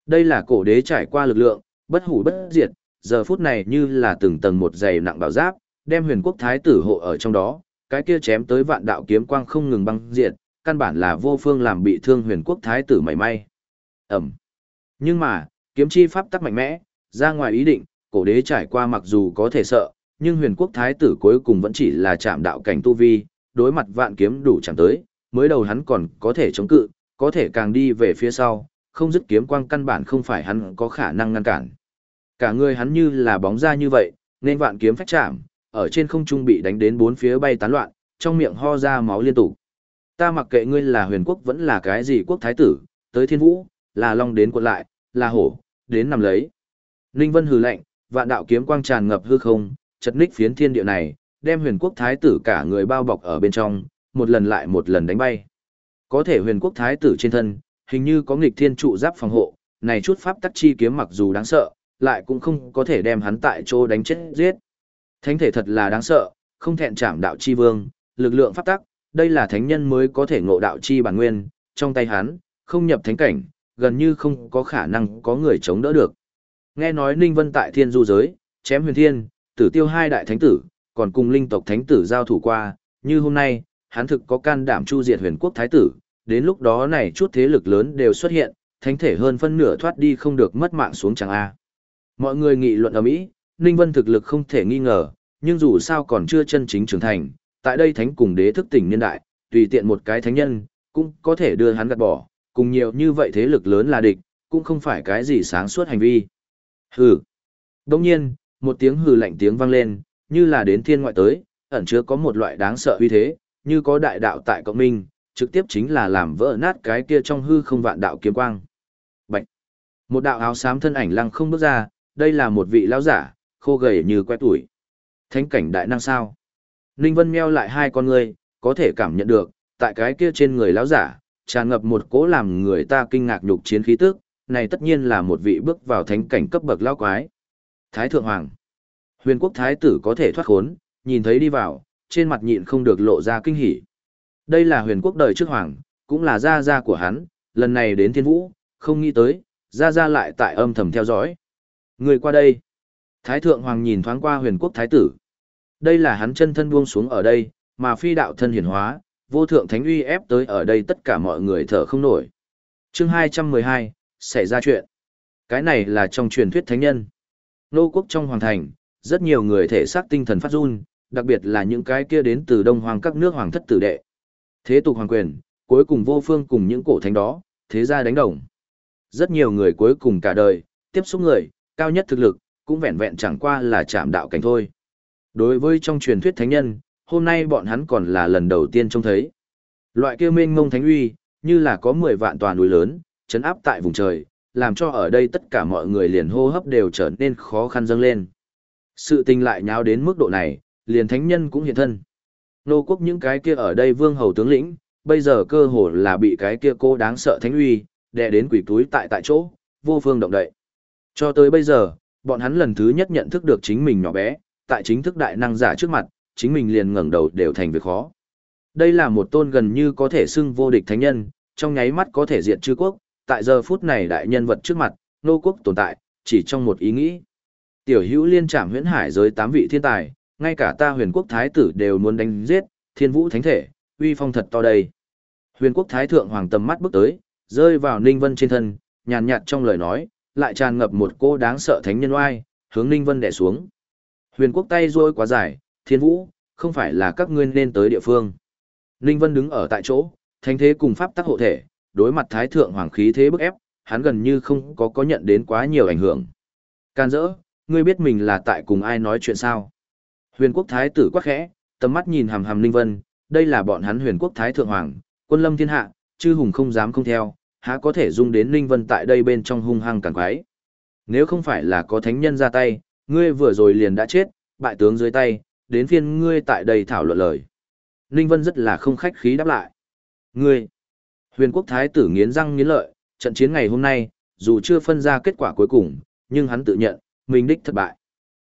Speaker 1: Đây là cổ đế trải qua lực lượng, bất hủ bất diệt, giờ phút này như là từng tầng một dày nặng bảo giáp, đem huyền quốc thái tử hộ ở trong đó, cái kia chém tới vạn đạo kiếm quang không ngừng băng diệt, căn bản là vô phương làm bị thương huyền quốc thái tử mảy may. Ẩm. Nhưng mà, kiếm chi pháp tắc mạnh mẽ, ra ngoài ý định, cổ đế trải qua mặc dù có thể sợ, nhưng huyền quốc thái tử cuối cùng vẫn chỉ là chạm đạo cảnh tu vi, đối mặt vạn kiếm đủ chẳng tới, mới đầu hắn còn có thể chống cự, có thể càng đi về phía sau, không dứt kiếm quang căn bản không phải hắn có khả năng ngăn cản. Cả người hắn như là bóng ra như vậy, nên vạn kiếm phách chạm, ở trên không trung bị đánh đến bốn phía bay tán loạn, trong miệng ho ra máu liên tục. Ta mặc kệ ngươi là huyền quốc vẫn là cái gì quốc thái tử, tới thiên vũ, là long đến quật lại, là hổ, đến nằm lấy. Ninh Vân hừ lạnh, vạn đạo kiếm quang tràn ngập hư không, chật ních phiến thiên địa này, đem huyền quốc thái tử cả người bao bọc ở bên trong, một lần lại một lần đánh bay. Có thể huyền quốc thái tử trên thân, hình như có nghịch thiên trụ giáp phòng hộ, này chút pháp tắc chi kiếm mặc dù đáng sợ, lại cũng không có thể đem hắn tại chỗ đánh chết giết. Thánh thể thật là đáng sợ, không thẹn chạm đạo chi vương, lực lượng pháp tắc, đây là thánh nhân mới có thể ngộ đạo chi bản nguyên, trong tay hắn, không nhập thánh cảnh, gần như không có khả năng có người chống đỡ được. Nghe nói Ninh Vân tại thiên du giới, chém huyền thiên, tử tiêu hai đại thánh tử, còn cùng linh tộc thánh tử giao thủ qua, như hôm nay, hắn thực có can đảm chu diệt huyền quốc thái tử, đến lúc đó này chút thế lực lớn đều xuất hiện, thánh thể hơn phân nửa thoát đi không được mất mạng xuống chẳng A. Mọi người nghị luận ở Mỹ, Ninh Vân thực lực không thể nghi ngờ, nhưng dù sao còn chưa chân chính trưởng thành, tại đây thánh cùng đế thức tỉnh niên đại, tùy tiện một cái thánh nhân, cũng có thể đưa hắn gạt bỏ, cùng nhiều như vậy thế lực lớn là địch, cũng không phải cái gì sáng suốt hành vi. Hừ. Đồng nhiên, một tiếng hừ lạnh tiếng vang lên, như là đến thiên ngoại tới, ẩn chứa có một loại đáng sợ uy thế, như có đại đạo tại cộng minh, trực tiếp chính là làm vỡ nát cái kia trong hư không vạn đạo kiếm quang. Bạch. Một đạo áo xám thân ảnh lăng không bước ra, đây là một vị lão giả, khô gầy như que tuổi. Thánh cảnh đại năng sao? Ninh Vân meo lại hai con người, có thể cảm nhận được, tại cái kia trên người lão giả, tràn ngập một cỗ làm người ta kinh ngạc nhục chiến khí tức, này tất nhiên là một vị bước vào thánh cảnh cấp bậc lão quái. Thái thượng hoàng. Huyền quốc thái tử có thể thoát khốn, nhìn thấy đi vào, trên mặt nhịn không được lộ ra kinh hỉ. Đây là huyền quốc đời trước hoàng, cũng là gia gia của hắn, lần này đến thiên vũ, không nghĩ tới, gia gia lại tại âm thầm theo dõi. Người qua đây. Thái thượng hoàng nhìn thoáng qua huyền quốc thái tử. Đây là hắn chân thân buông xuống ở đây, mà phi đạo thân hiển hóa, vô thượng thánh uy ép tới ở đây tất cả mọi người thở không nổi. Chương 212, xảy ra chuyện. Cái này là trong truyền thuyết thánh nhân. Nô quốc trong hoàng thành, rất nhiều người thể xác tinh thần phát run, đặc biệt là những cái kia đến từ đông hoàng các nước hoàng thất tử đệ. Thế tục hoàng quyền, cuối cùng vô phương cùng những cổ thánh đó, thế ra đánh đồng. Rất nhiều người cuối cùng cả đời, tiếp xúc người, cao nhất thực lực, cũng vẹn vẹn chẳng qua là chạm đạo cảnh thôi. Đối với trong truyền thuyết thánh nhân, hôm nay bọn hắn còn là lần đầu tiên trông thấy. Loại kia mênh mông thánh uy, như là có 10 vạn tòa núi lớn, chấn áp tại vùng trời, làm cho ở đây tất cả mọi người liền hô hấp đều trở nên khó khăn dâng lên. Sự tình lại nháo đến mức độ này, liền thánh nhân cũng hiện thân. Nô quốc những cái kia ở đây vương hầu tướng lĩnh, bây giờ cơ hồ là bị cái kia cô đáng sợ thánh uy, đè đến quỷ túi tại tại chỗ, vô phương động đậy. Cho tới bây giờ, bọn hắn lần thứ nhất nhận thức được chính mình nhỏ bé, tại chính thức đại năng giả trước mặt, chính mình liền ngẩng đầu đều thành việc khó. Đây là một tôn gần như có thể xưng vô địch thánh nhân, trong nháy mắt có thể diệt chư quốc, tại giờ phút này đại nhân vật trước mặt, nô quốc tồn tại, chỉ trong một ý nghĩ. Tiểu hữu liên trảm huyễn hải giới tám vị thiên tài, ngay cả ta huyền quốc thái tử đều muốn đánh giết, thiên vũ thánh thể, uy phong thật to đây. Huyền quốc thái thượng hoàng tầm mắt bước tới, rơi vào Ninh Vân trên thân, nhàn nhạt trong lời nói, lại tràn ngập một cô đáng sợ thánh nhân oai, hướng Ninh Vân đè xuống. Huyền quốc tay rôi quá dài, thiên vũ, không phải là các ngươi nên tới địa phương. Ninh Vân đứng ở tại chỗ, thánh thế cùng pháp tắc hộ thể, đối mặt thái thượng hoàng khí thế bức ép, hắn gần như không có có nhận đến quá nhiều ảnh hưởng. Can dỡ, ngươi biết mình là tại cùng ai nói chuyện sao? Huyền quốc thái tử quắc khẽ, tầm mắt nhìn hàm hàm Ninh Vân, đây là bọn hắn huyền quốc thái thượng hoàng, quân lâm thiên hạ, chư hùng không dám không theo, há có thể dung đến Ninh Vân tại đây bên trong hung hăng cản quái. Nếu không phải là có thánh nhân ra tay, ngươi vừa rồi liền đã chết, bại tướng dưới tay, đến phiên ngươi tại đây thảo luận lời. Ninh Vân rất là không khách khí đáp lại. Ngươi, huyền quốc thái tử nghiến răng nghiến lợi, trận chiến ngày hôm nay, dù chưa phân ra kết quả cuối cùng, nhưng hắn tự nhận, mình đích thất bại.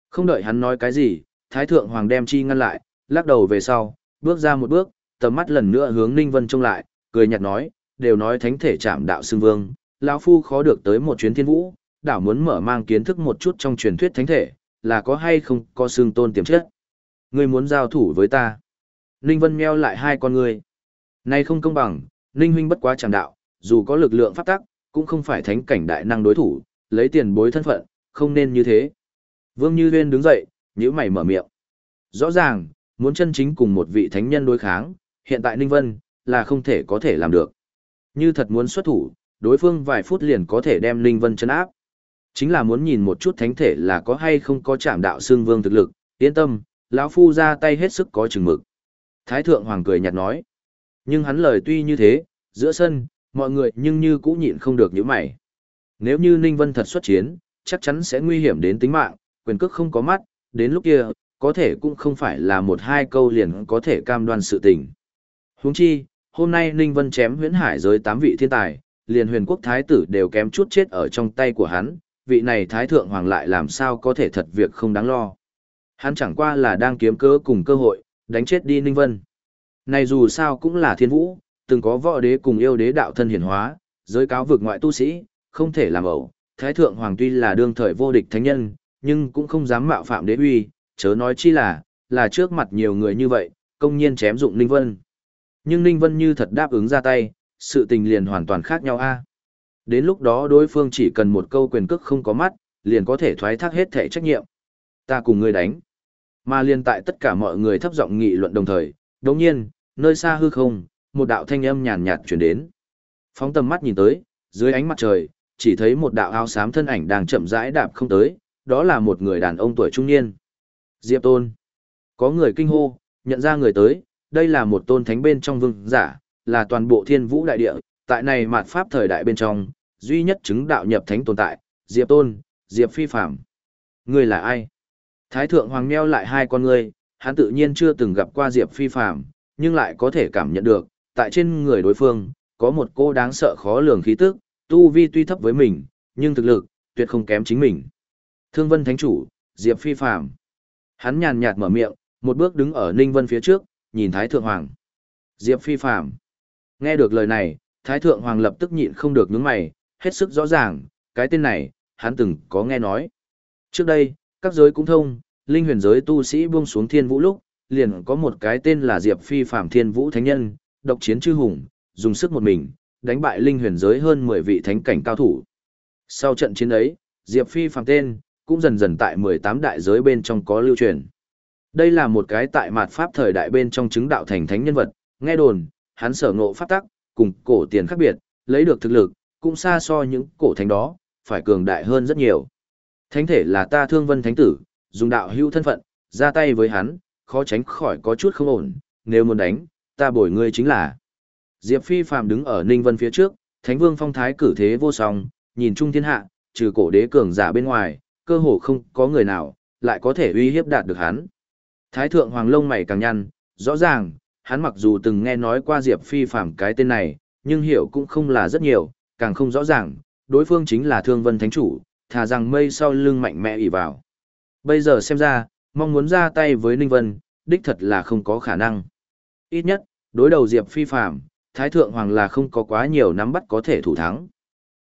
Speaker 1: Không đợi hắn nói cái gì, thái thượng hoàng đem chi ngăn lại, lắc đầu về sau, bước ra một bước, tầm mắt lần nữa hướng Ninh Vân trông lại, cười nhạt nói, đều nói thánh thể chạm đạo xưng vương, lão phu khó được tới một chuyến thiên vũ, đảo muốn mở mang kiến thức một chút trong truyền thuyết thánh thể, là có hay không có xương tôn tiềm chất. Ngươi muốn giao thủ với ta. Ninh Vân meo lại hai con ngươi. nay không công bằng, Ninh huynh bất quá chạm đạo, dù có lực lượng pháp tắc, cũng không phải thánh cảnh đại năng đối thủ, lấy tiền bối thân phận, không nên như thế. Vương Như Uyên đứng dậy, nhíu mày mở miệng. Rõ ràng, muốn chân chính cùng một vị thánh nhân đối kháng, hiện tại Ninh Vân, là không thể có thể làm được. Như thật muốn xuất thủ, đối phương vài phút liền có thể đem Ninh Vân chấn áp. Chính là muốn nhìn một chút thánh thể là có hay không có chạm đạo xương vương thực lực, yên tâm, lão phu ra tay hết sức có chừng mực. Thái thượng hoàng cười nhạt nói. Nhưng hắn lời tuy như thế, giữa sân, mọi người nhưng như cũng nhịn không được những mày. Nếu như Ninh Vân thật xuất chiến, chắc chắn sẽ nguy hiểm đến tính mạng, quyền cước không có mắt, đến lúc kia, có thể cũng không phải là một hai câu liền có thể cam đoan sự tình. Huống chi, hôm nay Ninh Vân chém huyễn hải giới tám vị thiên tài, liền huyền quốc thái tử đều kém chút chết ở trong tay của hắn, vị này thái thượng hoàng lại làm sao có thể thật việc không đáng lo. Hắn chẳng qua là đang kiếm cơ cùng cơ hội, đánh chết đi Ninh Vân. Này dù sao cũng là thiên vũ, từng có võ đế cùng yêu đế đạo thân hiển hóa, giới cáo vực ngoại tu sĩ, không thể làm ẩu. Thái thượng hoàng tuy là đương thời vô địch thánh nhân, nhưng cũng không dám mạo phạm đế uy, chớ nói chi là, là trước mặt nhiều người như vậy, công nhiên chém dụng Ninh Vân. Nhưng Ninh Vân như thật đáp ứng ra tay, sự tình liền hoàn toàn khác nhau a. Đến lúc đó đối phương chỉ cần một câu quyền cước không có mắt, liền có thể thoái thác hết thể trách nhiệm. Ta cùng ngươi đánh. Mà liền tại tất cả mọi người thấp giọng nghị luận đồng thời, đồng nhiên, nơi xa hư không, một đạo thanh âm nhàn nhạt chuyển đến. Phóng tầm mắt nhìn tới, dưới ánh mặt trời, chỉ thấy một đạo áo xám thân ảnh đang chậm rãi đạp không tới, đó là một người đàn ông tuổi trung niên. Diệp Tôn. Có người kinh hô, nhận ra người tới, đây là một tôn thánh bên trong vương giả, là toàn bộ thiên vũ đại địa, tại này mạt pháp thời đại bên trong, duy nhất chứng đạo nhập thánh tồn tại, Diệp Tôn, Diệp Phi Phạm. Người là ai? Thái thượng hoàng meo lại hai con người, hắn tự nhiên chưa từng gặp qua Diệp Phi Phạm, nhưng lại có thể cảm nhận được, tại trên người đối phương, có một cô đáng sợ khó lường khí tức, tu vi tuy thấp với mình, nhưng thực lực, tuyệt không kém chính mình. Thương Vân Thánh Chủ, Diệp Phi Phạm. Hắn nhàn nhạt mở miệng, một bước đứng ở Ninh Vân phía trước, nhìn Thái Thượng Hoàng. Diệp Phi Phạm. Nghe được lời này, Thái Thượng Hoàng lập tức nhịn không được nhướng mày, hết sức rõ ràng, cái tên này, hắn từng có nghe nói. Trước đây, các giới cũng thông, linh huyền giới tu sĩ buông xuống thiên vũ lúc, liền có một cái tên là Diệp Phi Phạm Thiên Vũ Thánh Nhân, độc chiến chư hùng, dùng sức một mình, đánh bại linh huyền giới hơn 10 vị thánh cảnh cao thủ. Sau trận chiến ấy, Diệp Phi Phạm tên, cũng dần dần tại 18 đại giới bên trong có lưu truyền. Đây là một cái tại mạt pháp thời đại bên trong chứng đạo thành thánh nhân vật, nghe đồn, hắn sở ngộ pháp tắc, cùng cổ tiền khác biệt, lấy được thực lực, cũng xa so những cổ thánh đó, phải cường đại hơn rất nhiều. Thánh thể là ta thương vân thánh tử, dùng đạo hữu thân phận, ra tay với hắn, khó tránh khỏi có chút không ổn, nếu muốn đánh, ta bồi ngươi chính là. Diệp Phi Phạm đứng ở Ninh Vân phía trước, Thánh Vương phong thái cử thế vô song, nhìn chung thiên hạ, trừ cổ đế cường giả bên ngoài, cơ hồ không có người nào lại có thể uy hiếp đạt được hắn. Thái thượng hoàng lông mày càng nhăn, rõ ràng, hắn mặc dù từng nghe nói qua Diệp Phi Phạm cái tên này, nhưng hiểu cũng không là rất nhiều, càng không rõ ràng, đối phương chính là Thương Vân Thánh Chủ, thà rằng mây sau lưng mạnh mẽ ỉ vào. Bây giờ xem ra, mong muốn ra tay với Ninh Vân, đích thật là không có khả năng. Ít nhất, đối đầu Diệp Phi Phàm, Thái Thượng Hoàng là không có quá nhiều nắm bắt có thể thủ thắng.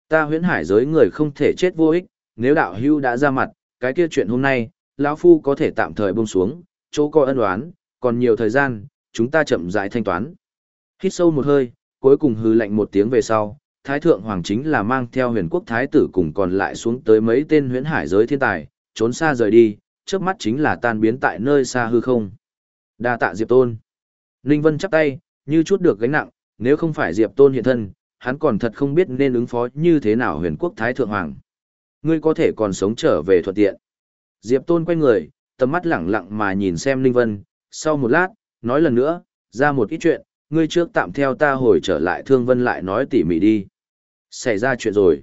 Speaker 1: Ta huyễn hải giới người không thể chết vô ích, nếu đạo hưu đã ra mặt, cái kia chuyện hôm nay, lão Phu có thể tạm thời buông xuống, chỗ có ân oán, còn nhiều thời gian, chúng ta chậm rãi thanh toán. Hít sâu một hơi, cuối cùng hư lạnh một tiếng về sau, Thái Thượng Hoàng chính là mang theo huyền quốc Thái tử cùng còn lại xuống tới mấy tên huyễn hải giới thiên tài, trốn xa rời đi, trước mắt chính là tan biến tại nơi xa hư không. đa tạ Diệp Tôn. Ninh Vân chắp tay, như chút được gánh nặng, nếu không phải Diệp Tôn hiện thân, hắn còn thật không biết nên ứng phó như thế nào huyền quốc Thái Thượng Hoàng. Ngươi có thể còn sống trở về thuận tiện. Diệp Tôn quay người, tầm mắt lẳng lặng mà nhìn xem Ninh Vân, sau một lát, nói lần nữa, ra một ít chuyện, ngươi trước tạm theo ta hồi trở lại Thương Vân lại nói tỉ mỉ đi. Xảy ra chuyện rồi.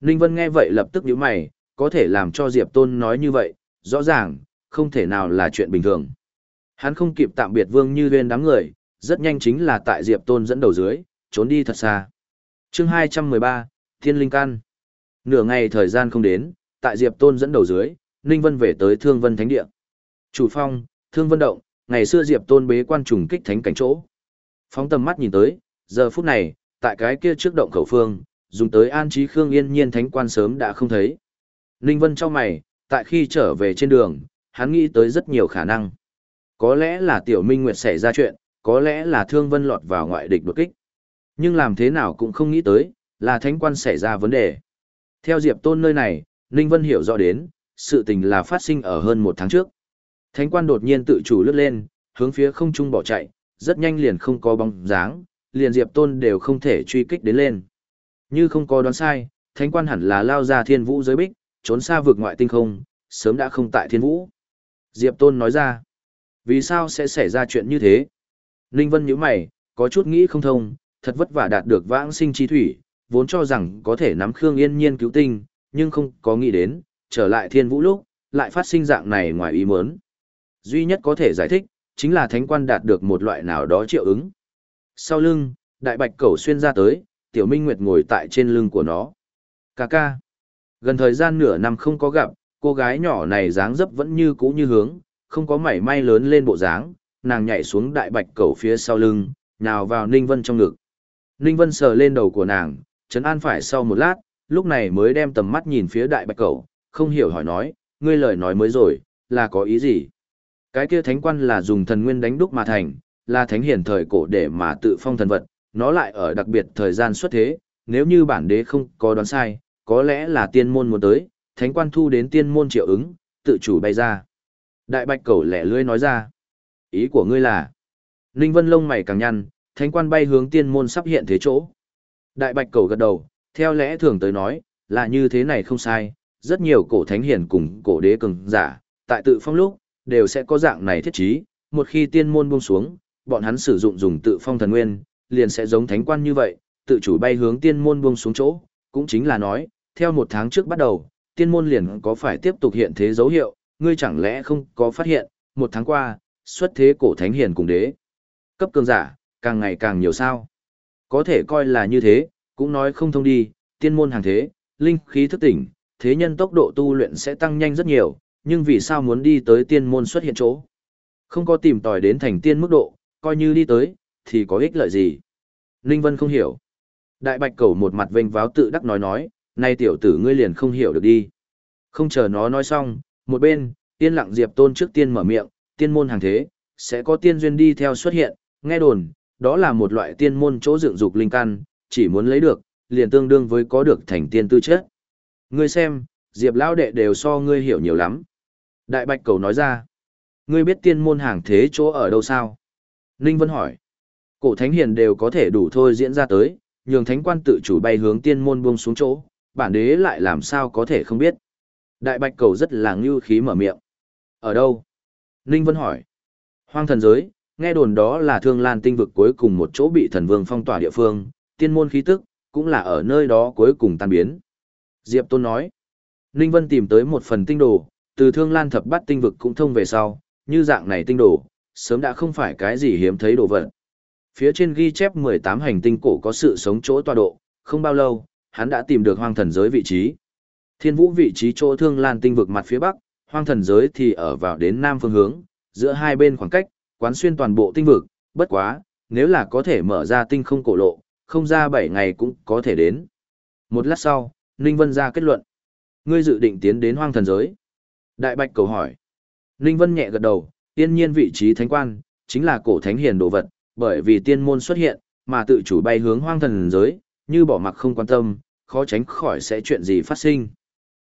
Speaker 1: Ninh Vân nghe vậy lập tức nhíu mày, có thể làm cho Diệp Tôn nói như vậy, rõ ràng, không thể nào là chuyện bình thường. Hắn không kịp tạm biệt Vương Như Uyên đám người, rất nhanh chính là tại Diệp Tôn dẫn đầu dưới, trốn đi thật xa. Chương 213, Thiên Linh Căn. Nửa ngày thời gian không đến, tại Diệp Tôn dẫn đầu dưới, Ninh Vân về tới Thương Vân Thánh Địa. Chủ phong, Thương Vân Động, ngày xưa Diệp Tôn bế quan trùng kích thánh cảnh chỗ. Phóng tầm mắt nhìn tới, giờ phút này, tại cái kia trước động khẩu phương, dùng tới an trí Khương Yên Nhiên thánh quan sớm đã không thấy. Ninh Vân trong mày, tại khi trở về trên đường, hắn nghĩ tới rất nhiều khả năng. Có lẽ là Tiểu Minh Nguyệt xảy ra chuyện, có lẽ là Thương Vân lọt vào ngoại địch đột kích. Nhưng làm thế nào cũng không nghĩ tới, là thánh quan xảy ra vấn đề. Theo Diệp Tôn nơi này, Ninh Vân hiểu rõ đến, sự tình là phát sinh ở hơn một tháng trước. Thánh quan đột nhiên tự chủ lướt lên, hướng phía không trung bỏ chạy, rất nhanh liền không có bóng dáng, liền Diệp Tôn đều không thể truy kích đến lên. Như không có đoán sai, thánh quan hẳn là lao ra thiên vũ giới bích, trốn xa vực ngoại tinh không, sớm đã không tại thiên vũ. Diệp Tôn nói ra, vì sao sẽ xảy ra chuyện như thế? Ninh Vân nhíu mày, có chút nghĩ không thông, thật vất vả đạt được vãng sinh chi thủy, vốn cho rằng có thể nắm Khương Yên Nhiên cứu tinh, nhưng không có nghĩ đến, trở lại thiên vũ lúc, lại phát sinh dạng này ngoài ý muốn. Duy nhất có thể giải thích, chính là thánh quan đạt được một loại nào đó triệu ứng. Sau lưng, đại bạch cẩu xuyên ra tới, tiểu minh nguyệt ngồi tại trên lưng của nó. Cà ca. Gần thời gian nửa năm không có gặp, cô gái nhỏ này dáng dấp vẫn như cũ như hướng, không có mảy may lớn lên bộ dáng, nàng nhảy xuống đại bạch cẩu phía sau lưng, nhào vào Ninh Vân trong ngực. Ninh Vân sờ lên đầu của nàng, chấn an phải sau một lát, lúc này mới đem tầm mắt nhìn phía đại bạch cẩu, không hiểu hỏi nói, ngươi lời nói mới rồi, là có ý gì? Cái kia thánh quan là dùng thần nguyên đánh đúc mà thành, là thánh hiển thời cổ để mà tự phong thần vật, nó lại ở đặc biệt thời gian xuất thế, nếu như bản đế không có đoán sai, có lẽ là tiên môn muốn tới, thánh quan thu đến tiên môn triệu ứng, tự chủ bay ra. Đại bạch cẩu lẻ lươi nói ra, ý của ngươi là, Ninh Vân lông mày càng nhăn, thánh quan bay hướng tiên môn sắp hiện thế chỗ. Đại bạch cẩu gật đầu, theo lẽ thường tới nói, là như thế này không sai, rất nhiều cổ thánh hiển cùng cổ đế cường giả, tại tự phong lúc, đều sẽ có dạng này thiết trí, một khi tiên môn buông xuống, bọn hắn sử dụng dùng tự phong thần nguyên, liền sẽ giống thánh quan như vậy, tự chủ bay hướng tiên môn buông xuống chỗ, cũng chính là nói, theo một tháng trước bắt đầu, tiên môn liền có phải tiếp tục hiện thế dấu hiệu, ngươi chẳng lẽ không có phát hiện, một tháng qua, xuất thế cổ thánh hiền cùng đế. Cấp cường giả, càng ngày càng nhiều sao. Có thể coi là như thế, cũng nói không thông đi, tiên môn hàng thế, linh khí thức tỉnh, thế nhân tốc độ tu luyện sẽ tăng nhanh rất nhiều, nhưng vì sao muốn đi tới tiên môn xuất hiện chỗ? Không có tìm tòi đến thành tiên mức độ, coi như đi tới, thì có ích lợi gì? Ninh Vân không hiểu. Đại bạch cầu một mặt vênh váo tự đắc nói nói, nay tiểu tử ngươi liền không hiểu được đi. Không chờ nó nói xong, một bên, tiên lặng diệp tôn trước tiên mở miệng, tiên môn hàng thế, sẽ có tiên duyên đi theo xuất hiện, nghe đồn, đó là một loại tiên môn chỗ dựng dục linh căn, chỉ muốn lấy được, liền tương đương với có được thành tiên tư chất. Ngươi xem, diệp lão đệ đều so ngươi hiểu nhiều lắm. Đại bạch cầu nói ra, ngươi biết tiên môn hàng thế chỗ ở đâu sao? Ninh Vân hỏi, cổ thánh hiền đều có thể đủ thôi diễn ra tới, nhường thánh quan tự chủ bay hướng tiên môn buông xuống chỗ, bản đế lại làm sao có thể không biết. Đại bạch cầu rất là ngưu khí mở miệng. Ở đâu? Ninh Vân hỏi. Hoang thần giới, nghe đồn đó là thương lan tinh vực cuối cùng một chỗ bị thần vương phong tỏa địa phương, tiên môn khí tức, cũng là ở nơi đó cuối cùng tan biến. Diệp Tôn nói. Ninh Vân tìm tới một phần tinh đồ, từ thương lan thập bát tinh vực cũng thông về sau, như dạng này tinh đồ, sớm đã không phải cái gì hiếm thấy đồ vật. Phía trên ghi chép 18 hành tinh cổ có sự sống chỗ tọa độ, không bao lâu, hắn đã tìm được hoang thần giới vị trí. Thiên vũ vị trí chỗ thương lan tinh vực mặt phía bắc, hoang thần giới thì ở vào đến nam phương hướng, giữa hai bên khoảng cách, quán xuyên toàn bộ tinh vực, bất quá, nếu là có thể mở ra tinh không cổ lộ, không ra 7 ngày cũng có thể đến. Một lát sau, Ninh Vân ra kết luận. Ngươi dự định tiến đến hoang thần giới. Đại Bạch cầu hỏi. Ninh Vân nhẹ gật đầu, tiên nhiên vị trí thánh quan, chính là cổ thánh hiền đồ vật, bởi vì tiên môn xuất hiện, mà tự chủ bay hướng hoang thần giới, như bỏ mặc không quan tâm, khó tránh khỏi sẽ chuyện gì phát sinh.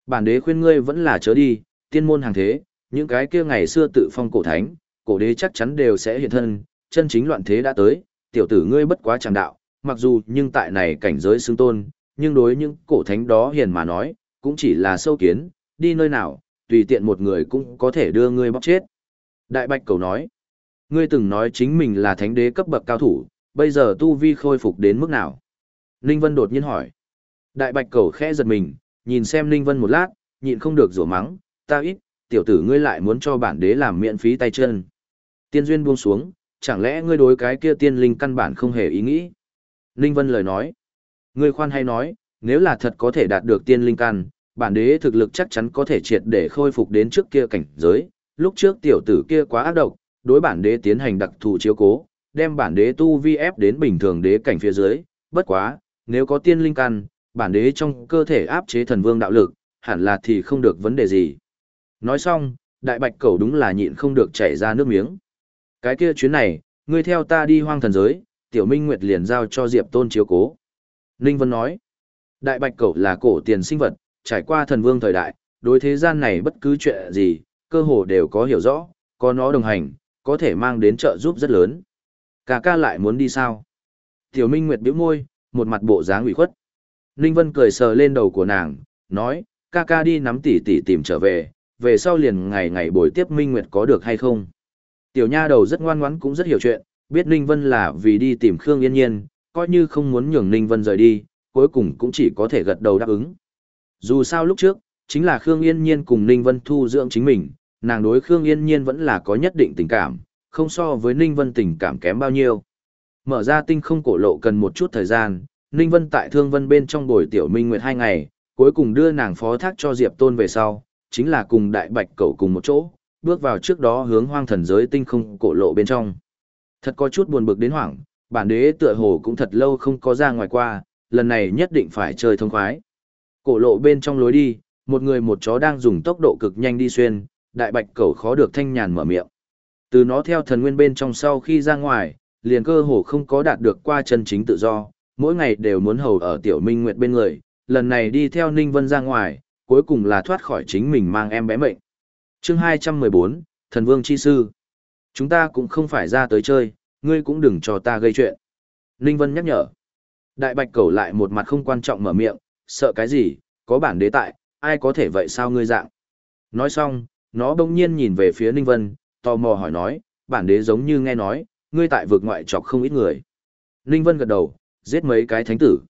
Speaker 1: Bản đế khuyên ngươi vẫn là chớ đi, tiên môn hàng thế, những cái kia ngày xưa tự phong cổ thánh, cổ đế chắc chắn đều sẽ hiện thân, chân chính loạn thế đã tới, tiểu tử ngươi bất quá chẳng đạo, mặc dù nhưng tại này cảnh giới xương tôn, nhưng đối những cổ thánh đó hiền mà nói, cũng chỉ là sâu kiến, đi nơi nào, tùy tiện một người cũng có thể đưa ngươi bóc chết. Đại Bạch Cầu nói, ngươi từng nói chính mình là thánh đế cấp bậc cao thủ, bây giờ tu vi khôi phục đến mức nào? Ninh Vân đột nhiên hỏi. Đại Bạch Cầu khẽ giật mình, nhìn xem Ninh Vân một lát, nhịn không được rủa mắng, ta ít, tiểu tử ngươi lại muốn cho bản đế làm miễn phí tay chân. Tiên duyên buông xuống, chẳng lẽ ngươi đối cái kia tiên linh căn bản không hề ý nghĩ? Ninh Vân lời nói, ngươi khoan hay nói, nếu là thật có thể đạt được tiên linh căn, bản đế thực lực chắc chắn có thể triệt để khôi phục đến trước kia cảnh giới, lúc trước tiểu tử kia quá ác độc, đối bản đế tiến hành đặc thù chiếu cố, đem bản đế tu vi ép đến bình thường đế cảnh phía dưới, bất quá, nếu có tiên linh căn, bản đế trong cơ thể áp chế thần vương đạo lực, hẳn là thì không được vấn đề gì. Nói xong, đại bạch cẩu đúng là nhịn không được chảy ra nước miếng. Cái kia chuyến này, ngươi theo ta đi hoang thần giới, tiểu minh nguyệt liền giao cho Diệp Tôn chiếu cố. Ninh Vân nói, đại bạch cẩu là cổ tiền sinh vật, trải qua thần vương thời đại, đối thế gian này bất cứ chuyện gì, cơ hồ đều có hiểu rõ, có nó đồng hành, có thể mang đến trợ giúp rất lớn. Cả ca lại muốn đi sao? Tiểu Minh Nguyệt bĩu môi, một mặt bộ dáng ủy khuất. Ninh Vân cười sờ lên đầu của nàng, nói, ca ca đi nắm tỷ tỷ tìm trở về, về sau liền ngày ngày buổi tiếp Minh Nguyệt có được hay không? Tiểu nha đầu rất ngoan ngoãn cũng rất hiểu chuyện, biết Ninh Vân là vì đi tìm Khương Yên Nhiên, coi như không muốn nhường Ninh Vân rời đi, cuối cùng cũng chỉ có thể gật đầu đáp ứng. Dù sao lúc trước, chính là Khương Yên Nhiên cùng Ninh Vân thu dưỡng chính mình, nàng đối Khương Yên Nhiên vẫn là có nhất định tình cảm, không so với Ninh Vân tình cảm kém bao nhiêu. Mở ra tinh không cổ lộ cần một chút thời gian, Ninh Vân tại Thương Vân bên trong bồi tiểu Minh Nguyệt hai ngày, cuối cùng đưa nàng phó thác cho Diệp Tôn về sau, chính là cùng Đại Bạch Cẩu cùng một chỗ, bước vào trước đó hướng hoang thần giới tinh không cổ lộ bên trong. Thật có chút buồn bực đến hoảng, bản đế tựa hồ cũng thật lâu không có ra ngoài qua, lần này nhất định phải chơi thông khoái. Cổ lộ bên trong lối đi, một người một chó đang dùng tốc độ cực nhanh đi xuyên, đại bạch cẩu khó được thanh nhàn mở miệng. Từ nó theo thần nguyên bên trong sau khi ra ngoài, liền cơ hồ không có đạt được qua chân chính tự do, mỗi ngày đều muốn hầu ở tiểu minh nguyệt bên người, lần này đi theo Ninh Vân ra ngoài, cuối cùng là thoát khỏi chính mình mang em bé mệnh. chương 214, Thần Vương Chi Sư. Chúng ta cũng không phải ra tới chơi, ngươi cũng đừng cho ta gây chuyện. Ninh Vân nhắc nhở. Đại bạch Cầu lại một mặt không quan trọng mở miệng, sợ cái gì, có bản đế tại, ai có thể vậy sao ngươi dạng. Nói xong, nó đông nhiên nhìn về phía Ninh Vân, tò mò hỏi nói, bản đế giống như nghe nói, ngươi tại vực ngoại chọc không ít người. Ninh Vân gật đầu, giết mấy cái thánh tử.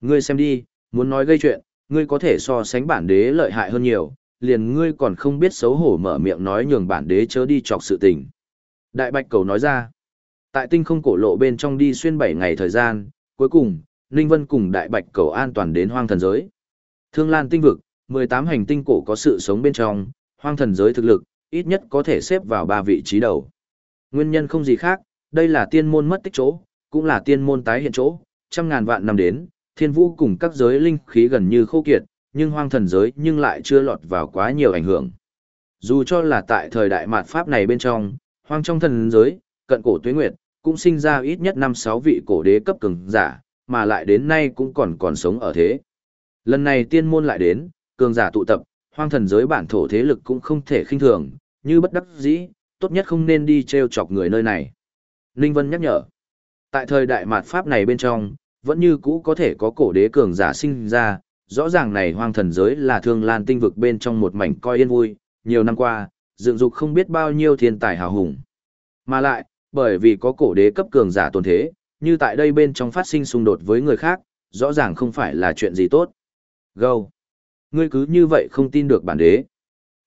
Speaker 1: Ngươi xem đi, muốn nói gây chuyện, ngươi có thể so sánh bản đế lợi hại hơn nhiều, liền ngươi còn không biết xấu hổ mở miệng nói nhường bản đế chớ đi chọc sự tình. Đại Bạch Cầu nói ra, tại tinh không cổ lộ bên trong đi xuyên 7 ngày thời gian, cuối cùng, Ninh Vân cùng Đại Bạch Cầu an toàn đến hoang thần giới. Thương Lan tinh vực, 18 hành tinh cổ có sự sống bên trong, hoang thần giới thực lực, ít nhất có thể xếp vào ba vị trí đầu. Nguyên nhân không gì khác, đây là tiên môn mất tích chỗ, cũng là tiên môn tái hiện chỗ, trăm ngàn vạn năm đến, thiên vũ cùng các giới linh khí gần như khô kiệt, nhưng hoang thần giới nhưng lại chưa lọt vào quá nhiều ảnh hưởng. Dù cho là tại thời đại mạt pháp này bên trong, hoang trong thần giới, cận cổ tuế nguyệt, cũng sinh ra ít nhất năm sáu vị cổ đế cấp cường giả, mà lại đến nay cũng còn còn sống ở thế. Lần này tiên môn lại đến, cường giả tụ tập, hoang thần giới bản thổ thế lực cũng không thể khinh thường, như bất đắc dĩ, tốt nhất không nên đi treo chọc người nơi này. Ninh Vân nhắc nhở, tại thời đại mạt pháp này bên trong, vẫn như cũ có thể có cổ đế cường giả sinh ra, rõ ràng này hoang thần giới là thương lan tinh vực bên trong một mảnh coi yên vui, nhiều năm qua, dựng dục không biết bao nhiêu thiên tài hào hùng. Mà lại, bởi vì có cổ đế cấp cường giả tồn thế, như tại đây bên trong phát sinh xung đột với người khác, rõ ràng không phải là chuyện gì tốt. Gâu, Ngươi cứ như vậy không tin được bản đế.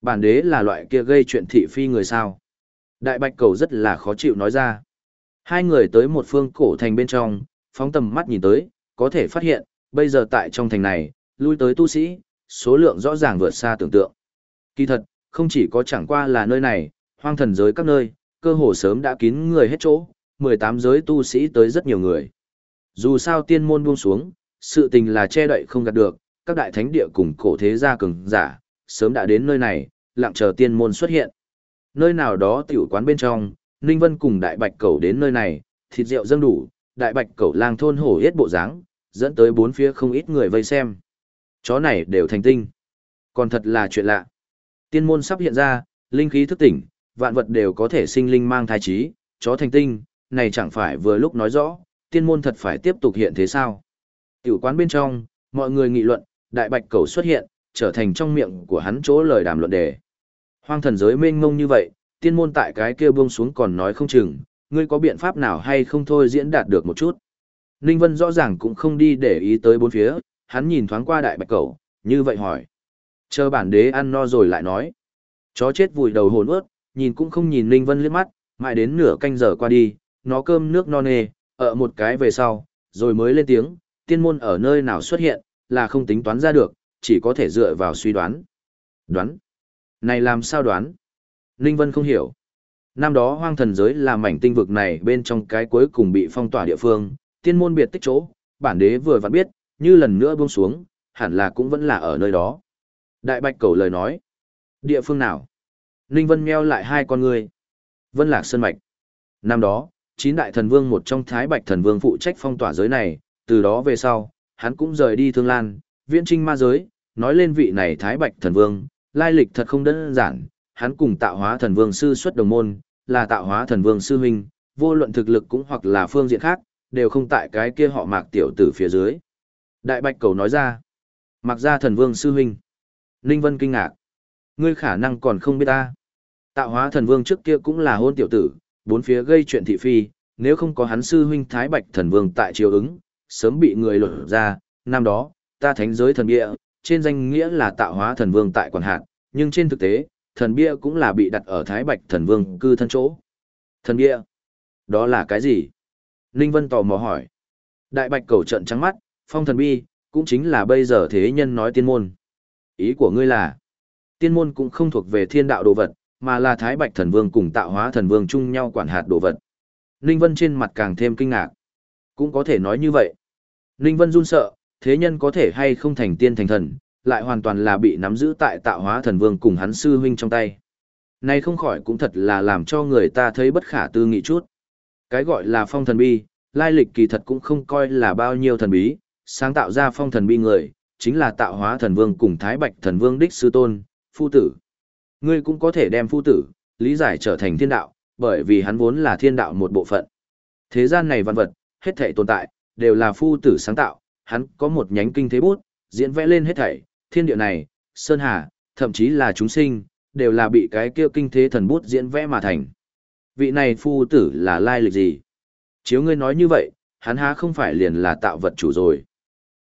Speaker 1: Bản đế là loại kia gây chuyện thị phi người sao. Đại bạch cầu rất là khó chịu nói ra. Hai người tới một phương cổ thành bên trong, phóng tầm mắt nhìn tới, có thể phát hiện, bây giờ tại trong thành này, lui tới tu sĩ, số lượng rõ ràng vượt xa tưởng tượng. Kỳ thật, không chỉ có chẳng qua là nơi này, hoang thần giới các nơi, cơ hồ sớm đã kín người hết chỗ, 18 giới tu sĩ tới rất nhiều người. Dù sao tiên môn buông xuống, sự tình là che đậy không gạt được, các đại thánh địa cùng cổ thế gia cường giả, sớm đã đến nơi này, lặng chờ tiên môn xuất hiện. Nơi nào đó tiểu quán bên trong, Ninh Vân cùng đại bạch cầu đến nơi này, thịt rượu dâng đủ, đại bạch cầu lang thôn hổ yết bộ dáng, dẫn tới bốn phía không ít người vây xem. Chó này đều thành tinh. Còn thật là chuyện lạ. Tiên môn sắp hiện ra, linh khí thức tỉnh, vạn vật đều có thể sinh linh mang thai trí, chó thành tinh, này chẳng phải vừa lúc nói rõ, tiên môn thật phải tiếp tục hiện thế sao. Tiểu quán bên trong, mọi người nghị luận, đại bạch cầu xuất hiện, trở thành trong miệng của hắn chỗ lời đàm luận đề. Hoang thần giới mênh mông như vậy, tiên môn tại cái kia buông xuống còn nói không chừng, ngươi có biện pháp nào hay không thôi diễn đạt được một chút. Ninh Vân rõ ràng cũng không đi để ý tới bốn phía, hắn nhìn thoáng qua đại bạch cầu, như vậy hỏi. Chờ bản đế ăn no rồi lại nói. Chó chết vùi đầu hồn ướt, nhìn cũng không nhìn Ninh Vân liếc mắt, mãi đến nửa canh giờ qua đi, nó cơm nước non nê, ở một cái về sau, rồi mới lên tiếng, tiên môn ở nơi nào xuất hiện, là không tính toán ra được, chỉ có thể dựa vào suy đoán. Đoán? Này làm sao đoán? Ninh Vân không hiểu. Năm đó hoang thần giới là mảnh tinh vực này bên trong cái cuối cùng bị phong tỏa địa phương, tiên môn biệt tích chỗ, bản đế vừa vặn biết, như lần nữa buông xuống, hẳn là cũng vẫn là ở nơi đó. Đại bạch cầu lời nói. Địa phương nào? Ninh Vân meo lại hai con người. Vân Lạc Sơn Mạch. Năm đó, chín đại thần vương một trong Thái Bạch thần vương phụ trách phong tỏa giới này, từ đó về sau, hắn cũng rời đi Thương Lan, viễn trinh ma giới, nói lên vị này Thái Bạch thần vương, lai lịch thật không đơn giản, hắn cùng tạo hóa thần vương sư xuất đồng môn, là tạo hóa thần vương sư huynh, vô luận thực lực cũng hoặc là phương diện khác, đều không tại cái kia họ mạc tiểu tử phía dưới. Đại Bạch cầu nói ra, mặc ra thần vương sư huynh. Ninh Vân kinh ngạc. Ngươi khả năng còn không biết ta. Tạo hóa thần vương trước kia cũng là hôn tiểu tử, bốn phía gây chuyện thị phi, nếu không có hắn sư huynh Thái Bạch thần vương tại triều ứng, sớm bị người lột ra, năm đó, ta thánh giới thần bia, trên danh nghĩa là tạo hóa thần vương tại quản hạt, nhưng trên thực tế, thần bia cũng là bị đặt ở Thái Bạch thần vương cư thân chỗ. Thần bia? Đó là cái gì? Ninh Vân tò mò hỏi. Đại Bạch cầu trận trắng mắt, phong thần bi, cũng chính là bây giờ thế nhân nói tiên môn. Ý của ngươi là, tiên môn cũng không thuộc về thiên đạo đồ vật, mà là Thái Bạch Thần Vương cùng tạo hóa thần vương chung nhau quản hạt đồ vật. Ninh Vân trên mặt càng thêm kinh ngạc. Cũng có thể nói như vậy. Ninh Vân run sợ, thế nhân có thể hay không thành tiên thành thần, lại hoàn toàn là bị nắm giữ tại tạo hóa thần vương cùng hắn sư huynh trong tay. Này không khỏi cũng thật là làm cho người ta thấy bất khả tư nghị chút. Cái gọi là phong thần bi, lai lịch kỳ thật cũng không coi là bao nhiêu thần bí, sáng tạo ra phong thần bi người, chính là tạo hóa thần vương cùng thái bạch thần vương đích sư tôn, phu tử. Ngươi cũng có thể đem phu tử, lý giải trở thành thiên đạo, bởi vì hắn vốn là thiên đạo một bộ phận. Thế gian này văn vật, hết thảy tồn tại, đều là phu tử sáng tạo, hắn có một nhánh kinh thế bút, diễn vẽ lên hết thảy, thiên địa này, sơn hà, thậm chí là chúng sinh, đều là bị cái kia kinh thế thần bút diễn vẽ mà thành. Vị này phu tử là lai lịch gì? Chiếu ngươi nói như vậy, hắn há không phải liền là tạo vật chủ rồi.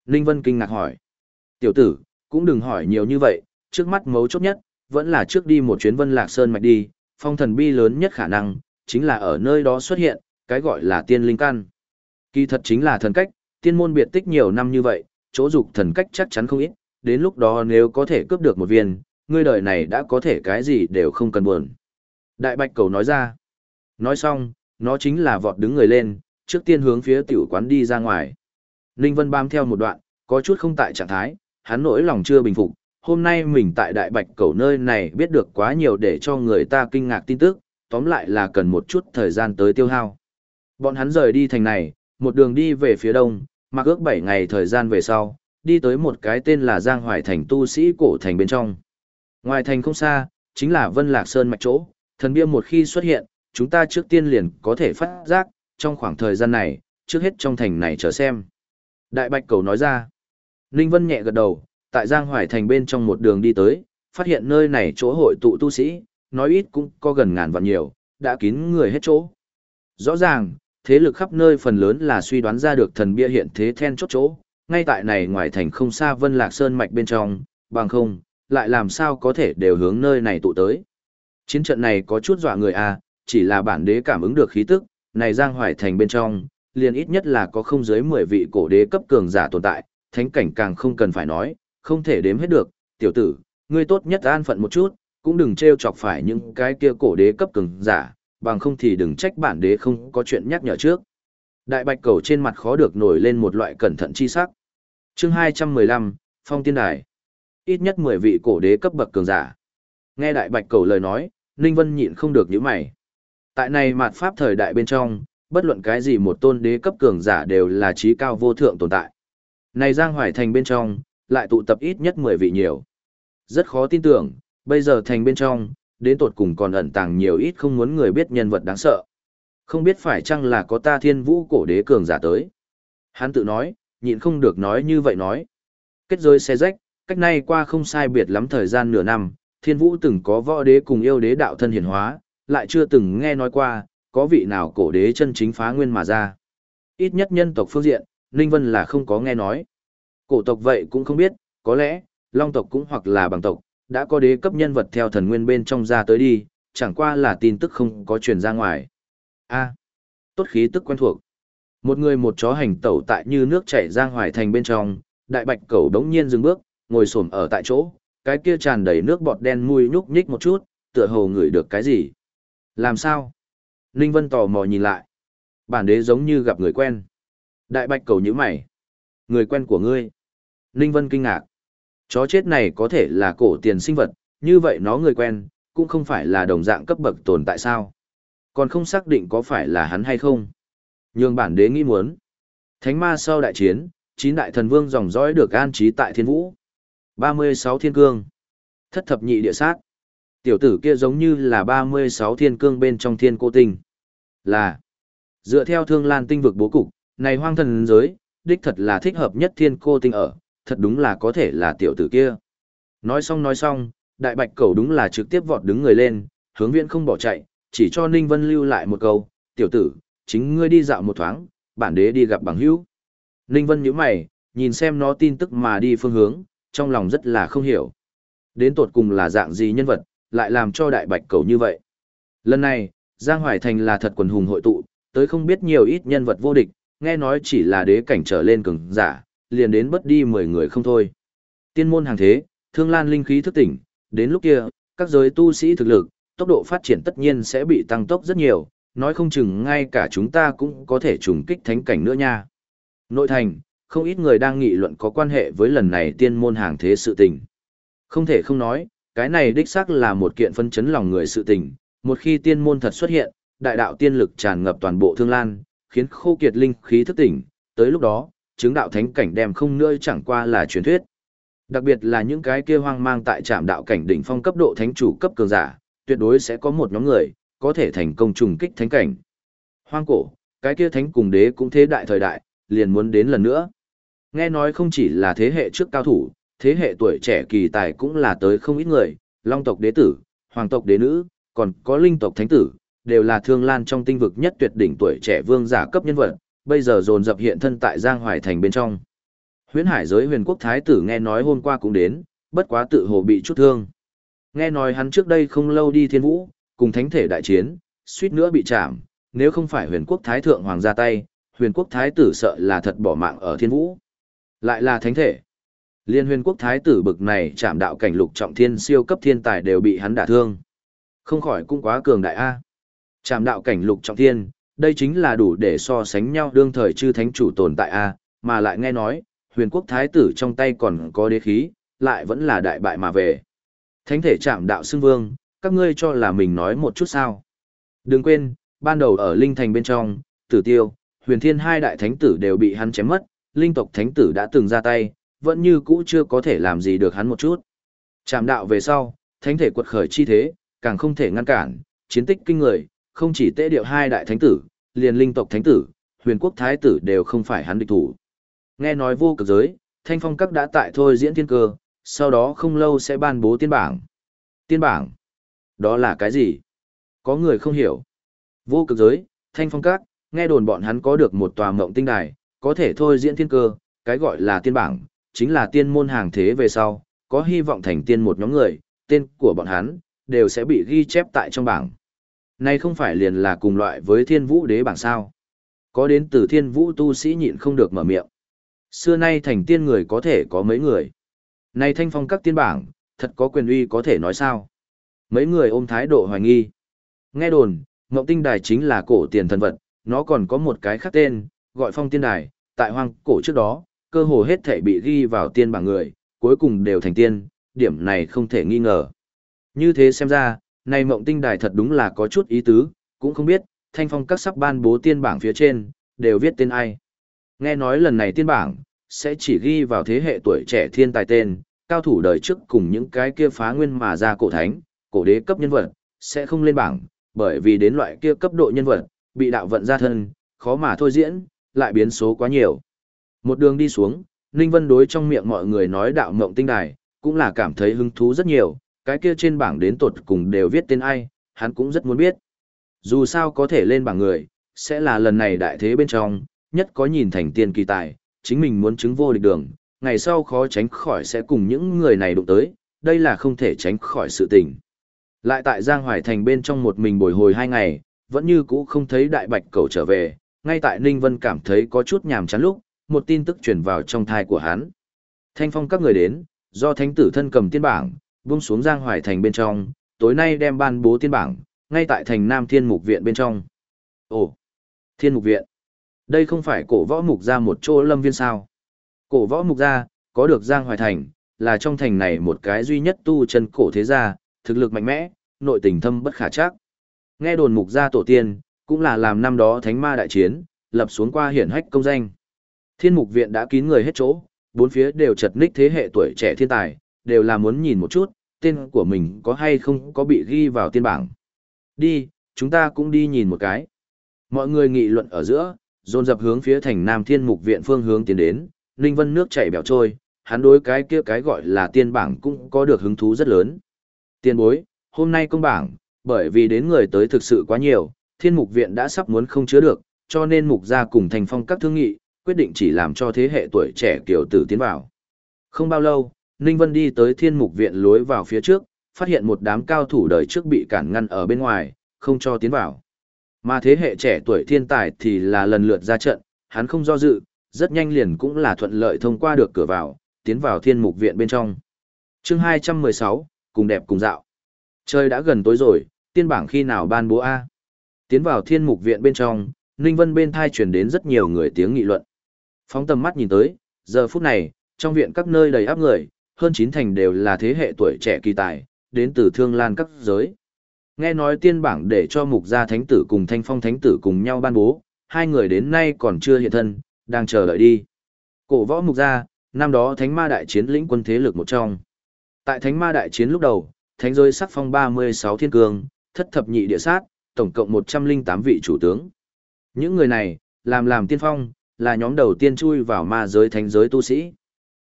Speaker 1: Ninh Vân kinh ngạc hỏi. Tiểu tử, cũng đừng hỏi nhiều như vậy, trước mắt mấu chốt nhất, vẫn là trước đi một chuyến Vân Lạc Sơn mạch đi, phong thần bi lớn nhất khả năng, chính là ở nơi đó xuất hiện, cái gọi là tiên linh căn. Kỳ thật chính là thần cách, tiên môn biệt tích nhiều năm như vậy, chỗ dục thần cách chắc chắn không ít, đến lúc đó nếu có thể cướp được một viên, ngươi đời này đã có thể cái gì đều không cần buồn. Đại bạch cầu nói ra. Nói xong, nó chính là vọt đứng người lên, trước tiên hướng phía tiểu quán đi ra ngoài. Ninh Vân bám theo một đoạn, có chút không tại trạng thái, hắn nỗi lòng chưa bình phục, hôm nay mình tại Đại Bạch Cầu nơi này biết được quá nhiều để cho người ta kinh ngạc tin tức, tóm lại là cần một chút thời gian tới tiêu hao. Bọn hắn rời đi thành này, một đường đi về phía đông, mặc ước 7 ngày thời gian về sau, đi tới một cái tên là Giang Hoài Thành tu sĩ cổ thành bên trong. Ngoài thành không xa, chính là Vân Lạc Sơn mạch chỗ, thần bia một khi xuất hiện, chúng ta trước tiên liền có thể phát giác, trong khoảng thời gian này, trước hết trong thành này chờ xem. Đại Bạch Cầu nói ra, Ninh Vân nhẹ gật đầu, tại Giang Hoài Thành bên trong một đường đi tới, phát hiện nơi này chỗ hội tụ tu sĩ, nói ít cũng có gần ngàn vạn nhiều, đã kín người hết chỗ. Rõ ràng, thế lực khắp nơi phần lớn là suy đoán ra được thần bia hiện thế then chốt chỗ, ngay tại này ngoài thành không xa Vân Lạc Sơn mạch bên trong, bằng không, lại làm sao có thể đều hướng nơi này tụ tới. Chiến trận này có chút dọa người à, chỉ là bản đế cảm ứng được khí tức, này Giang Hoài Thành bên trong, liền ít nhất là có không dưới 10 vị cổ đế cấp cường giả tồn tại, thánh cảnh càng không cần phải nói, không thể đếm hết được, tiểu tử, ngươi tốt nhất an phận một chút, cũng đừng trêu chọc phải những cái kia cổ đế cấp cường giả, bằng không thì đừng trách bản đế không có chuyện nhắc nhở trước. Đại bạch cầu trên mặt khó được nổi lên một loại cẩn thận chi sắc. chương 215, Phong Tiên Đài. Ít nhất 10 vị cổ đế cấp bậc cường giả. Nghe đại bạch cầu lời nói, Ninh Vân nhịn không được nhíu mày. Tại này mạt pháp thời đại bên trong, bất luận cái gì một tôn đế cấp cường giả đều là trí cao vô thượng tồn tại. Này Giang Hoài Thành bên trong, lại tụ tập ít nhất 10 vị nhiều. Rất khó tin tưởng, bây giờ thành bên trong, đến tột cùng còn ẩn tàng nhiều ít không muốn người biết nhân vật đáng sợ. Không biết phải chăng là có ta thiên vũ cổ đế cường giả tới. Hắn tự nói, nhịn không được nói như vậy nói. Kết rơi xe rách, cách nay qua không sai biệt lắm thời gian nửa năm, thiên vũ từng có võ đế cùng yêu đế đạo thân hiển hóa, lại chưa từng nghe nói qua, có vị nào cổ đế chân chính phá nguyên mà ra. Ít nhất nhân tộc phương diện, Ninh Vân là không có nghe nói. Cổ tộc vậy cũng không biết, có lẽ, long tộc cũng hoặc là bằng tộc, đã có đế cấp nhân vật theo thần nguyên bên trong ra tới đi, chẳng qua là tin tức không có truyền ra ngoài. A, tốt khí tức quen thuộc. Một người một chó hành tẩu tại như nước chảy ra ngoài thành bên trong, đại bạch cẩu đống nhiên dừng bước, ngồi xổm ở tại chỗ, cái kia tràn đầy nước bọt đen mùi nhúc nhích một chút, tựa hồ ngửi được cái gì. Làm sao? Ninh Vân tò mò nhìn lại. Bản đế giống như gặp người quen. Đại bạch cầu nhíu mày. Người quen của ngươi. Ninh Vân kinh ngạc. Chó chết này có thể là cổ tiền sinh vật, như vậy nó người quen, cũng không phải là đồng dạng cấp bậc tồn tại sao. Còn không xác định có phải là hắn hay không. Nhưng bản đế nghĩ muốn. Thánh ma sau đại chiến, chín đại thần vương dòng dõi được an trí tại thiên vũ. 36 thiên cương. Thất thập nhị địa sát. Tiểu tử kia giống như là 36 thiên cương bên trong thiên cô tinh. Là. Dựa theo thương lan tinh vực bố cục, này hoang thần giới, đích thật là thích hợp nhất thiên cô tinh ở, thật đúng là có thể là tiểu tử kia. Nói xong nói xong, đại bạch cầu đúng là trực tiếp vọt đứng người lên, hướng viễn không bỏ chạy, chỉ cho Ninh Vân lưu lại một câu, tiểu tử, chính ngươi đi dạo một thoáng, bản đế đi gặp bằng hữu. Ninh Vân nhíu mày, nhìn xem nó tin tức mà đi phương hướng, trong lòng rất là không hiểu. Đến tột cùng là dạng gì nhân vật, lại làm cho đại bạch cầu như vậy. Lần này, Giang Hoài Thành là thật quần hùng hội tụ, tới không biết nhiều ít nhân vật vô địch, nghe nói chỉ là đế cảnh trở lên cường giả, liền đến bất đi 10 người không thôi. Tiên môn hàng thế, thương lan linh khí thức tỉnh, đến lúc kia, các giới tu sĩ thực lực, tốc độ phát triển tất nhiên sẽ bị tăng tốc rất nhiều, nói không chừng ngay cả chúng ta cũng có thể trùng kích thánh cảnh nữa nha. Nội thành, không ít người đang nghị luận có quan hệ với lần này tiên môn hàng thế sự tình. Không thể không nói, cái này đích xác là một kiện phân chấn lòng người sự tình, một khi tiên môn thật xuất hiện, đại đạo tiên lực tràn ngập toàn bộ thương lan, khiến khô kiệt linh khí thức tỉnh, tới lúc đó, chứng đạo thánh cảnh đem không nữa chẳng qua là truyền thuyết. Đặc biệt là những cái kia hoang mang tại trạm đạo cảnh đỉnh phong cấp độ thánh chủ cấp cường giả, tuyệt đối sẽ có một nhóm người có thể thành công trùng kích thánh cảnh. Hoang cổ, cái kia thánh cùng đế cũng thế đại thời đại, liền muốn đến lần nữa. Nghe nói không chỉ là thế hệ trước cao thủ, thế hệ tuổi trẻ kỳ tài cũng là tới không ít người, long tộc đế tử, hoàng tộc đế nữ, còn có linh tộc thánh tử, đều là thương lan trong tinh vực nhất tuyệt đỉnh tuổi trẻ vương giả cấp nhân vật, bây giờ dồn dập hiện thân tại Giang Hoài Thành bên trong. Huyễn Hải giới huyền quốc thái tử nghe nói hôm qua cũng đến, bất quá tự hồ bị chút thương. Nghe nói hắn trước đây không lâu đi thiên vũ, cùng thánh thể đại chiến, suýt nữa bị chạm, nếu không phải huyền quốc thái thượng hoàng ra tay, huyền quốc thái tử sợ là thật bỏ mạng ở thiên vũ. Lại là thánh thể. Liên huyền quốc thái tử bực này chạm đạo cảnh lục trọng thiên siêu cấp thiên tài đều bị hắn đả thương. Không khỏi cũng quá cường đại A. Chạm đạo cảnh lục trọng thiên, đây chính là đủ để so sánh nhau đương thời chư thánh chủ tồn tại A, mà lại nghe nói, huyền quốc thái tử trong tay còn có đế khí, lại vẫn là đại bại mà về. Thánh thể chạm đạo xưng vương, các ngươi cho là mình nói một chút sao. Đừng quên, ban đầu ở Linh Thành bên trong, tử tiêu, huyền thiên hai đại thánh tử đều bị hắn chém mất, linh tộc thánh tử đã từng ra tay, vẫn như cũ chưa có thể làm gì được hắn một chút. Chạm đạo về sau, thánh thể quật khởi chi thế, càng không thể ngăn cản, chiến tích kinh người, không chỉ tế điệu hai đại thánh tử, liền linh tộc thánh tử, huyền quốc thái tử đều không phải hắn địch thủ. Nghe nói vô cực giới, thanh phong các đã tại thôi diễn thiên cơ, sau đó không lâu sẽ ban bố tiên bảng. Tiên bảng? Đó là cái gì? Có người không hiểu. Vô cực giới, thanh phong các, nghe đồn bọn hắn có được một tòa mộng tinh đài, có thể thôi diễn thiên cơ, cái gọi là tiên bảng, chính là tiên môn hàng thế về sau, có hy vọng thành tiên một nhóm người, tên của bọn hắn, đều sẽ bị ghi chép tại trong bảng. Này không phải liền là cùng loại với thiên vũ đế bảng sao. Có đến từ thiên vũ tu sĩ nhịn không được mở miệng. Xưa nay thành tiên người có thể có mấy người. Này thanh phong các tiên bảng, thật có quyền uy có thể nói sao. Mấy người ôm thái độ hoài nghi. Nghe đồn, Ngộng tinh đài chính là cổ tiền thần vật, nó còn có một cái khác tên, gọi phong tiên đài, tại hoang cổ trước đó, cơ hồ hết thể bị ghi vào tiên bảng người, cuối cùng đều thành tiên, điểm này không thể nghi ngờ. Như thế xem ra, này mộng tinh đài thật đúng là có chút ý tứ, cũng không biết, thanh phong các sắp ban bố tiên bảng phía trên, đều viết tên ai. Nghe nói lần này tiên bảng, sẽ chỉ ghi vào thế hệ tuổi trẻ thiên tài tên, cao thủ đời trước cùng những cái kia phá nguyên mà ra cổ thánh, cổ đế cấp nhân vật, sẽ không lên bảng, bởi vì đến loại kia cấp độ nhân vật, bị đạo vận ra thân, khó mà thôi diễn, lại biến số quá nhiều. Một đường đi xuống, Ninh Vân đối trong miệng mọi người nói đạo mộng tinh đài, cũng là cảm thấy hứng thú rất nhiều, cái kia trên bảng đến tột cùng đều viết tên ai, hắn cũng rất muốn biết. Dù sao có thể lên bảng người, sẽ là lần này đại thế bên trong, nhất có nhìn thành tiên kỳ tài, chính mình muốn chứng vô địch đường, ngày sau khó tránh khỏi sẽ cùng những người này đụng tới, đây là không thể tránh khỏi sự tình. Lại tại Giang Hoài Thành bên trong một mình bồi hồi hai ngày, vẫn như cũ không thấy đại bạch cầu trở về, ngay tại Ninh Vân cảm thấy có chút nhàm chán lúc, một tin tức truyền vào trong thai của hắn. Thanh phong các người đến, do thánh tử thân cầm tiên bảng, vung xuống Giang Hoài Thành bên trong, tối nay đem ban bố tiên bảng, ngay tại thành Nam Thiên Mục Viện bên trong. Ồ, Thiên Mục Viện. Đây không phải cổ võ mục ra một chỗ lâm viên sao. Cổ võ mục ra, có được Giang Hoài Thành, là trong thành này một cái duy nhất tu chân cổ thế gia, thực lực mạnh mẽ, nội tình thâm bất khả chắc. Nghe đồn mục gia tổ tiên, cũng là làm năm đó thánh ma đại chiến, lập xuống qua hiển hách công danh. Thiên mục viện đã kín người hết chỗ, bốn phía đều chật ních thế hệ tuổi trẻ thiên tài, đều là muốn nhìn một chút, tên của mình có hay không có bị ghi vào tiên bảng. Đi, chúng ta cũng đi nhìn một cái. Mọi người nghị luận ở giữa, dồn dập hướng phía thành Nam Thiên Mục Viện phương hướng tiến đến, Ninh Vân nước chảy bèo trôi, hắn đối cái kia cái gọi là tiên bảng cũng có được hứng thú rất lớn. Tiên bối, hôm nay công bảng, bởi vì đến người tới thực sự quá nhiều, Thiên Mục Viện đã sắp muốn không chứa được, cho nên Mục gia cùng thành phong các thương nghị, quyết định chỉ làm cho thế hệ tuổi trẻ kiểu tử tiến vào. Không bao lâu, Ninh Vân đi tới Thiên Mục Viện lối vào phía trước, phát hiện một đám cao thủ đời trước bị cản ngăn ở bên ngoài, không cho tiến vào. Mà thế hệ trẻ tuổi thiên tài thì là lần lượt ra trận, hắn không do dự, rất nhanh liền cũng là thuận lợi thông qua được cửa vào, tiến vào thiên mục viện bên trong. chương 216, cùng đẹp cùng dạo. Trời đã gần tối rồi, tiên bảng khi nào ban bố A. Tiến vào thiên mục viện bên trong, Ninh Vân bên thai truyền đến rất nhiều người tiếng nghị luận. Phóng tầm mắt nhìn tới, giờ phút này, trong viện các nơi đầy áp người, hơn chín thành đều là thế hệ tuổi trẻ kỳ tài, đến từ thương lan các giới. Nghe nói tiên bảng để cho mục gia thánh tử cùng thanh phong thánh tử cùng nhau ban bố, hai người đến nay còn chưa hiện thân, đang chờ đợi đi. Cổ võ mục gia, năm đó thánh ma đại chiến lĩnh quân thế lực một trong. Tại thánh ma đại chiến lúc đầu, thánh giới sắc phong 36 thiên cương, thất thập nhị địa sát, tổng cộng 108 vị chủ tướng. Những người này, làm làm tiên phong, là nhóm đầu tiên chui vào ma giới thánh giới tu sĩ.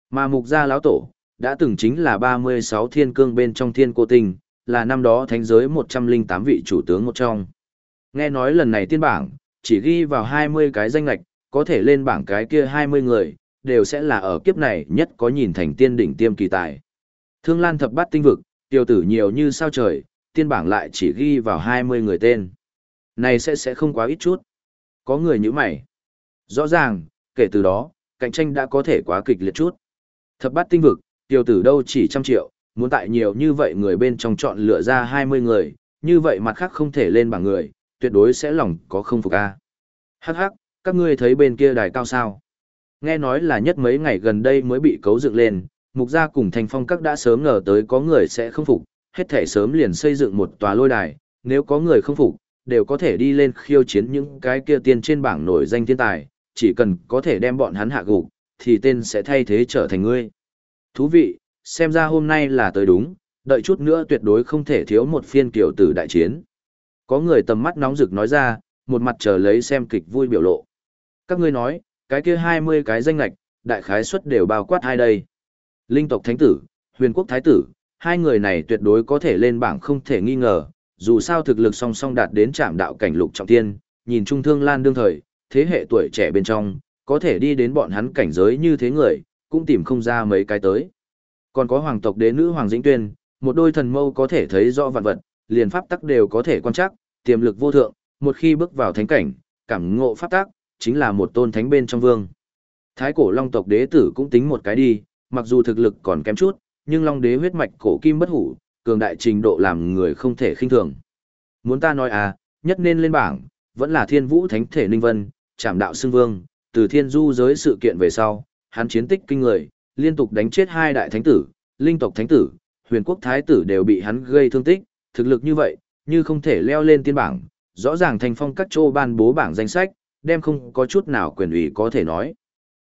Speaker 1: Mà mục gia lão tổ, đã từng chính là 36 thiên cương bên trong thiên cô tình, là năm đó thánh giới 108 vị chủ tướng một trong. Nghe nói lần này tiên bảng, chỉ ghi vào 20 cái danh lạch, có thể lên bảng cái kia 20 người, đều sẽ là ở kiếp này nhất có nhìn thành tiên đỉnh tiêm kỳ tài. Thương Lan thập bát tinh vực, tiêu tử nhiều như sao trời, tiên bảng lại chỉ ghi vào 20 người tên. Này sẽ sẽ không quá ít chút. Có người như mày. Rõ ràng, kể từ đó, cạnh tranh đã có thể quá kịch liệt chút. Thập bát tinh vực, tiêu tử đâu chỉ trăm triệu, muốn tại nhiều như vậy người bên trong chọn lựa ra 20 người, như vậy mặt khác không thể lên bảng người, tuyệt đối sẽ lòng có không phục a. Hắc hắc, các ngươi thấy bên kia đài cao sao? Nghe nói là nhất mấy ngày gần đây mới bị cấu dựng lên, mục gia cùng thành phong các đã sớm ngờ tới có người sẽ không phục, hết thể sớm liền xây dựng một tòa lôi đài, nếu có người không phục, đều có thể đi lên khiêu chiến những cái kia tiên trên bảng nổi danh thiên tài, chỉ cần có thể đem bọn hắn hạ gục, thì tên sẽ thay thế trở thành ngươi. Thú vị, xem ra hôm nay là tới đúng, đợi chút nữa tuyệt đối không thể thiếu một phiên kiểu tử đại chiến. Có người tầm mắt nóng rực nói ra, một mặt chờ lấy xem kịch vui biểu lộ. Các ngươi nói, cái kia 20 cái danh lạch, đại khái suất đều bao quát hai đây. Linh tộc thánh tử, huyền quốc thái tử, hai người này tuyệt đối có thể lên bảng không thể nghi ngờ, dù sao thực lực song song đạt đến trạm đạo cảnh lục trọng thiên, nhìn trung thương lan đương thời, thế hệ tuổi trẻ bên trong, có thể đi đến bọn hắn cảnh giới như thế người, cũng tìm không ra mấy cái tới. Còn có hoàng tộc đế nữ Hoàng Dĩnh Tuyên, một đôi thần mâu có thể thấy rõ vạn vật, liền pháp tắc đều có thể quan trắc, tiềm lực vô thượng, một khi bước vào thánh cảnh, cảm ngộ pháp tắc, chính là một tôn thánh bên trong vương. Thái cổ long tộc đế tử cũng tính một cái đi, mặc dù thực lực còn kém chút, nhưng long đế huyết mạch cổ kim bất hủ, cường đại trình độ làm người không thể khinh thường. Muốn ta nói à, nhất nên lên bảng, vẫn là thiên vũ thánh thể Ninh Vân, trảm đạo xương vương, từ thiên du giới sự kiện về sau, hắn chiến tích kinh người, liên tục đánh chết hai đại thánh tử, linh tộc thánh tử, huyền quốc thái tử đều bị hắn gây thương tích, thực lực như vậy, như không thể leo lên tiên bảng, rõ ràng thành phong các châu ban bố bảng danh sách, đem không có chút nào quyền ủy có thể nói.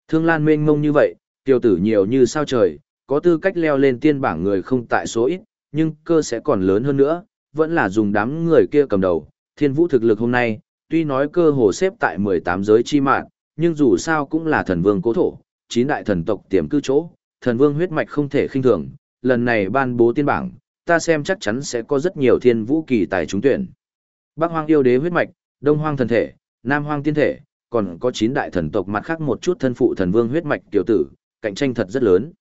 Speaker 1: Thương Lan mênh mông như vậy, tiêu tử nhiều như sao trời, có tư cách leo lên tiên bảng người không tại số ít, nhưng cơ sẽ còn lớn hơn nữa, vẫn là dùng đám người kia cầm đầu. Thiên vũ thực lực hôm nay, tuy nói cơ hồ xếp tại 18 giới chi mạng, nhưng dù sao cũng là thần vương cố thổ, chín đại thần tộc tiềm cư chỗ, thần vương huyết mạch không thể khinh thường, lần này ban bố tiên bảng, ta xem chắc chắn sẽ có rất nhiều thiên vũ kỳ tài trúng tuyển. Bắc hoang yêu đế huyết mạch, đông hoang thần thể, nam hoang tiên thể, còn có chín đại thần tộc mặt khác một chút thân phụ thần vương huyết mạch tiểu tử, cạnh tranh thật rất lớn.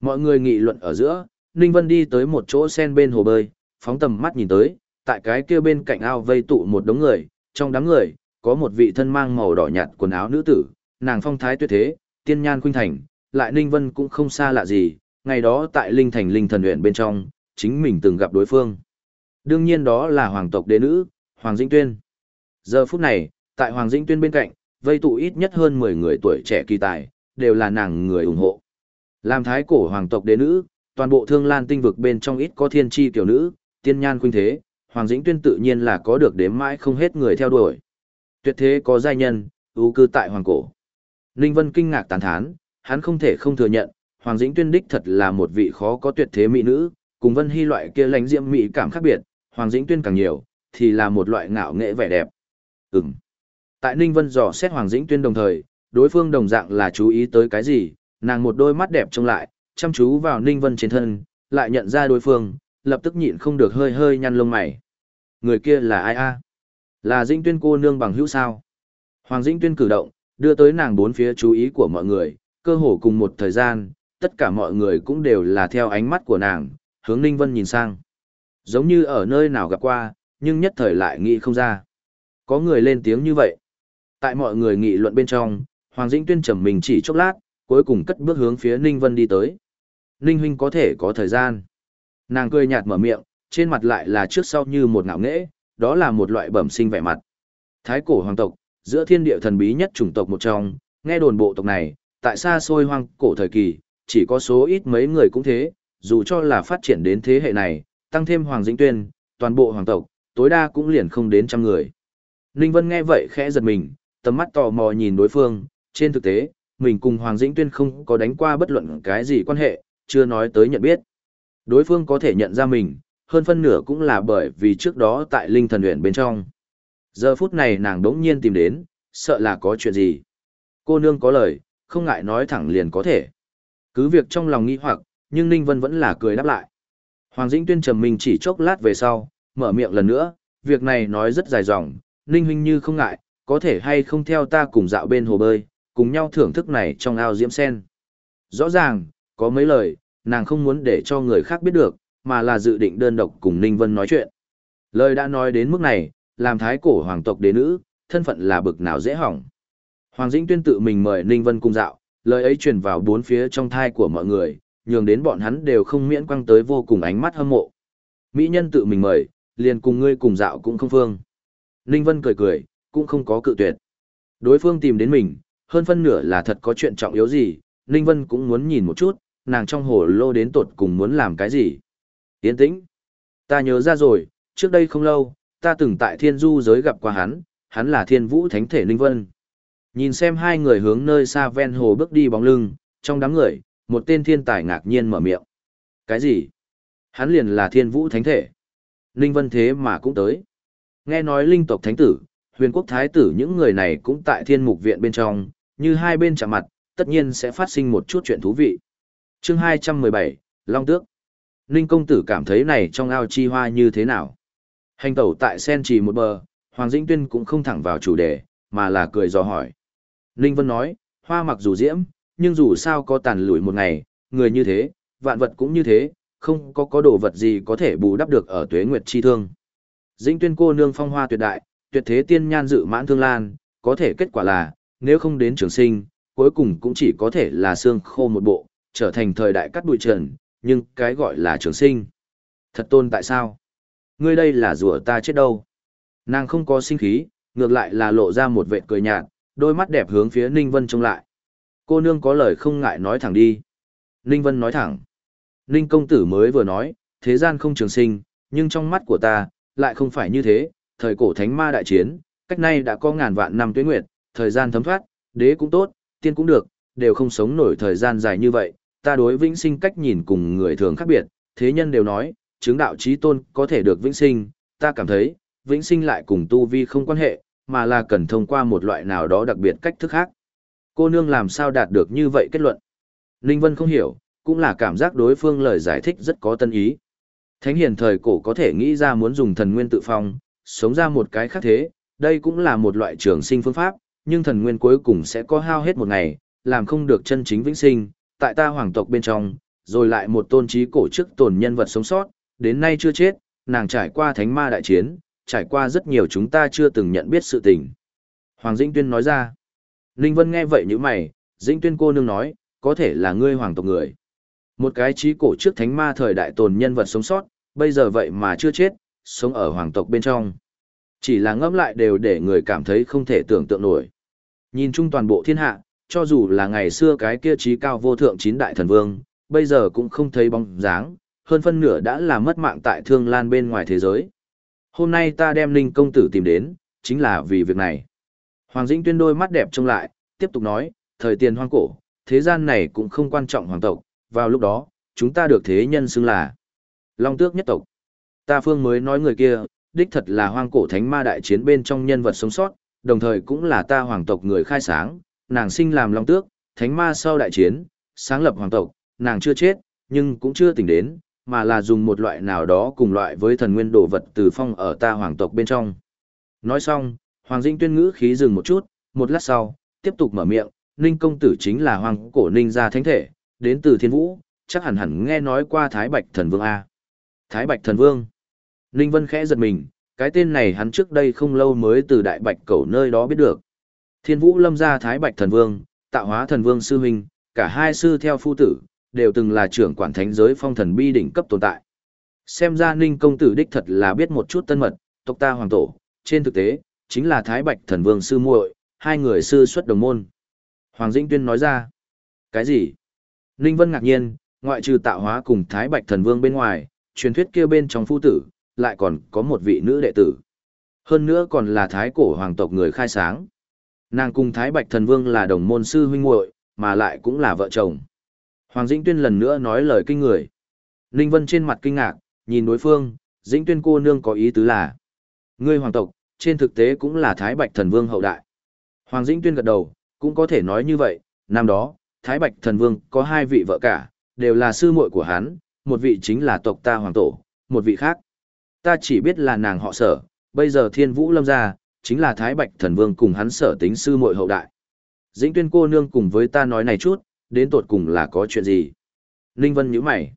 Speaker 1: Mọi người nghị luận ở giữa, Ninh Vân đi tới một chỗ sen bên hồ bơi, phóng tầm mắt nhìn tới, tại cái kia bên cạnh ao vây tụ một đống người, trong đám người, có một vị thân mang màu đỏ nhạt quần áo nữ tử, nàng phong thái tuyệt thế, tiên nhan khuynh thành, lại Ninh Vân cũng không xa lạ gì, ngày đó tại Linh Thành Linh Thần huyện bên trong, chính mình từng gặp đối phương. Đương nhiên đó là hoàng tộc đế nữ, Hoàng Dĩnh Tuyên. Giờ phút này, tại Hoàng Dĩnh Tuyên bên cạnh, vây tụ ít nhất hơn 10 người tuổi trẻ kỳ tài, đều là nàng người ủng hộ. Làm thái cổ hoàng tộc đế nữ, toàn bộ thương lan tinh vực bên trong ít có thiên tri tiểu nữ, tiên nhan khuynh thế, Hoàng Dĩnh Tuyên tự nhiên là có được đếm mãi không hết người theo đuổi. Tuyệt thế có giai nhân, ưu cư tại hoàng cổ. Ninh Vân kinh ngạc tán thán, hắn không thể không thừa nhận, Hoàng Dĩnh Tuyên đích thật là một vị khó có tuyệt thế mỹ nữ, cùng Vân Hy loại kia lãnh diễm mỹ cảm khác biệt, Hoàng Dĩnh Tuyên càng nhiều, thì là một loại ngạo nghệ vẻ đẹp. Ừm. Tại Ninh Vân dò xét Hoàng Dĩnh Tuyên đồng thời, đối phương đồng dạng là chú ý tới cái gì, nàng một đôi mắt đẹp trông lại, chăm chú vào Ninh Vân trên thân, lại nhận ra đối phương, lập tức nhịn không được hơi hơi nhăn lông mày. Người kia là ai a? Là Dĩnh Tuyên cô nương bằng hữu sao? Hoàng Dĩnh Tuyên cử động, đưa tới nàng bốn phía chú ý của mọi người, cơ hồ cùng một thời gian, tất cả mọi người cũng đều là theo ánh mắt của nàng, hướng Ninh Vân nhìn sang. Giống như ở nơi nào gặp qua, nhưng nhất thời lại nghĩ không ra. Có người lên tiếng như vậy. Tại mọi người nghị luận bên trong, Hoàng Dĩnh Tuyên trầm mình chỉ chốc lát, cuối cùng cất bước hướng phía Ninh Vân đi tới. Ninh huynh có thể có thời gian. Nàng cười nhạt mở miệng, trên mặt lại là trước sau như một ngạo nghễ, đó là một loại bẩm sinh vẻ mặt. Thái cổ hoàng tộc, giữa thiên địa thần bí nhất chủng tộc một trong, nghe đồn bộ tộc này, tại xa xôi hoang cổ thời kỳ, chỉ có số ít mấy người cũng thế, dù cho là phát triển đến thế hệ này, tăng thêm Hoàng Dĩnh Tuyên, toàn bộ hoàng tộc, tối đa cũng liền không đến trăm người. Ninh Vân nghe vậy khẽ giật mình, tầm mắt tò mò nhìn đối phương, trên thực tế, mình cùng Hoàng Dĩnh Tuyên không có đánh qua bất luận cái gì quan hệ, chưa nói tới nhận biết. Đối phương có thể nhận ra mình, hơn phân nửa cũng là bởi vì trước đó tại Linh Thần Uyển bên trong. Giờ phút này nàng đống nhiên tìm đến, sợ là có chuyện gì. Cô nương có lời, không ngại nói thẳng liền có thể. Cứ việc trong lòng nghi hoặc, nhưng Ninh Vân vẫn là cười đáp lại. Hoàng Dĩnh Tuyên trầm mình chỉ chốc lát về sau, mở miệng lần nữa, việc này nói rất dài dòng, Ninh huynh như không ngại, có thể hay không theo ta cùng dạo bên hồ bơi, cùng nhau thưởng thức này trong ao diễm sen. Rõ ràng, có mấy lời, nàng không muốn để cho người khác biết được, mà là dự định đơn độc cùng Ninh Vân nói chuyện. Lời đã nói đến mức này, làm thái cổ hoàng tộc đế nữ, thân phận là bực nào dễ hỏng. Hoàng Dĩnh Tuyên tự mình mời Ninh Vân cùng dạo, lời ấy truyền vào bốn phía trong thai của mọi người, nhường đến bọn hắn đều không miễn quăng tới vô cùng ánh mắt hâm mộ. Mỹ nhân tự mình mời, liền cùng ngươi cùng dạo cũng không phương. Ninh Vân cười cười, cũng không có cự tuyệt. Đối phương tìm đến mình, hơn phân nửa là thật có chuyện trọng yếu gì, Ninh Vân cũng muốn nhìn một chút, nàng trong hồ lô đến tột cùng muốn làm cái gì. Yên tĩnh. Ta nhớ ra rồi, trước đây không lâu, ta từng tại thiên du giới gặp qua hắn, hắn là thiên vũ thánh thể Ninh Vân. Nhìn xem hai người hướng nơi xa ven hồ bước đi bóng lưng, trong đám người, một tên thiên tài ngạc nhiên mở miệng. Cái gì? Hắn liền là thiên vũ thánh thể. Ninh Vân thế mà cũng tới. Nghe nói linh tộc thánh tử, huyền quốc thái tử những người này cũng tại thiên mục viện bên trong, như hai bên chạm mặt, tất nhiên sẽ phát sinh một chút chuyện thú vị. chương 217, Long Tước. Ninh công tử cảm thấy này trong ao chi hoa như thế nào? Hành tẩu tại sen trì một bờ, Hoàng Dĩnh Tuyên cũng không thẳng vào chủ đề, mà là cười dò hỏi. Ninh Vân nói, hoa mặc dù diễm, nhưng dù sao có tàn lủi một ngày, người như thế, vạn vật cũng như thế, không có có đồ vật gì có thể bù đắp được ở tuế nguyệt chi thương. Dĩnh tuyên cô nương phong hoa tuyệt đại, tuyệt thế tiên nhan dự mãn thương lan, có thể kết quả là, nếu không đến trường sinh, cuối cùng cũng chỉ có thể là xương khô một bộ, trở thành thời đại cắt bụi trần, nhưng cái gọi là trường sinh. Thật tôn tại sao? Ngươi đây là rùa ta chết đâu? Nàng không có sinh khí, ngược lại là lộ ra một vệ cười nhạt, đôi mắt đẹp hướng phía Ninh Vân trông lại. Cô nương có lời không ngại nói thẳng đi. Ninh Vân nói thẳng. Ninh công tử mới vừa nói, thế gian không trường sinh, nhưng trong mắt của ta, lại không phải như thế, thời cổ thánh ma đại chiến, cách nay đã có ngàn vạn năm tuyết nguyệt, thời gian thấm thoát, đế cũng tốt, tiên cũng được, đều không sống nổi thời gian dài như vậy, ta đối vĩnh sinh cách nhìn cùng người thường khác biệt, thế nhân đều nói, chứng đạo trí tôn có thể được vĩnh sinh, ta cảm thấy, vĩnh sinh lại cùng tu vi không quan hệ, mà là cần thông qua một loại nào đó đặc biệt cách thức khác. Cô nương làm sao đạt được như vậy kết luận? Ninh Vân không hiểu, cũng là cảm giác đối phương lời giải thích rất có tân ý. Thánh hiền thời cổ có thể nghĩ ra muốn dùng thần nguyên tự phong, sống ra một cái khác thế, đây cũng là một loại trường sinh phương pháp, nhưng thần nguyên cuối cùng sẽ có hao hết một ngày, làm không được chân chính vĩnh sinh, tại ta hoàng tộc bên trong, rồi lại một tôn trí cổ chức tồn nhân vật sống sót, đến nay chưa chết, nàng trải qua thánh ma đại chiến, trải qua rất nhiều chúng ta chưa từng nhận biết sự tình. Hoàng Dĩnh Tuyên nói ra, Ninh Vân nghe vậy như mày, Dĩnh Tuyên cô nương nói, có thể là ngươi hoàng tộc người. Một cái trí cổ trước thánh ma thời đại tồn nhân vật sống sót, bây giờ vậy mà chưa chết, sống ở hoàng tộc bên trong. Chỉ là ngẫm lại đều để người cảm thấy không thể tưởng tượng nổi. Nhìn chung toàn bộ thiên hạ, cho dù là ngày xưa cái kia trí cao vô thượng chín đại thần vương, bây giờ cũng không thấy bóng dáng, hơn phân nửa đã là mất mạng tại thương lan bên ngoài thế giới. Hôm nay ta đem Ninh công tử tìm đến, chính là vì việc này. Hoàng Dĩnh tuyên đôi mắt đẹp trông lại, tiếp tục nói, thời tiền hoang cổ, thế gian này cũng không quan trọng hoàng tộc, vào lúc đó, chúng ta được thế nhân xưng là Long tước nhất tộc. Ta phương mới nói người kia, đích thật là hoang cổ thánh ma đại chiến bên trong nhân vật sống sót, đồng thời cũng là ta hoàng tộc người khai sáng, nàng sinh làm long tước, thánh ma sau đại chiến, sáng lập hoàng tộc, nàng chưa chết, nhưng cũng chưa tỉnh đến, mà là dùng một loại nào đó cùng loại với thần nguyên đồ vật từ phong ở ta hoàng tộc bên trong. Nói xong, Hoàng Dĩnh tuyên ngữ khí dừng một chút, một lát sau, tiếp tục mở miệng, Ninh công tử chính là hoàng cổ Ninh gia thánh thể, đến từ thiên vũ, chắc hẳn hẳn nghe nói qua Thái Bạch thần vương A. Thái Bạch thần vương. Ninh Vân khẽ giật mình, cái tên này hắn trước đây không lâu mới từ Đại Bạch cổ nơi đó biết được. Thiên vũ lâm gia Thái Bạch thần vương, tạo hóa thần vương sư huynh, cả hai sư theo phu tử, đều từng là trưởng quản thánh giới phong thần bi đỉnh cấp tồn tại. Xem ra Ninh công tử đích thật là biết một chút tân mật, tộc ta hoàng tổ, trên thực tế, chính là Thái Bạch thần vương sư muội, hai người sư xuất đồng môn. Hoàng Dĩnh Tuyên nói ra, cái gì? Ninh Vân ngạc nhiên, ngoại trừ tạo hóa cùng Thái Bạch thần vương bên ngoài, truyền thuyết kia bên trong phu tử, lại còn có một vị nữ đệ tử. Hơn nữa còn là thái cổ hoàng tộc người khai sáng. Nàng cùng Thái Bạch thần vương là đồng môn sư huynh muội, mà lại cũng là vợ chồng. Hoàng Dĩnh Tuyên lần nữa nói lời kinh người. Ninh Vân trên mặt kinh ngạc, nhìn đối phương, Dĩnh Tuyên cô nương có ý tứ là. Ngươi hoàng tộc, trên thực tế cũng là Thái Bạch Thần Vương hậu đại. Hoàng Dĩnh Tuyên gật đầu, cũng có thể nói như vậy, năm đó, Thái Bạch Thần Vương có hai vị vợ cả, đều là sư muội của hắn, một vị chính là tộc ta hoàng tổ, một vị khác. Ta chỉ biết là nàng họ sở, bây giờ Thiên Vũ Lâm gia, chính là Thái Bạch Thần Vương cùng hắn sở tính sư muội hậu đại. Dĩnh Tuyên cô nương cùng với ta nói này chút, đến tột cùng là có chuyện gì? Ninh Vân nhíu mày.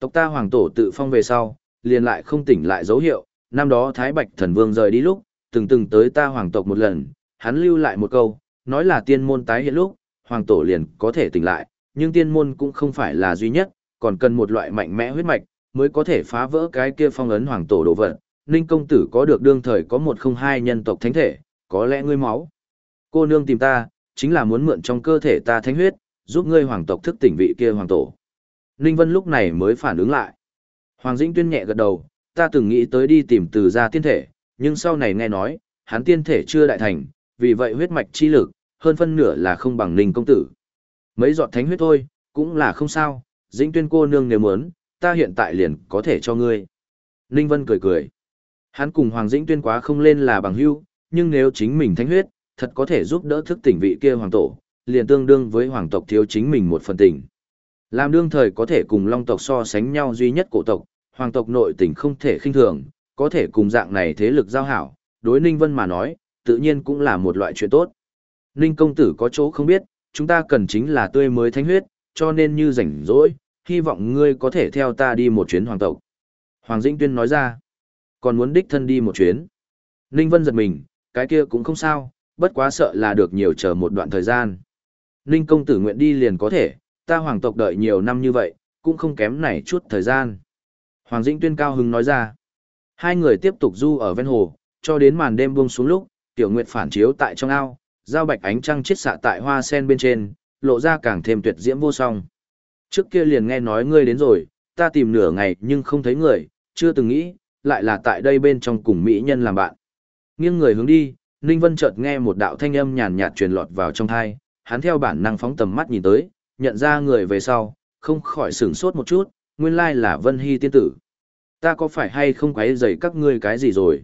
Speaker 1: Tộc ta hoàng tổ tự phong về sau, liền lại không tỉnh lại dấu hiệu, năm đó Thái Bạch Thần Vương rời đi lúc, từng từng tới ta hoàng tộc một lần, hắn lưu lại một câu, nói là tiên môn tái hiện lúc, hoàng tổ liền có thể tỉnh lại, nhưng tiên môn cũng không phải là duy nhất, còn cần một loại mạnh mẽ huyết mạch, mới có thể phá vỡ cái kia phong ấn hoàng tổ đồ vật. Ninh công tử có được đương thời có một không hai nhân tộc thánh thể, có lẽ ngươi máu. Cô nương tìm ta, chính là muốn mượn trong cơ thể ta thánh huyết, giúp ngươi hoàng tộc thức tỉnh vị kia hoàng tổ. Ninh Vân lúc này mới phản ứng lại. Hoàng Dĩnh Tuyên nhẹ gật đầu, ta từng nghĩ tới đi tìm từ gia tiên thể, nhưng sau này nghe nói, hắn tiên thể chưa đại thành, vì vậy huyết mạch chi lực, hơn phân nửa là không bằng Ninh công tử. Mấy giọt thánh huyết thôi, cũng là không sao, Dĩnh Tuyên cô nương nếu muốn, ta hiện tại liền có thể cho ngươi. Ninh Vân cười cười. Hắn cùng Hoàng Dĩnh Tuyên quá không lên là bằng hữu, nhưng nếu chính mình thánh huyết, thật có thể giúp đỡ thức tỉnh vị kia hoàng tổ, liền tương đương với hoàng tộc thiếu chính mình một phần tình. Làm đương thời có thể cùng long tộc so sánh nhau duy nhất cổ tộc, hoàng tộc nội tình không thể khinh thường, có thể cùng dạng này thế lực giao hảo, đối Ninh Vân mà nói, tự nhiên cũng là một loại chuyện tốt. Ninh công tử có chỗ không biết, chúng ta cần chính là tươi mới thánh huyết, cho nên như rảnh rỗi, hy vọng ngươi có thể theo ta đi một chuyến hoàng tộc. Hoàng Dĩnh Tuyên nói ra, còn muốn đích thân đi một chuyến. Ninh Vân giật mình, cái kia cũng không sao, bất quá sợ là được nhiều chờ một đoạn thời gian. Ninh công tử nguyện đi liền có thể, ta hoàng tộc đợi nhiều năm như vậy, cũng không kém này chút thời gian. Hoàng Dĩnh Tuyên cao hứng nói ra. Hai người tiếp tục du ở ven hồ, Cho đến màn đêm buông xuống lúc, tiểu nguyệt phản chiếu tại trong ao, giao bạch ánh trăng chiết xạ tại hoa sen bên trên, lộ ra càng thêm tuyệt diễm vô song. Trước kia liền nghe nói ngươi đến rồi, ta tìm nửa ngày nhưng không thấy người, chưa từng nghĩ, lại là tại đây bên trong cùng mỹ nhân làm bạn. Nghiêng người hướng đi, Ninh Vân chợt nghe một đạo thanh âm nhàn nhạt truyền lọt vào trong thai, hắn theo bản năng phóng tầm mắt nhìn tới, nhận ra người về sau, không khỏi sửng sốt một chút, nguyên lai là Vân Hy tiên tử. Ta có phải hay không quấy rầy các ngươi cái gì rồi?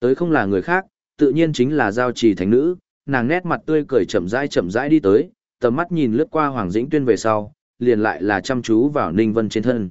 Speaker 1: Tới không là người khác, tự nhiên chính là giao trì thánh nữ, nàng nét mặt tươi cười chậm rãi chậm rãi đi tới, tầm mắt nhìn lướt qua Hoàng Dĩnh Tuyên về sau, liền lại là chăm chú vào Ninh Vân trên thân.